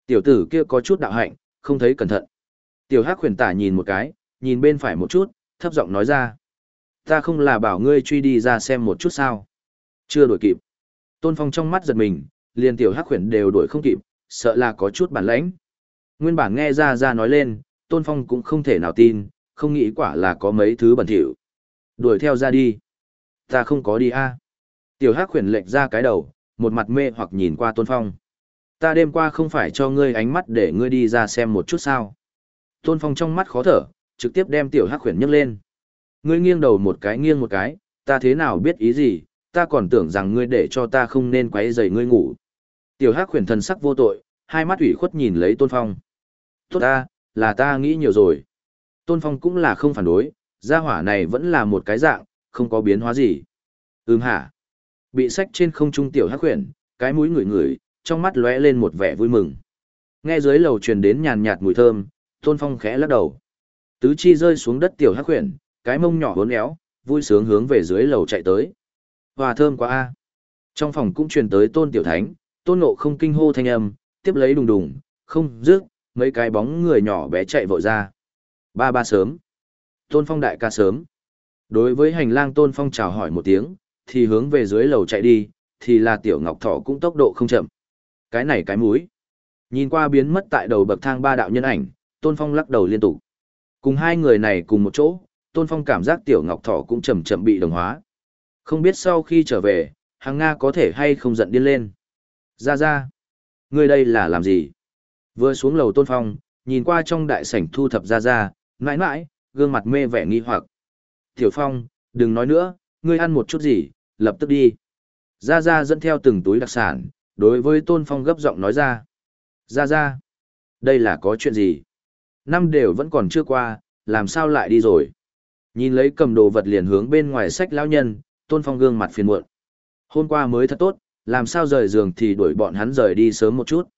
Tiểu tử kia có chút đạo hạnh, không thấy cẩn thận. Tiểu Hắc Huyền tả nhìn một cái, nhìn bên phải một chút, thấp giọng nói ra. Ta không là bảo ngươi truy đi ra xem một chút sao. Chưa đổi kịp. Tôn Phong trong mắt giật mình, liền tiểu hắc khuyển đều đuổi không kịp, sợ là có chút bản lãnh. Nguyên bản nghe ra ra nói lên, Tôn Phong cũng không thể nào tin, không nghĩ quả là có mấy thứ bẩn thỉu. Đuổi theo ra đi. Ta không có đi a. Tiểu hắc khuyển lệch ra cái đầu, một mặt mê hoặc nhìn qua Tôn Phong. Ta đêm qua không phải cho ngươi ánh mắt để ngươi đi ra xem một chút sao. Tôn Phong trong mắt khó thở, trực tiếp đem tiểu hắc khuyển nhấc lên. Ngươi nghiêng đầu một cái nghiêng một cái, ta thế nào biết ý gì, ta còn tưởng rằng ngươi để cho ta không nên quấy rầy ngươi ngủ. Tiểu Hắc huyền thần sắc vô tội, hai mắt ủy khuất nhìn lấy Tôn Phong. Tốt ta, là ta nghĩ nhiều rồi. Tôn Phong cũng là không phản đối, gia hỏa này vẫn là một cái dạng, không có biến hóa gì. Ừm hả. Bị sách trên không trung tiểu Hắc huyền, cái mũi ngửi ngửi, trong mắt lóe lên một vẻ vui mừng. Nghe dưới lầu truyền đến nhàn nhạt mùi thơm, Tôn Phong khẽ lắc đầu. Tứ chi rơi xuống đất tiểu Hắc huyền, cái mông nhỏ hốn éo, vui sướng hướng về dưới lầu chạy tới. Hòa thơm quá a. Trong phòng cũng truyền tới Tôn Tiểu Thánh, Tôn Ngộ không kinh hô thanh âm, tiếp lấy đùng đùng, không rước, mấy cái bóng người nhỏ bé chạy vội ra. Ba ba sớm. Tôn Phong đại ca sớm. Đối với hành lang Tôn Phong chào hỏi một tiếng, thì hướng về dưới lầu chạy đi, thì là Tiểu Ngọc Thọ cũng tốc độ không chậm. Cái này cái mũi. Nhìn qua biến mất tại đầu bậc thang ba đạo nhân ảnh, Tôn Phong lắc đầu liên tục. Cùng hai người này cùng một chỗ, Tôn Phong cảm giác Tiểu Ngọc Thọ cũng chậm chậm bị đồng hóa. Không biết sau khi trở về, hàng Nga có thể hay không giận điên lên. Ra ra, ngươi đây là làm gì? Vừa xuống lầu Tôn Phong, nhìn qua trong đại sảnh thu thập ra ra, mãi mãi, gương mặt mê vẻ nghi hoặc. Tiểu Phong, đừng nói nữa, ngươi ăn một chút gì, lập tức đi. Ra ra dẫn theo từng túi đặc sản, đối với Tôn Phong gấp giọng nói ra. Ra ra, đây là có chuyện gì? Năm đều vẫn còn chưa qua, làm sao lại đi rồi? Nhìn lấy cầm đồ vật liền hướng bên ngoài sách lão nhân, Tôn Phong gương mặt phiền muộn. Hôm qua mới thật tốt, làm sao rời giường thì đuổi bọn hắn rời đi sớm một chút.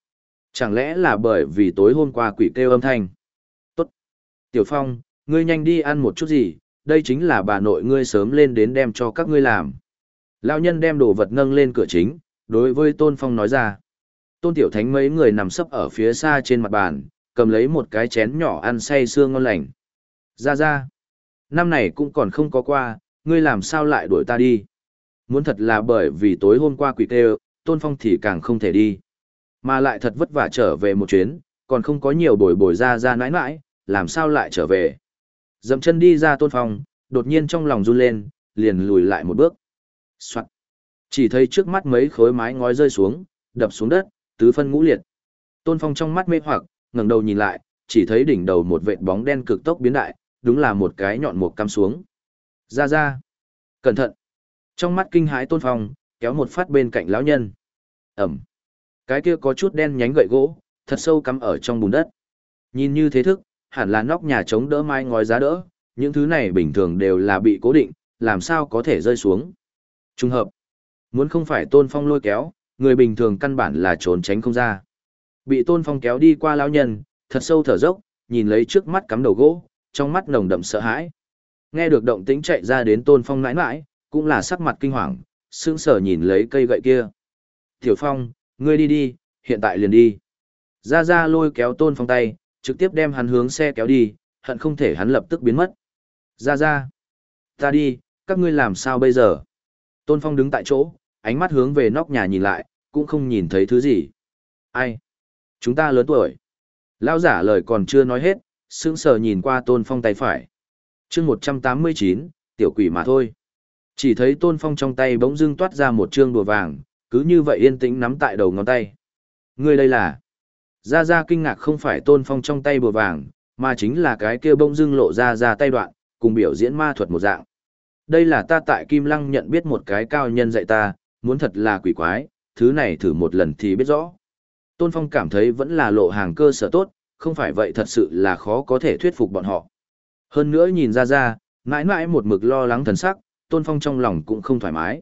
Chẳng lẽ là bởi vì tối hôm qua quỷ kêu âm thanh? Tốt. Tiểu Phong, ngươi nhanh đi ăn một chút gì, đây chính là bà nội ngươi sớm lên đến đem cho các ngươi làm. Lão nhân đem đồ vật nâng lên cửa chính, đối với Tôn Phong nói ra. Tôn Tiểu Thánh mấy người nằm sấp ở phía xa trên mặt bàn, cầm lấy một cái chén nhỏ ăn say sương ngon lành. Ra ra. Năm này cũng còn không có qua, ngươi làm sao lại đuổi ta đi? Muốn thật là bởi vì tối hôm qua quỷ tê Tôn Phong thì càng không thể đi. Mà lại thật vất vả trở về một chuyến, còn không có nhiều bồi bồi ra ra nãi nãi, làm sao lại trở về? Dậm chân đi ra Tôn Phong, đột nhiên trong lòng run lên, liền lùi lại một bước. Soạn. Chỉ thấy trước mắt mấy khối mái ngói rơi xuống, đập xuống đất, tứ phân ngũ liệt. Tôn Phong trong mắt mê hoặc, ngẩng đầu nhìn lại, chỉ thấy đỉnh đầu một vệt bóng đen cực tốc biến đại, đúng là một cái nhọn một cắm xuống. Ra ra. Cẩn thận. Trong mắt kinh hãi tôn phong, kéo một phát bên cạnh lão nhân. Ẩm. Cái kia có chút đen nhánh gậy gỗ, thật sâu cắm ở trong bùn đất. Nhìn như thế thức, hẳn là nóc nhà chống đỡ mai ngói giá đỡ, những thứ này bình thường đều là bị cố định, làm sao có thể rơi xuống. Trung hợp. Muốn không phải tôn phong lôi kéo, người bình thường căn bản là trốn tránh không ra. Bị tôn phong kéo đi qua lão nhân, thật sâu thở dốc, nhìn lấy trước mắt cắm đầu gỗ, trong mắt nồng đậm sợ hãi. Nghe được động tĩnh chạy ra đến Tôn Phong nãi nãi, cũng là sắc mặt kinh hoàng, sững sờ nhìn lấy cây gậy kia. Tiểu Phong, ngươi đi đi, hiện tại liền đi. Ra ra lôi kéo Tôn Phong tay, trực tiếp đem hắn hướng xe kéo đi, hận không thể hắn lập tức biến mất. Ra ra, ta đi, các ngươi làm sao bây giờ? Tôn Phong đứng tại chỗ, ánh mắt hướng về nóc nhà nhìn lại, cũng không nhìn thấy thứ gì. Ai? Chúng ta lớn tuổi. Lão giả lời còn chưa nói hết, sững sờ nhìn qua Tôn Phong tay phải. chương 189, tiểu quỷ mà thôi. Chỉ thấy Tôn Phong trong tay bỗng dưng toát ra một trương đùa vàng, cứ như vậy yên tĩnh nắm tại đầu ngón tay. Người đây là... Ra ra kinh ngạc không phải Tôn Phong trong tay bùa vàng, mà chính là cái kia bỗng dưng lộ ra ra tay đoạn, cùng biểu diễn ma thuật một dạng. Đây là ta tại Kim Lăng nhận biết một cái cao nhân dạy ta, muốn thật là quỷ quái, thứ này thử một lần thì biết rõ. Tôn Phong cảm thấy vẫn là lộ hàng cơ sở tốt, không phải vậy thật sự là khó có thể thuyết phục bọn họ. Hơn nữa nhìn ra ra, mãi mãi một mực lo lắng thần sắc, Tôn Phong trong lòng cũng không thoải mái.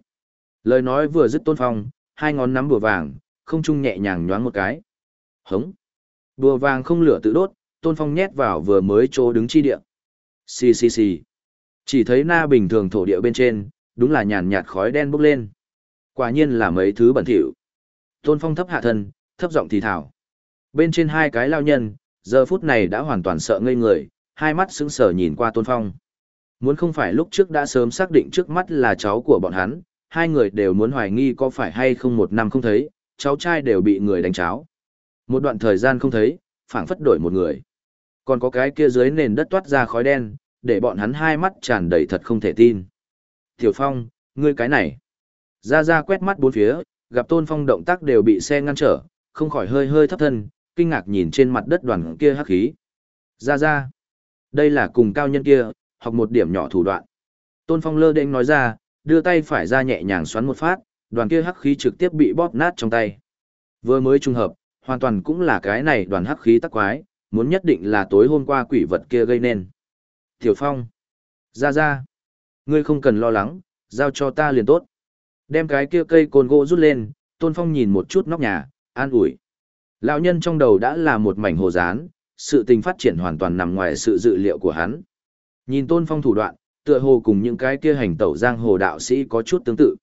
Lời nói vừa dứt Tôn Phong, hai ngón nắm bùa vàng, không trung nhẹ nhàng nhoáng một cái. Hống. Bùa vàng không lửa tự đốt, Tôn Phong nhét vào vừa mới chỗ đứng chi địa. Xì xì xì. Chỉ thấy na bình thường thổ địa bên trên, đúng là nhàn nhạt khói đen bốc lên. Quả nhiên là mấy thứ bẩn thỉu. Tôn Phong thấp hạ thân, thấp giọng thì thảo. Bên trên hai cái lao nhân, giờ phút này đã hoàn toàn sợ ngây người, hai mắt sững sờ nhìn qua Tôn Phong. Muốn không phải lúc trước đã sớm xác định trước mắt là cháu của bọn hắn, hai người đều muốn hoài nghi có phải hay không một năm không thấy, cháu trai đều bị người đánh cháo. Một đoạn thời gian không thấy, phảng phất đổi một người. Còn có cái kia dưới nền đất toát ra khói đen, để bọn hắn hai mắt tràn đầy thật không thể tin. Tiểu Phong, ngươi cái này. Ra ra quét mắt bốn phía, gặp Tôn Phong động tác đều bị xe ngăn trở, không khỏi hơi hơi thấp thân, kinh ngạc nhìn trên mặt đất đoàn kia hắc khí. Ra ra. Đây là cùng cao nhân kia, học một điểm nhỏ thủ đoạn. Tôn Phong lơ đễnh nói ra, đưa tay phải ra nhẹ nhàng xoắn một phát, đoàn kia hắc khí trực tiếp bị bóp nát trong tay. Vừa mới trùng hợp, hoàn toàn cũng là cái này đoàn hắc khí tắc quái, muốn nhất định là tối hôm qua quỷ vật kia gây nên. Tiểu Phong. Ra ra. Ngươi không cần lo lắng, giao cho ta liền tốt. Đem cái kia cây côn gỗ rút lên, Tôn Phong nhìn một chút nóc nhà, an ủi. Lão nhân trong đầu đã là một mảnh hồ dán, sự tình phát triển hoàn toàn nằm ngoài sự dự liệu của hắn. Nhìn Tôn Phong thủ đoạn, tựa hồ cùng những cái kia hành tẩu giang hồ đạo sĩ có chút tương tự.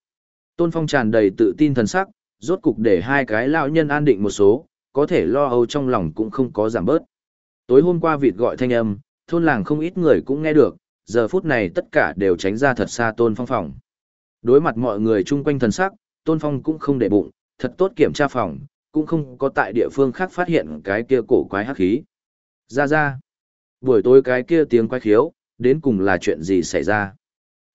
Tôn Phong tràn đầy tự tin thần sắc, rốt cục để hai cái lão nhân an định một số, có thể lo âu trong lòng cũng không có giảm bớt. Tối hôm qua vịt gọi thanh âm, thôn làng không ít người cũng nghe được, giờ phút này tất cả đều tránh ra thật xa Tôn Phong phòng. Đối mặt mọi người chung quanh thần sắc, Tôn Phong cũng không để bụng, thật tốt kiểm tra phòng, cũng không có tại địa phương khác phát hiện cái kia cổ quái hắc khí. Ra ra. Buổi tối cái kia tiếng quái khiếu, đến cùng là chuyện gì xảy ra?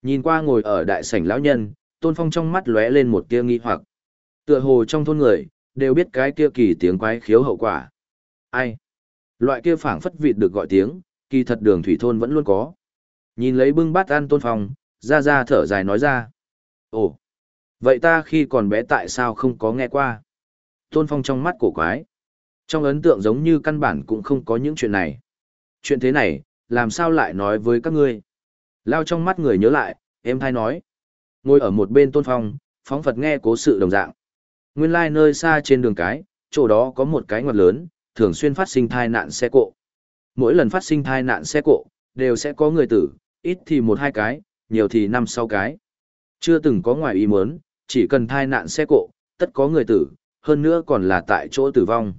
Nhìn qua ngồi ở đại sảnh lão nhân, Tôn Phong trong mắt lóe lên một tia nghi hoặc. Tựa hồ trong thôn người, đều biết cái kia kỳ tiếng quái khiếu hậu quả. Ai? Loại kia phảng phất vịt được gọi tiếng, kỳ thật đường thủy thôn vẫn luôn có. Nhìn lấy bưng bát ăn Tôn Phong, ra ra thở dài nói ra. Ồ, vậy ta khi còn bé tại sao không có nghe qua? Tôn Phong trong mắt cổ quái. Trong ấn tượng giống như căn bản cũng không có những chuyện này. Chuyện thế này, làm sao lại nói với các ngươi? Lao trong mắt người nhớ lại, em thay nói. Ngồi ở một bên Tôn Phong, phóng Phật nghe cố sự đồng dạng. Nguyên lai like nơi xa trên đường cái, chỗ đó có một cái ngoặt lớn, thường xuyên phát sinh thai nạn xe cộ. Mỗi lần phát sinh thai nạn xe cộ, đều sẽ có người tử, ít thì một hai cái, nhiều thì năm sáu cái. Chưa từng có ngoài ý muốn, chỉ cần thai nạn xe cộ, tất có người tử, hơn nữa còn là tại chỗ tử vong.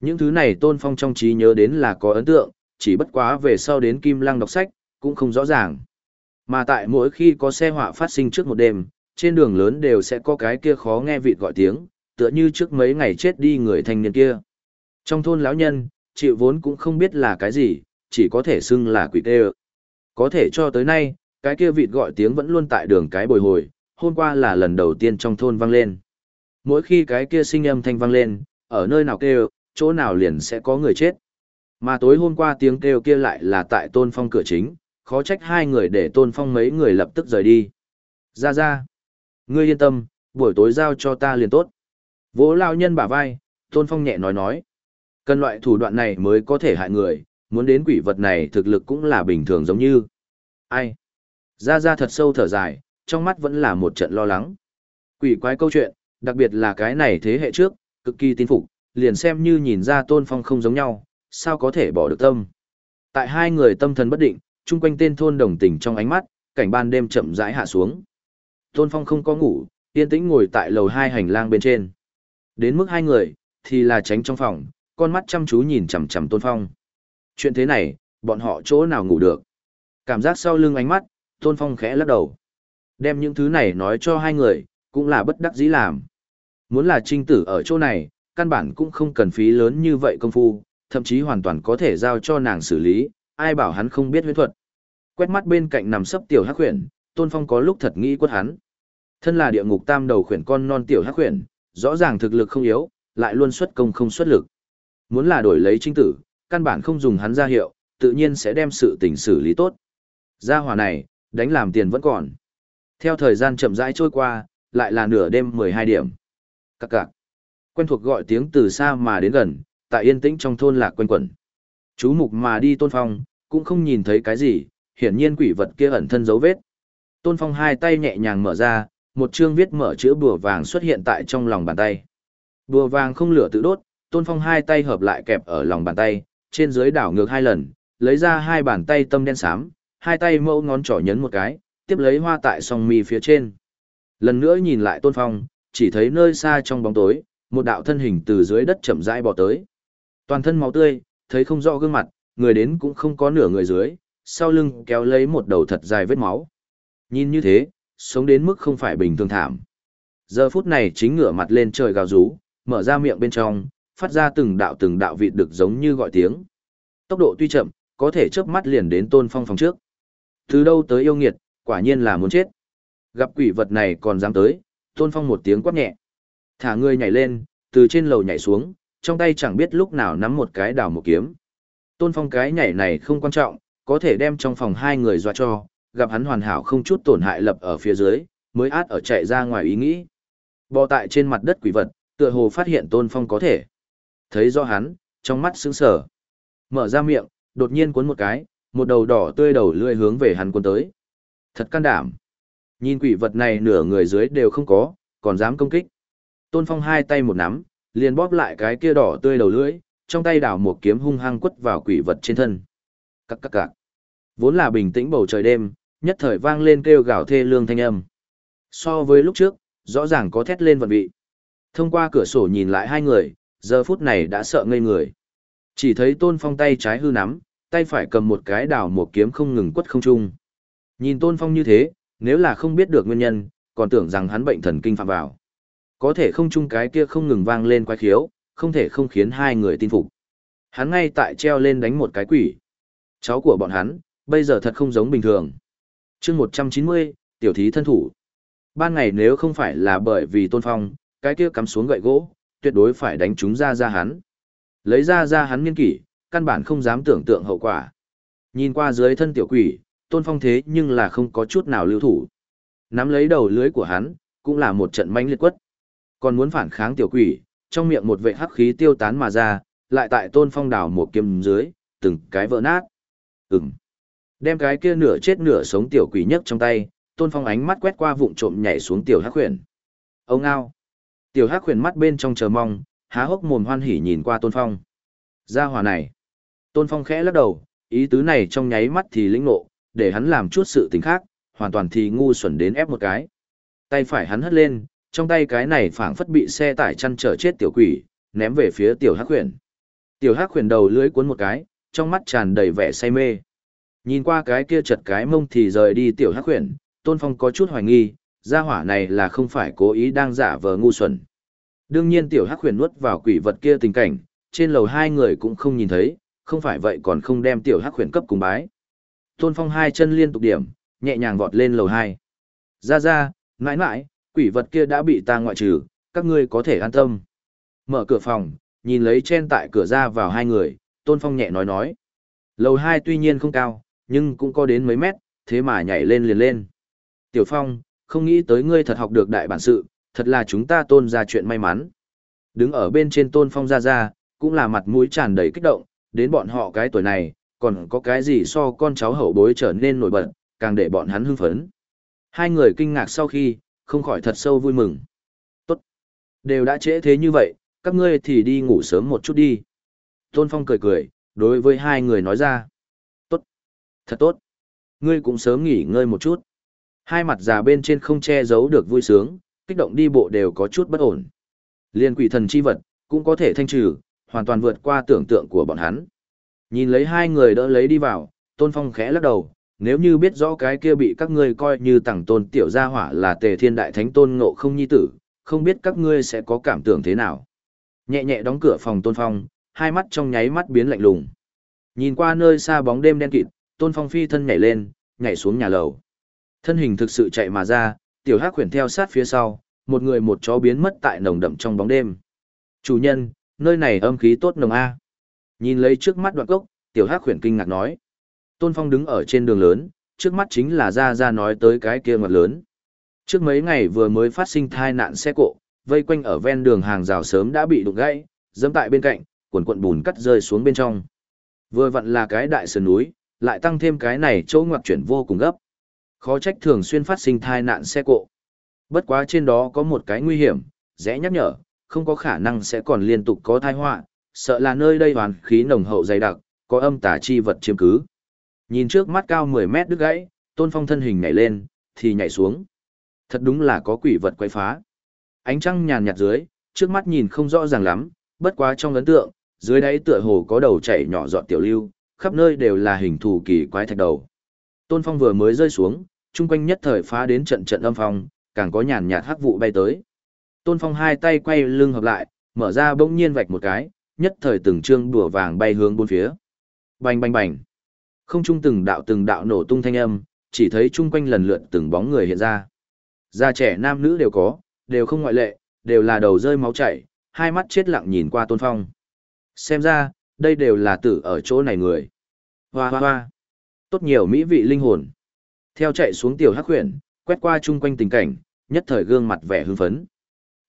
Những thứ này Tôn Phong trong trí nhớ đến là có ấn tượng, chỉ bất quá về sau đến Kim Lăng đọc sách, cũng không rõ ràng. Mà tại mỗi khi có xe họa phát sinh trước một đêm, trên đường lớn đều sẽ có cái kia khó nghe vịt gọi tiếng, tựa như trước mấy ngày chết đi người thanh niên kia. Trong thôn lão nhân, chịu vốn cũng không biết là cái gì, chỉ có thể xưng là quỷ tê Có thể cho tới nay, cái kia vịt gọi tiếng vẫn luôn tại đường cái bồi hồi, hôm qua là lần đầu tiên trong thôn vang lên. Mỗi khi cái kia sinh âm thanh vang lên, ở nơi nào kêu, chỗ nào liền sẽ có người chết. Mà tối hôm qua tiếng kêu kia lại là tại tôn phong cửa chính, khó trách hai người để tôn phong mấy người lập tức rời đi. Ra ra. Ngươi yên tâm, buổi tối giao cho ta liền tốt. Vỗ lao nhân bả vai, tôn phong nhẹ nói nói. Cần loại thủ đoạn này mới có thể hại người, muốn đến quỷ vật này thực lực cũng là bình thường giống như. Ai? Ra ra thật sâu thở dài, trong mắt vẫn là một trận lo lắng. Quỷ quái câu chuyện, đặc biệt là cái này thế hệ trước, cực kỳ tin phục, liền xem như nhìn ra tôn phong không giống nhau, sao có thể bỏ được tâm. Tại hai người tâm thần bất định, chung quanh tên thôn đồng tình trong ánh mắt, cảnh ban đêm chậm rãi hạ xuống. Tôn phong không có ngủ, yên tĩnh ngồi tại lầu hai hành lang bên trên. Đến mức hai người, thì là tránh trong phòng, con mắt chăm chú nhìn chằm chằm tôn phong. Chuyện thế này, bọn họ chỗ nào ngủ được. Cảm giác sau lưng ánh mắt, tôn phong khẽ lắc đầu. Đem những thứ này nói cho hai người, cũng là bất đắc dĩ làm. Muốn là trinh tử ở chỗ này, căn bản cũng không cần phí lớn như vậy công phu, thậm chí hoàn toàn có thể giao cho nàng xử lý, ai bảo hắn không biết huyễn thuật. Quét mắt bên cạnh nằm sấp tiểu hắc huyền, Tôn Phong có lúc thật nghĩ quất hắn. Thân là địa ngục tam đầu khuyển con non tiểu hắc huyền, rõ ràng thực lực không yếu, lại luôn xuất công không xuất lực. Muốn là đổi lấy trinh tử, căn bản không dùng hắn ra hiệu, tự nhiên sẽ đem sự tình xử lý tốt. Gia hỏa này, đánh làm tiền vẫn còn. Theo thời gian chậm rãi trôi qua, lại là nửa đêm 12 điểm. Các cạc. Quen thuộc gọi tiếng từ xa mà đến gần, tại yên tĩnh trong thôn lạc quanh quẩn. Chú mục mà đi tôn phong, cũng không nhìn thấy cái gì, hiển nhiên quỷ vật kia ẩn thân dấu vết. Tôn phong hai tay nhẹ nhàng mở ra, một chương viết mở chữ bùa vàng xuất hiện tại trong lòng bàn tay. Bùa vàng không lửa tự đốt, tôn phong hai tay hợp lại kẹp ở lòng bàn tay, trên dưới đảo ngược hai lần, lấy ra hai bàn tay tâm đen xám, hai tay mẫu ngón trỏ nhấn một cái, tiếp lấy hoa tại song mi phía trên. Lần nữa nhìn lại tôn phong, chỉ thấy nơi xa trong bóng tối, một đạo thân hình từ dưới đất chậm rãi bò tới. Toàn thân máu tươi, thấy không rõ gương mặt, người đến cũng không có nửa người dưới, sau lưng kéo lấy một đầu thật dài vết máu. Nhìn như thế, sống đến mức không phải bình thường thảm. Giờ phút này chính ngửa mặt lên trời gào rú, mở ra miệng bên trong, phát ra từng đạo từng đạo vịt được giống như gọi tiếng. Tốc độ tuy chậm, có thể chớp mắt liền đến tôn phong phòng trước. Từ đâu tới yêu nghiệt, quả nhiên là muốn chết. Gặp quỷ vật này còn dám tới, tôn phong một tiếng quát nhẹ. Thả người nhảy lên, từ trên lầu nhảy xuống, trong tay chẳng biết lúc nào nắm một cái đào một kiếm. Tôn phong cái nhảy này không quan trọng, có thể đem trong phòng hai người dọa cho, gặp hắn hoàn hảo không chút tổn hại lập ở phía dưới, mới át ở chạy ra ngoài ý nghĩ. Bò tại trên mặt đất quỷ vật, tựa hồ phát hiện tôn phong có thể. Thấy do hắn, trong mắt sững sờ. Mở ra miệng, đột nhiên cuốn một cái, một đầu đỏ tươi đầu lươi hướng về hắn cuốn tới. Thật can đảm. Nhìn quỷ vật này nửa người dưới đều không có, còn dám công kích. Tôn Phong hai tay một nắm, liền bóp lại cái kia đỏ tươi đầu lưỡi, trong tay đảo một kiếm hung hăng quất vào quỷ vật trên thân. Cắc cắc cạc. Vốn là bình tĩnh bầu trời đêm, nhất thời vang lên kêu gào thê lương thanh âm. So với lúc trước, rõ ràng có thét lên vận vị. Thông qua cửa sổ nhìn lại hai người, giờ phút này đã sợ ngây người. Chỉ thấy Tôn Phong tay trái hư nắm, tay phải cầm một cái đảo một kiếm không ngừng quất không trung. Nhìn Tôn Phong như thế, nếu là không biết được nguyên nhân, còn tưởng rằng hắn bệnh thần kinh phạm vào. Có thể không chung cái kia không ngừng vang lên quái khiếu, không thể không khiến hai người tin phục. Hắn ngay tại treo lên đánh một cái quỷ. Cháu của bọn hắn, bây giờ thật không giống bình thường. chương 190, tiểu thí thân thủ. Ban ngày nếu không phải là bởi vì tôn phong, cái kia cắm xuống gậy gỗ, tuyệt đối phải đánh chúng ra ra hắn. Lấy ra ra hắn nghiên kỷ, căn bản không dám tưởng tượng hậu quả. Nhìn qua dưới thân tiểu quỷ, tôn phong thế nhưng là không có chút nào lưu thủ. Nắm lấy đầu lưới của hắn, cũng là một trận manh liệt quất. Còn muốn phản kháng tiểu quỷ, trong miệng một vệ hắc khí tiêu tán mà ra, lại tại tôn phong đảo một kiếm dưới, từng cái vỡ nát. ừng Đem cái kia nửa chết nửa sống tiểu quỷ nhấc trong tay, tôn phong ánh mắt quét qua vụn trộm nhảy xuống tiểu hắc huyền. Ông ao. Tiểu hắc huyền mắt bên trong chờ mong, há hốc mồm hoan hỉ nhìn qua tôn phong. Gia hỏa này. Tôn phong khẽ lắc đầu, ý tứ này trong nháy mắt thì lĩnh nộ, để hắn làm chút sự tình khác, hoàn toàn thì ngu xuẩn đến ép một cái. Tay phải hắn hất lên, trong tay cái này phảng phất bị xe tải chăn trở chết tiểu quỷ, ném về phía tiểu hắc huyền. Tiểu hắc huyền đầu lưới cuốn một cái, trong mắt tràn đầy vẻ say mê. Nhìn qua cái kia chật cái mông thì rời đi tiểu hắc huyền, Tôn Phong có chút hoài nghi, gia hỏa này là không phải cố ý đang giả vờ ngu xuẩn. Đương nhiên tiểu hắc huyền nuốt vào quỷ vật kia tình cảnh, trên lầu hai người cũng không nhìn thấy, không phải vậy còn không đem tiểu hắc huyền cấp cùng bái. Tôn Phong hai chân liên tục điểm, nhẹ nhàng vọt lên lầu hai. Ra ra, mãi mãi, quỷ vật kia đã bị ta ngoại trừ, các ngươi có thể an tâm. Mở cửa phòng, nhìn lấy chen tại cửa ra vào hai người, Tôn Phong nhẹ nói nói. Lầu hai tuy nhiên không cao, nhưng cũng có đến mấy mét, thế mà nhảy lên liền lên. Tiểu Phong, không nghĩ tới ngươi thật học được đại bản sự, thật là chúng ta tôn ra chuyện may mắn. Đứng ở bên trên Tôn Phong ra ra, cũng là mặt mũi tràn đầy kích động, đến bọn họ cái tuổi này, còn có cái gì so con cháu hậu bối trở nên nổi bật, càng để bọn hắn hưng phấn. Hai người kinh ngạc sau khi, không khỏi thật sâu vui mừng. Tốt. Đều đã trễ thế như vậy, các ngươi thì đi ngủ sớm một chút đi. Tôn Phong cười cười, đối với hai người nói ra. Tốt. Thật tốt. Ngươi cũng sớm nghỉ ngơi một chút. Hai mặt già bên trên không che giấu được vui sướng, kích động đi bộ đều có chút bất ổn. Liên quỷ thần chi vật, cũng có thể thanh trừ, hoàn toàn vượt qua tưởng tượng của bọn hắn. Nhìn lấy hai người đỡ lấy đi vào, Tôn Phong khẽ lắc đầu, nếu như biết rõ cái kia bị các ngươi coi như tặng tôn tiểu gia hỏa là tề thiên đại thánh tôn ngộ không nhi tử, không biết các ngươi sẽ có cảm tưởng thế nào. Nhẹ nhẹ đóng cửa phòng Tôn Phong, hai mắt trong nháy mắt biến lạnh lùng. Nhìn qua nơi xa bóng đêm đen kịt, Tôn Phong phi thân nhảy lên, nhảy xuống nhà lầu. Thân hình thực sự chạy mà ra, tiểu hắc khuyển theo sát phía sau, một người một chó biến mất tại nồng đậm trong bóng đêm. Chủ nhân, nơi này âm khí tốt nồng A. Nhìn lấy trước mắt đoạn cốc, tiểu hắc khuyển kinh ngạc nói. Tôn Phong đứng ở trên đường lớn, trước mắt chính là ra ra nói tới cái kia ngoặt lớn. Trước mấy ngày vừa mới phát sinh thai nạn xe cộ, vây quanh ở ven đường hàng rào sớm đã bị đụng gãy, dẫm tại bên cạnh, cuộn cuộn bùn cắt rơi xuống bên trong. Vừa vặn là cái đại sườn núi, lại tăng thêm cái này chỗ ngoặt chuyển vô cùng gấp. Khó trách thường xuyên phát sinh thai nạn xe cộ. Bất quá trên đó có một cái nguy hiểm, dễ nhắc nhở, không có khả năng sẽ còn liên tục có thai họa, sợ là nơi đây hoàn khí nồng hậu dày đặc, có âm tà chi vật chiếm cứ. Nhìn trước mắt cao 10 mét đứt gãy, Tôn Phong thân hình nhảy lên, thì nhảy xuống. Thật đúng là có quỷ vật quay phá. Ánh trăng nhàn nhạt dưới, trước mắt nhìn không rõ ràng lắm, bất quá trong ấn tượng, dưới đáy tựa hồ có đầu chảy nhỏ giọt tiểu lưu, khắp nơi đều là hình thù kỳ quái thạch đầu. Tôn Phong vừa mới rơi xuống, chung quanh nhất thời phá đến trận trận âm phong, càng có nhàn nhạt hắc vụ bay tới. Tôn Phong hai tay quay lưng hợp lại, mở ra bỗng nhiên vạch một cái, nhất thời từng trương đùa vàng bay hướng bốn phía. Bành bành bành. Không trung từng đạo từng đạo nổ tung thanh âm, chỉ thấy chung quanh lần lượt từng bóng người hiện ra. Già trẻ nam nữ đều có, đều không ngoại lệ, đều là đầu rơi máu chảy, hai mắt chết lặng nhìn qua Tôn Phong. Xem ra, đây đều là tử ở chỗ này người. Hoa hoa hoa. Tốt nhiều mỹ vị linh hồn. Theo chạy xuống tiểu hắc huyền, quét qua chung quanh tình cảnh, nhất thời gương mặt vẻ hưng phấn.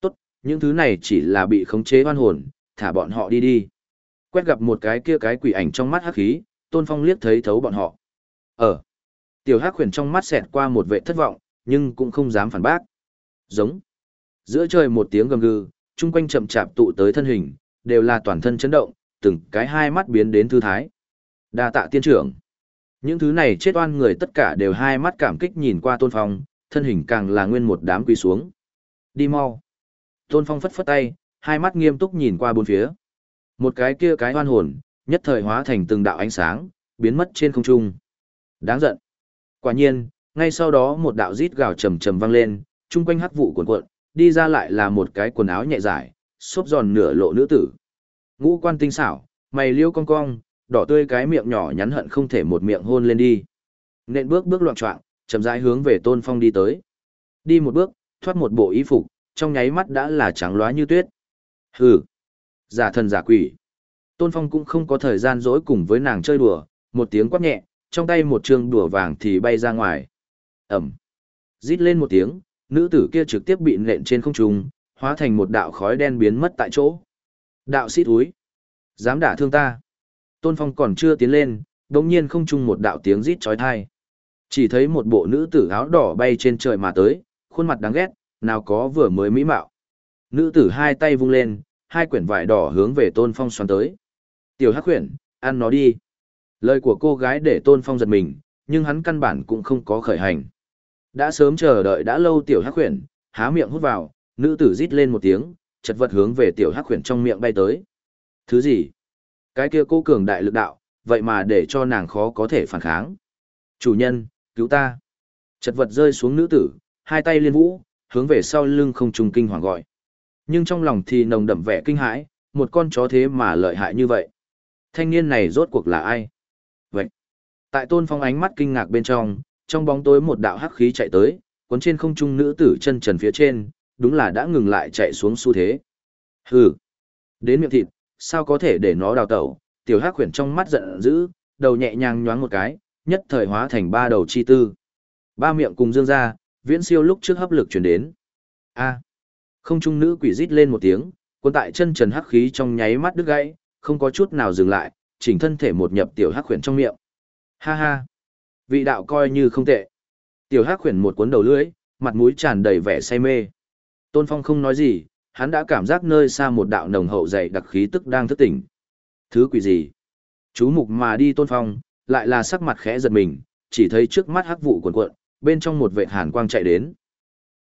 Tốt, những thứ này chỉ là bị khống chế oan hồn, thả bọn họ đi đi. Quét gặp một cái kia cái quỷ ảnh trong mắt hắc khí, Tôn Phong liếc thấy thấu bọn họ. Ở. Tiểu hắc huyền trong mắt xẹt qua một vệ thất vọng, nhưng cũng không dám phản bác. Giống. Giữa trời một tiếng gầm gừ, chung quanh chậm chạp tụ tới thân hình, đều là toàn thân chấn động, từng cái hai mắt biến đến thư thái. Đa tạ tiên trưởng. Những thứ này chết oan người tất cả đều hai mắt cảm kích nhìn qua Tôn Phong, thân hình càng là nguyên một đám quỳ xuống. Đi mau. Tôn Phong phất phất tay, hai mắt nghiêm túc nhìn qua bốn phía. Một cái kia cái oan hồn, nhất thời hóa thành từng đạo ánh sáng, biến mất trên không trung. Đáng giận. Quả nhiên, ngay sau đó một đạo rít gào trầm trầm vang lên, chung quanh hắc vụ cuộn cuộn, đi ra lại là một cái quần áo nhẹ dài, xốp giòn nửa lộ nữ tử. Ngũ quan tinh xảo, mày liêu cong cong, đỏ tươi cái miệng nhỏ nhắn hận không thể một miệng hôn lên đi. nên bước bước loạn choạng, chậm rãi hướng về Tôn Phong đi tới. Đi một bước, thoát một bộ y phục, trong nháy mắt đã là trắng loá như tuyết. Hừ, giả thần giả quỷ. Tôn Phong cũng không có thời gian dỗi cùng với nàng chơi đùa, một tiếng quát nhẹ, trong tay một trường đùa vàng thì bay ra ngoài. Ẩm. Rít lên một tiếng, nữ tử kia trực tiếp bị nện trên không trung, hóa thành một đạo khói đen biến mất tại chỗ. Đạo sĩ túi. Dám đả thương ta. Tôn Phong còn chưa tiến lên, đồng nhiên không trung một đạo tiếng rít chói tai. Chỉ thấy một bộ nữ tử áo đỏ bay trên trời mà tới, khuôn mặt đáng ghét, nào có vừa mới mỹ mạo. Nữ tử hai tay vung lên, hai quyển vải đỏ hướng về Tôn Phong xoắn tới. Tiểu Hắc quyển, ăn nó đi. Lời của cô gái để Tôn Phong giật mình, nhưng hắn căn bản cũng không có khởi hành. Đã sớm chờ đợi đã lâu Tiểu Hắc quyển, há miệng hút vào, nữ tử rít lên một tiếng, chật vật hướng về Tiểu Hắc quyển trong miệng bay tới. Thứ gì? Cái kia cô cường đại lực đạo, vậy mà để cho nàng khó có thể phản kháng. Chủ nhân, cứu ta. Chật vật rơi xuống nữ tử, hai tay liên vũ, hướng về sau lưng không trùng kinh hoàng gọi. Nhưng trong lòng thì nồng đậm vẻ kinh hãi, một con chó thế mà lợi hại như vậy. Thanh niên này rốt cuộc là ai? Vậy, tại tôn phong ánh mắt kinh ngạc bên trong, trong bóng tối một đạo hắc khí chạy tới, cuốn trên không trung nữ tử chân trần phía trên, đúng là đã ngừng lại chạy xuống xu thế. Hừ, đến miệng thịt, sao có thể để nó đào tẩu, tiểu hắc khuyển trong mắt giận dữ, đầu nhẹ nhàng nhoáng một cái, nhất thời hóa thành ba đầu chi tư. Ba miệng cùng dương ra, viễn siêu lúc trước hấp lực chuyển đến. A. Không trung nữ quỷ rít lên một tiếng, cuốn tại chân trần hắc khí trong nháy mắt đứt gãy, không có chút nào dừng lại, chỉnh thân thể một nhập tiểu hắc khuyển trong miệng. Ha ha. Vị đạo coi như không tệ. Tiểu hắc khuyển một cuốn đầu lưỡi, mặt mũi tràn đầy vẻ say mê. Tôn Phong không nói gì, hắn đã cảm giác nơi xa một đạo nồng hậu dày đặc khí tức đang thức tỉnh. Thứ quỷ gì? Chú mục mà đi Tôn Phong, lại là sắc mặt khẽ giật mình, chỉ thấy trước mắt hắc vụ cuộn cuộn, bên trong một vệt hàn quang chạy đến.